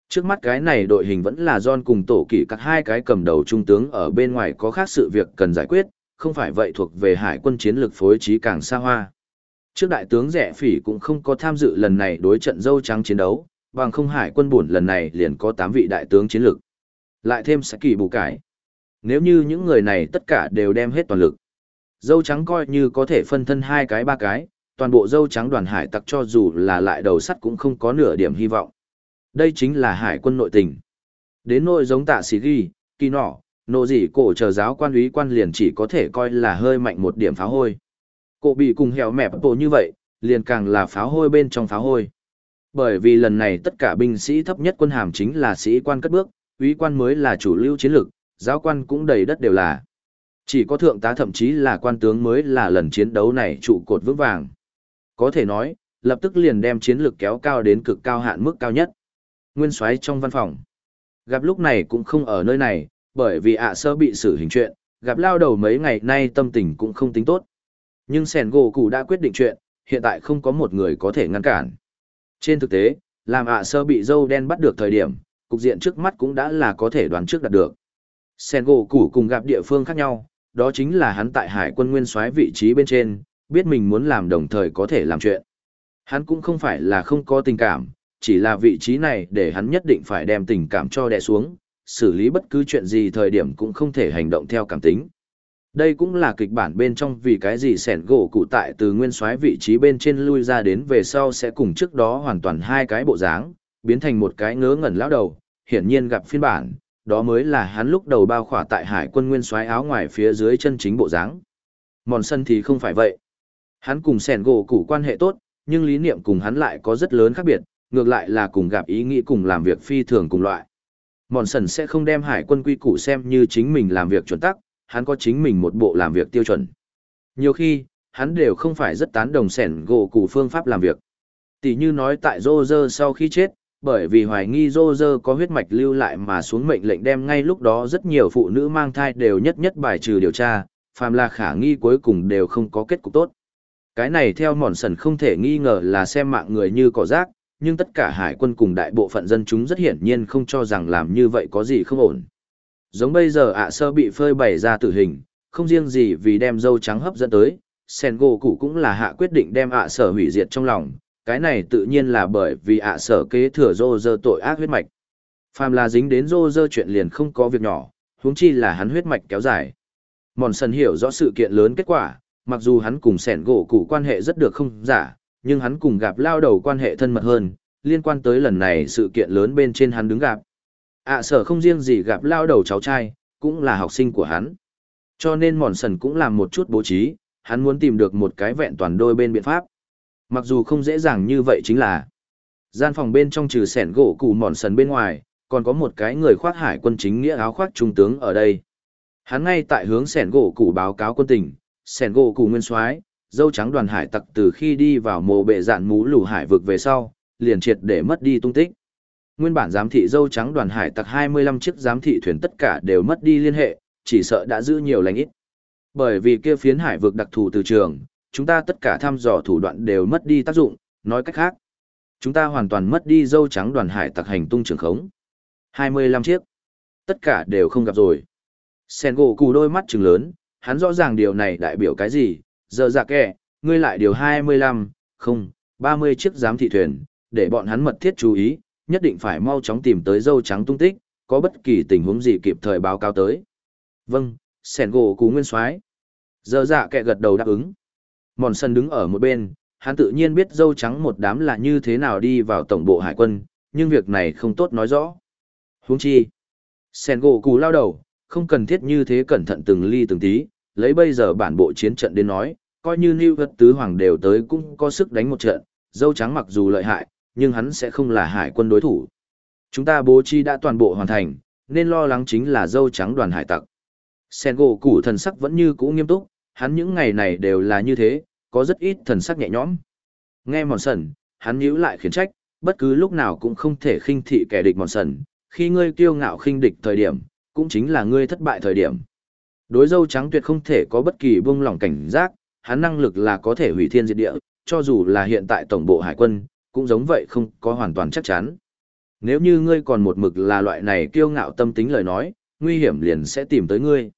A: Trước mắt cái này đội hình vẫn là John cùng tổ kỷ các hai cái cầm đầu trung tướng ở bên ngoài có khác sự việc cần giải quyết, không phải vậy thuộc về hải quân chiến lược phối trí càng xa hoa. Trước đại tướng rẻ phỉ cũng không có tham dự lần này đối trận dâu trắng chiến đấu, bằng không hải quân buồn lần này liền có 8 vị đại tướng chiến lược. Lại thêm sẽ kỳ bù cải. Nếu như những người này tất cả đều đem hết toàn lực. Dâu trắng coi như có thể phân thân hai cái ba cái, toàn bộ dâu trắng đoàn hải tặc cho dù là lại đầu sắt cũng không có nửa điểm hy vọng. Đây chính là hải quân nội tình. Đến nội giống tạ sĩ ghi, kỳ nỏ nộ dị cổ chờ giáo quan úy quan liền chỉ có thể coi là hơi mạnh một điểm pháo hôi. Cổ bị cùng hẻo mẹp bộ như vậy, liền càng là pháo hôi bên trong pháo hôi. Bởi vì lần này tất cả binh sĩ thấp nhất quân hàm chính là sĩ quan cất bước, úy quan mới là chủ lưu chiến lược, giáo quan cũng đầy đất đều là. Chỉ có thượng tá thậm chí là quan tướng mới là lần chiến đấu này trụ cột vững vàng. Có thể nói, lập tức liền đem chiến lược kéo cao đến cực cao hạn mức cao nhất. Nguyên soái trong văn phòng. Gặp lúc này cũng không ở nơi này, bởi vì ạ sơ bị xử hình chuyện, gặp lao đầu mấy ngày nay tâm tình cũng không tính tốt. Nhưng sẻn gỗ cụ đã quyết định chuyện, hiện tại không có một người có thể ngăn cản. Trên thực tế, làm ạ sơ bị dâu đen bắt được thời điểm, cục diện trước mắt cũng đã là có thể đoán trước đạt được. Sen gỗ củ cùng gặp địa phương khác nhau, đó chính là hắn tại hải quân nguyên soái vị trí bên trên, biết mình muốn làm đồng thời có thể làm chuyện. Hắn cũng không phải là không có tình cảm, chỉ là vị trí này để hắn nhất định phải đem tình cảm cho đè xuống, xử lý bất cứ chuyện gì thời điểm cũng không thể hành động theo cảm tính. Đây cũng là kịch bản bên trong vì cái gì sẻn gỗ cụ tại từ nguyên soái vị trí bên trên lui ra đến về sau sẽ cùng trước đó hoàn toàn hai cái bộ dáng, biến thành một cái ngớ ngẩn lão đầu, hiển nhiên gặp phiên bản, đó mới là hắn lúc đầu bao khỏa tại hải quân nguyên soái áo ngoài phía dưới chân chính bộ dáng. Mòn sân thì không phải vậy. Hắn cùng sẻn gỗ cụ quan hệ tốt, nhưng lý niệm cùng hắn lại có rất lớn khác biệt, ngược lại là cùng gặp ý nghĩ cùng làm việc phi thường cùng loại. Mòn sần sẽ không đem hải quân quy củ xem như chính mình làm việc chuẩn tắc, hắn có chính mình một bộ làm việc tiêu chuẩn. Nhiều khi, hắn đều không phải rất tán đồng sẻn gỗ cụ phương pháp làm việc. Tỷ như nói tại Roger sau khi chết, bởi vì hoài nghi Roger có huyết mạch lưu lại mà xuống mệnh lệnh đem ngay lúc đó rất nhiều phụ nữ mang thai đều nhất nhất bài trừ điều tra, phàm là khả nghi cuối cùng đều không có kết cục tốt. Cái này theo mòn sần không thể nghi ngờ là xem mạng người như cỏ rác, nhưng tất cả hải quân cùng đại bộ phận dân chúng rất hiển nhiên không cho rằng làm như vậy có gì không ổn. Giống bây giờ ạ sơ bị phơi bày ra tử hình, không riêng gì vì đem dâu trắng hấp dẫn tới, sen gỗ cụ cũng là hạ quyết định đem ạ sở hủy diệt trong lòng cái này tự nhiên là bởi vì ạ sở kế thừa dô dơ tội ác huyết mạch phàm là dính đến dô dơ chuyện liền không có việc nhỏ huống chi là hắn huyết mạch kéo dài mòn sần hiểu rõ sự kiện lớn kết quả mặc dù hắn cùng sẻn gỗ cụ quan hệ rất được không giả nhưng hắn cùng gặp lao đầu quan hệ thân mật hơn, liên quan tới lần này sự kiện lớn bên trên hắn đứng gặp. Ạ sở không riêng gì gặp lao đầu cháu trai, cũng là học sinh của hắn. Cho nên mòn sần cũng làm một chút bố trí, hắn muốn tìm được một cái vẹn toàn đôi bên biện pháp. Mặc dù không dễ dàng như vậy chính là, gian phòng bên trong trừ sẻn gỗ cụ mòn sần bên ngoài, còn có một cái người khoác hải quân chính nghĩa áo khoác trung tướng ở đây. Hắn ngay tại hướng sẻn gỗ cụ báo cáo quân tình, sẻn gỗ cụ nguyên soái dâu trắng đoàn hải tặc từ khi đi vào mộ bệ dạn mũ lù hải vực về sau, liền triệt để mất đi tung tích. Nguyên bản giám thị dâu trắng đoàn hải tặc 25 chiếc giám thị thuyền tất cả đều mất đi liên hệ, chỉ sợ đã giữ nhiều lành ít. Bởi vì kia phiến hải vực đặc thù từ trường, chúng ta tất cả thăm dò thủ đoạn đều mất đi tác dụng, nói cách khác, chúng ta hoàn toàn mất đi dâu trắng đoàn hải tặc hành tung trường khống. 25 chiếc, tất cả đều không gặp rồi. Sen gỗ cù đôi mắt chừng lớn, hắn rõ ràng điều này đại biểu cái gì giờ dạ kẻ ngươi lại điều 25, không 30 chiếc giám thị thuyền để bọn hắn mật thiết chú ý nhất định phải mau chóng tìm tới dâu trắng tung tích có bất kỳ tình huống gì kịp thời báo cáo tới. Vâng sẻn gỗ cú nguyên soái. Giờ dạ kệ gật đầu đáp ứng. Mòn sân đứng ở một bên hắn tự nhiên biết dâu trắng một đám là như thế nào đi vào tổng bộ hải quân nhưng việc này không tốt nói rõ. Huống chi sẻn gỗ cú lao đầu không cần thiết như thế cẩn thận từng ly từng tí lấy bây giờ bản bộ chiến trận đến nói, coi như lưu vật tứ hoàng đều tới cũng có sức đánh một trận, dâu trắng mặc dù lợi hại, nhưng hắn sẽ không là hải quân đối thủ. Chúng ta bố trí đã toàn bộ hoàn thành, nên lo lắng chính là dâu trắng đoàn hải tặc. Sen gỗ củ thần sắc vẫn như cũ nghiêm túc, hắn những ngày này đều là như thế, có rất ít thần sắc nhẹ nhõm. Nghe mòn sần, hắn nhíu lại khiển trách, bất cứ lúc nào cũng không thể khinh thị kẻ địch mòn sần, khi ngươi kiêu ngạo khinh địch thời điểm, cũng chính là ngươi thất bại thời điểm đối dâu trắng tuyệt không thể có bất kỳ buông lỏng cảnh giác hắn năng lực là có thể hủy thiên diệt địa cho dù là hiện tại tổng bộ hải quân cũng giống vậy không có hoàn toàn chắc chắn nếu như ngươi còn một mực là loại này kiêu ngạo tâm tính lời nói nguy hiểm liền sẽ tìm tới ngươi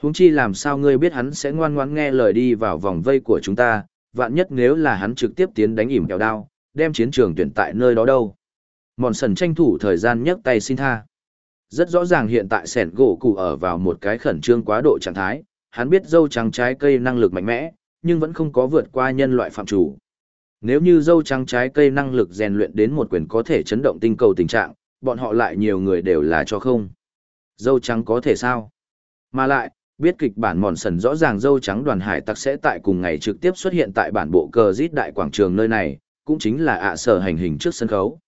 A: Huống chi làm sao ngươi biết hắn sẽ ngoan ngoãn nghe lời đi vào vòng vây của chúng ta, vạn nhất nếu là hắn trực tiếp tiến đánh ỉm kẹo đao, đem chiến trường tuyển tại nơi đó đâu. Mòn sần tranh thủ thời gian nhấc tay xin tha. Rất rõ ràng hiện tại sẻn gỗ cụ ở vào một cái khẩn trương quá độ trạng thái, hắn biết dâu trắng trái cây năng lực mạnh mẽ, nhưng vẫn không có vượt qua nhân loại phạm chủ. Nếu như dâu trắng trái cây năng lực rèn luyện đến một quyền có thể chấn động tinh cầu tình trạng, bọn họ lại nhiều người đều là cho không. Dâu trắng có thể sao? Mà lại, biết kịch bản mòn sần rõ ràng dâu trắng đoàn hải tặc sẽ tại cùng ngày trực tiếp xuất hiện tại bản bộ cờ rít đại quảng trường nơi này cũng chính là ạ sở hành hình trước sân khấu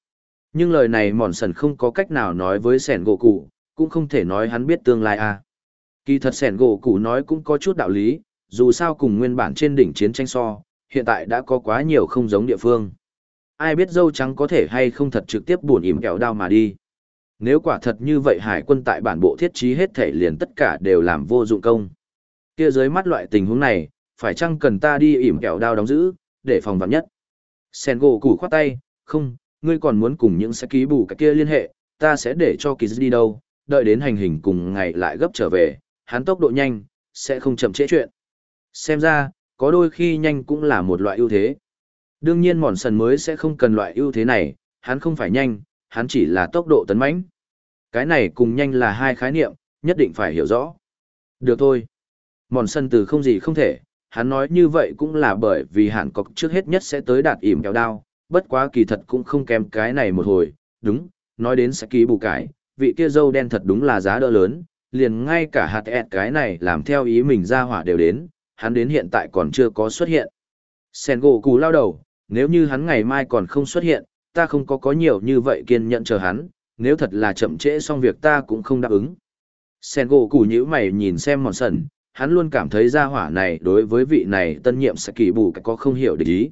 A: nhưng lời này mòn sần không có cách nào nói với sẻn gỗ cụ cũng không thể nói hắn biết tương lai à. kỳ thật sẻn gỗ cụ nói cũng có chút đạo lý dù sao cùng nguyên bản trên đỉnh chiến tranh so hiện tại đã có quá nhiều không giống địa phương ai biết dâu trắng có thể hay không thật trực tiếp buồn ỉm kẹo đao mà đi nếu quả thật như vậy hải quân tại bản bộ thiết trí hết thể liền tất cả đều làm vô dụng công. Kia dưới mắt loại tình huống này, phải chăng cần ta đi ỉm kẹo đao đóng giữ, để phòng vạn nhất. Sen gỗ củ khoát tay, không, ngươi còn muốn cùng những sẽ ký bù cái kia liên hệ, ta sẽ để cho kỳ đi đâu, đợi đến hành hình cùng ngày lại gấp trở về, hắn tốc độ nhanh, sẽ không chậm trễ chuyện. Xem ra, có đôi khi nhanh cũng là một loại ưu thế. Đương nhiên mòn sần mới sẽ không cần loại ưu thế này, hắn không phải nhanh, hắn chỉ là tốc độ tấn mãnh. Cái này cùng nhanh là hai khái niệm, nhất định phải hiểu rõ. Được thôi. Mòn sân từ không gì không thể, hắn nói như vậy cũng là bởi vì hạn cọc trước hết nhất sẽ tới đạt ỉm kéo đao, bất quá kỳ thật cũng không kém cái này một hồi, đúng, nói đến sẽ ký bù cải, vị kia dâu đen thật đúng là giá đỡ lớn, liền ngay cả hạt ẹt cái này làm theo ý mình ra hỏa đều đến, hắn đến hiện tại còn chưa có xuất hiện. Sen gỗ cù lao đầu, nếu như hắn ngày mai còn không xuất hiện, ta không có có nhiều như vậy kiên nhẫn chờ hắn, nếu thật là chậm trễ xong việc ta cũng không đáp ứng. Sen gỗ cù nhữ mày nhìn xem mòn sần, hắn luôn cảm thấy gia hỏa này đối với vị này tân nhiệm sẽ kỳ bù có không hiểu để ý.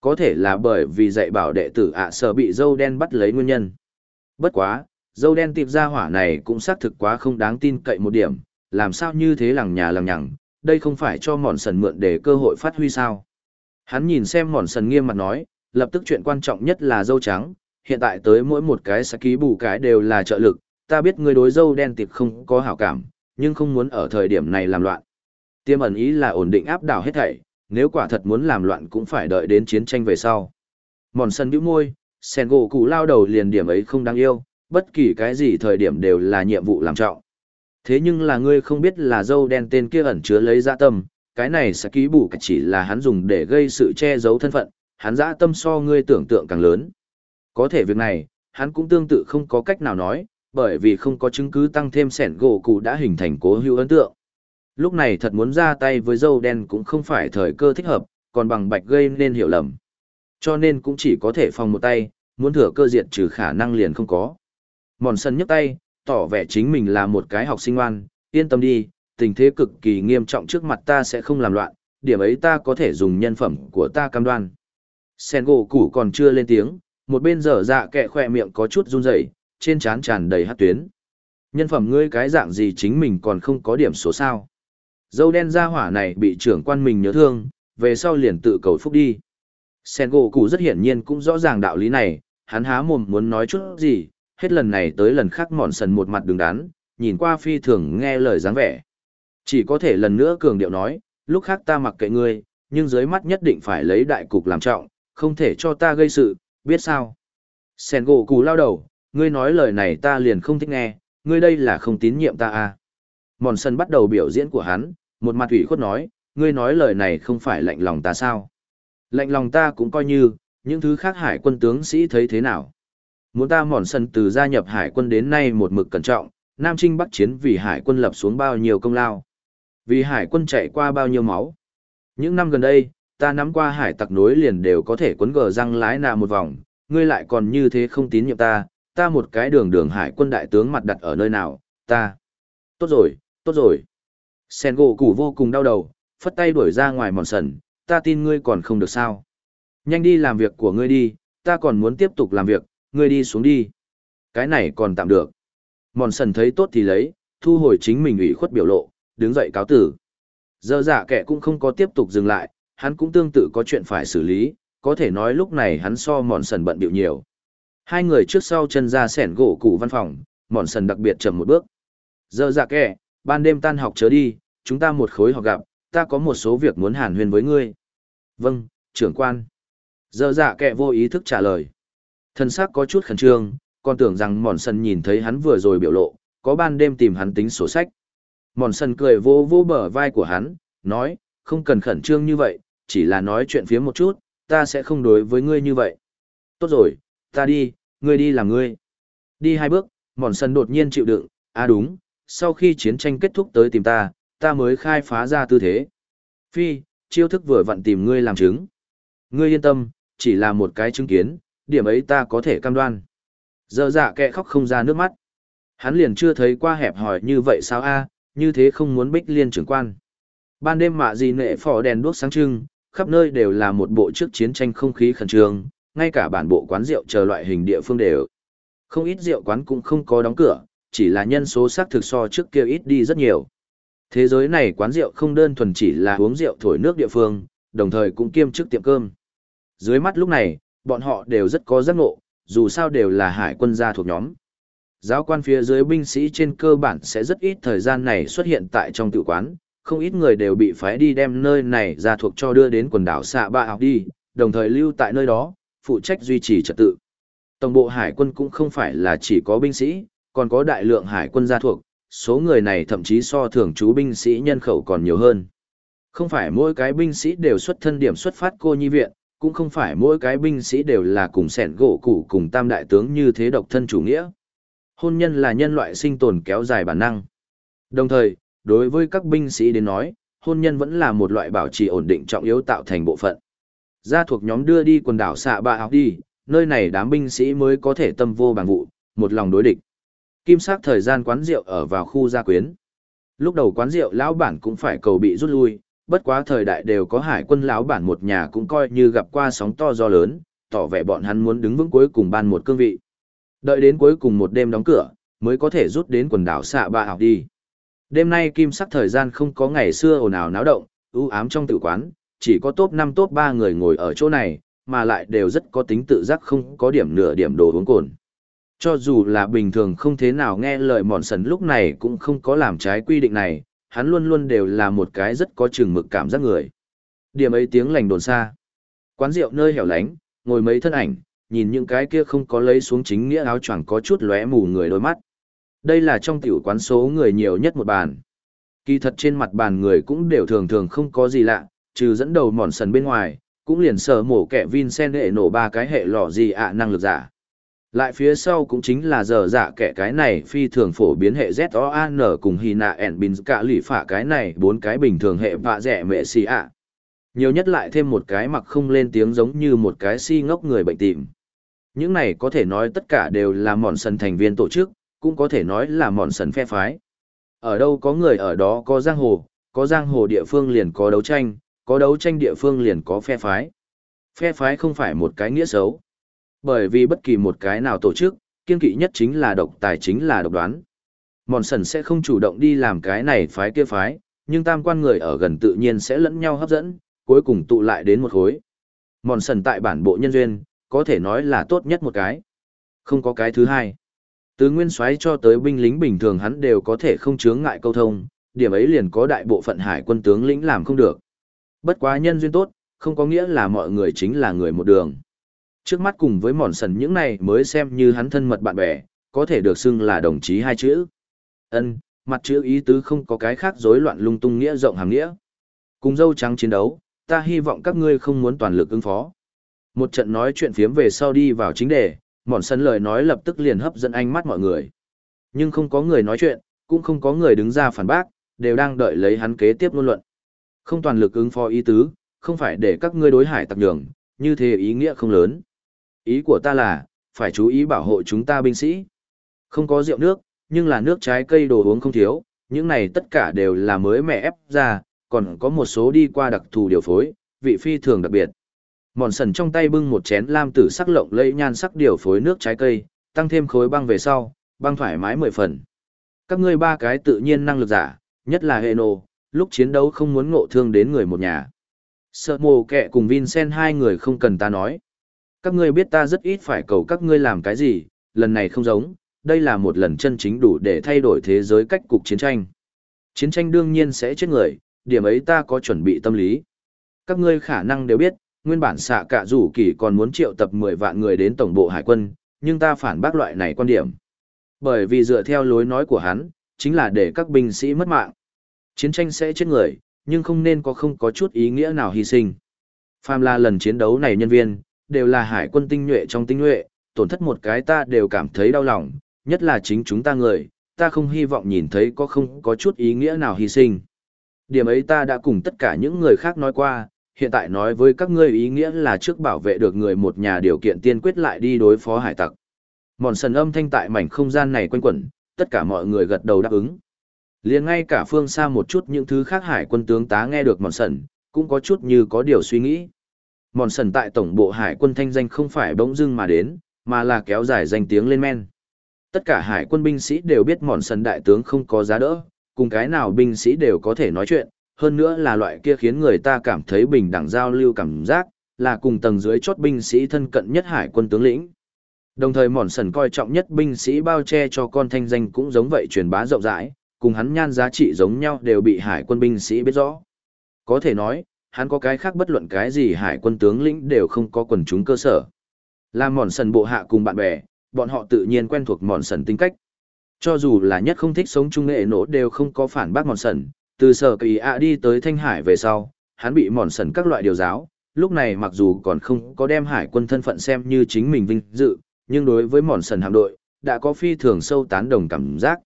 A: Có thể là bởi vì dạy bảo đệ tử ạ sở bị dâu đen bắt lấy nguyên nhân. Bất quá, dâu đen tiệp ra hỏa này cũng xác thực quá không đáng tin cậy một điểm, làm sao như thế lằng nhà lằng nhằng, đây không phải cho mòn sần mượn để cơ hội phát huy sao. Hắn nhìn xem mòn sần nghiêm mặt nói, lập tức chuyện quan trọng nhất là dâu trắng, hiện tại tới mỗi một cái sẽ ký bù cái đều là trợ lực, ta biết người đối dâu đen tiệp không có hảo cảm, nhưng không muốn ở thời điểm này làm loạn. Tiêm ẩn ý là ổn định áp đảo hết thảy, nếu quả thật muốn làm loạn cũng phải đợi đến chiến tranh về sau. Mòn sân bĩu môi, sen gỗ cụ lao đầu liền điểm ấy không đáng yêu, bất kỳ cái gì thời điểm đều là nhiệm vụ làm trọng. Thế nhưng là ngươi không biết là dâu đen tên kia ẩn chứa lấy dạ tâm, cái này sẽ ký bù chỉ là hắn dùng để gây sự che giấu thân phận, hắn dã tâm so ngươi tưởng tượng càng lớn. Có thể việc này, hắn cũng tương tự không có cách nào nói, bởi vì không có chứng cứ tăng thêm sẻn gỗ cụ đã hình thành cố hữu ấn tượng. Lúc này thật muốn ra tay với dâu đen cũng không phải thời cơ thích hợp, còn bằng bạch gây nên hiểu lầm. Cho nên cũng chỉ có thể phòng một tay, muốn thừa cơ diệt trừ khả năng liền không có. Mòn sân nhấc tay, tỏ vẻ chính mình là một cái học sinh ngoan, yên tâm đi, tình thế cực kỳ nghiêm trọng trước mặt ta sẽ không làm loạn, điểm ấy ta có thể dùng nhân phẩm của ta cam đoan. Sen gỗ củ còn chưa lên tiếng, một bên dở dạ kẹ khỏe miệng có chút run rẩy, trên trán tràn đầy hát tuyến. Nhân phẩm ngươi cái dạng gì chính mình còn không có điểm số sao. Dâu đen ra hỏa này bị trưởng quan mình nhớ thương, về sau liền tự cầu phúc đi. Sen gỗ cụ rất hiển nhiên cũng rõ ràng đạo lý này, hắn há mồm muốn nói chút gì, hết lần này tới lần khác mòn sần một mặt đứng đắn, nhìn qua phi thường nghe lời dáng vẻ. Chỉ có thể lần nữa cường điệu nói, lúc khác ta mặc kệ ngươi, nhưng dưới mắt nhất định phải lấy đại cục làm trọng, không thể cho ta gây sự, biết sao? Sen gỗ cù lao đầu, ngươi nói lời này ta liền không thích nghe, ngươi đây là không tín nhiệm ta à? Mòn sân bắt đầu biểu diễn của hắn, một mặt ủy khuất nói, ngươi nói lời này không phải lạnh lòng ta sao? Lạnh lòng ta cũng coi như, những thứ khác hải quân tướng sĩ thấy thế nào? Muốn ta mòn sân từ gia nhập hải quân đến nay một mực cẩn trọng, Nam Trinh Bắc chiến vì hải quân lập xuống bao nhiêu công lao. Vì hải quân chạy qua bao nhiêu máu. Những năm gần đây, ta nắm qua hải tặc nối liền đều có thể quấn gờ răng lái nà một vòng, ngươi lại còn như thế không tín nhiệm ta, ta một cái đường đường hải quân đại tướng mặt đặt ở nơi nào, ta. Tốt rồi, tốt rồi. Sen gỗ củ vô cùng đau đầu, phất tay đuổi ra ngoài mòn sần, ta tin ngươi còn không được sao. Nhanh đi làm việc của ngươi đi, ta còn muốn tiếp tục làm việc, ngươi đi xuống đi. Cái này còn tạm được. Mòn sần thấy tốt thì lấy, thu hồi chính mình ủy khuất biểu lộ, đứng dậy cáo tử. Giờ dạ kẻ cũng không có tiếp tục dừng lại, hắn cũng tương tự có chuyện phải xử lý, có thể nói lúc này hắn so mòn sần bận bịu nhiều. Hai người trước sau chân ra sẻn gỗ cụ văn phòng, mòn sần đặc biệt chậm một bước. Giờ dạ kẻ, ban đêm tan học chớ đi, chúng ta một khối học gặp, ta có một số việc muốn hàn huyên với ngươi. Vâng, trưởng quan. Giờ dạ kệ vô ý thức trả lời. Thân xác có chút khẩn trương, còn tưởng rằng mòn Sân nhìn thấy hắn vừa rồi biểu lộ, có ban đêm tìm hắn tính sổ sách. Mòn Sân cười vô vô bờ vai của hắn, nói, không cần khẩn trương như vậy, chỉ là nói chuyện phía một chút, ta sẽ không đối với ngươi như vậy. Tốt rồi, ta đi, ngươi đi làm ngươi. Đi hai bước, mòn sân đột nhiên chịu đựng, à đúng, sau khi chiến tranh kết thúc tới tìm ta, ta mới khai phá ra tư thế. Phi, chiêu thức vừa vặn tìm ngươi làm chứng. Ngươi yên tâm, chỉ là một cái chứng kiến, điểm ấy ta có thể cam đoan. Giờ dạ kẹ khóc không ra nước mắt. Hắn liền chưa thấy qua hẹp hỏi như vậy sao a như thế không muốn bích liên trưởng quan. Ban đêm mạ gì nệ phỏ đèn đuốc sáng trưng, khắp nơi đều là một bộ trước chiến tranh không khí khẩn trương, ngay cả bản bộ quán rượu chờ loại hình địa phương đều. Không ít rượu quán cũng không có đóng cửa, chỉ là nhân số xác thực so trước kia ít đi rất nhiều. Thế giới này quán rượu không đơn thuần chỉ là uống rượu thổi nước địa phương, đồng thời cũng kiêm chức tiệm cơm. Dưới mắt lúc này, bọn họ đều rất có giác ngộ, dù sao đều là hải quân gia thuộc nhóm. Giáo quan phía dưới binh sĩ trên cơ bản sẽ rất ít thời gian này xuất hiện tại trong tự quán, không ít người đều bị phái đi đem nơi này ra thuộc cho đưa đến quần đảo xạ ba học đi, đồng thời lưu tại nơi đó, phụ trách duy trì trật tự. Tổng bộ hải quân cũng không phải là chỉ có binh sĩ, còn có đại lượng hải quân gia thuộc, số người này thậm chí so thường trú binh sĩ nhân khẩu còn nhiều hơn. Không phải mỗi cái binh sĩ đều xuất thân điểm xuất phát cô nhi viện, cũng không phải mỗi cái binh sĩ đều là cùng sẻn gỗ củ cùng tam đại tướng như thế độc thân chủ nghĩa. Hôn nhân là nhân loại sinh tồn kéo dài bản năng. Đồng thời, đối với các binh sĩ đến nói, hôn nhân vẫn là một loại bảo trì ổn định trọng yếu tạo thành bộ phận. Gia thuộc nhóm đưa đi quần đảo xạ bạ học đi, nơi này đám binh sĩ mới có thể tâm vô bằng vụ, một lòng đối địch. Kim sắc thời gian quán rượu ở vào khu gia quyến. Lúc đầu quán rượu lão bản cũng phải cầu bị rút lui, bất quá thời đại đều có hải quân lão bản một nhà cũng coi như gặp qua sóng to gió lớn, tỏ vẻ bọn hắn muốn đứng vững cuối cùng ban một cương vị. Đợi đến cuối cùng một đêm đóng cửa, mới có thể rút đến quần đảo xạ Ba học đi. Đêm nay kim sắc thời gian không có ngày xưa ồn ào náo động, ưu ám trong tử quán, chỉ có top 5 top 3 người ngồi ở chỗ này, mà lại đều rất có tính tự giác không có điểm nửa điểm đồ uống cồn. Cho dù là bình thường không thế nào nghe lời mòn sần lúc này cũng không có làm trái quy định này, hắn luôn luôn đều là một cái rất có chừng mực cảm giác người. Điểm ấy tiếng lành đồn xa. Quán rượu nơi hẻo lánh, ngồi mấy thân ảnh, nhìn những cái kia không có lấy xuống chính nghĩa áo choàng có chút lóe mù người đôi mắt. Đây là trong tiểu quán số người nhiều nhất một bàn. Kỳ thật trên mặt bàn người cũng đều thường thường không có gì lạ, trừ dẫn đầu mòn sần bên ngoài, cũng liền sở mổ kẻ Vincent hệ nổ ba cái hệ lọ gì ạ năng lực giả. Lại phía sau cũng chính là giờ dạ kẻ cái này phi thường phổ biến hệ ZOAN cùng Hina and bình cả lỷ phả cái này bốn cái bình thường hệ vạ rẻ mẹ xì ạ. Nhiều nhất lại thêm một cái mặc không lên tiếng giống như một cái si ngốc người bệnh tìm. Những này có thể nói tất cả đều là mòn sần thành viên tổ chức, cũng có thể nói là mòn sần phe phái. Ở đâu có người ở đó có giang hồ, có giang hồ địa phương liền có đấu tranh, có đấu tranh địa phương liền có phe phái. Phe phái không phải một cái nghĩa xấu. Bởi vì bất kỳ một cái nào tổ chức, kiên kỵ nhất chính là độc tài chính là độc đoán. Mòn sần sẽ không chủ động đi làm cái này phái kia phái, nhưng tam quan người ở gần tự nhiên sẽ lẫn nhau hấp dẫn, cuối cùng tụ lại đến một khối. Mòn sần tại bản bộ nhân duyên, có thể nói là tốt nhất một cái. Không có cái thứ hai. Từ nguyên soái cho tới binh lính bình thường hắn đều có thể không chướng ngại câu thông, điểm ấy liền có đại bộ phận hải quân tướng lĩnh làm không được. Bất quá nhân duyên tốt, không có nghĩa là mọi người chính là người một đường. Trước mắt cùng với mòn sần những này mới xem như hắn thân mật bạn bè, có thể được xưng là đồng chí hai chữ. Ân, mặt chữ ý tứ không có cái khác rối loạn lung tung nghĩa rộng hàm nghĩa. Cùng dâu trắng chiến đấu, ta hy vọng các ngươi không muốn toàn lực ứng phó. Một trận nói chuyện phiếm về sau đi vào chính đề, mòn sân lời nói lập tức liền hấp dẫn ánh mắt mọi người. Nhưng không có người nói chuyện, cũng không có người đứng ra phản bác, đều đang đợi lấy hắn kế tiếp ngôn luận. Không toàn lực ứng phó ý tứ, không phải để các ngươi đối hải tặc nhường, như thế ý nghĩa không lớn. Ý của ta là, phải chú ý bảo hộ chúng ta binh sĩ. Không có rượu nước, nhưng là nước trái cây đồ uống không thiếu, những này tất cả đều là mới mẹ ép ra, còn có một số đi qua đặc thù điều phối, vị phi thường đặc biệt. Mòn sần trong tay bưng một chén lam tử sắc lộng lẫy nhan sắc điều phối nước trái cây, tăng thêm khối băng về sau, băng thoải mái mười phần. Các ngươi ba cái tự nhiên năng lực giả, nhất là hệ nô, lúc chiến đấu không muốn ngộ thương đến người một nhà. Sợ mồ kẹ cùng Vincent hai người không cần ta nói. Các ngươi biết ta rất ít phải cầu các ngươi làm cái gì, lần này không giống, đây là một lần chân chính đủ để thay đổi thế giới cách cục chiến tranh. Chiến tranh đương nhiên sẽ chết người, điểm ấy ta có chuẩn bị tâm lý. Các ngươi khả năng đều biết, nguyên bản xạ cả rủ kỳ còn muốn triệu tập 10 vạn người đến tổng bộ hải quân, nhưng ta phản bác loại này quan điểm. Bởi vì dựa theo lối nói của hắn, chính là để các binh sĩ mất mạng. Chiến tranh sẽ chết người, nhưng không nên có không có chút ý nghĩa nào hy sinh. Phàm là lần chiến đấu này nhân viên, đều là hải quân tinh nhuệ trong tinh nhuệ, tổn thất một cái ta đều cảm thấy đau lòng, nhất là chính chúng ta người, ta không hy vọng nhìn thấy có không có chút ý nghĩa nào hy sinh. Điểm ấy ta đã cùng tất cả những người khác nói qua, hiện tại nói với các ngươi ý nghĩa là trước bảo vệ được người một nhà điều kiện tiên quyết lại đi đối phó hải tặc. Mòn sần âm thanh tại mảnh không gian này quanh quẩn, tất cả mọi người gật đầu đáp ứng. liền ngay cả phương xa một chút những thứ khác hải quân tướng tá nghe được mòn sần, cũng có chút như có điều suy nghĩ. Mòn sần tại tổng bộ hải quân thanh danh không phải bỗng dưng mà đến, mà là kéo dài danh tiếng lên men. Tất cả hải quân binh sĩ đều biết mòn sần đại tướng không có giá đỡ, cùng cái nào binh sĩ đều có thể nói chuyện, hơn nữa là loại kia khiến người ta cảm thấy bình đẳng giao lưu cảm giác, là cùng tầng dưới chốt binh sĩ thân cận nhất hải quân tướng lĩnh. Đồng thời mòn sần coi trọng nhất binh sĩ bao che cho con thanh danh cũng giống vậy truyền bá rộng rãi, cùng hắn nhan giá trị giống nhau đều bị hải quân binh sĩ biết rõ. Có thể nói, hắn có cái khác bất luận cái gì hải quân tướng lĩnh đều không có quần chúng cơ sở. Là mòn sần bộ hạ cùng bạn bè, bọn họ tự nhiên quen thuộc mòn sần tính cách. Cho dù là nhất không thích sống chung nghệ nổ đều không có phản bác mòn sần, từ sở kỳ ạ đi tới Thanh Hải về sau, hắn bị mòn sần các loại điều giáo, lúc này mặc dù còn không có đem hải quân thân phận xem như chính mình vinh dự, nhưng đối với mòn sần hạm đội, đã có phi thường sâu tán đồng cảm giác.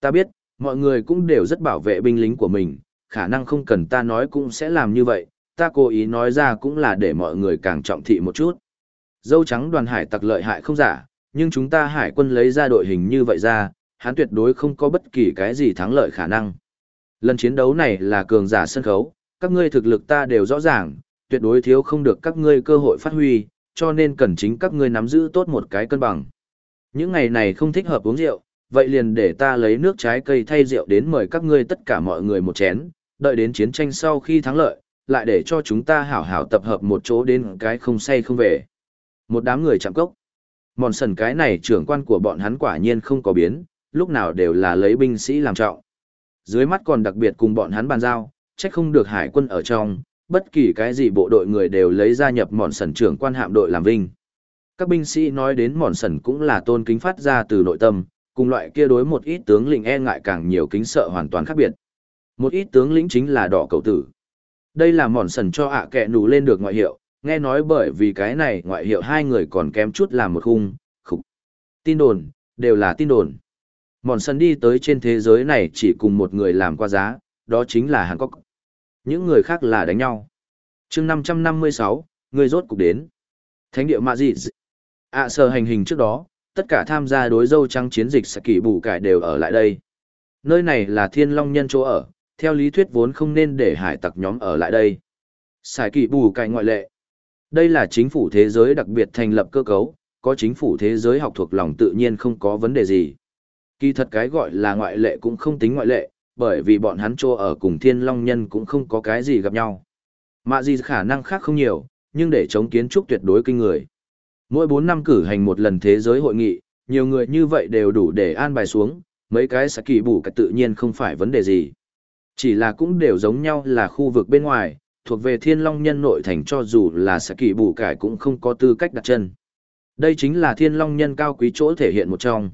A: Ta biết, mọi người cũng đều rất bảo vệ binh lính của mình, khả năng không cần ta nói cũng sẽ làm như vậy, ta cố ý nói ra cũng là để mọi người càng trọng thị một chút. Dâu trắng đoàn hải tặc lợi hại không giả, nhưng chúng ta hải quân lấy ra đội hình như vậy ra, hắn tuyệt đối không có bất kỳ cái gì thắng lợi khả năng. Lần chiến đấu này là cường giả sân khấu, các ngươi thực lực ta đều rõ ràng, tuyệt đối thiếu không được các ngươi cơ hội phát huy, cho nên cần chính các ngươi nắm giữ tốt một cái cân bằng. Những ngày này không thích hợp uống rượu, vậy liền để ta lấy nước trái cây thay rượu đến mời các ngươi tất cả mọi người một chén, đợi đến chiến tranh sau khi thắng lợi, lại để cho chúng ta hảo hảo tập hợp một chỗ đến cái không say không về. Một đám người chạm cốc. Mòn sần cái này trưởng quan của bọn hắn quả nhiên không có biến, lúc nào đều là lấy binh sĩ làm trọng. Dưới mắt còn đặc biệt cùng bọn hắn bàn giao, trách không được hải quân ở trong, bất kỳ cái gì bộ đội người đều lấy gia nhập mòn sần trưởng quan hạm đội làm vinh. Các binh sĩ nói đến mòn sần cũng là tôn kính phát ra từ nội tâm, cùng loại kia đối một ít tướng lĩnh e ngại càng nhiều kính sợ hoàn toàn khác biệt. Một ít tướng lĩnh chính là đỏ cầu tử. Đây là mòn sần cho ạ à kẹ nù lên được ngoại hiệu, nghe nói bởi vì cái này ngoại hiệu hai người còn kém chút làm một khung, khục. Tin đồn, đều là tin đồn. Mòn sần đi tới trên thế giới này chỉ cùng một người làm qua giá, đó chính là Hàn Quốc. Những người khác là đánh nhau. chương 556, người rốt cục đến. Thánh địa Mạ Dị ạ à, sở hành hình trước đó, tất cả tham gia đối dâu trắng chiến dịch sẽ kỳ bù cải đều ở lại đây. Nơi này là thiên long nhân chỗ ở, theo lý thuyết vốn không nên để hải tặc nhóm ở lại đây. Sải kỳ bù cải ngoại lệ. Đây là chính phủ thế giới đặc biệt thành lập cơ cấu, có chính phủ thế giới học thuộc lòng tự nhiên không có vấn đề gì. Kỳ thật cái gọi là ngoại lệ cũng không tính ngoại lệ, bởi vì bọn hắn trô ở cùng thiên long nhân cũng không có cái gì gặp nhau. Mạ gì khả năng khác không nhiều, nhưng để chống kiến trúc tuyệt đối kinh người. Mỗi 4 năm cử hành một lần thế giới hội nghị, nhiều người như vậy đều đủ để an bài xuống, mấy cái sẽ kỳ bù cả tự nhiên không phải vấn đề gì. Chỉ là cũng đều giống nhau là khu vực bên ngoài, thuộc về thiên long nhân nội thành cho dù là sẽ kỳ bù cải cũng không có tư cách đặt chân. Đây chính là thiên long nhân cao quý chỗ thể hiện một trong.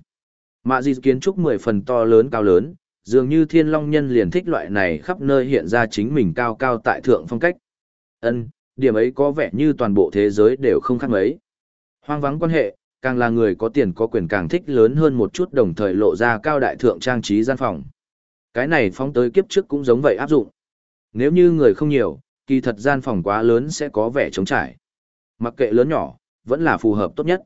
A: Mạ di kiến trúc 10 phần to lớn cao lớn, dường như thiên long nhân liền thích loại này khắp nơi hiện ra chính mình cao cao tại thượng phong cách. Ân, điểm ấy có vẻ như toàn bộ thế giới đều không khác mấy. Hoang vắng quan hệ, càng là người có tiền có quyền càng thích lớn hơn một chút đồng thời lộ ra cao đại thượng trang trí gian phòng. Cái này phóng tới kiếp trước cũng giống vậy áp dụng. Nếu như người không nhiều, kỳ thật gian phòng quá lớn sẽ có vẻ trống trải. Mặc kệ lớn nhỏ, vẫn là phù hợp tốt nhất.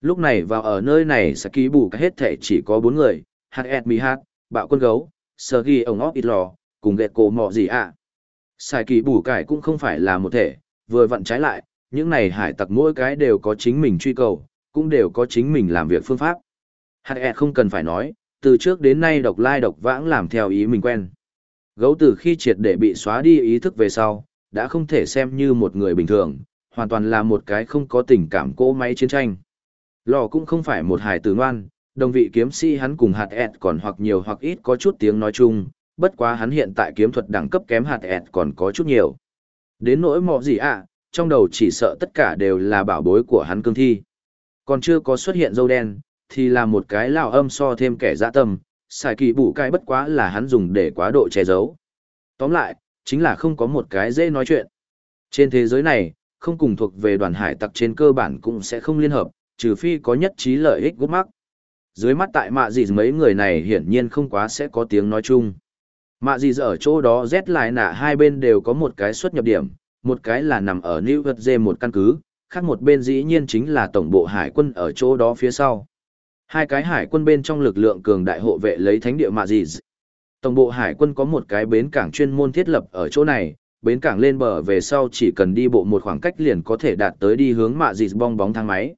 A: Lúc này vào ở nơi này sẽ ký bù cả hết thể chỉ có bốn người, H.S. Hát, Bạo Quân Gấu, Sơ Ghi Ông Óc Ít Lò, cùng ghẹt cổ mọ gì ạ. À. Sai kỳ bù cải cũng không phải là một thể, vừa vặn trái lại, những này hải tặc mỗi cái đều có chính mình truy cầu, cũng đều có chính mình làm việc phương pháp. H.S. không cần phải nói, từ trước đến nay độc lai độc vãng làm theo ý mình quen. Gấu từ khi triệt để bị xóa đi ý thức về sau, đã không thể xem như một người bình thường, hoàn toàn là một cái không có tình cảm cỗ máy chiến tranh. Lò cũng không phải một hải tử ngoan, đồng vị kiếm sĩ hắn cùng hạt ẹt còn hoặc nhiều hoặc ít có chút tiếng nói chung, bất quá hắn hiện tại kiếm thuật đẳng cấp kém hạt ẹt còn có chút nhiều. Đến nỗi mọ gì ạ, trong đầu chỉ sợ tất cả đều là bảo bối của hắn cương thi. Còn chưa có xuất hiện dâu đen, thì là một cái lao âm so thêm kẻ dã tâm, xài kỳ bù cái bất quá là hắn dùng để quá độ che giấu. Tóm lại, chính là không có một cái dễ nói chuyện. Trên thế giới này, không cùng thuộc về đoàn hải tặc trên cơ bản cũng sẽ không liên hợp, trừ phi có nhất trí lợi ích gút mắc. Dưới mắt tại mạ gì mấy người này hiển nhiên không quá sẽ có tiếng nói chung. Mạ gì ở chỗ đó rét lại nạ hai bên đều có một cái xuất nhập điểm, một cái là nằm ở New York một căn cứ, khác một bên dĩ nhiên chính là tổng bộ hải quân ở chỗ đó phía sau. Hai cái hải quân bên trong lực lượng cường đại hộ vệ lấy thánh địa mạ gì. Tổng bộ hải quân có một cái bến cảng chuyên môn thiết lập ở chỗ này, bến cảng lên bờ về sau chỉ cần đi bộ một khoảng cách liền có thể đạt tới đi hướng mạ gì bong bóng thang máy.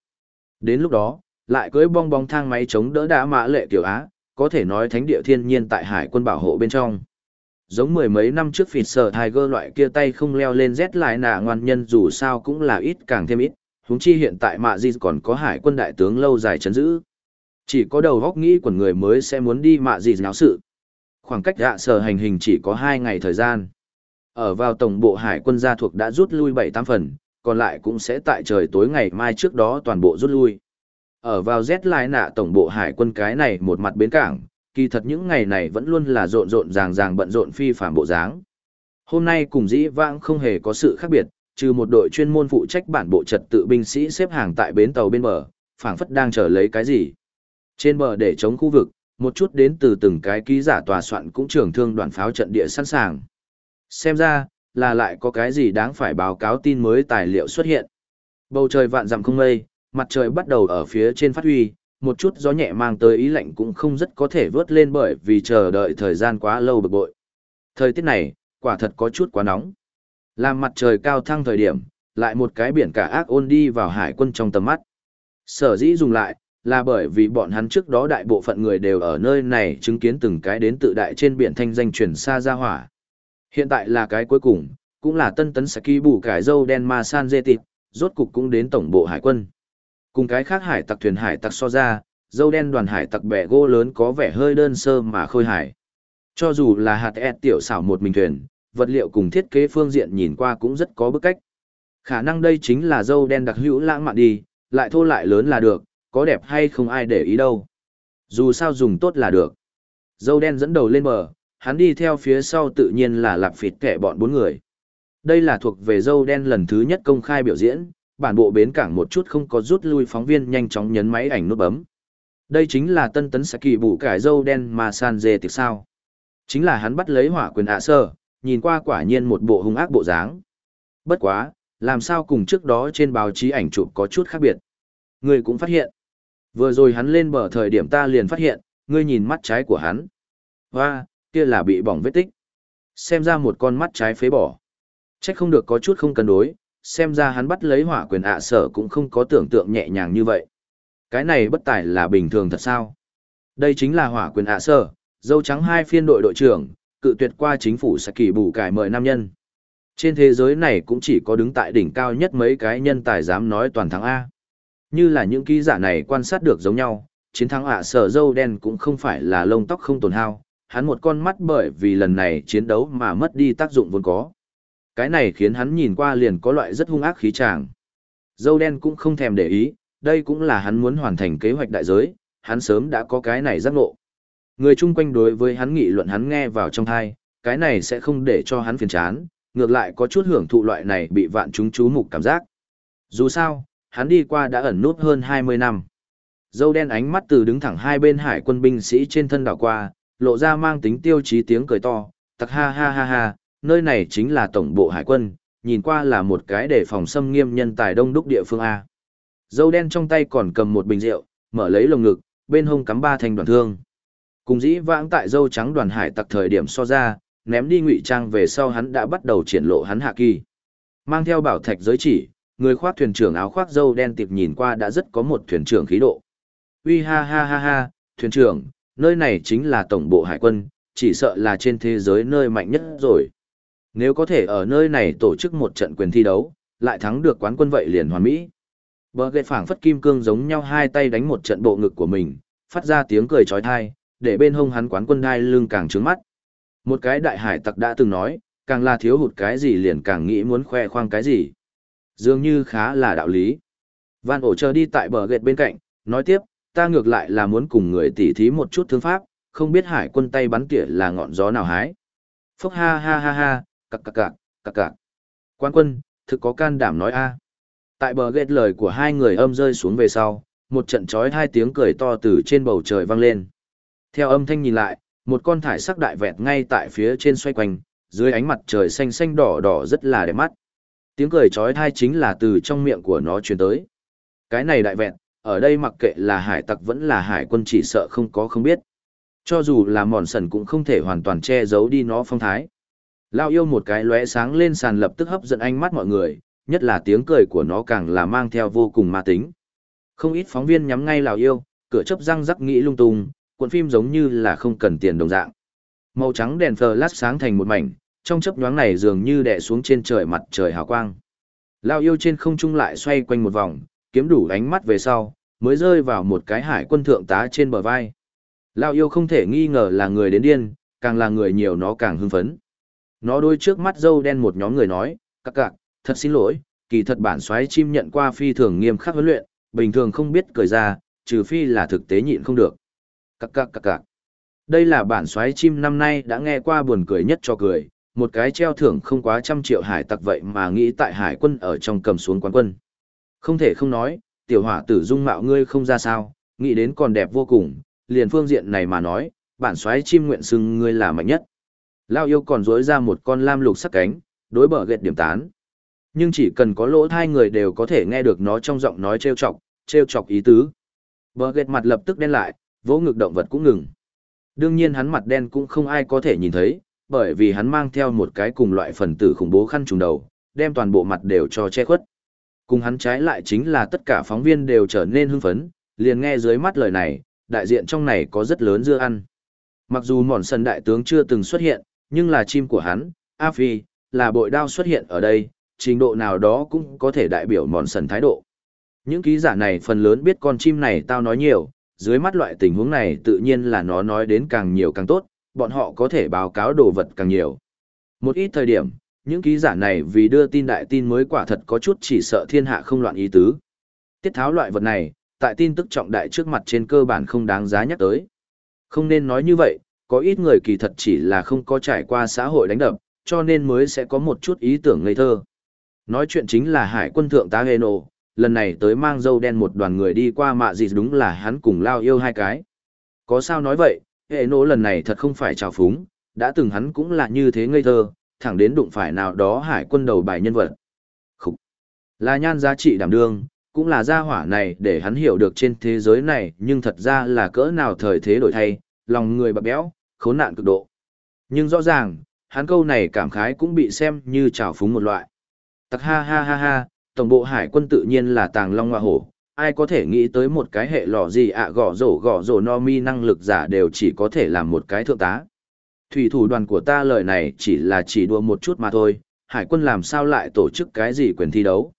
A: Đến lúc đó, lại cưới bong bóng thang máy chống đỡ đã mã lệ tiểu Á, có thể nói thánh địa thiên nhiên tại hải quân bảo hộ bên trong. Giống mười mấy năm trước phịt sở Tiger loại kia tay không leo lên rét lại nạ ngoan nhân dù sao cũng là ít càng thêm ít, húng chi hiện tại mạ di còn có hải quân đại tướng lâu dài chấn giữ. Chỉ có đầu góc nghĩ của người mới sẽ muốn đi mạ gì náo sự. Khoảng cách dạ sở hành hình chỉ có hai ngày thời gian. Ở vào tổng bộ hải quân gia thuộc đã rút lui bảy tám phần, còn lại cũng sẽ tại trời tối ngày mai trước đó toàn bộ rút lui. Ở vào Z lại nạ tổng bộ hải quân cái này một mặt bến cảng, kỳ thật những ngày này vẫn luôn là rộn rộn ràng ràng bận rộn phi phạm bộ dáng. Hôm nay cùng dĩ vãng không hề có sự khác biệt, trừ một đội chuyên môn phụ trách bản bộ trật tự binh sĩ xếp hàng tại bến tàu bên bờ, phảng phất đang chờ lấy cái gì. Trên bờ để chống khu vực, một chút đến từ từng cái ký giả tòa soạn cũng trưởng thương đoàn pháo trận địa sẵn sàng. Xem ra, là lại có cái gì đáng phải báo cáo tin mới tài liệu xuất hiện. Bầu trời vạn dặm không mây, mặt trời bắt đầu ở phía trên phát huy, một chút gió nhẹ mang tới ý lạnh cũng không rất có thể vớt lên bởi vì chờ đợi thời gian quá lâu bực bội. Thời tiết này, quả thật có chút quá nóng. Làm mặt trời cao thăng thời điểm, lại một cái biển cả ác ôn đi vào hải quân trong tầm mắt. Sở dĩ dùng lại, là bởi vì bọn hắn trước đó đại bộ phận người đều ở nơi này chứng kiến từng cái đến tự đại trên biển thanh danh truyền xa ra hỏa. Hiện tại là cái cuối cùng, cũng là tân tấn Saki bù cải dâu đen ma san dê tịp, rốt cục cũng đến tổng bộ hải quân. Cùng cái khác hải tặc thuyền hải tặc so ra, dâu đen đoàn hải tặc bẻ gỗ lớn có vẻ hơi đơn sơ mà khôi hải. Cho dù là hạt ẹt tiểu xảo một mình thuyền, vật liệu cùng thiết kế phương diện nhìn qua cũng rất có bức cách. Khả năng đây chính là dâu đen đặc hữu lãng mạn đi, lại thô lại lớn là được, có đẹp hay không ai để ý đâu. Dù sao dùng tốt là được. Dâu đen dẫn đầu lên bờ, hắn đi theo phía sau tự nhiên là lạp phịt kẻ bọn bốn người. Đây là thuộc về dâu đen lần thứ nhất công khai biểu diễn, bản bộ bến cảng một chút không có rút lui phóng viên nhanh chóng nhấn máy ảnh nút bấm. Đây chính là tân tấn Saki bù cải dâu đen mà san dê tiệc sao. Chính là hắn bắt lấy hỏa quyền ạ sơ, nhìn qua quả nhiên một bộ hung ác bộ dáng. Bất quá, làm sao cùng trước đó trên báo chí ảnh chụp có chút khác biệt. Người cũng phát hiện. Vừa rồi hắn lên bờ thời điểm ta liền phát hiện, ngươi nhìn mắt trái của hắn. Hoa, kia là bị bỏng vết tích. Xem ra một con mắt trái phế bỏ. Trách không được có chút không cân đối, xem ra hắn bắt lấy hỏa quyền ạ sở cũng không có tưởng tượng nhẹ nhàng như vậy. Cái này bất tài là bình thường thật sao? Đây chính là hỏa quyền ạ sở, dâu trắng hai phiên đội đội trưởng, cự tuyệt qua chính phủ sẽ kỳ bù cải mời nam nhân. Trên thế giới này cũng chỉ có đứng tại đỉnh cao nhất mấy cái nhân tài dám nói toàn thắng A. Như là những ký giả này quan sát được giống nhau, chiến thắng ạ sở dâu đen cũng không phải là lông tóc không tổn hao, hắn một con mắt bởi vì lần này chiến đấu mà mất đi tác dụng vốn có. Cái này khiến hắn nhìn qua liền có loại rất hung ác khí tràng. Dâu đen cũng không thèm để ý, đây cũng là hắn muốn hoàn thành kế hoạch đại giới, hắn sớm đã có cái này giác ngộ. Người chung quanh đối với hắn nghị luận hắn nghe vào trong thai, cái này sẽ không để cho hắn phiền chán, ngược lại có chút hưởng thụ loại này bị vạn chúng chú mục cảm giác. Dù sao, hắn đi qua đã ẩn nút hơn 20 năm. Dâu đen ánh mắt từ đứng thẳng hai bên hải quân binh sĩ trên thân đảo qua, lộ ra mang tính tiêu chí tiếng cười to, tặc ha ha ha ha, nơi này chính là tổng bộ hải quân, nhìn qua là một cái để phòng xâm nghiêm nhân tài đông đúc địa phương A. Dâu đen trong tay còn cầm một bình rượu, mở lấy lồng ngực, bên hông cắm ba thanh đoàn thương. Cùng dĩ vãng tại dâu trắng đoàn hải tặc thời điểm so ra, ném đi ngụy trang về sau hắn đã bắt đầu triển lộ hắn hạ kỳ. Mang theo bảo thạch giới chỉ, người khoác thuyền trưởng áo khoác dâu đen tiệp nhìn qua đã rất có một thuyền trưởng khí độ. Uy ha ha ha ha, thuyền trưởng, nơi này chính là tổng bộ hải quân, chỉ sợ là trên thế giới nơi mạnh nhất rồi. Nếu có thể ở nơi này tổ chức một trận quyền thi đấu, lại thắng được quán quân vậy liền hoàn mỹ. Bờ gậy phảng phất kim cương giống nhau hai tay đánh một trận bộ ngực của mình, phát ra tiếng cười trói thai, để bên hông hắn quán quân đai lưng càng trướng mắt. Một cái đại hải tặc đã từng nói, càng là thiếu hụt cái gì liền càng nghĩ muốn khoe khoang cái gì. Dường như khá là đạo lý. Van ổ chờ đi tại bờ gậy bên cạnh, nói tiếp, ta ngược lại là muốn cùng người tỉ thí một chút thương pháp, không biết hải quân tay bắn tỉa là ngọn gió nào hái. Phốc ha ha ha ha, cặc cặc cặc, cặc cặc. Quan quân, thực có can đảm nói a. Tại bờ ghét lời của hai người âm rơi xuống về sau, một trận chói hai tiếng cười to từ trên bầu trời vang lên. Theo âm thanh nhìn lại, một con thải sắc đại vẹt ngay tại phía trên xoay quanh, dưới ánh mặt trời xanh xanh đỏ đỏ rất là đẹp mắt. Tiếng cười chói tai chính là từ trong miệng của nó truyền tới. Cái này đại vẹn, ở đây mặc kệ là hải tặc vẫn là hải quân chỉ sợ không có không biết. Cho dù là mòn sần cũng không thể hoàn toàn che giấu đi nó phong thái. Lao yêu một cái lóe sáng lên sàn lập tức hấp dẫn ánh mắt mọi người, nhất là tiếng cười của nó càng là mang theo vô cùng ma tính. Không ít phóng viên nhắm ngay Lào yêu, cửa chấp răng rắc nghĩ lung tung, cuộn phim giống như là không cần tiền đồng dạng. Màu trắng đèn flash sáng thành một mảnh, trong chớp nhoáng này dường như đè xuống trên trời mặt trời hào quang. Lao yêu trên không trung lại xoay quanh một vòng, kiếm đủ ánh mắt về sau, mới rơi vào một cái hải quân thượng tá trên bờ vai. Lao yêu không thể nghi ngờ là người đến điên, càng là người nhiều nó càng hưng phấn. Nó đôi trước mắt dâu đen một nhóm người nói, các cạc, thật xin lỗi, kỳ thật bản xoáy chim nhận qua phi thường nghiêm khắc huấn luyện, bình thường không biết cười ra, trừ phi là thực tế nhịn không được. Các cạc các cạc. Đây là bản xoáy chim năm nay đã nghe qua buồn cười nhất cho cười, một cái treo thưởng không quá trăm triệu hải tặc vậy mà nghĩ tại hải quân ở trong cầm xuống quán quân. Không thể không nói, tiểu hỏa tử dung mạo ngươi không ra sao, nghĩ đến còn đẹp vô cùng, liền phương diện này mà nói, bản xoáy chim nguyện xưng ngươi là mạnh nhất. Lao yêu còn dối ra một con lam lục sắc cánh, đối bờ ghẹt điểm tán. Nhưng chỉ cần có lỗ thai người đều có thể nghe được nó trong giọng nói trêu chọc, trêu chọc ý tứ. Bờ ghẹt mặt lập tức đen lại, vỗ ngực động vật cũng ngừng. Đương nhiên hắn mặt đen cũng không ai có thể nhìn thấy, bởi vì hắn mang theo một cái cùng loại phần tử khủng bố khăn trùng đầu, đem toàn bộ mặt đều cho che khuất. Cùng hắn trái lại chính là tất cả phóng viên đều trở nên hưng phấn, liền nghe dưới mắt lời này, đại diện trong này có rất lớn dưa ăn. Mặc dù mòn sân đại tướng chưa từng xuất hiện, nhưng là chim của hắn, A Phi, là bội đao xuất hiện ở đây, trình độ nào đó cũng có thể đại biểu mòn sần thái độ. Những ký giả này phần lớn biết con chim này tao nói nhiều, dưới mắt loại tình huống này tự nhiên là nó nói đến càng nhiều càng tốt, bọn họ có thể báo cáo đồ vật càng nhiều. Một ít thời điểm, những ký giả này vì đưa tin đại tin mới quả thật có chút chỉ sợ thiên hạ không loạn ý tứ. Tiết tháo loại vật này, tại tin tức trọng đại trước mặt trên cơ bản không đáng giá nhắc tới. Không nên nói như vậy, có ít người kỳ thật chỉ là không có trải qua xã hội đánh đập, cho nên mới sẽ có một chút ý tưởng ngây thơ. Nói chuyện chính là hải quân thượng tá Heno, lần này tới mang dâu đen một đoàn người đi qua mạ gì đúng là hắn cùng lao yêu hai cái. Có sao nói vậy, hệ nổ lần này thật không phải trào phúng, đã từng hắn cũng là như thế ngây thơ, thẳng đến đụng phải nào đó hải quân đầu bài nhân vật. Khúc. Là nhan giá trị đảm đương, cũng là gia hỏa này để hắn hiểu được trên thế giới này nhưng thật ra là cỡ nào thời thế đổi thay, lòng người bạc béo, khốn nạn cực độ. Nhưng rõ ràng, hắn câu này cảm khái cũng bị xem như trào phúng một loại. Tặc ha ha ha ha, tổng bộ hải quân tự nhiên là tàng long hoa hổ, ai có thể nghĩ tới một cái hệ lò gì ạ gõ rổ gõ rổ no mi năng lực giả đều chỉ có thể làm một cái thượng tá. Thủy thủ đoàn của ta lời này chỉ là chỉ đùa một chút mà thôi, hải quân làm sao lại tổ chức cái gì quyền thi đấu.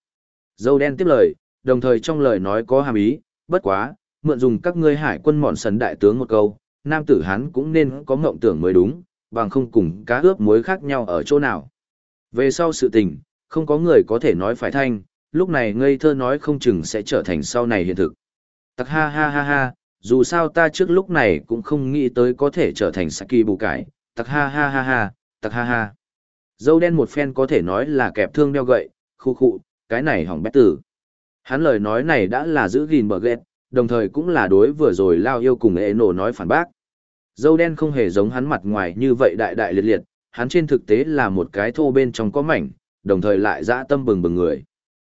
A: Dâu đen tiếp lời, đồng thời trong lời nói có hàm ý, bất quá, mượn dùng các ngươi hải quân mọn sần đại tướng một câu, nam tử hắn cũng nên có mộng tưởng mới đúng, bằng không cùng cá ướp muối khác nhau ở chỗ nào. Về sau sự tình, không có người có thể nói phải thanh, lúc này ngây thơ nói không chừng sẽ trở thành sau này hiện thực. Tặc ha ha ha ha, dù sao ta trước lúc này cũng không nghĩ tới có thể trở thành Saki bù cải, tặc ha ha ha ha, tặc ha ha. Dâu đen một phen có thể nói là kẹp thương đeo gậy, khu khu, cái này hỏng bét tử. Hắn lời nói này đã là giữ gìn bờ ghét, đồng thời cũng là đối vừa rồi lao yêu cùng ế nổ nói phản bác. Dâu đen không hề giống hắn mặt ngoài như vậy đại đại liệt liệt, hắn trên thực tế là một cái thô bên trong có mảnh, đồng thời lại dã tâm bừng bừng người.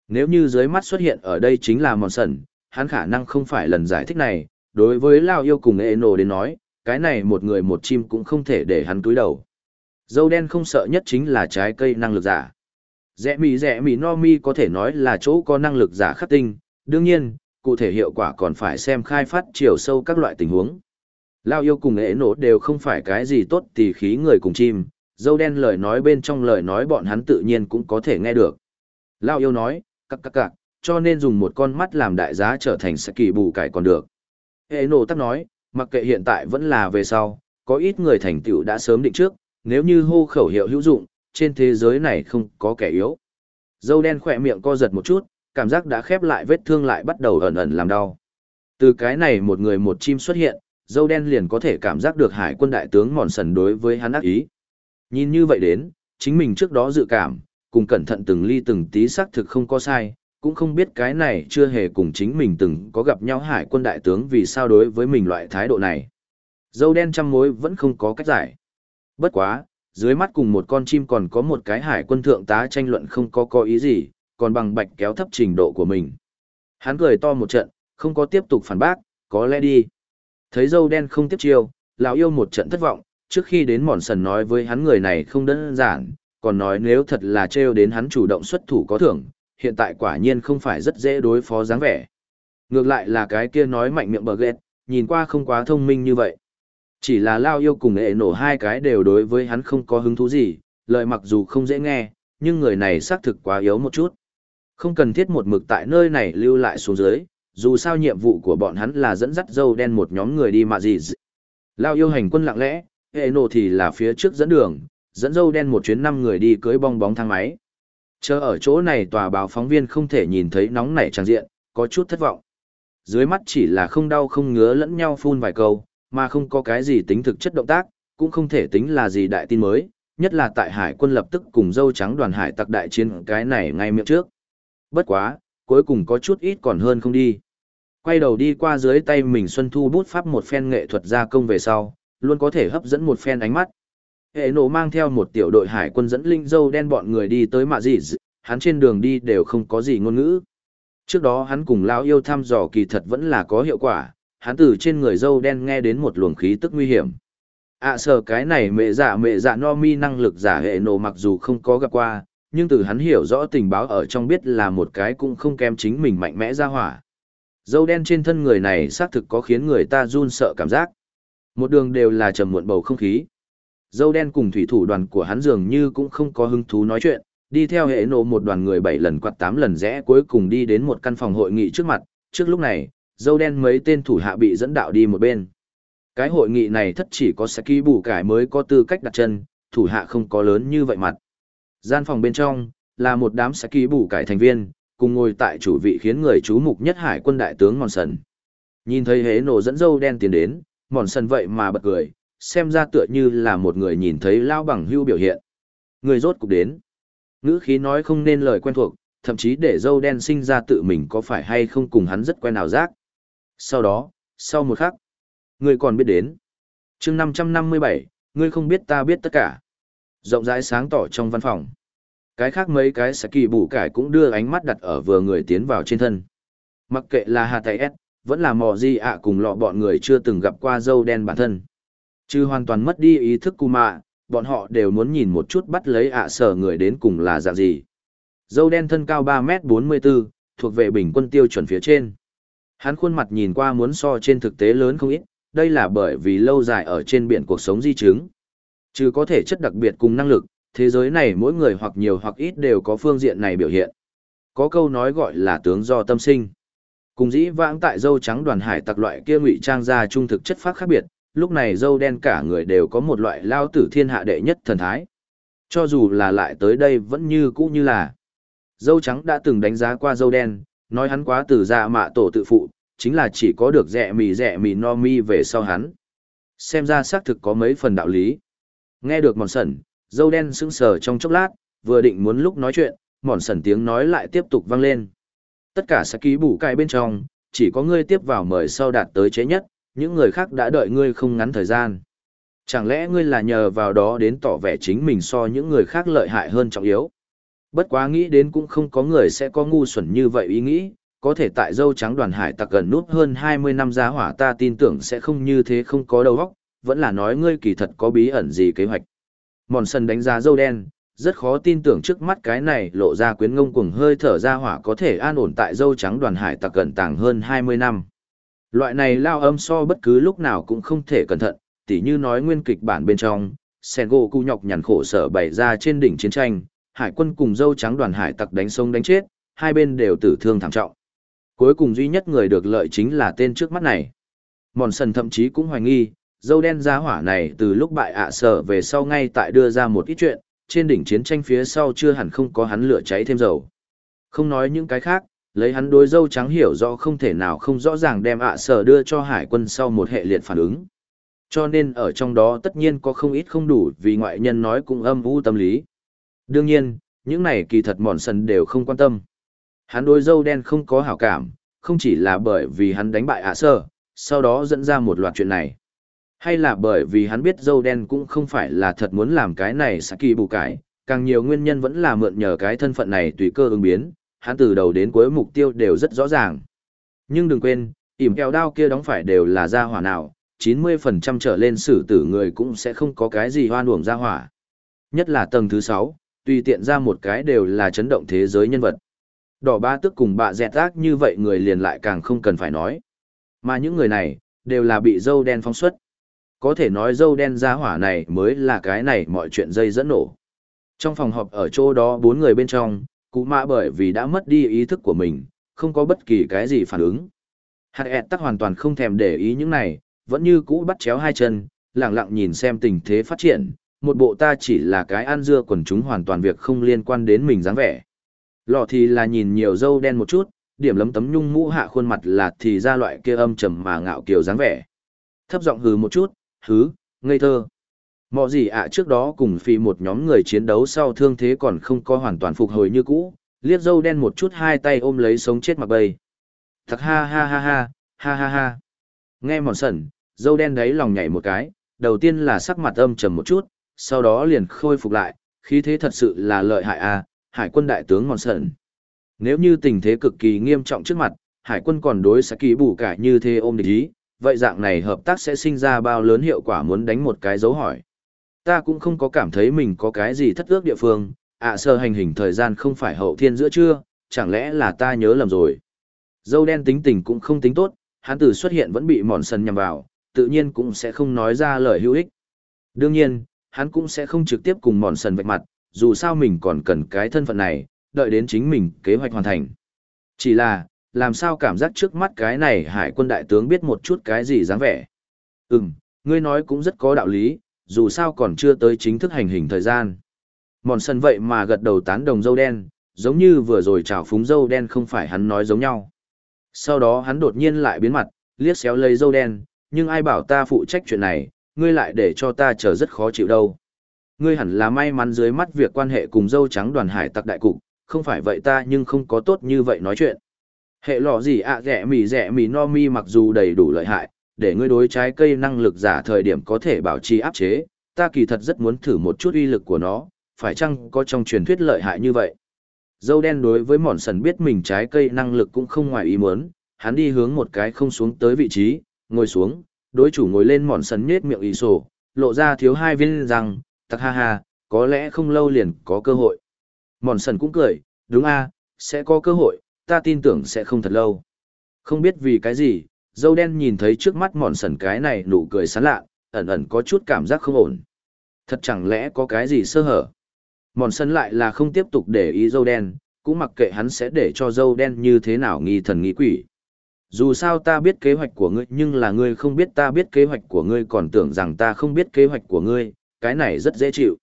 A: Nếu như dưới mắt xuất hiện ở đây chính là mòn sẩn, hắn khả năng không phải lần giải thích này, đối với Lao yêu cùng Eno nổ đến nói, cái này một người một chim cũng không thể để hắn túi đầu. Dâu đen không sợ nhất chính là trái cây năng lực giả. Rẽ mì rẽ mì no mi có thể nói là chỗ có năng lực giả khắc tinh, đương nhiên, cụ thể hiệu quả còn phải xem khai phát chiều sâu các loại tình huống. Lao yêu cùng ế nổ đều không phải cái gì tốt tỉ khí người cùng chim, dâu đen lời nói bên trong lời nói bọn hắn tự nhiên cũng có thể nghe được. Lao yêu nói, cặc cặc cặc, cho nên dùng một con mắt làm đại giá trở thành sẽ kỳ bù cải còn được. Hệ nổ tắc nói, mặc kệ hiện tại vẫn là về sau, có ít người thành tựu đã sớm định trước, nếu như hô khẩu hiệu hữu dụng, trên thế giới này không có kẻ yếu. Dâu đen khỏe miệng co giật một chút, cảm giác đã khép lại vết thương lại bắt đầu ẩn ẩn làm đau. Từ cái này một người một chim xuất hiện, dâu đen liền có thể cảm giác được hải quân đại tướng mòn sần đối với hắn ác ý. Nhìn như vậy đến, chính mình trước đó dự cảm, cùng cẩn thận từng ly từng tí xác thực không có sai, cũng không biết cái này chưa hề cùng chính mình từng có gặp nhau hải quân đại tướng vì sao đối với mình loại thái độ này. Dâu đen trăm mối vẫn không có cách giải. Bất quá, dưới mắt cùng một con chim còn có một cái hải quân thượng tá tranh luận không có có ý gì, còn bằng bạch kéo thấp trình độ của mình. Hắn cười to một trận, không có tiếp tục phản bác, có lẽ đi. Thấy dâu đen không tiếp chiêu, lão yêu một trận thất vọng, trước khi đến mòn sần nói với hắn người này không đơn giản, còn nói nếu thật là trêu đến hắn chủ động xuất thủ có thưởng, hiện tại quả nhiên không phải rất dễ đối phó dáng vẻ. Ngược lại là cái kia nói mạnh miệng bờ ghét, nhìn qua không quá thông minh như vậy. Chỉ là lao yêu cùng ệ nổ hai cái đều đối với hắn không có hứng thú gì, lời mặc dù không dễ nghe, nhưng người này xác thực quá yếu một chút. Không cần thiết một mực tại nơi này lưu lại xuống dưới, dù sao nhiệm vụ của bọn hắn là dẫn dắt dâu đen một nhóm người đi mà gì. Lao yêu hành quân lặng lẽ, hệ nổ thì là phía trước dẫn đường, dẫn dâu đen một chuyến năm người đi cưới bong bóng thang máy. Chờ ở chỗ này tòa báo phóng viên không thể nhìn thấy nóng nảy trang diện, có chút thất vọng. Dưới mắt chỉ là không đau không ngứa lẫn nhau phun vài câu, mà không có cái gì tính thực chất động tác, cũng không thể tính là gì đại tin mới, nhất là tại hải quân lập tức cùng dâu trắng đoàn hải tặc đại chiến cái này ngay miệng trước. Bất quá, cuối cùng có chút ít còn hơn không đi. Quay đầu đi qua dưới tay mình Xuân Thu bút pháp một phen nghệ thuật gia công về sau, luôn có thể hấp dẫn một phen ánh mắt. Hệ nổ mang theo một tiểu đội hải quân dẫn linh dâu đen bọn người đi tới mạ dị, hắn trên đường đi đều không có gì ngôn ngữ. Trước đó hắn cùng lão yêu thăm dò kỳ thật vẫn là có hiệu quả, hắn từ trên người dâu đen nghe đến một luồng khí tức nguy hiểm. ạ à, sợ cái này mẹ dạ mẹ dạ no mi năng lực giả hệ nổ mặc dù không có gặp qua, nhưng từ hắn hiểu rõ tình báo ở trong biết là một cái cũng không kém chính mình mạnh mẽ ra hỏa. Dâu đen trên thân người này xác thực có khiến người ta run sợ cảm giác. Một đường đều là trầm muộn bầu không khí. Dâu đen cùng thủy thủ đoàn của hắn dường như cũng không có hứng thú nói chuyện, đi theo hệ nổ một đoàn người bảy lần quạt tám lần rẽ cuối cùng đi đến một căn phòng hội nghị trước mặt, trước lúc này, dâu đen mấy tên thủ hạ bị dẫn đạo đi một bên. Cái hội nghị này thất chỉ có Saki bù cải mới có tư cách đặt chân, thủ hạ không có lớn như vậy mặt. Gian phòng bên trong, là một đám sẽ ký bù cải thành viên, cùng ngồi tại chủ vị khiến người chú mục nhất hải quân đại tướng Mòn Sần. Nhìn thấy hế nổ dẫn dâu đen tiến đến, Mòn Sần vậy mà bật cười, xem ra tựa như là một người nhìn thấy lao bằng hưu biểu hiện. Người rốt cục đến. Ngữ khí nói không nên lời quen thuộc, thậm chí để dâu đen sinh ra tự mình có phải hay không cùng hắn rất quen nào giác. Sau đó, sau một khắc, người còn biết đến. chương 557, ngươi không biết ta biết tất cả. Rộng rãi sáng tỏ trong văn phòng. Cái khác mấy cái sẽ kỳ bù cải cũng đưa ánh mắt đặt ở vừa người tiến vào trên thân. Mặc kệ là Hà Tài S, vẫn là mò di ạ cùng lọ bọn người chưa từng gặp qua dâu đen bản thân. Chứ hoàn toàn mất đi ý thức cù mạ, bọn họ đều muốn nhìn một chút bắt lấy ạ sở người đến cùng là dạng gì. Dâu đen thân cao 3m44, thuộc về bình quân tiêu chuẩn phía trên. Hắn khuôn mặt nhìn qua muốn so trên thực tế lớn không ít, đây là bởi vì lâu dài ở trên biển cuộc sống di chứng. Chứ có thể chất đặc biệt cùng năng lực, thế giới này mỗi người hoặc nhiều hoặc ít đều có phương diện này biểu hiện. Có câu nói gọi là tướng do tâm sinh. Cùng dĩ vãng tại dâu trắng đoàn hải tặc loại kia ngụy trang ra trung thực chất phát khác biệt, lúc này dâu đen cả người đều có một loại lao tử thiên hạ đệ nhất thần thái. Cho dù là lại tới đây vẫn như cũ như là. Dâu trắng đã từng đánh giá qua dâu đen, nói hắn quá từ dạ mạ tổ tự phụ, chính là chỉ có được rẻ mì rẻ mì no mi về sau hắn. Xem ra xác thực có mấy phần đạo lý. Nghe được mòn sẩn, dâu đen sững sờ trong chốc lát, vừa định muốn lúc nói chuyện, mòn sẩn tiếng nói lại tiếp tục vang lên. Tất cả sẽ ký bù cài bên trong, chỉ có ngươi tiếp vào mời sau đạt tới chế nhất, những người khác đã đợi ngươi không ngắn thời gian. Chẳng lẽ ngươi là nhờ vào đó đến tỏ vẻ chính mình so những người khác lợi hại hơn trọng yếu? Bất quá nghĩ đến cũng không có người sẽ có ngu xuẩn như vậy ý nghĩ, có thể tại dâu trắng đoàn hải tặc gần nút hơn 20 năm giá hỏa ta tin tưởng sẽ không như thế không có đầu óc, vẫn là nói ngươi kỳ thật có bí ẩn gì kế hoạch. Mòn sân đánh giá dâu đen, rất khó tin tưởng trước mắt cái này lộ ra quyến ngông cuồng hơi thở ra hỏa có thể an ổn tại dâu trắng đoàn hải tặc gần tàng hơn 20 năm. Loại này lao âm so bất cứ lúc nào cũng không thể cẩn thận, tỉ như nói nguyên kịch bản bên trong, Sengo cu nhọc nhằn khổ sở bày ra trên đỉnh chiến tranh, hải quân cùng dâu trắng đoàn hải tặc đánh sông đánh chết, hai bên đều tử thương thảm trọng. Cuối cùng duy nhất người được lợi chính là tên trước mắt này. Mòn sần thậm chí cũng hoài nghi, dâu đen giá hỏa này từ lúc bại ạ sở về sau ngay tại đưa ra một ít chuyện, trên đỉnh chiến tranh phía sau chưa hẳn không có hắn lửa cháy thêm dầu. Không nói những cái khác, lấy hắn đối dâu trắng hiểu rõ không thể nào không rõ ràng đem ạ sở đưa cho hải quân sau một hệ liệt phản ứng. Cho nên ở trong đó tất nhiên có không ít không đủ vì ngoại nhân nói cũng âm u tâm lý. Đương nhiên, những này kỳ thật mòn sần đều không quan tâm. Hắn đối dâu đen không có hảo cảm, không chỉ là bởi vì hắn đánh bại ạ sở, sau đó dẫn ra một loạt chuyện này. Hay là bởi vì hắn biết dâu đen cũng không phải là thật muốn làm cái này sẽ kỳ bù cái, càng nhiều nguyên nhân vẫn là mượn nhờ cái thân phận này tùy cơ ứng biến, hắn từ đầu đến cuối mục tiêu đều rất rõ ràng. Nhưng đừng quên, ỉm kèo đao kia đóng phải đều là gia hỏa nào, 90% trở lên xử tử người cũng sẽ không có cái gì hoan uổng gia hỏa. Nhất là tầng thứ 6, tùy tiện ra một cái đều là chấn động thế giới nhân vật. Đỏ ba tức cùng bạ dẹt ác như vậy người liền lại càng không cần phải nói. Mà những người này, đều là bị dâu đen phóng xuất. Có thể nói dâu đen gia hỏa này mới là cái này mọi chuyện dây dẫn nổ. Trong phòng họp ở chỗ đó bốn người bên trong, cụ mạ bởi vì đã mất đi ý thức của mình, không có bất kỳ cái gì phản ứng. Hạt ẹt tắc hoàn toàn không thèm để ý những này, vẫn như cũ bắt chéo hai chân, lặng lặng nhìn xem tình thế phát triển, một bộ ta chỉ là cái ăn dưa quần chúng hoàn toàn việc không liên quan đến mình dáng vẻ. Lọ thì là nhìn nhiều dâu đen một chút, điểm lấm tấm nhung mũ hạ khuôn mặt là thì ra loại kia âm trầm mà ngạo kiều dáng vẻ. Thấp giọng hừ một chút, hứ, ngây thơ. Mọ gì ạ trước đó cùng phi một nhóm người chiến đấu sau thương thế còn không có hoàn toàn phục hồi như cũ, liếc dâu đen một chút hai tay ôm lấy sống chết mặc bầy. Thật ha ha ha ha, ha ha ha. Nghe mòn sẩn, dâu đen đấy lòng nhảy một cái, đầu tiên là sắc mặt âm trầm một chút, sau đó liền khôi phục lại, khí thế thật sự là lợi hại à, hải quân đại tướng mòn sẩn. Nếu như tình thế cực kỳ nghiêm trọng trước mặt, hải quân còn đối sẽ kỳ bù cải như thế ôm địch ý, vậy dạng này hợp tác sẽ sinh ra bao lớn hiệu quả muốn đánh một cái dấu hỏi. Ta cũng không có cảm thấy mình có cái gì thất ước địa phương, ạ sơ hành hình thời gian không phải hậu thiên giữa trưa, chẳng lẽ là ta nhớ lầm rồi. Dâu đen tính tình cũng không tính tốt, hắn từ xuất hiện vẫn bị mòn sân nhằm vào, tự nhiên cũng sẽ không nói ra lời hữu ích. Đương nhiên, hắn cũng sẽ không trực tiếp cùng mòn sần vạch mặt, dù sao mình còn cần cái thân phận này, đợi đến chính mình kế hoạch hoàn thành. Chỉ là, làm sao cảm giác trước mắt cái này hải quân đại tướng biết một chút cái gì dáng vẻ. Ừm, ngươi nói cũng rất có đạo lý, dù sao còn chưa tới chính thức hành hình thời gian. Mòn sân vậy mà gật đầu tán đồng dâu đen, giống như vừa rồi trào phúng dâu đen không phải hắn nói giống nhau. Sau đó hắn đột nhiên lại biến mặt, liếc xéo lấy dâu đen, nhưng ai bảo ta phụ trách chuyện này, ngươi lại để cho ta chờ rất khó chịu đâu. Ngươi hẳn là may mắn dưới mắt việc quan hệ cùng dâu trắng đoàn hải tặc đại cục, không phải vậy ta nhưng không có tốt như vậy nói chuyện. Hệ lọ gì ạ à, rẻ mì rẻ mì no mi mặc dù đầy đủ lợi hại, để ngươi đối trái cây năng lực giả thời điểm có thể bảo trì áp chế, ta kỳ thật rất muốn thử một chút uy lực của nó, phải chăng có trong truyền thuyết lợi hại như vậy. Dâu đen đối với mòn sần biết mình trái cây năng lực cũng không ngoài ý muốn, hắn đi hướng một cái không xuống tới vị trí, ngồi xuống, đối chủ ngồi lên mòn sần nhết miệng ý sổ, lộ ra thiếu hai viên răng, tắc ha ha, có lẽ không lâu liền có cơ hội. Mòn sần cũng cười, đúng a sẽ có cơ hội, ta tin tưởng sẽ không thật lâu. Không biết vì cái gì, dâu đen nhìn thấy trước mắt mòn sần cái này nụ cười sán lạ, ẩn ẩn có chút cảm giác không ổn. Thật chẳng lẽ có cái gì sơ hở? Mòn sần lại là không tiếp tục để ý dâu đen, cũng mặc kệ hắn sẽ để cho dâu đen như thế nào nghi thần nghi quỷ. Dù sao ta biết kế hoạch của ngươi nhưng là ngươi không biết ta biết kế hoạch của ngươi còn tưởng rằng ta không biết kế hoạch của ngươi, cái này rất dễ chịu.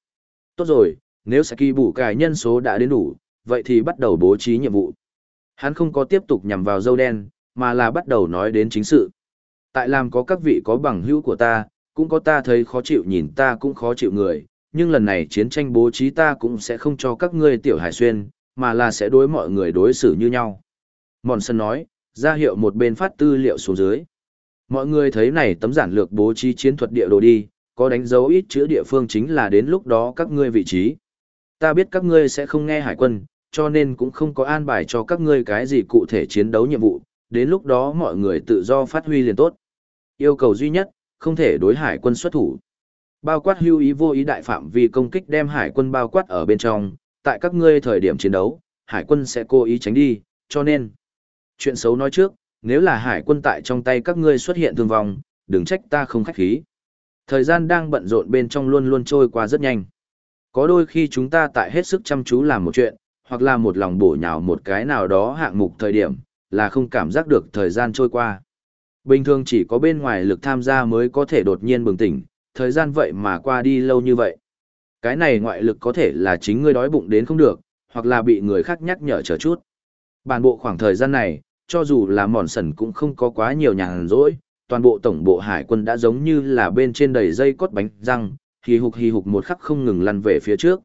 A: Tốt rồi, nếu Saki bù cải nhân số đã đến đủ, vậy thì bắt đầu bố trí nhiệm vụ. Hắn không có tiếp tục nhằm vào dâu đen, mà là bắt đầu nói đến chính sự. Tại làm có các vị có bằng hữu của ta, cũng có ta thấy khó chịu nhìn ta cũng khó chịu người, nhưng lần này chiến tranh bố trí ta cũng sẽ không cho các ngươi tiểu hải xuyên, mà là sẽ đối mọi người đối xử như nhau. Mòn sân nói, ra hiệu một bên phát tư liệu xuống dưới. Mọi người thấy này tấm giản lược bố trí chiến thuật địa đồ đi, có đánh dấu ít chữ địa phương chính là đến lúc đó các ngươi vị trí. Ta biết các ngươi sẽ không nghe hải quân, cho nên cũng không có an bài cho các ngươi cái gì cụ thể chiến đấu nhiệm vụ, đến lúc đó mọi người tự do phát huy liền tốt. Yêu cầu duy nhất, không thể đối hải quân xuất thủ. Bao quát hưu ý vô ý đại phạm vì công kích đem hải quân bao quát ở bên trong, tại các ngươi thời điểm chiến đấu, hải quân sẽ cố ý tránh đi, cho nên. Chuyện xấu nói trước, nếu là hải quân tại trong tay các ngươi xuất hiện thương vong, đừng trách ta không khách khí. Thời gian đang bận rộn bên trong luôn luôn trôi qua rất nhanh. Có đôi khi chúng ta tại hết sức chăm chú làm một chuyện, hoặc là một lòng bổ nhào một cái nào đó hạng mục thời điểm, là không cảm giác được thời gian trôi qua. Bình thường chỉ có bên ngoài lực tham gia mới có thể đột nhiên bừng tỉnh, thời gian vậy mà qua đi lâu như vậy. Cái này ngoại lực có thể là chính ngươi đói bụng đến không được, hoặc là bị người khác nhắc nhở chờ chút. Bản bộ khoảng thời gian này, cho dù là mòn sần cũng không có quá nhiều nhàn rỗi, toàn bộ tổng bộ hải quân đã giống như là bên trên đầy dây cốt bánh răng, hì hục hì hục một khắc không ngừng lăn về phía trước.